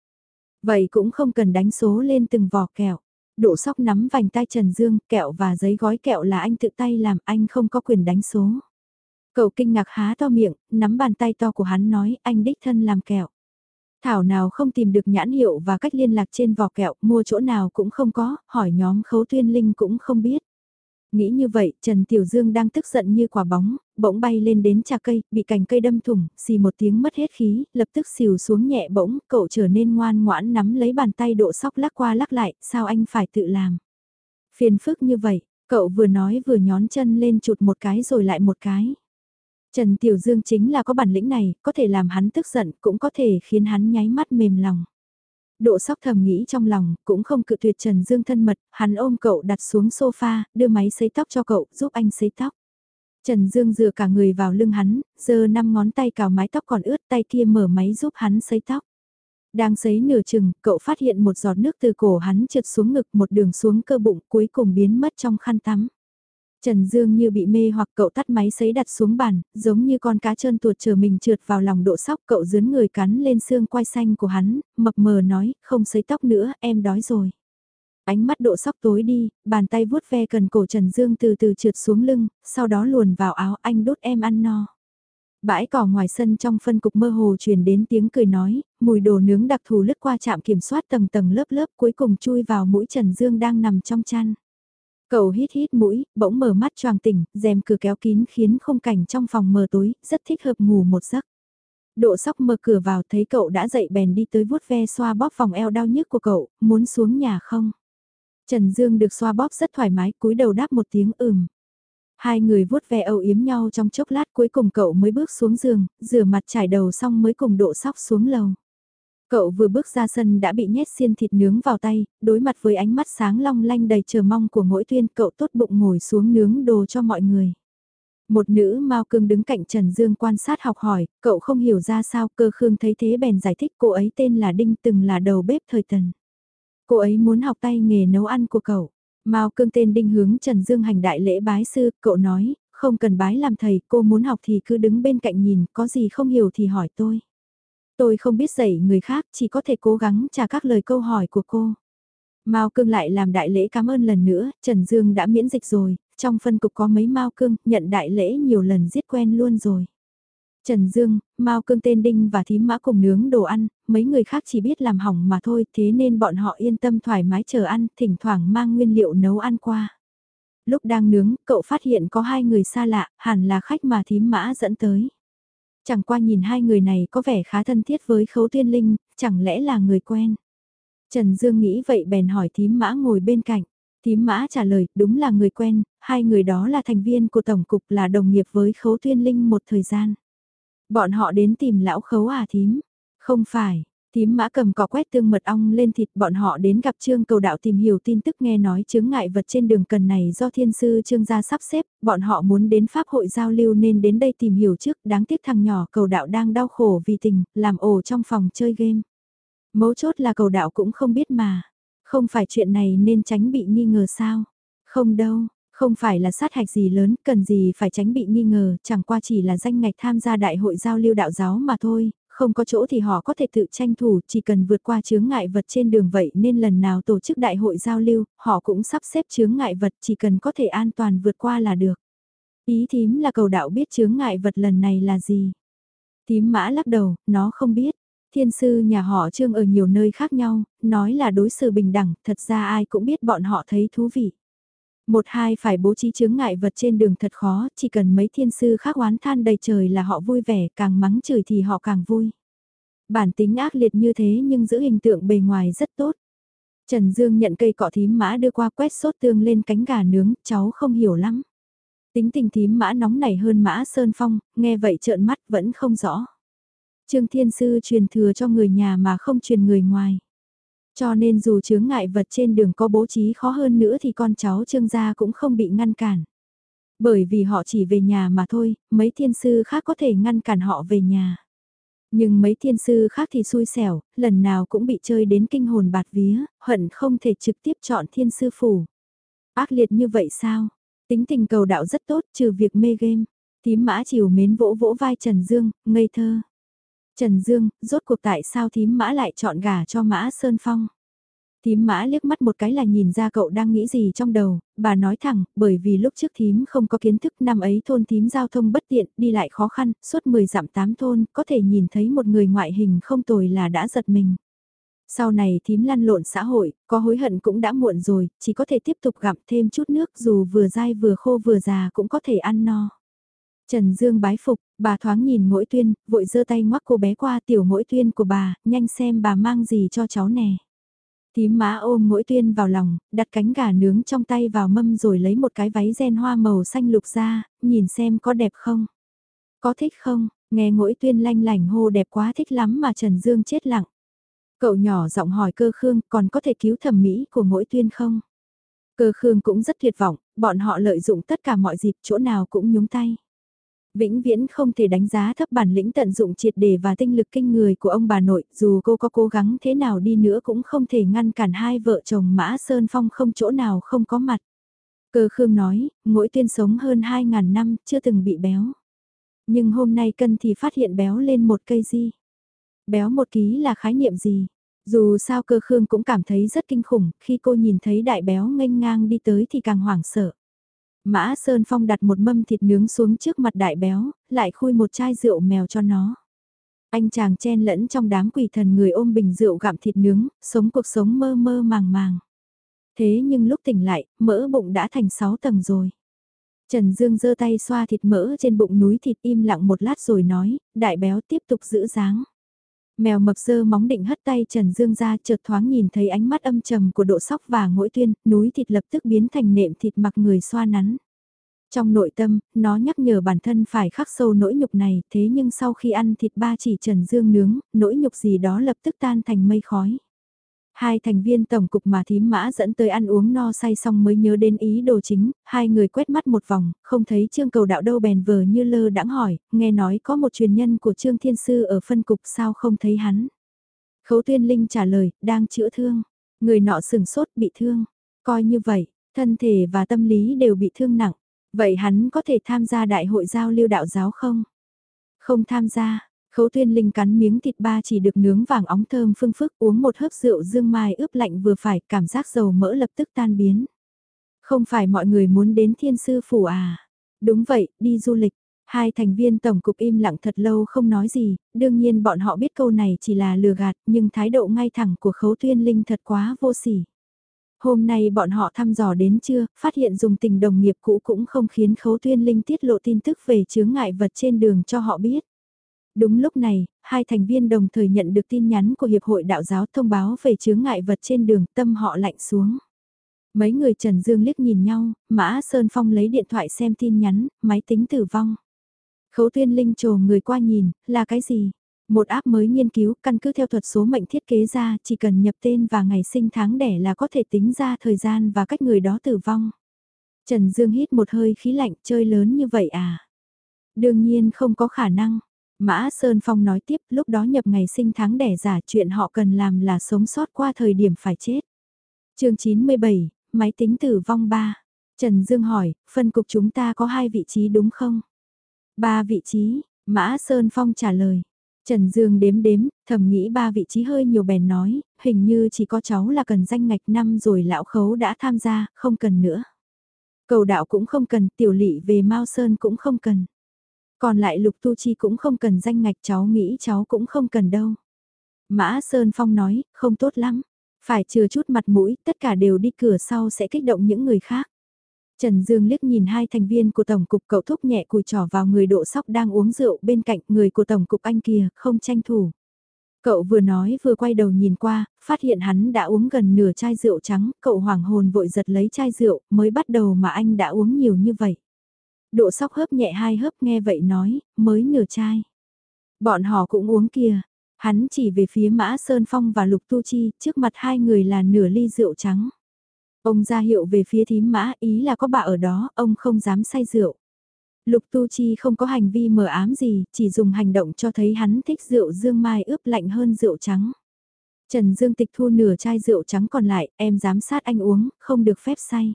S1: Vậy cũng không cần đánh số lên từng vỏ kẹo. Độ sóc nắm vành tay Trần Dương, kẹo và giấy gói kẹo là anh tự tay làm, anh không có quyền đánh số. Cậu kinh ngạc há to miệng, nắm bàn tay to của hắn nói, anh đích thân làm kẹo. Thảo nào không tìm được nhãn hiệu và cách liên lạc trên vỏ kẹo, mua chỗ nào cũng không có, hỏi nhóm khấu tuyên linh cũng không biết. Nghĩ như vậy, Trần Tiểu Dương đang tức giận như quả bóng, bỗng bay lên đến trà cây, bị cành cây đâm thủng, xì một tiếng mất hết khí, lập tức xìu xuống nhẹ bỗng, cậu trở nên ngoan ngoãn nắm lấy bàn tay độ sóc lắc qua lắc lại, sao anh phải tự làm. Phiền phức như vậy, cậu vừa nói vừa nhón chân lên chụt một cái rồi lại một cái. Trần Tiểu Dương chính là có bản lĩnh này, có thể làm hắn tức giận, cũng có thể khiến hắn nháy mắt mềm lòng. Độ sóc thầm nghĩ trong lòng, cũng không cự tuyệt Trần Dương thân mật, hắn ôm cậu đặt xuống sofa, đưa máy sấy tóc cho cậu, giúp anh sấy tóc. Trần Dương dựa cả người vào lưng hắn, giơ năm ngón tay cào mái tóc còn ướt tay kia mở máy giúp hắn sấy tóc. Đang sấy nửa chừng, cậu phát hiện một giọt nước từ cổ hắn trượt xuống ngực một đường xuống cơ bụng cuối cùng biến mất trong khăn tắm. Trần Dương như bị mê hoặc cậu tắt máy sấy đặt xuống bàn, giống như con cá trơn tuột chờ mình trượt vào lòng độ sóc cậu dướn người cắn lên xương quai xanh của hắn, mập mờ nói, không sấy tóc nữa, em đói rồi. Ánh mắt độ sóc tối đi, bàn tay vuốt ve cần cổ Trần Dương từ từ trượt xuống lưng, sau đó luồn vào áo anh đốt em ăn no. Bãi cỏ ngoài sân trong phân cục mơ hồ truyền đến tiếng cười nói, mùi đồ nướng đặc thù lướt qua trạm kiểm soát tầng tầng lớp lớp cuối cùng chui vào mũi Trần Dương đang nằm trong chăn. Cậu hít hít mũi, bỗng mở mắt choàng tỉnh, rèm cửa kéo kín khiến không cảnh trong phòng mờ tối, rất thích hợp ngủ một giấc. Độ sóc mở cửa vào thấy cậu đã dậy bèn đi tới vuốt ve xoa bóp vòng eo đau nhức của cậu, muốn xuống nhà không? Trần Dương được xoa bóp rất thoải mái, cúi đầu đáp một tiếng ừm. Hai người vuốt ve âu yếm nhau trong chốc lát cuối cùng cậu mới bước xuống giường, rửa mặt trải đầu xong mới cùng độ sóc xuống lầu. Cậu vừa bước ra sân đã bị nhét xiên thịt nướng vào tay, đối mặt với ánh mắt sáng long lanh đầy chờ mong của mỗi tuyên cậu tốt bụng ngồi xuống nướng đồ cho mọi người. Một nữ mau cương đứng cạnh Trần Dương quan sát học hỏi, cậu không hiểu ra sao cơ khương thấy thế bèn giải thích cô ấy tên là Đinh từng là đầu bếp thời tần. Cô ấy muốn học tay nghề nấu ăn của cậu. Mao cương tên Đinh hướng Trần Dương hành đại lễ bái sư, cậu nói, không cần bái làm thầy, cô muốn học thì cứ đứng bên cạnh nhìn, có gì không hiểu thì hỏi tôi. Tôi không biết dạy người khác, chỉ có thể cố gắng trả các lời câu hỏi của cô. Mao Cương lại làm đại lễ cảm ơn lần nữa, Trần Dương đã miễn dịch rồi, trong phân cục có mấy Mao Cương, nhận đại lễ nhiều lần giết quen luôn rồi. Trần Dương, Mao Cương tên Đinh và thím mã cùng nướng đồ ăn, mấy người khác chỉ biết làm hỏng mà thôi, thế nên bọn họ yên tâm thoải mái chờ ăn, thỉnh thoảng mang nguyên liệu nấu ăn qua. Lúc đang nướng, cậu phát hiện có hai người xa lạ, hẳn là khách mà thím mã dẫn tới. Chẳng qua nhìn hai người này có vẻ khá thân thiết với khấu tuyên linh, chẳng lẽ là người quen. Trần Dương nghĩ vậy bèn hỏi thím mã ngồi bên cạnh. Thím mã trả lời, đúng là người quen, hai người đó là thành viên của Tổng cục là đồng nghiệp với khấu tuyên linh một thời gian. Bọn họ đến tìm lão khấu à thím? Không phải, Tím mã cầm cỏ quét tương mật ong lên thịt bọn họ đến gặp trương cầu đạo tìm hiểu tin tức nghe nói chứng ngại vật trên đường cần này do thiên sư trương gia sắp xếp, bọn họ muốn đến pháp hội giao lưu nên đến đây tìm hiểu trước, đáng tiếc thằng nhỏ cầu đạo đang đau khổ vì tình, làm ổ trong phòng chơi game. Mấu chốt là cầu đạo cũng không biết mà, không phải chuyện này nên tránh bị nghi ngờ sao, không đâu. Không phải là sát hạch gì lớn, cần gì phải tránh bị nghi ngờ, chẳng qua chỉ là danh ngạch tham gia đại hội giao lưu đạo giáo mà thôi, không có chỗ thì họ có thể tự tranh thủ, chỉ cần vượt qua chướng ngại vật trên đường vậy nên lần nào tổ chức đại hội giao lưu, họ cũng sắp xếp chướng ngại vật chỉ cần có thể an toàn vượt qua là được. Ý thím là cầu đạo biết chướng ngại vật lần này là gì. Thím mã lắc đầu, nó không biết. Thiên sư nhà họ trương ở nhiều nơi khác nhau, nói là đối xử bình đẳng, thật ra ai cũng biết bọn họ thấy thú vị. Một hai phải bố trí chướng ngại vật trên đường thật khó, chỉ cần mấy thiên sư khác oán than đầy trời là họ vui vẻ, càng mắng chửi thì họ càng vui. Bản tính ác liệt như thế nhưng giữ hình tượng bề ngoài rất tốt. Trần Dương nhận cây cọ thím mã đưa qua quét sốt tương lên cánh gà nướng, cháu không hiểu lắm. Tính tình thím mã nóng nảy hơn mã Sơn Phong, nghe vậy trợn mắt vẫn không rõ. Trương Thiên Sư truyền thừa cho người nhà mà không truyền người ngoài. Cho nên dù chướng ngại vật trên đường có bố trí khó hơn nữa thì con cháu Trương gia cũng không bị ngăn cản. Bởi vì họ chỉ về nhà mà thôi, mấy thiên sư khác có thể ngăn cản họ về nhà. Nhưng mấy thiên sư khác thì xui xẻo, lần nào cũng bị chơi đến kinh hồn bạt vía, hận không thể trực tiếp chọn thiên sư phủ. Ác liệt như vậy sao? Tính tình cầu đạo rất tốt trừ việc mê game. tím mã chiều mến vỗ vỗ vai Trần Dương, ngây thơ. Trần Dương, rốt cuộc tại sao thím mã lại chọn gà cho mã Sơn Phong? Thím mã liếc mắt một cái là nhìn ra cậu đang nghĩ gì trong đầu, bà nói thẳng, bởi vì lúc trước thím không có kiến thức năm ấy thôn thím giao thông bất tiện, đi lại khó khăn, suốt 10 dặm 8 thôn, có thể nhìn thấy một người ngoại hình không tồi là đã giật mình. Sau này thím lăn lộn xã hội, có hối hận cũng đã muộn rồi, chỉ có thể tiếp tục gặm thêm chút nước dù vừa dai vừa khô vừa già cũng có thể ăn no. Trần Dương bái phục, bà thoáng nhìn mỗi tuyên, vội giơ tay ngoắc cô bé qua tiểu mỗi tuyên của bà, nhanh xem bà mang gì cho cháu nè. Tím má ôm mỗi tuyên vào lòng, đặt cánh gà nướng trong tay vào mâm rồi lấy một cái váy ren hoa màu xanh lục ra, nhìn xem có đẹp không. Có thích không, nghe mỗi tuyên lanh lành hô đẹp quá thích lắm mà Trần Dương chết lặng. Cậu nhỏ giọng hỏi cơ khương còn có thể cứu thẩm mỹ của mỗi tuyên không? Cơ khương cũng rất tuyệt vọng, bọn họ lợi dụng tất cả mọi dịp chỗ nào cũng nhúng tay. Vĩnh viễn không thể đánh giá thấp bản lĩnh tận dụng triệt đề và tinh lực kinh người của ông bà nội, dù cô có cố gắng thế nào đi nữa cũng không thể ngăn cản hai vợ chồng Mã Sơn Phong không chỗ nào không có mặt. Cơ Khương nói, mỗi tuyên sống hơn 2.000 năm, chưa từng bị béo. Nhưng hôm nay cân thì phát hiện béo lên một cây gì. Béo một ký là khái niệm gì? Dù sao cơ Khương cũng cảm thấy rất kinh khủng, khi cô nhìn thấy đại béo nghênh ngang đi tới thì càng hoảng sợ. Mã Sơn Phong đặt một mâm thịt nướng xuống trước mặt đại béo, lại khui một chai rượu mèo cho nó. Anh chàng chen lẫn trong đám quỷ thần người ôm bình rượu gặm thịt nướng, sống cuộc sống mơ mơ màng màng. Thế nhưng lúc tỉnh lại, mỡ bụng đã thành 6 tầng rồi. Trần Dương giơ tay xoa thịt mỡ trên bụng núi thịt im lặng một lát rồi nói, đại béo tiếp tục giữ dáng. Mèo mập dơ móng định hất tay Trần Dương ra chợt thoáng nhìn thấy ánh mắt âm trầm của độ sóc và ngỗi tuyên, núi thịt lập tức biến thành nệm thịt mặc người xoa nắn. Trong nội tâm, nó nhắc nhở bản thân phải khắc sâu nỗi nhục này, thế nhưng sau khi ăn thịt ba chỉ Trần Dương nướng, nỗi nhục gì đó lập tức tan thành mây khói. Hai thành viên tổng cục mà thím mã dẫn tới ăn uống no say xong mới nhớ đến ý đồ chính, hai người quét mắt một vòng, không thấy trương cầu đạo đâu bèn vờ như lơ đãng hỏi, nghe nói có một truyền nhân của trương thiên sư ở phân cục sao không thấy hắn. Khấu tuyên linh trả lời, đang chữa thương, người nọ sừng sốt bị thương, coi như vậy, thân thể và tâm lý đều bị thương nặng, vậy hắn có thể tham gia đại hội giao lưu đạo giáo không? Không tham gia, Khấu Tuyên Linh cắn miếng thịt ba chỉ được nướng vàng óng thơm phương phức uống một hớp rượu dương mai ướp lạnh vừa phải cảm giác dầu mỡ lập tức tan biến. Không phải mọi người muốn đến thiên sư phủ à? Đúng vậy, đi du lịch. Hai thành viên tổng cục im lặng thật lâu không nói gì, đương nhiên bọn họ biết câu này chỉ là lừa gạt, nhưng thái độ ngay thẳng của khấu tuyên linh thật quá vô sỉ. Hôm nay bọn họ thăm dò đến chưa, phát hiện dùng tình đồng nghiệp cũ cũng không khiến khấu tuyên linh tiết lộ tin tức về chướng ngại vật trên đường cho họ biết. Đúng lúc này, hai thành viên đồng thời nhận được tin nhắn của Hiệp hội Đạo giáo thông báo về chướng ngại vật trên đường tâm họ lạnh xuống. Mấy người Trần Dương liếc nhìn nhau, Mã Sơn Phong lấy điện thoại xem tin nhắn, máy tính tử vong. Khấu tuyên linh trồ người qua nhìn, là cái gì? Một áp mới nghiên cứu, căn cứ theo thuật số mệnh thiết kế ra, chỉ cần nhập tên và ngày sinh tháng đẻ là có thể tính ra thời gian và cách người đó tử vong. Trần Dương hít một hơi khí lạnh, chơi lớn như vậy à? Đương nhiên không có khả năng. Mã Sơn Phong nói tiếp lúc đó nhập ngày sinh tháng đẻ giả chuyện họ cần làm là sống sót qua thời điểm phải chết. chương 97, máy tính tử vong 3. Trần Dương hỏi, phân cục chúng ta có hai vị trí đúng không? Ba vị trí, Mã Sơn Phong trả lời. Trần Dương đếm đếm, thầm nghĩ ba vị trí hơi nhiều bèn nói, hình như chỉ có cháu là cần danh ngạch năm rồi lão khấu đã tham gia, không cần nữa. Cầu đạo cũng không cần, tiểu lỵ về Mao Sơn cũng không cần. Còn lại Lục Tu Chi cũng không cần danh ngạch cháu nghĩ cháu cũng không cần đâu. Mã Sơn Phong nói, không tốt lắm. Phải chừa chút mặt mũi, tất cả đều đi cửa sau sẽ kích động những người khác. Trần Dương liếc nhìn hai thành viên của Tổng cục cậu thúc nhẹ cùi trỏ vào người độ sóc đang uống rượu bên cạnh người của Tổng cục anh kia, không tranh thủ. Cậu vừa nói vừa quay đầu nhìn qua, phát hiện hắn đã uống gần nửa chai rượu trắng, cậu hoảng hồn vội giật lấy chai rượu, mới bắt đầu mà anh đã uống nhiều như vậy. Độ sóc hớp nhẹ hai hớp nghe vậy nói, mới nửa chai. Bọn họ cũng uống kìa. Hắn chỉ về phía Mã Sơn Phong và Lục Tu Chi, trước mặt hai người là nửa ly rượu trắng. Ông ra hiệu về phía thím mã, ý là có bà ở đó, ông không dám say rượu. Lục Tu Chi không có hành vi mờ ám gì, chỉ dùng hành động cho thấy hắn thích rượu dương mai ướp lạnh hơn rượu trắng. Trần Dương tịch thu nửa chai rượu trắng còn lại, em giám sát anh uống, không được phép say.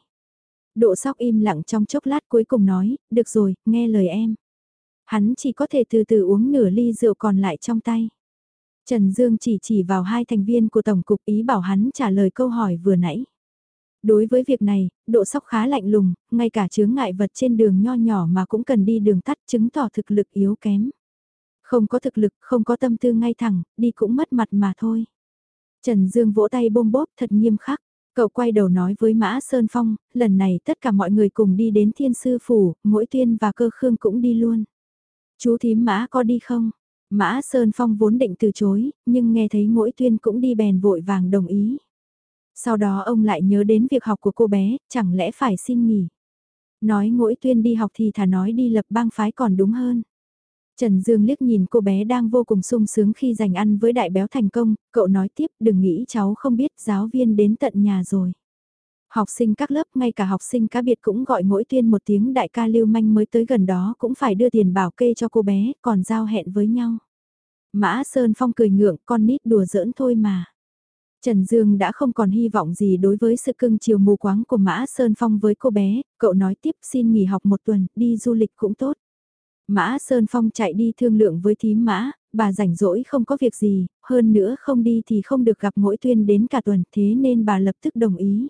S1: Độ sóc im lặng trong chốc lát cuối cùng nói, được rồi, nghe lời em. Hắn chỉ có thể từ từ uống nửa ly rượu còn lại trong tay. Trần Dương chỉ chỉ vào hai thành viên của Tổng cục ý bảo hắn trả lời câu hỏi vừa nãy. Đối với việc này, độ sóc khá lạnh lùng, ngay cả chướng ngại vật trên đường nho nhỏ mà cũng cần đi đường tắt chứng tỏ thực lực yếu kém. Không có thực lực, không có tâm tư ngay thẳng, đi cũng mất mặt mà thôi. Trần Dương vỗ tay bôm bốp thật nghiêm khắc. Cậu quay đầu nói với Mã Sơn Phong, lần này tất cả mọi người cùng đi đến thiên sư phủ, mỗi tuyên và cơ khương cũng đi luôn. Chú thím Mã có đi không? Mã Sơn Phong vốn định từ chối, nhưng nghe thấy mỗi tuyên cũng đi bèn vội vàng đồng ý. Sau đó ông lại nhớ đến việc học của cô bé, chẳng lẽ phải xin nghỉ. Nói mỗi tuyên đi học thì thà nói đi lập bang phái còn đúng hơn. Trần Dương liếc nhìn cô bé đang vô cùng sung sướng khi giành ăn với đại béo thành công, cậu nói tiếp đừng nghĩ cháu không biết giáo viên đến tận nhà rồi. Học sinh các lớp ngay cả học sinh cá biệt cũng gọi mỗi tuyên một tiếng đại ca lưu manh mới tới gần đó cũng phải đưa tiền bảo kê cho cô bé, còn giao hẹn với nhau. Mã Sơn Phong cười ngượng con nít đùa giỡn thôi mà. Trần Dương đã không còn hy vọng gì đối với sự cưng chiều mù quáng của Mã Sơn Phong với cô bé, cậu nói tiếp xin nghỉ học một tuần, đi du lịch cũng tốt. Mã Sơn Phong chạy đi thương lượng với thím Mã, bà rảnh rỗi không có việc gì, hơn nữa không đi thì không được gặp mỗi tuyên đến cả tuần, thế nên bà lập tức đồng ý.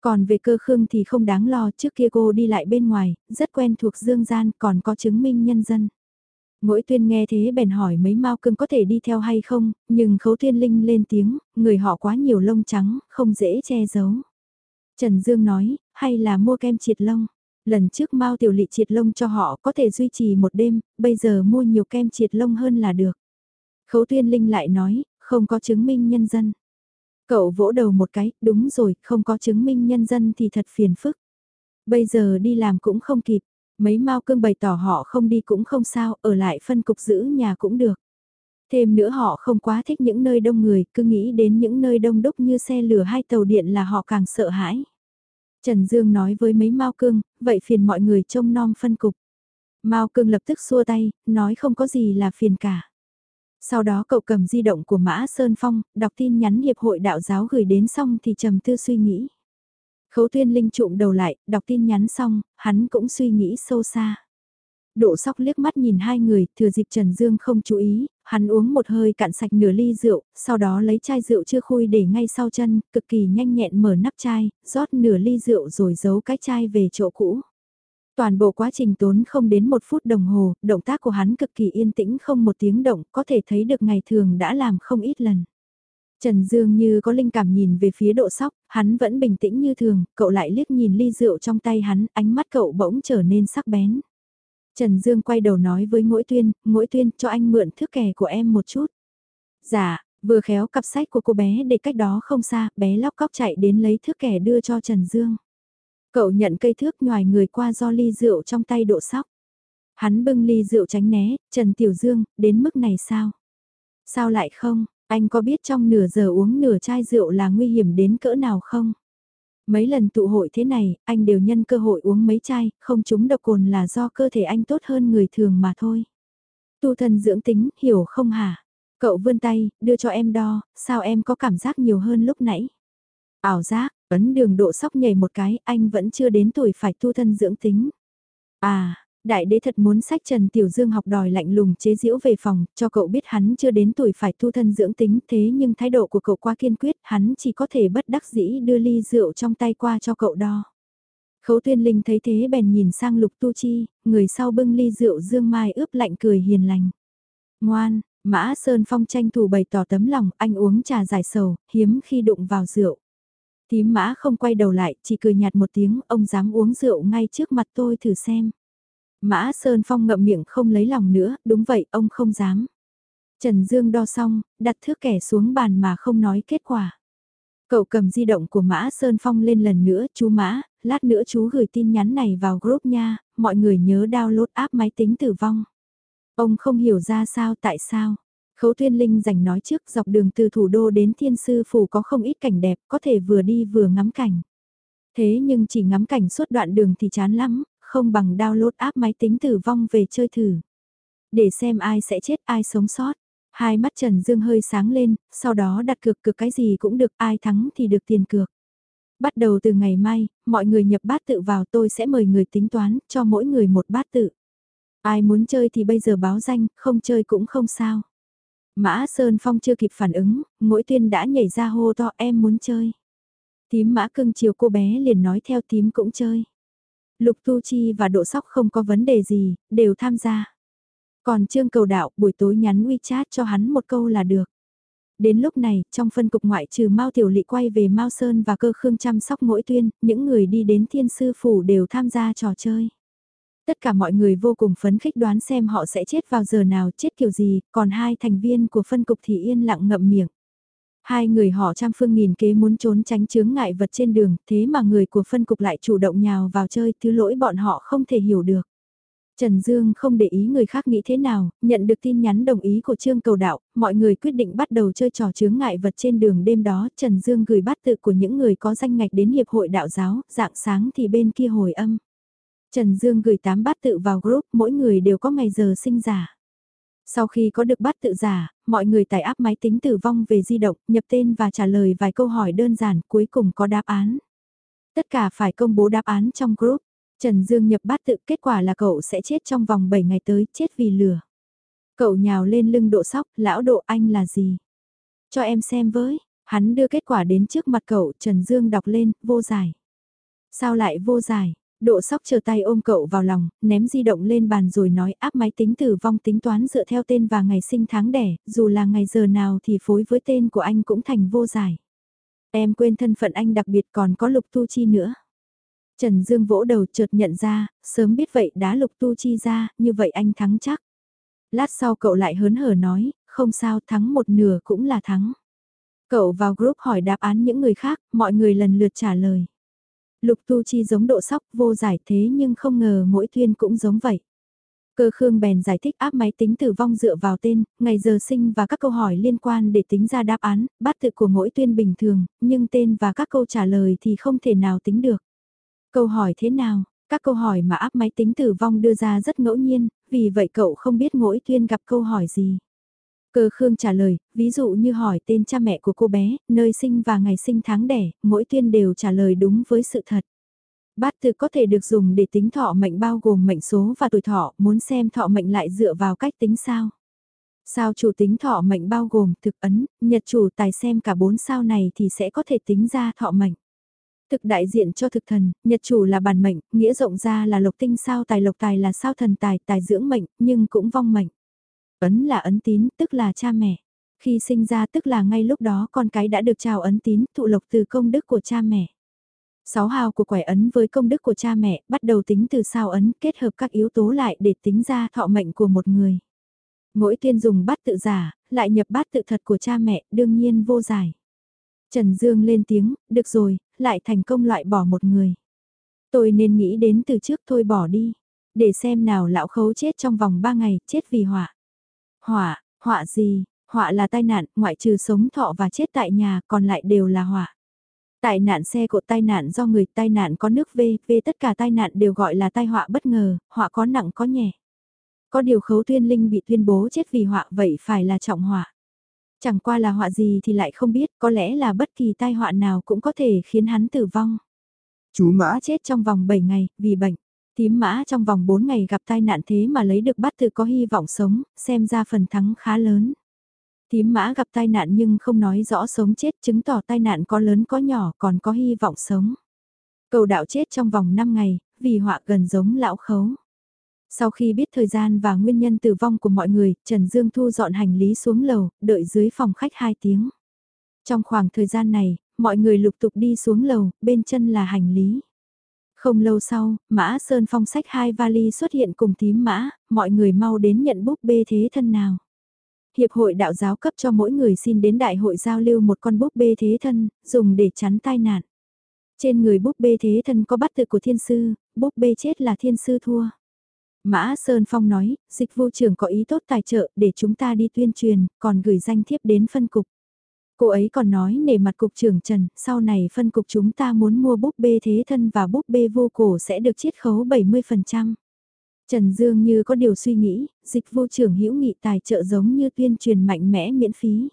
S1: Còn về cơ khương thì không đáng lo, trước kia cô đi lại bên ngoài, rất quen thuộc dương gian, còn có chứng minh nhân dân. Mỗi tuyên nghe thế bèn hỏi mấy mau cưng có thể đi theo hay không, nhưng khấu Thiên linh lên tiếng, người họ quá nhiều lông trắng, không dễ che giấu. Trần Dương nói, hay là mua kem triệt lông. Lần trước Mao Tiểu Lị triệt lông cho họ có thể duy trì một đêm, bây giờ mua nhiều kem triệt lông hơn là được. Khấu Tuyên Linh lại nói, không có chứng minh nhân dân. Cậu vỗ đầu một cái, đúng rồi, không có chứng minh nhân dân thì thật phiền phức. Bây giờ đi làm cũng không kịp, mấy Mao cương bày tỏ họ không đi cũng không sao, ở lại phân cục giữ nhà cũng được. Thêm nữa họ không quá thích những nơi đông người, cứ nghĩ đến những nơi đông đúc như xe lửa hay tàu điện là họ càng sợ hãi. Trần Dương nói với mấy Mao Cương, vậy phiền mọi người trông nom phân cục. Mao Cương lập tức xua tay, nói không có gì là phiền cả. Sau đó cậu cầm di động của Mã Sơn Phong, đọc tin nhắn Hiệp hội Đạo giáo gửi đến xong thì trầm tư suy nghĩ. Khấu tuyên linh trụm đầu lại, đọc tin nhắn xong, hắn cũng suy nghĩ sâu xa. Độ sóc liếc mắt nhìn hai người, thừa dịp Trần Dương không chú ý, hắn uống một hơi cạn sạch nửa ly rượu, sau đó lấy chai rượu chưa khui để ngay sau chân, cực kỳ nhanh nhẹn mở nắp chai, rót nửa ly rượu rồi giấu cái chai về chỗ cũ. Toàn bộ quá trình tốn không đến một phút đồng hồ, động tác của hắn cực kỳ yên tĩnh không một tiếng động, có thể thấy được ngày thường đã làm không ít lần. Trần Dương như có linh cảm nhìn về phía độ sóc, hắn vẫn bình tĩnh như thường, cậu lại liếc nhìn ly rượu trong tay hắn, ánh mắt cậu bỗng trở nên sắc bén. Trần Dương quay đầu nói với Ngũi Tuyên, Ngũi Tuyên cho anh mượn thước kẻ của em một chút. Dạ, vừa khéo cặp sách của cô bé để cách đó không xa, bé lóc cóc chạy đến lấy thước kẻ đưa cho Trần Dương. Cậu nhận cây thước nhòi người qua do ly rượu trong tay độ sóc. Hắn bưng ly rượu tránh né, Trần Tiểu Dương, đến mức này sao? Sao lại không, anh có biết trong nửa giờ uống nửa chai rượu là nguy hiểm đến cỡ nào không? Mấy lần tụ hội thế này, anh đều nhân cơ hội uống mấy chai, không chúng độc cồn là do cơ thể anh tốt hơn người thường mà thôi. Tu thân dưỡng tính, hiểu không hả? Cậu vươn tay, đưa cho em đo, sao em có cảm giác nhiều hơn lúc nãy? Ảo giác, ấn đường độ sóc nhảy một cái, anh vẫn chưa đến tuổi phải tu thân dưỡng tính. À, Đại đế thật muốn sách Trần Tiểu Dương học đòi lạnh lùng chế giễu về phòng, cho cậu biết hắn chưa đến tuổi phải thu thân dưỡng tính thế nhưng thái độ của cậu quá kiên quyết, hắn chỉ có thể bất đắc dĩ đưa ly rượu trong tay qua cho cậu đo. Khấu tuyên linh thấy thế bèn nhìn sang lục tu chi, người sau bưng ly rượu dương mai ướp lạnh cười hiền lành. Ngoan, Mã Sơn Phong tranh thủ bày tỏ tấm lòng, anh uống trà giải sầu, hiếm khi đụng vào rượu. Tím mã không quay đầu lại, chỉ cười nhạt một tiếng, ông dám uống rượu ngay trước mặt tôi thử xem. Mã Sơn Phong ngậm miệng không lấy lòng nữa, đúng vậy, ông không dám. Trần Dương đo xong, đặt thước kẻ xuống bàn mà không nói kết quả. Cậu cầm di động của Mã Sơn Phong lên lần nữa, chú Mã, lát nữa chú gửi tin nhắn này vào group nha, mọi người nhớ download app máy tính tử vong. Ông không hiểu ra sao tại sao. Khấu Thuyên Linh dành nói trước dọc đường từ thủ đô đến Thiên Sư Phủ có không ít cảnh đẹp, có thể vừa đi vừa ngắm cảnh. Thế nhưng chỉ ngắm cảnh suốt đoạn đường thì chán lắm, không bằng download app máy tính tử vong về chơi thử. Để xem ai sẽ chết ai sống sót. Hai mắt Trần Dương hơi sáng lên, sau đó đặt cược cược cái gì cũng được ai thắng thì được tiền cược. Bắt đầu từ ngày mai, mọi người nhập bát tự vào tôi sẽ mời người tính toán cho mỗi người một bát tự. Ai muốn chơi thì bây giờ báo danh, không chơi cũng không sao. Mã Sơn Phong chưa kịp phản ứng, mỗi tuyên đã nhảy ra hô to em muốn chơi. Tím mã cưng chiều cô bé liền nói theo tím cũng chơi. Lục Tu Chi và Độ Sóc không có vấn đề gì, đều tham gia. Còn Trương Cầu Đạo buổi tối nhắn WeChat cho hắn một câu là được. Đến lúc này, trong phân cục ngoại trừ Mao Tiểu Lị quay về Mao Sơn và cơ khương chăm sóc mỗi tuyên, những người đi đến thiên sư phủ đều tham gia trò chơi. Tất cả mọi người vô cùng phấn khích đoán xem họ sẽ chết vào giờ nào chết kiểu gì, còn hai thành viên của phân cục thì yên lặng ngậm miệng. Hai người họ trăm phương nghìn kế muốn trốn tránh chướng ngại vật trên đường, thế mà người của phân cục lại chủ động nhào vào chơi, thứ lỗi bọn họ không thể hiểu được. Trần Dương không để ý người khác nghĩ thế nào, nhận được tin nhắn đồng ý của Trương Cầu Đạo, mọi người quyết định bắt đầu chơi trò chướng ngại vật trên đường đêm đó. Trần Dương gửi bát tự của những người có danh ngạch đến Hiệp hội Đạo giáo, dạng sáng thì bên kia hồi âm. Trần Dương gửi 8 bát tự vào group, mỗi người đều có ngày giờ sinh giả. Sau khi có được bát tự giả, mọi người tải áp máy tính tử vong về di động, nhập tên và trả lời vài câu hỏi đơn giản, cuối cùng có đáp án. Tất cả phải công bố đáp án trong group. Trần Dương nhập bát tự kết quả là cậu sẽ chết trong vòng 7 ngày tới, chết vì lửa. Cậu nhào lên lưng độ sóc, lão độ anh là gì? Cho em xem với, hắn đưa kết quả đến trước mặt cậu, Trần Dương đọc lên, vô giải. Sao lại vô giải? Độ sóc chờ tay ôm cậu vào lòng, ném di động lên bàn rồi nói áp máy tính tử vong tính toán dựa theo tên và ngày sinh tháng đẻ, dù là ngày giờ nào thì phối với tên của anh cũng thành vô giải. Em quên thân phận anh đặc biệt còn có lục tu chi nữa. Trần Dương vỗ đầu chợt nhận ra, sớm biết vậy đá lục tu chi ra, như vậy anh thắng chắc. Lát sau cậu lại hớn hở nói, không sao thắng một nửa cũng là thắng. Cậu vào group hỏi đáp án những người khác, mọi người lần lượt trả lời. Lục tu chi giống độ sóc vô giải thế nhưng không ngờ mỗi tuyên cũng giống vậy. Cơ Khương bèn giải thích áp máy tính tử vong dựa vào tên, ngày giờ sinh và các câu hỏi liên quan để tính ra đáp án, bát tự của mỗi tuyên bình thường, nhưng tên và các câu trả lời thì không thể nào tính được. Câu hỏi thế nào? Các câu hỏi mà áp máy tính tử vong đưa ra rất ngẫu nhiên, vì vậy cậu không biết mỗi tuyên gặp câu hỏi gì. Cơ Khương trả lời, ví dụ như hỏi tên cha mẹ của cô bé, nơi sinh và ngày sinh tháng đẻ, mỗi tuyên đều trả lời đúng với sự thật. Bát tự có thể được dùng để tính thọ mệnh bao gồm mệnh số và tuổi thọ, muốn xem thọ mệnh lại dựa vào cách tính sao. Sao chủ tính thọ mệnh bao gồm thực ấn, nhật chủ tài xem cả bốn sao này thì sẽ có thể tính ra thọ mệnh. Thực đại diện cho thực thần, nhật chủ là bản mệnh, nghĩa rộng ra là lộc tinh sao tài lộc tài là sao thần tài, tài dưỡng mệnh, nhưng cũng vong mệnh. Ấn là ấn tín, tức là cha mẹ. Khi sinh ra tức là ngay lúc đó con cái đã được trao ấn tín, thụ lộc từ công đức của cha mẹ. Sáu hào của quẻ ấn với công đức của cha mẹ, bắt đầu tính từ sao ấn, kết hợp các yếu tố lại để tính ra thọ mệnh của một người. Mỗi tiên dùng bát tự giả, lại nhập bát tự thật của cha mẹ, đương nhiên vô giải. Trần Dương lên tiếng, được rồi, lại thành công loại bỏ một người. Tôi nên nghĩ đến từ trước thôi bỏ đi, để xem nào lão khấu chết trong vòng ba ngày, chết vì họa. Họa, họa gì, họa là tai nạn, ngoại trừ sống thọ và chết tại nhà, còn lại đều là họa. Tai nạn xe cộ tai nạn do người tai nạn có nước V, V tất cả tai nạn đều gọi là tai họa bất ngờ, họa có nặng có nhẹ. Có điều khấu tuyên linh bị tuyên bố chết vì họa vậy phải là trọng họa. Chẳng qua là họa gì thì lại không biết, có lẽ là bất kỳ tai họa nào cũng có thể khiến hắn tử vong.
S2: Chú mã
S1: chết trong vòng 7 ngày, vì bệnh. Tím mã trong vòng 4 ngày gặp tai nạn thế mà lấy được bát tự có hy vọng sống, xem ra phần thắng khá lớn. Tím mã gặp tai nạn nhưng không nói rõ sống chết chứng tỏ tai nạn có lớn có nhỏ còn có hy vọng sống. Cầu đạo chết trong vòng 5 ngày, vì họa gần giống lão khấu. Sau khi biết thời gian và nguyên nhân tử vong của mọi người, Trần Dương Thu dọn hành lý xuống lầu, đợi dưới phòng khách 2 tiếng. Trong khoảng thời gian này, mọi người lục tục đi xuống lầu, bên chân là hành lý. Không lâu sau, Mã Sơn Phong sách hai vali xuất hiện cùng tím mã, mọi người mau đến nhận búp bê thế thân nào. Hiệp hội đạo giáo cấp cho mỗi người xin đến đại hội giao lưu một con búp bê thế thân, dùng để chắn tai nạn. Trên người búp bê thế thân có bắt tự của thiên sư, búp bê chết là thiên sư thua. Mã Sơn Phong nói, dịch vụ trưởng có ý tốt tài trợ để chúng ta đi tuyên truyền, còn gửi danh thiếp đến phân cục. Cô ấy còn nói nể mặt cục trưởng Trần, sau này phân cục chúng ta muốn mua búp bê thế thân và búp bê vô cổ sẽ được chiết khấu 70%. Trần Dương như có điều suy nghĩ, dịch vô trưởng hữu nghị tài trợ giống như tuyên truyền mạnh mẽ miễn phí.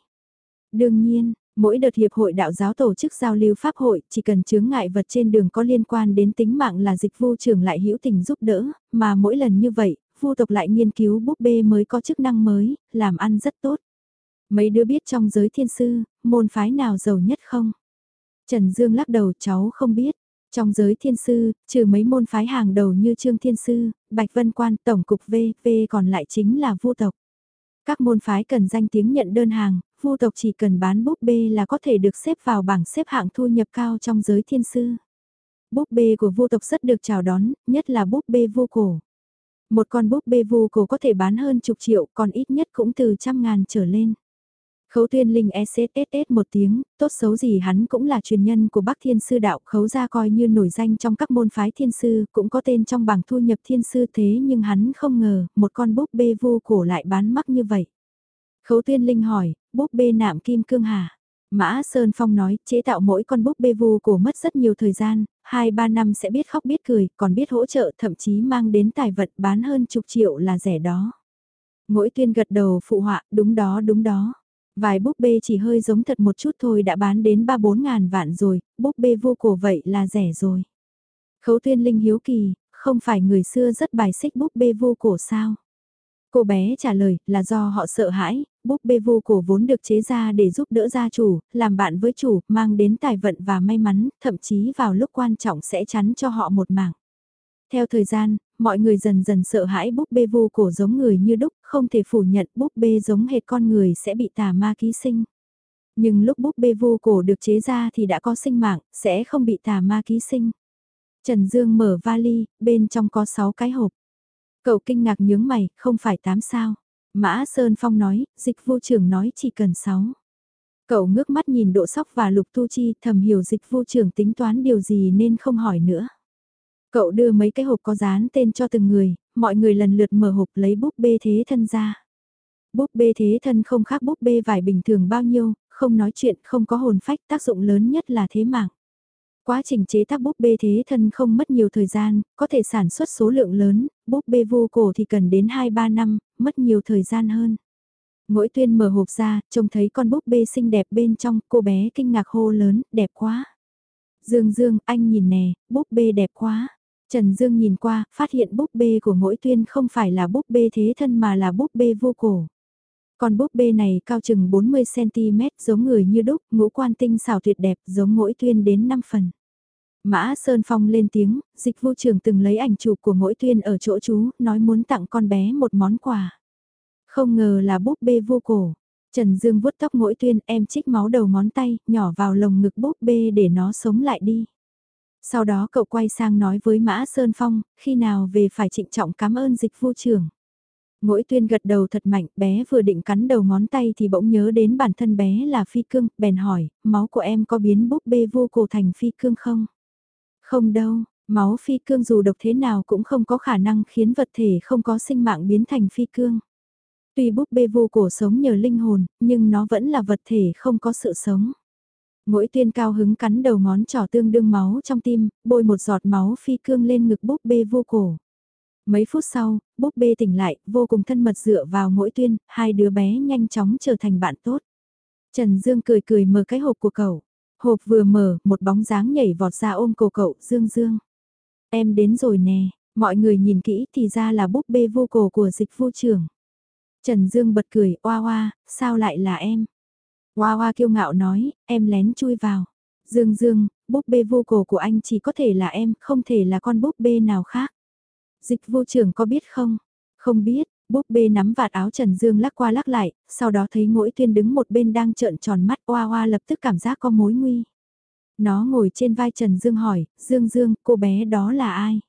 S1: Đương nhiên, mỗi đợt hiệp hội đạo giáo tổ chức giao lưu pháp hội, chỉ cần chướng ngại vật trên đường có liên quan đến tính mạng là dịch vô trưởng lại hữu tình giúp đỡ, mà mỗi lần như vậy, vu tộc lại nghiên cứu búp bê mới có chức năng mới, làm ăn rất tốt. Mấy đứa biết trong giới thiên sư, môn phái nào giàu nhất không? Trần Dương lắc đầu cháu không biết. Trong giới thiên sư, trừ mấy môn phái hàng đầu như Trương Thiên Sư, Bạch Vân Quan, Tổng cục V, V còn lại chính là vu tộc. Các môn phái cần danh tiếng nhận đơn hàng, vu tộc chỉ cần bán búp bê là có thể được xếp vào bảng xếp hạng thu nhập cao trong giới thiên sư. Búp bê của vu tộc rất được chào đón, nhất là búp bê vô cổ. Một con búp bê vu cổ có thể bán hơn chục triệu, còn ít nhất cũng từ trăm ngàn trở lên. Khấu tuyên linh e SSSS một tiếng, tốt xấu gì hắn cũng là truyền nhân của Bắc Thiên Sư Đạo, khấu ra coi như nổi danh trong các môn phái thiên sư, cũng có tên trong bảng thu nhập thiên sư thế nhưng hắn không ngờ, một con búp bê vu cổ lại bán mắc như vậy. Khấu tuyên linh hỏi, búp bê nạm kim cương hà. Mã Sơn Phong nói, chế tạo mỗi con búp bê vu cổ mất rất nhiều thời gian, 2-3 năm sẽ biết khóc biết cười, còn biết hỗ trợ thậm chí mang đến tài vật bán hơn chục triệu là rẻ đó. Mỗi tuyên gật đầu phụ họa, đúng đó đúng đó. Vài búp bê chỉ hơi giống thật một chút thôi đã bán đến 3-4 ngàn vạn rồi, búp bê vô cổ vậy là rẻ rồi. Khấu tuyên linh hiếu kỳ, không phải người xưa rất bài xích búp bê vô cổ sao? Cô bé trả lời là do họ sợ hãi, búp bê vô cổ vốn được chế ra để giúp đỡ gia chủ, làm bạn với chủ, mang đến tài vận và may mắn, thậm chí vào lúc quan trọng sẽ chắn cho họ một mảng. Theo thời gian, mọi người dần dần sợ hãi búp bê vô cổ giống người như đúc, không thể phủ nhận búp bê giống hệt con người sẽ bị tà ma ký sinh. Nhưng lúc búp bê vô cổ được chế ra thì đã có sinh mạng, sẽ không bị tà ma ký sinh. Trần Dương mở vali, bên trong có 6 cái hộp. Cậu kinh ngạc nhướng mày, không phải 8 sao. Mã Sơn Phong nói, dịch vô trưởng nói chỉ cần 6. Cậu ngước mắt nhìn độ sóc và lục tu chi thầm hiểu dịch vô trưởng tính toán điều gì nên không hỏi nữa. Cậu đưa mấy cái hộp có dán tên cho từng người, mọi người lần lượt mở hộp lấy búp bê thế thân ra. Búp bê thế thân không khác búp bê vải bình thường bao nhiêu, không nói chuyện, không có hồn phách, tác dụng lớn nhất là thế mạng. Quá trình chế tác búp bê thế thân không mất nhiều thời gian, có thể sản xuất số lượng lớn, búp bê vô cổ thì cần đến 2-3 năm, mất nhiều thời gian hơn. Mỗi tuyên mở hộp ra, trông thấy con búp bê xinh đẹp bên trong, cô bé kinh ngạc hô lớn, đẹp quá. Dương Dương, anh nhìn nè, búp bê đẹp quá. Trần Dương nhìn qua, phát hiện búp bê của mỗi tuyên không phải là búp bê thế thân mà là búp bê vô cổ. Còn búp bê này cao chừng 40cm giống người như đúc, ngũ quan tinh xảo tuyệt đẹp giống mỗi tuyên đến 5 phần. Mã Sơn Phong lên tiếng, dịch vô trường từng lấy ảnh chụp của mỗi tuyên ở chỗ chú, nói muốn tặng con bé một món quà. Không ngờ là búp bê vô cổ. Trần Dương vuốt tóc mỗi tuyên em trích máu đầu ngón tay, nhỏ vào lồng ngực búp bê để nó sống lại đi. Sau đó cậu quay sang nói với Mã Sơn Phong, khi nào về phải trịnh trọng cảm ơn dịch vu trưởng. Mỗi tuyên gật đầu thật mạnh, bé vừa định cắn đầu ngón tay thì bỗng nhớ đến bản thân bé là phi cương, bèn hỏi, máu của em có biến búp bê vô cổ thành phi cương không? Không đâu, máu phi cương dù độc thế nào cũng không có khả năng khiến vật thể không có sinh mạng biến thành phi cương. Tuy búp bê vô cổ sống nhờ linh hồn, nhưng nó vẫn là vật thể không có sự sống. Mỗi tuyên cao hứng cắn đầu ngón trỏ tương đương máu trong tim, bôi một giọt máu phi cương lên ngực búp bê vô cổ. Mấy phút sau, búp bê tỉnh lại, vô cùng thân mật dựa vào mỗi tuyên, hai đứa bé nhanh chóng trở thành bạn tốt. Trần Dương cười cười mở cái hộp của cậu. Hộp vừa mở, một bóng dáng nhảy vọt ra ôm cổ cậu, Dương Dương. Em đến rồi nè, mọi người nhìn kỹ thì ra là búp bê vô cổ của dịch vô trưởng. Trần Dương bật cười, oa oa, sao lại là em? Hoa hoa kiêu ngạo nói, em lén chui vào. Dương Dương, búp bê vô cổ của anh chỉ có thể là em, không thể là con búp bê nào khác. Dịch vô trưởng có biết không? Không biết, búp bê nắm vạt áo Trần Dương lắc qua lắc lại, sau đó thấy mỗi tuyên đứng một bên đang trợn tròn mắt Hoa Hoa lập tức cảm giác có mối nguy. Nó ngồi trên vai Trần Dương hỏi, Dương Dương, cô bé đó là ai?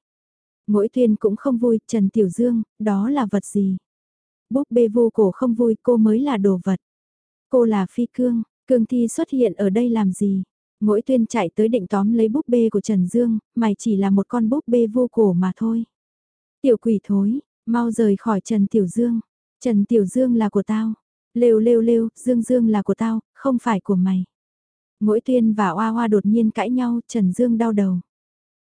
S1: Mỗi tuyên cũng không vui, Trần Tiểu Dương, đó là vật gì? Búp bê vô cổ không vui cô mới là đồ vật. Cô là phi cương, cương thi xuất hiện ở đây làm gì? Mỗi tuyên chạy tới định tóm lấy búp bê của Trần Dương, mày chỉ là một con búp bê vô cổ mà thôi. Tiểu quỷ thối, mau rời khỏi Trần Tiểu Dương. Trần Tiểu Dương là của tao. Lêu lêu lêu, Dương Dương là của tao, không phải của mày. Mỗi tuyên và Hoa Hoa đột nhiên cãi nhau, Trần Dương đau đầu.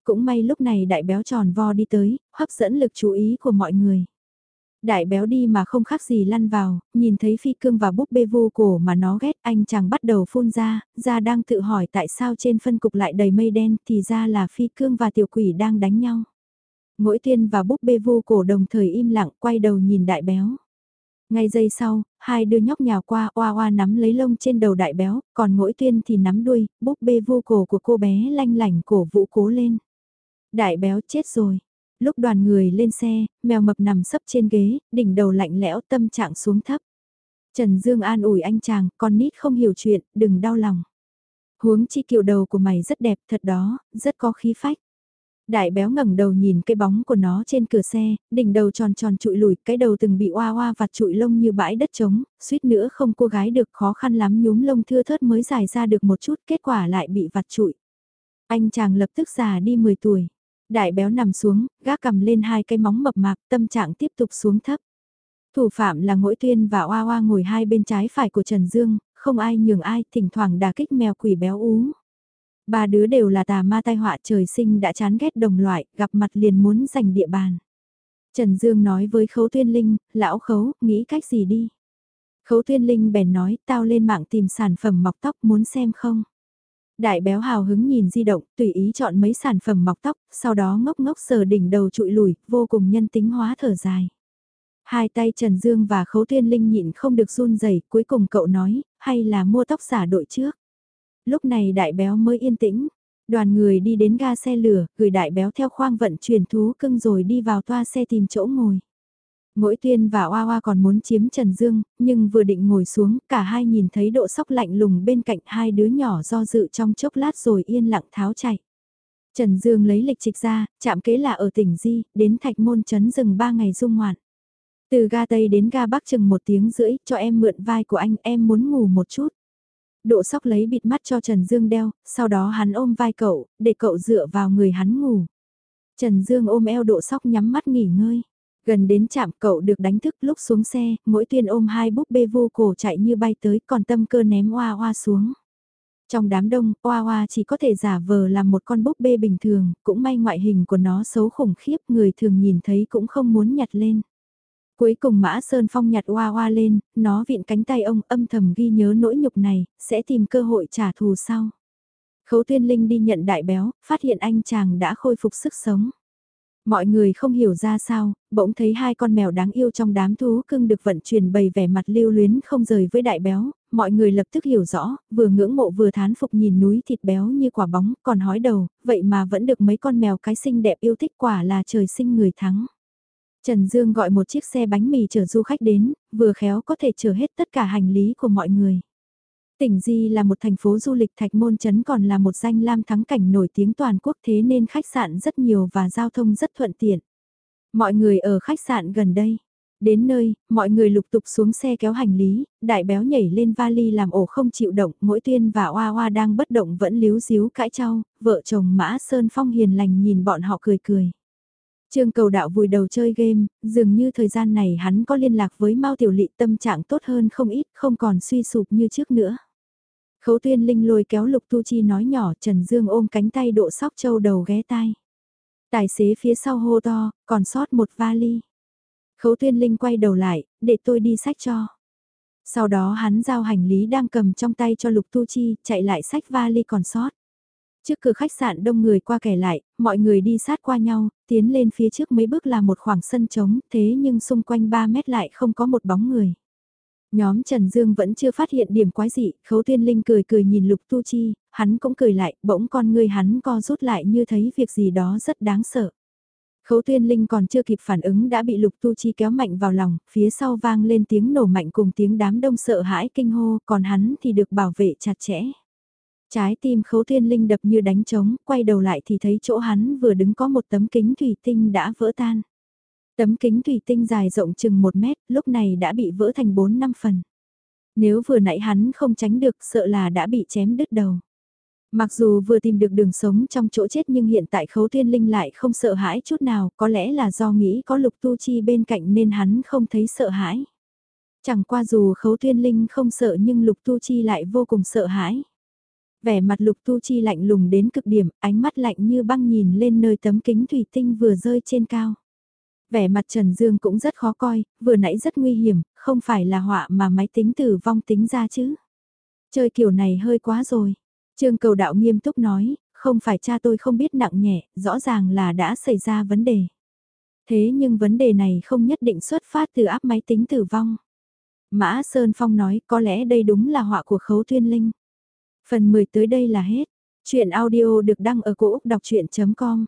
S1: Cũng may lúc này đại béo tròn vo đi tới, hấp dẫn lực chú ý của mọi người. Đại béo đi mà không khác gì lăn vào, nhìn thấy phi cương và búp bê vô cổ mà nó ghét anh chàng bắt đầu phun ra, ra đang tự hỏi tại sao trên phân cục lại đầy mây đen thì ra là phi cương và tiểu quỷ đang đánh nhau. Mỗi tiên và búp bê vô cổ đồng thời im lặng quay đầu nhìn đại béo. Ngay giây sau, hai đứa nhóc nhào qua oa oa nắm lấy lông trên đầu đại béo, còn mỗi tuyên thì nắm đuôi, búp bê vô cổ của cô bé lanh lảnh cổ vũ cố lên. Đại béo chết rồi. Lúc đoàn người lên xe, mèo mập nằm sấp trên ghế, đỉnh đầu lạnh lẽo tâm trạng xuống thấp. Trần Dương an ủi anh chàng, con nít không hiểu chuyện, đừng đau lòng. Huống chi kiểu đầu của mày rất đẹp thật đó, rất có khí phách. Đại béo ngẩng đầu nhìn cái bóng của nó trên cửa xe, đỉnh đầu tròn tròn trụi lùi, cái đầu từng bị oa oa vặt trụi lông như bãi đất trống, suýt nữa không cô gái được khó khăn lắm nhúm lông thưa thớt mới dài ra được một chút, kết quả lại bị vặt trụi. Anh chàng lập tức già đi 10 tuổi. Đại béo nằm xuống, gác cầm lên hai cái móng mập mạp, tâm trạng tiếp tục xuống thấp. Thủ phạm là Ngỗi Tuyên và Oa Oa ngồi hai bên trái phải của Trần Dương, không ai nhường ai, thỉnh thoảng đà kích mèo quỷ béo ú. Ba đứa đều là tà ma tai họa trời sinh đã chán ghét đồng loại, gặp mặt liền muốn giành địa bàn. Trần Dương nói với Khấu Tuyên Linh, lão Khấu, nghĩ cách gì đi. Khấu Tuyên Linh bèn nói, tao lên mạng tìm sản phẩm mọc tóc muốn xem không. Đại béo hào hứng nhìn di động, tùy ý chọn mấy sản phẩm mọc tóc, sau đó ngốc ngốc sờ đỉnh đầu trụi lùi, vô cùng nhân tính hóa thở dài. Hai tay Trần Dương và Khấu thiên Linh nhịn không được run rẩy cuối cùng cậu nói, hay là mua tóc giả đội trước. Lúc này đại béo mới yên tĩnh, đoàn người đi đến ga xe lửa, gửi đại béo theo khoang vận chuyển thú cưng rồi đi vào toa xe tìm chỗ ngồi. Mỗi tuyên và Oa Oa còn muốn chiếm Trần Dương, nhưng vừa định ngồi xuống, cả hai nhìn thấy độ sóc lạnh lùng bên cạnh hai đứa nhỏ do dự trong chốc lát rồi yên lặng tháo chạy. Trần Dương lấy lịch trịch ra, chạm kế là ở tỉnh Di, đến Thạch Môn Trấn rừng ba ngày dung ngoạn. Từ ga Tây đến ga Bắc chừng một tiếng rưỡi, cho em mượn vai của anh, em muốn ngủ một chút. Độ sóc lấy bịt mắt cho Trần Dương đeo, sau đó hắn ôm vai cậu, để cậu dựa vào người hắn ngủ. Trần Dương ôm eo độ sóc nhắm mắt nghỉ ngơi. Gần đến chạm cậu được đánh thức lúc xuống xe, mỗi tuyên ôm hai búp bê vô cổ chạy như bay tới còn tâm cơ ném oa oa xuống. Trong đám đông, oa oa chỉ có thể giả vờ làm một con búp bê bình thường, cũng may ngoại hình của nó xấu khủng khiếp người thường nhìn thấy cũng không muốn nhặt lên. Cuối cùng Mã Sơn Phong nhặt oa oa lên, nó viện cánh tay ông âm thầm ghi nhớ nỗi nhục này, sẽ tìm cơ hội trả thù sau. Khấu Tuyên Linh đi nhận đại béo, phát hiện anh chàng đã khôi phục sức sống. Mọi người không hiểu ra sao, bỗng thấy hai con mèo đáng yêu trong đám thú cưng được vận chuyển bày vẻ mặt lưu luyến không rời với đại béo, mọi người lập tức hiểu rõ, vừa ngưỡng mộ vừa thán phục nhìn núi thịt béo như quả bóng, còn hói đầu, vậy mà vẫn được mấy con mèo cái xinh đẹp yêu thích quả là trời sinh người thắng. Trần Dương gọi một chiếc xe bánh mì chở du khách đến, vừa khéo có thể chở hết tất cả hành lý của mọi người. Tỉnh Di là một thành phố du lịch Thạch Môn Trấn còn là một danh lam thắng cảnh nổi tiếng toàn quốc thế nên khách sạn rất nhiều và giao thông rất thuận tiện. Mọi người ở khách sạn gần đây. Đến nơi, mọi người lục tục xuống xe kéo hành lý, đại béo nhảy lên vali làm ổ không chịu động, mỗi tuyên và oa oa đang bất động vẫn líu díu cãi trao, vợ chồng Mã Sơn Phong hiền lành nhìn bọn họ cười cười. Trương cầu đạo vùi đầu chơi game, dường như thời gian này hắn có liên lạc với Mao Tiểu Lị tâm trạng tốt hơn không ít, không còn suy sụp như trước nữa. Khấu tuyên linh lôi kéo Lục Tu Chi nói nhỏ Trần Dương ôm cánh tay độ sóc châu đầu ghé tai. Tài xế phía sau hô to, còn sót một vali. Khấu tuyên linh quay đầu lại, để tôi đi sách cho. Sau đó hắn giao hành lý đang cầm trong tay cho Lục Tu Chi, chạy lại sách vali còn sót. Trước cửa khách sạn đông người qua kẻ lại, mọi người đi sát qua nhau, tiến lên phía trước mấy bước là một khoảng sân trống, thế nhưng xung quanh 3 mét lại không có một bóng người. Nhóm Trần Dương vẫn chưa phát hiện điểm quái dị, khấu Thiên linh cười cười nhìn lục tu chi, hắn cũng cười lại, bỗng con người hắn co rút lại như thấy việc gì đó rất đáng sợ. Khấu Thiên linh còn chưa kịp phản ứng đã bị lục tu chi kéo mạnh vào lòng, phía sau vang lên tiếng nổ mạnh cùng tiếng đám đông sợ hãi kinh hô, còn hắn thì được bảo vệ chặt chẽ. Trái tim khấu Thiên linh đập như đánh trống, quay đầu lại thì thấy chỗ hắn vừa đứng có một tấm kính thủy tinh đã vỡ tan. Tấm kính thủy tinh dài rộng chừng 1 mét, lúc này đã bị vỡ thành 4 năm phần. Nếu vừa nãy hắn không tránh được sợ là đã bị chém đứt đầu. Mặc dù vừa tìm được đường sống trong chỗ chết nhưng hiện tại khấu thiên linh lại không sợ hãi chút nào, có lẽ là do nghĩ có lục tu chi bên cạnh nên hắn không thấy sợ hãi. Chẳng qua dù khấu thiên linh không sợ nhưng lục tu chi lại vô cùng sợ hãi. Vẻ mặt lục tu chi lạnh lùng đến cực điểm, ánh mắt lạnh như băng nhìn lên nơi tấm kính thủy tinh vừa rơi trên cao. Vẻ mặt Trần Dương cũng rất khó coi, vừa nãy rất nguy hiểm, không phải là họa mà máy tính tử vong tính ra chứ. Chơi kiểu này hơi quá rồi. Trương cầu đạo nghiêm túc nói, không phải cha tôi không biết nặng nhẹ, rõ ràng là đã xảy ra vấn đề. Thế nhưng vấn đề này không nhất định xuất phát từ áp máy tính tử vong. Mã Sơn Phong nói có lẽ đây đúng là họa của khấu tuyên linh. Phần 10 tới đây là hết. Chuyện audio được đăng ở cổ Úc đọc chuyện.com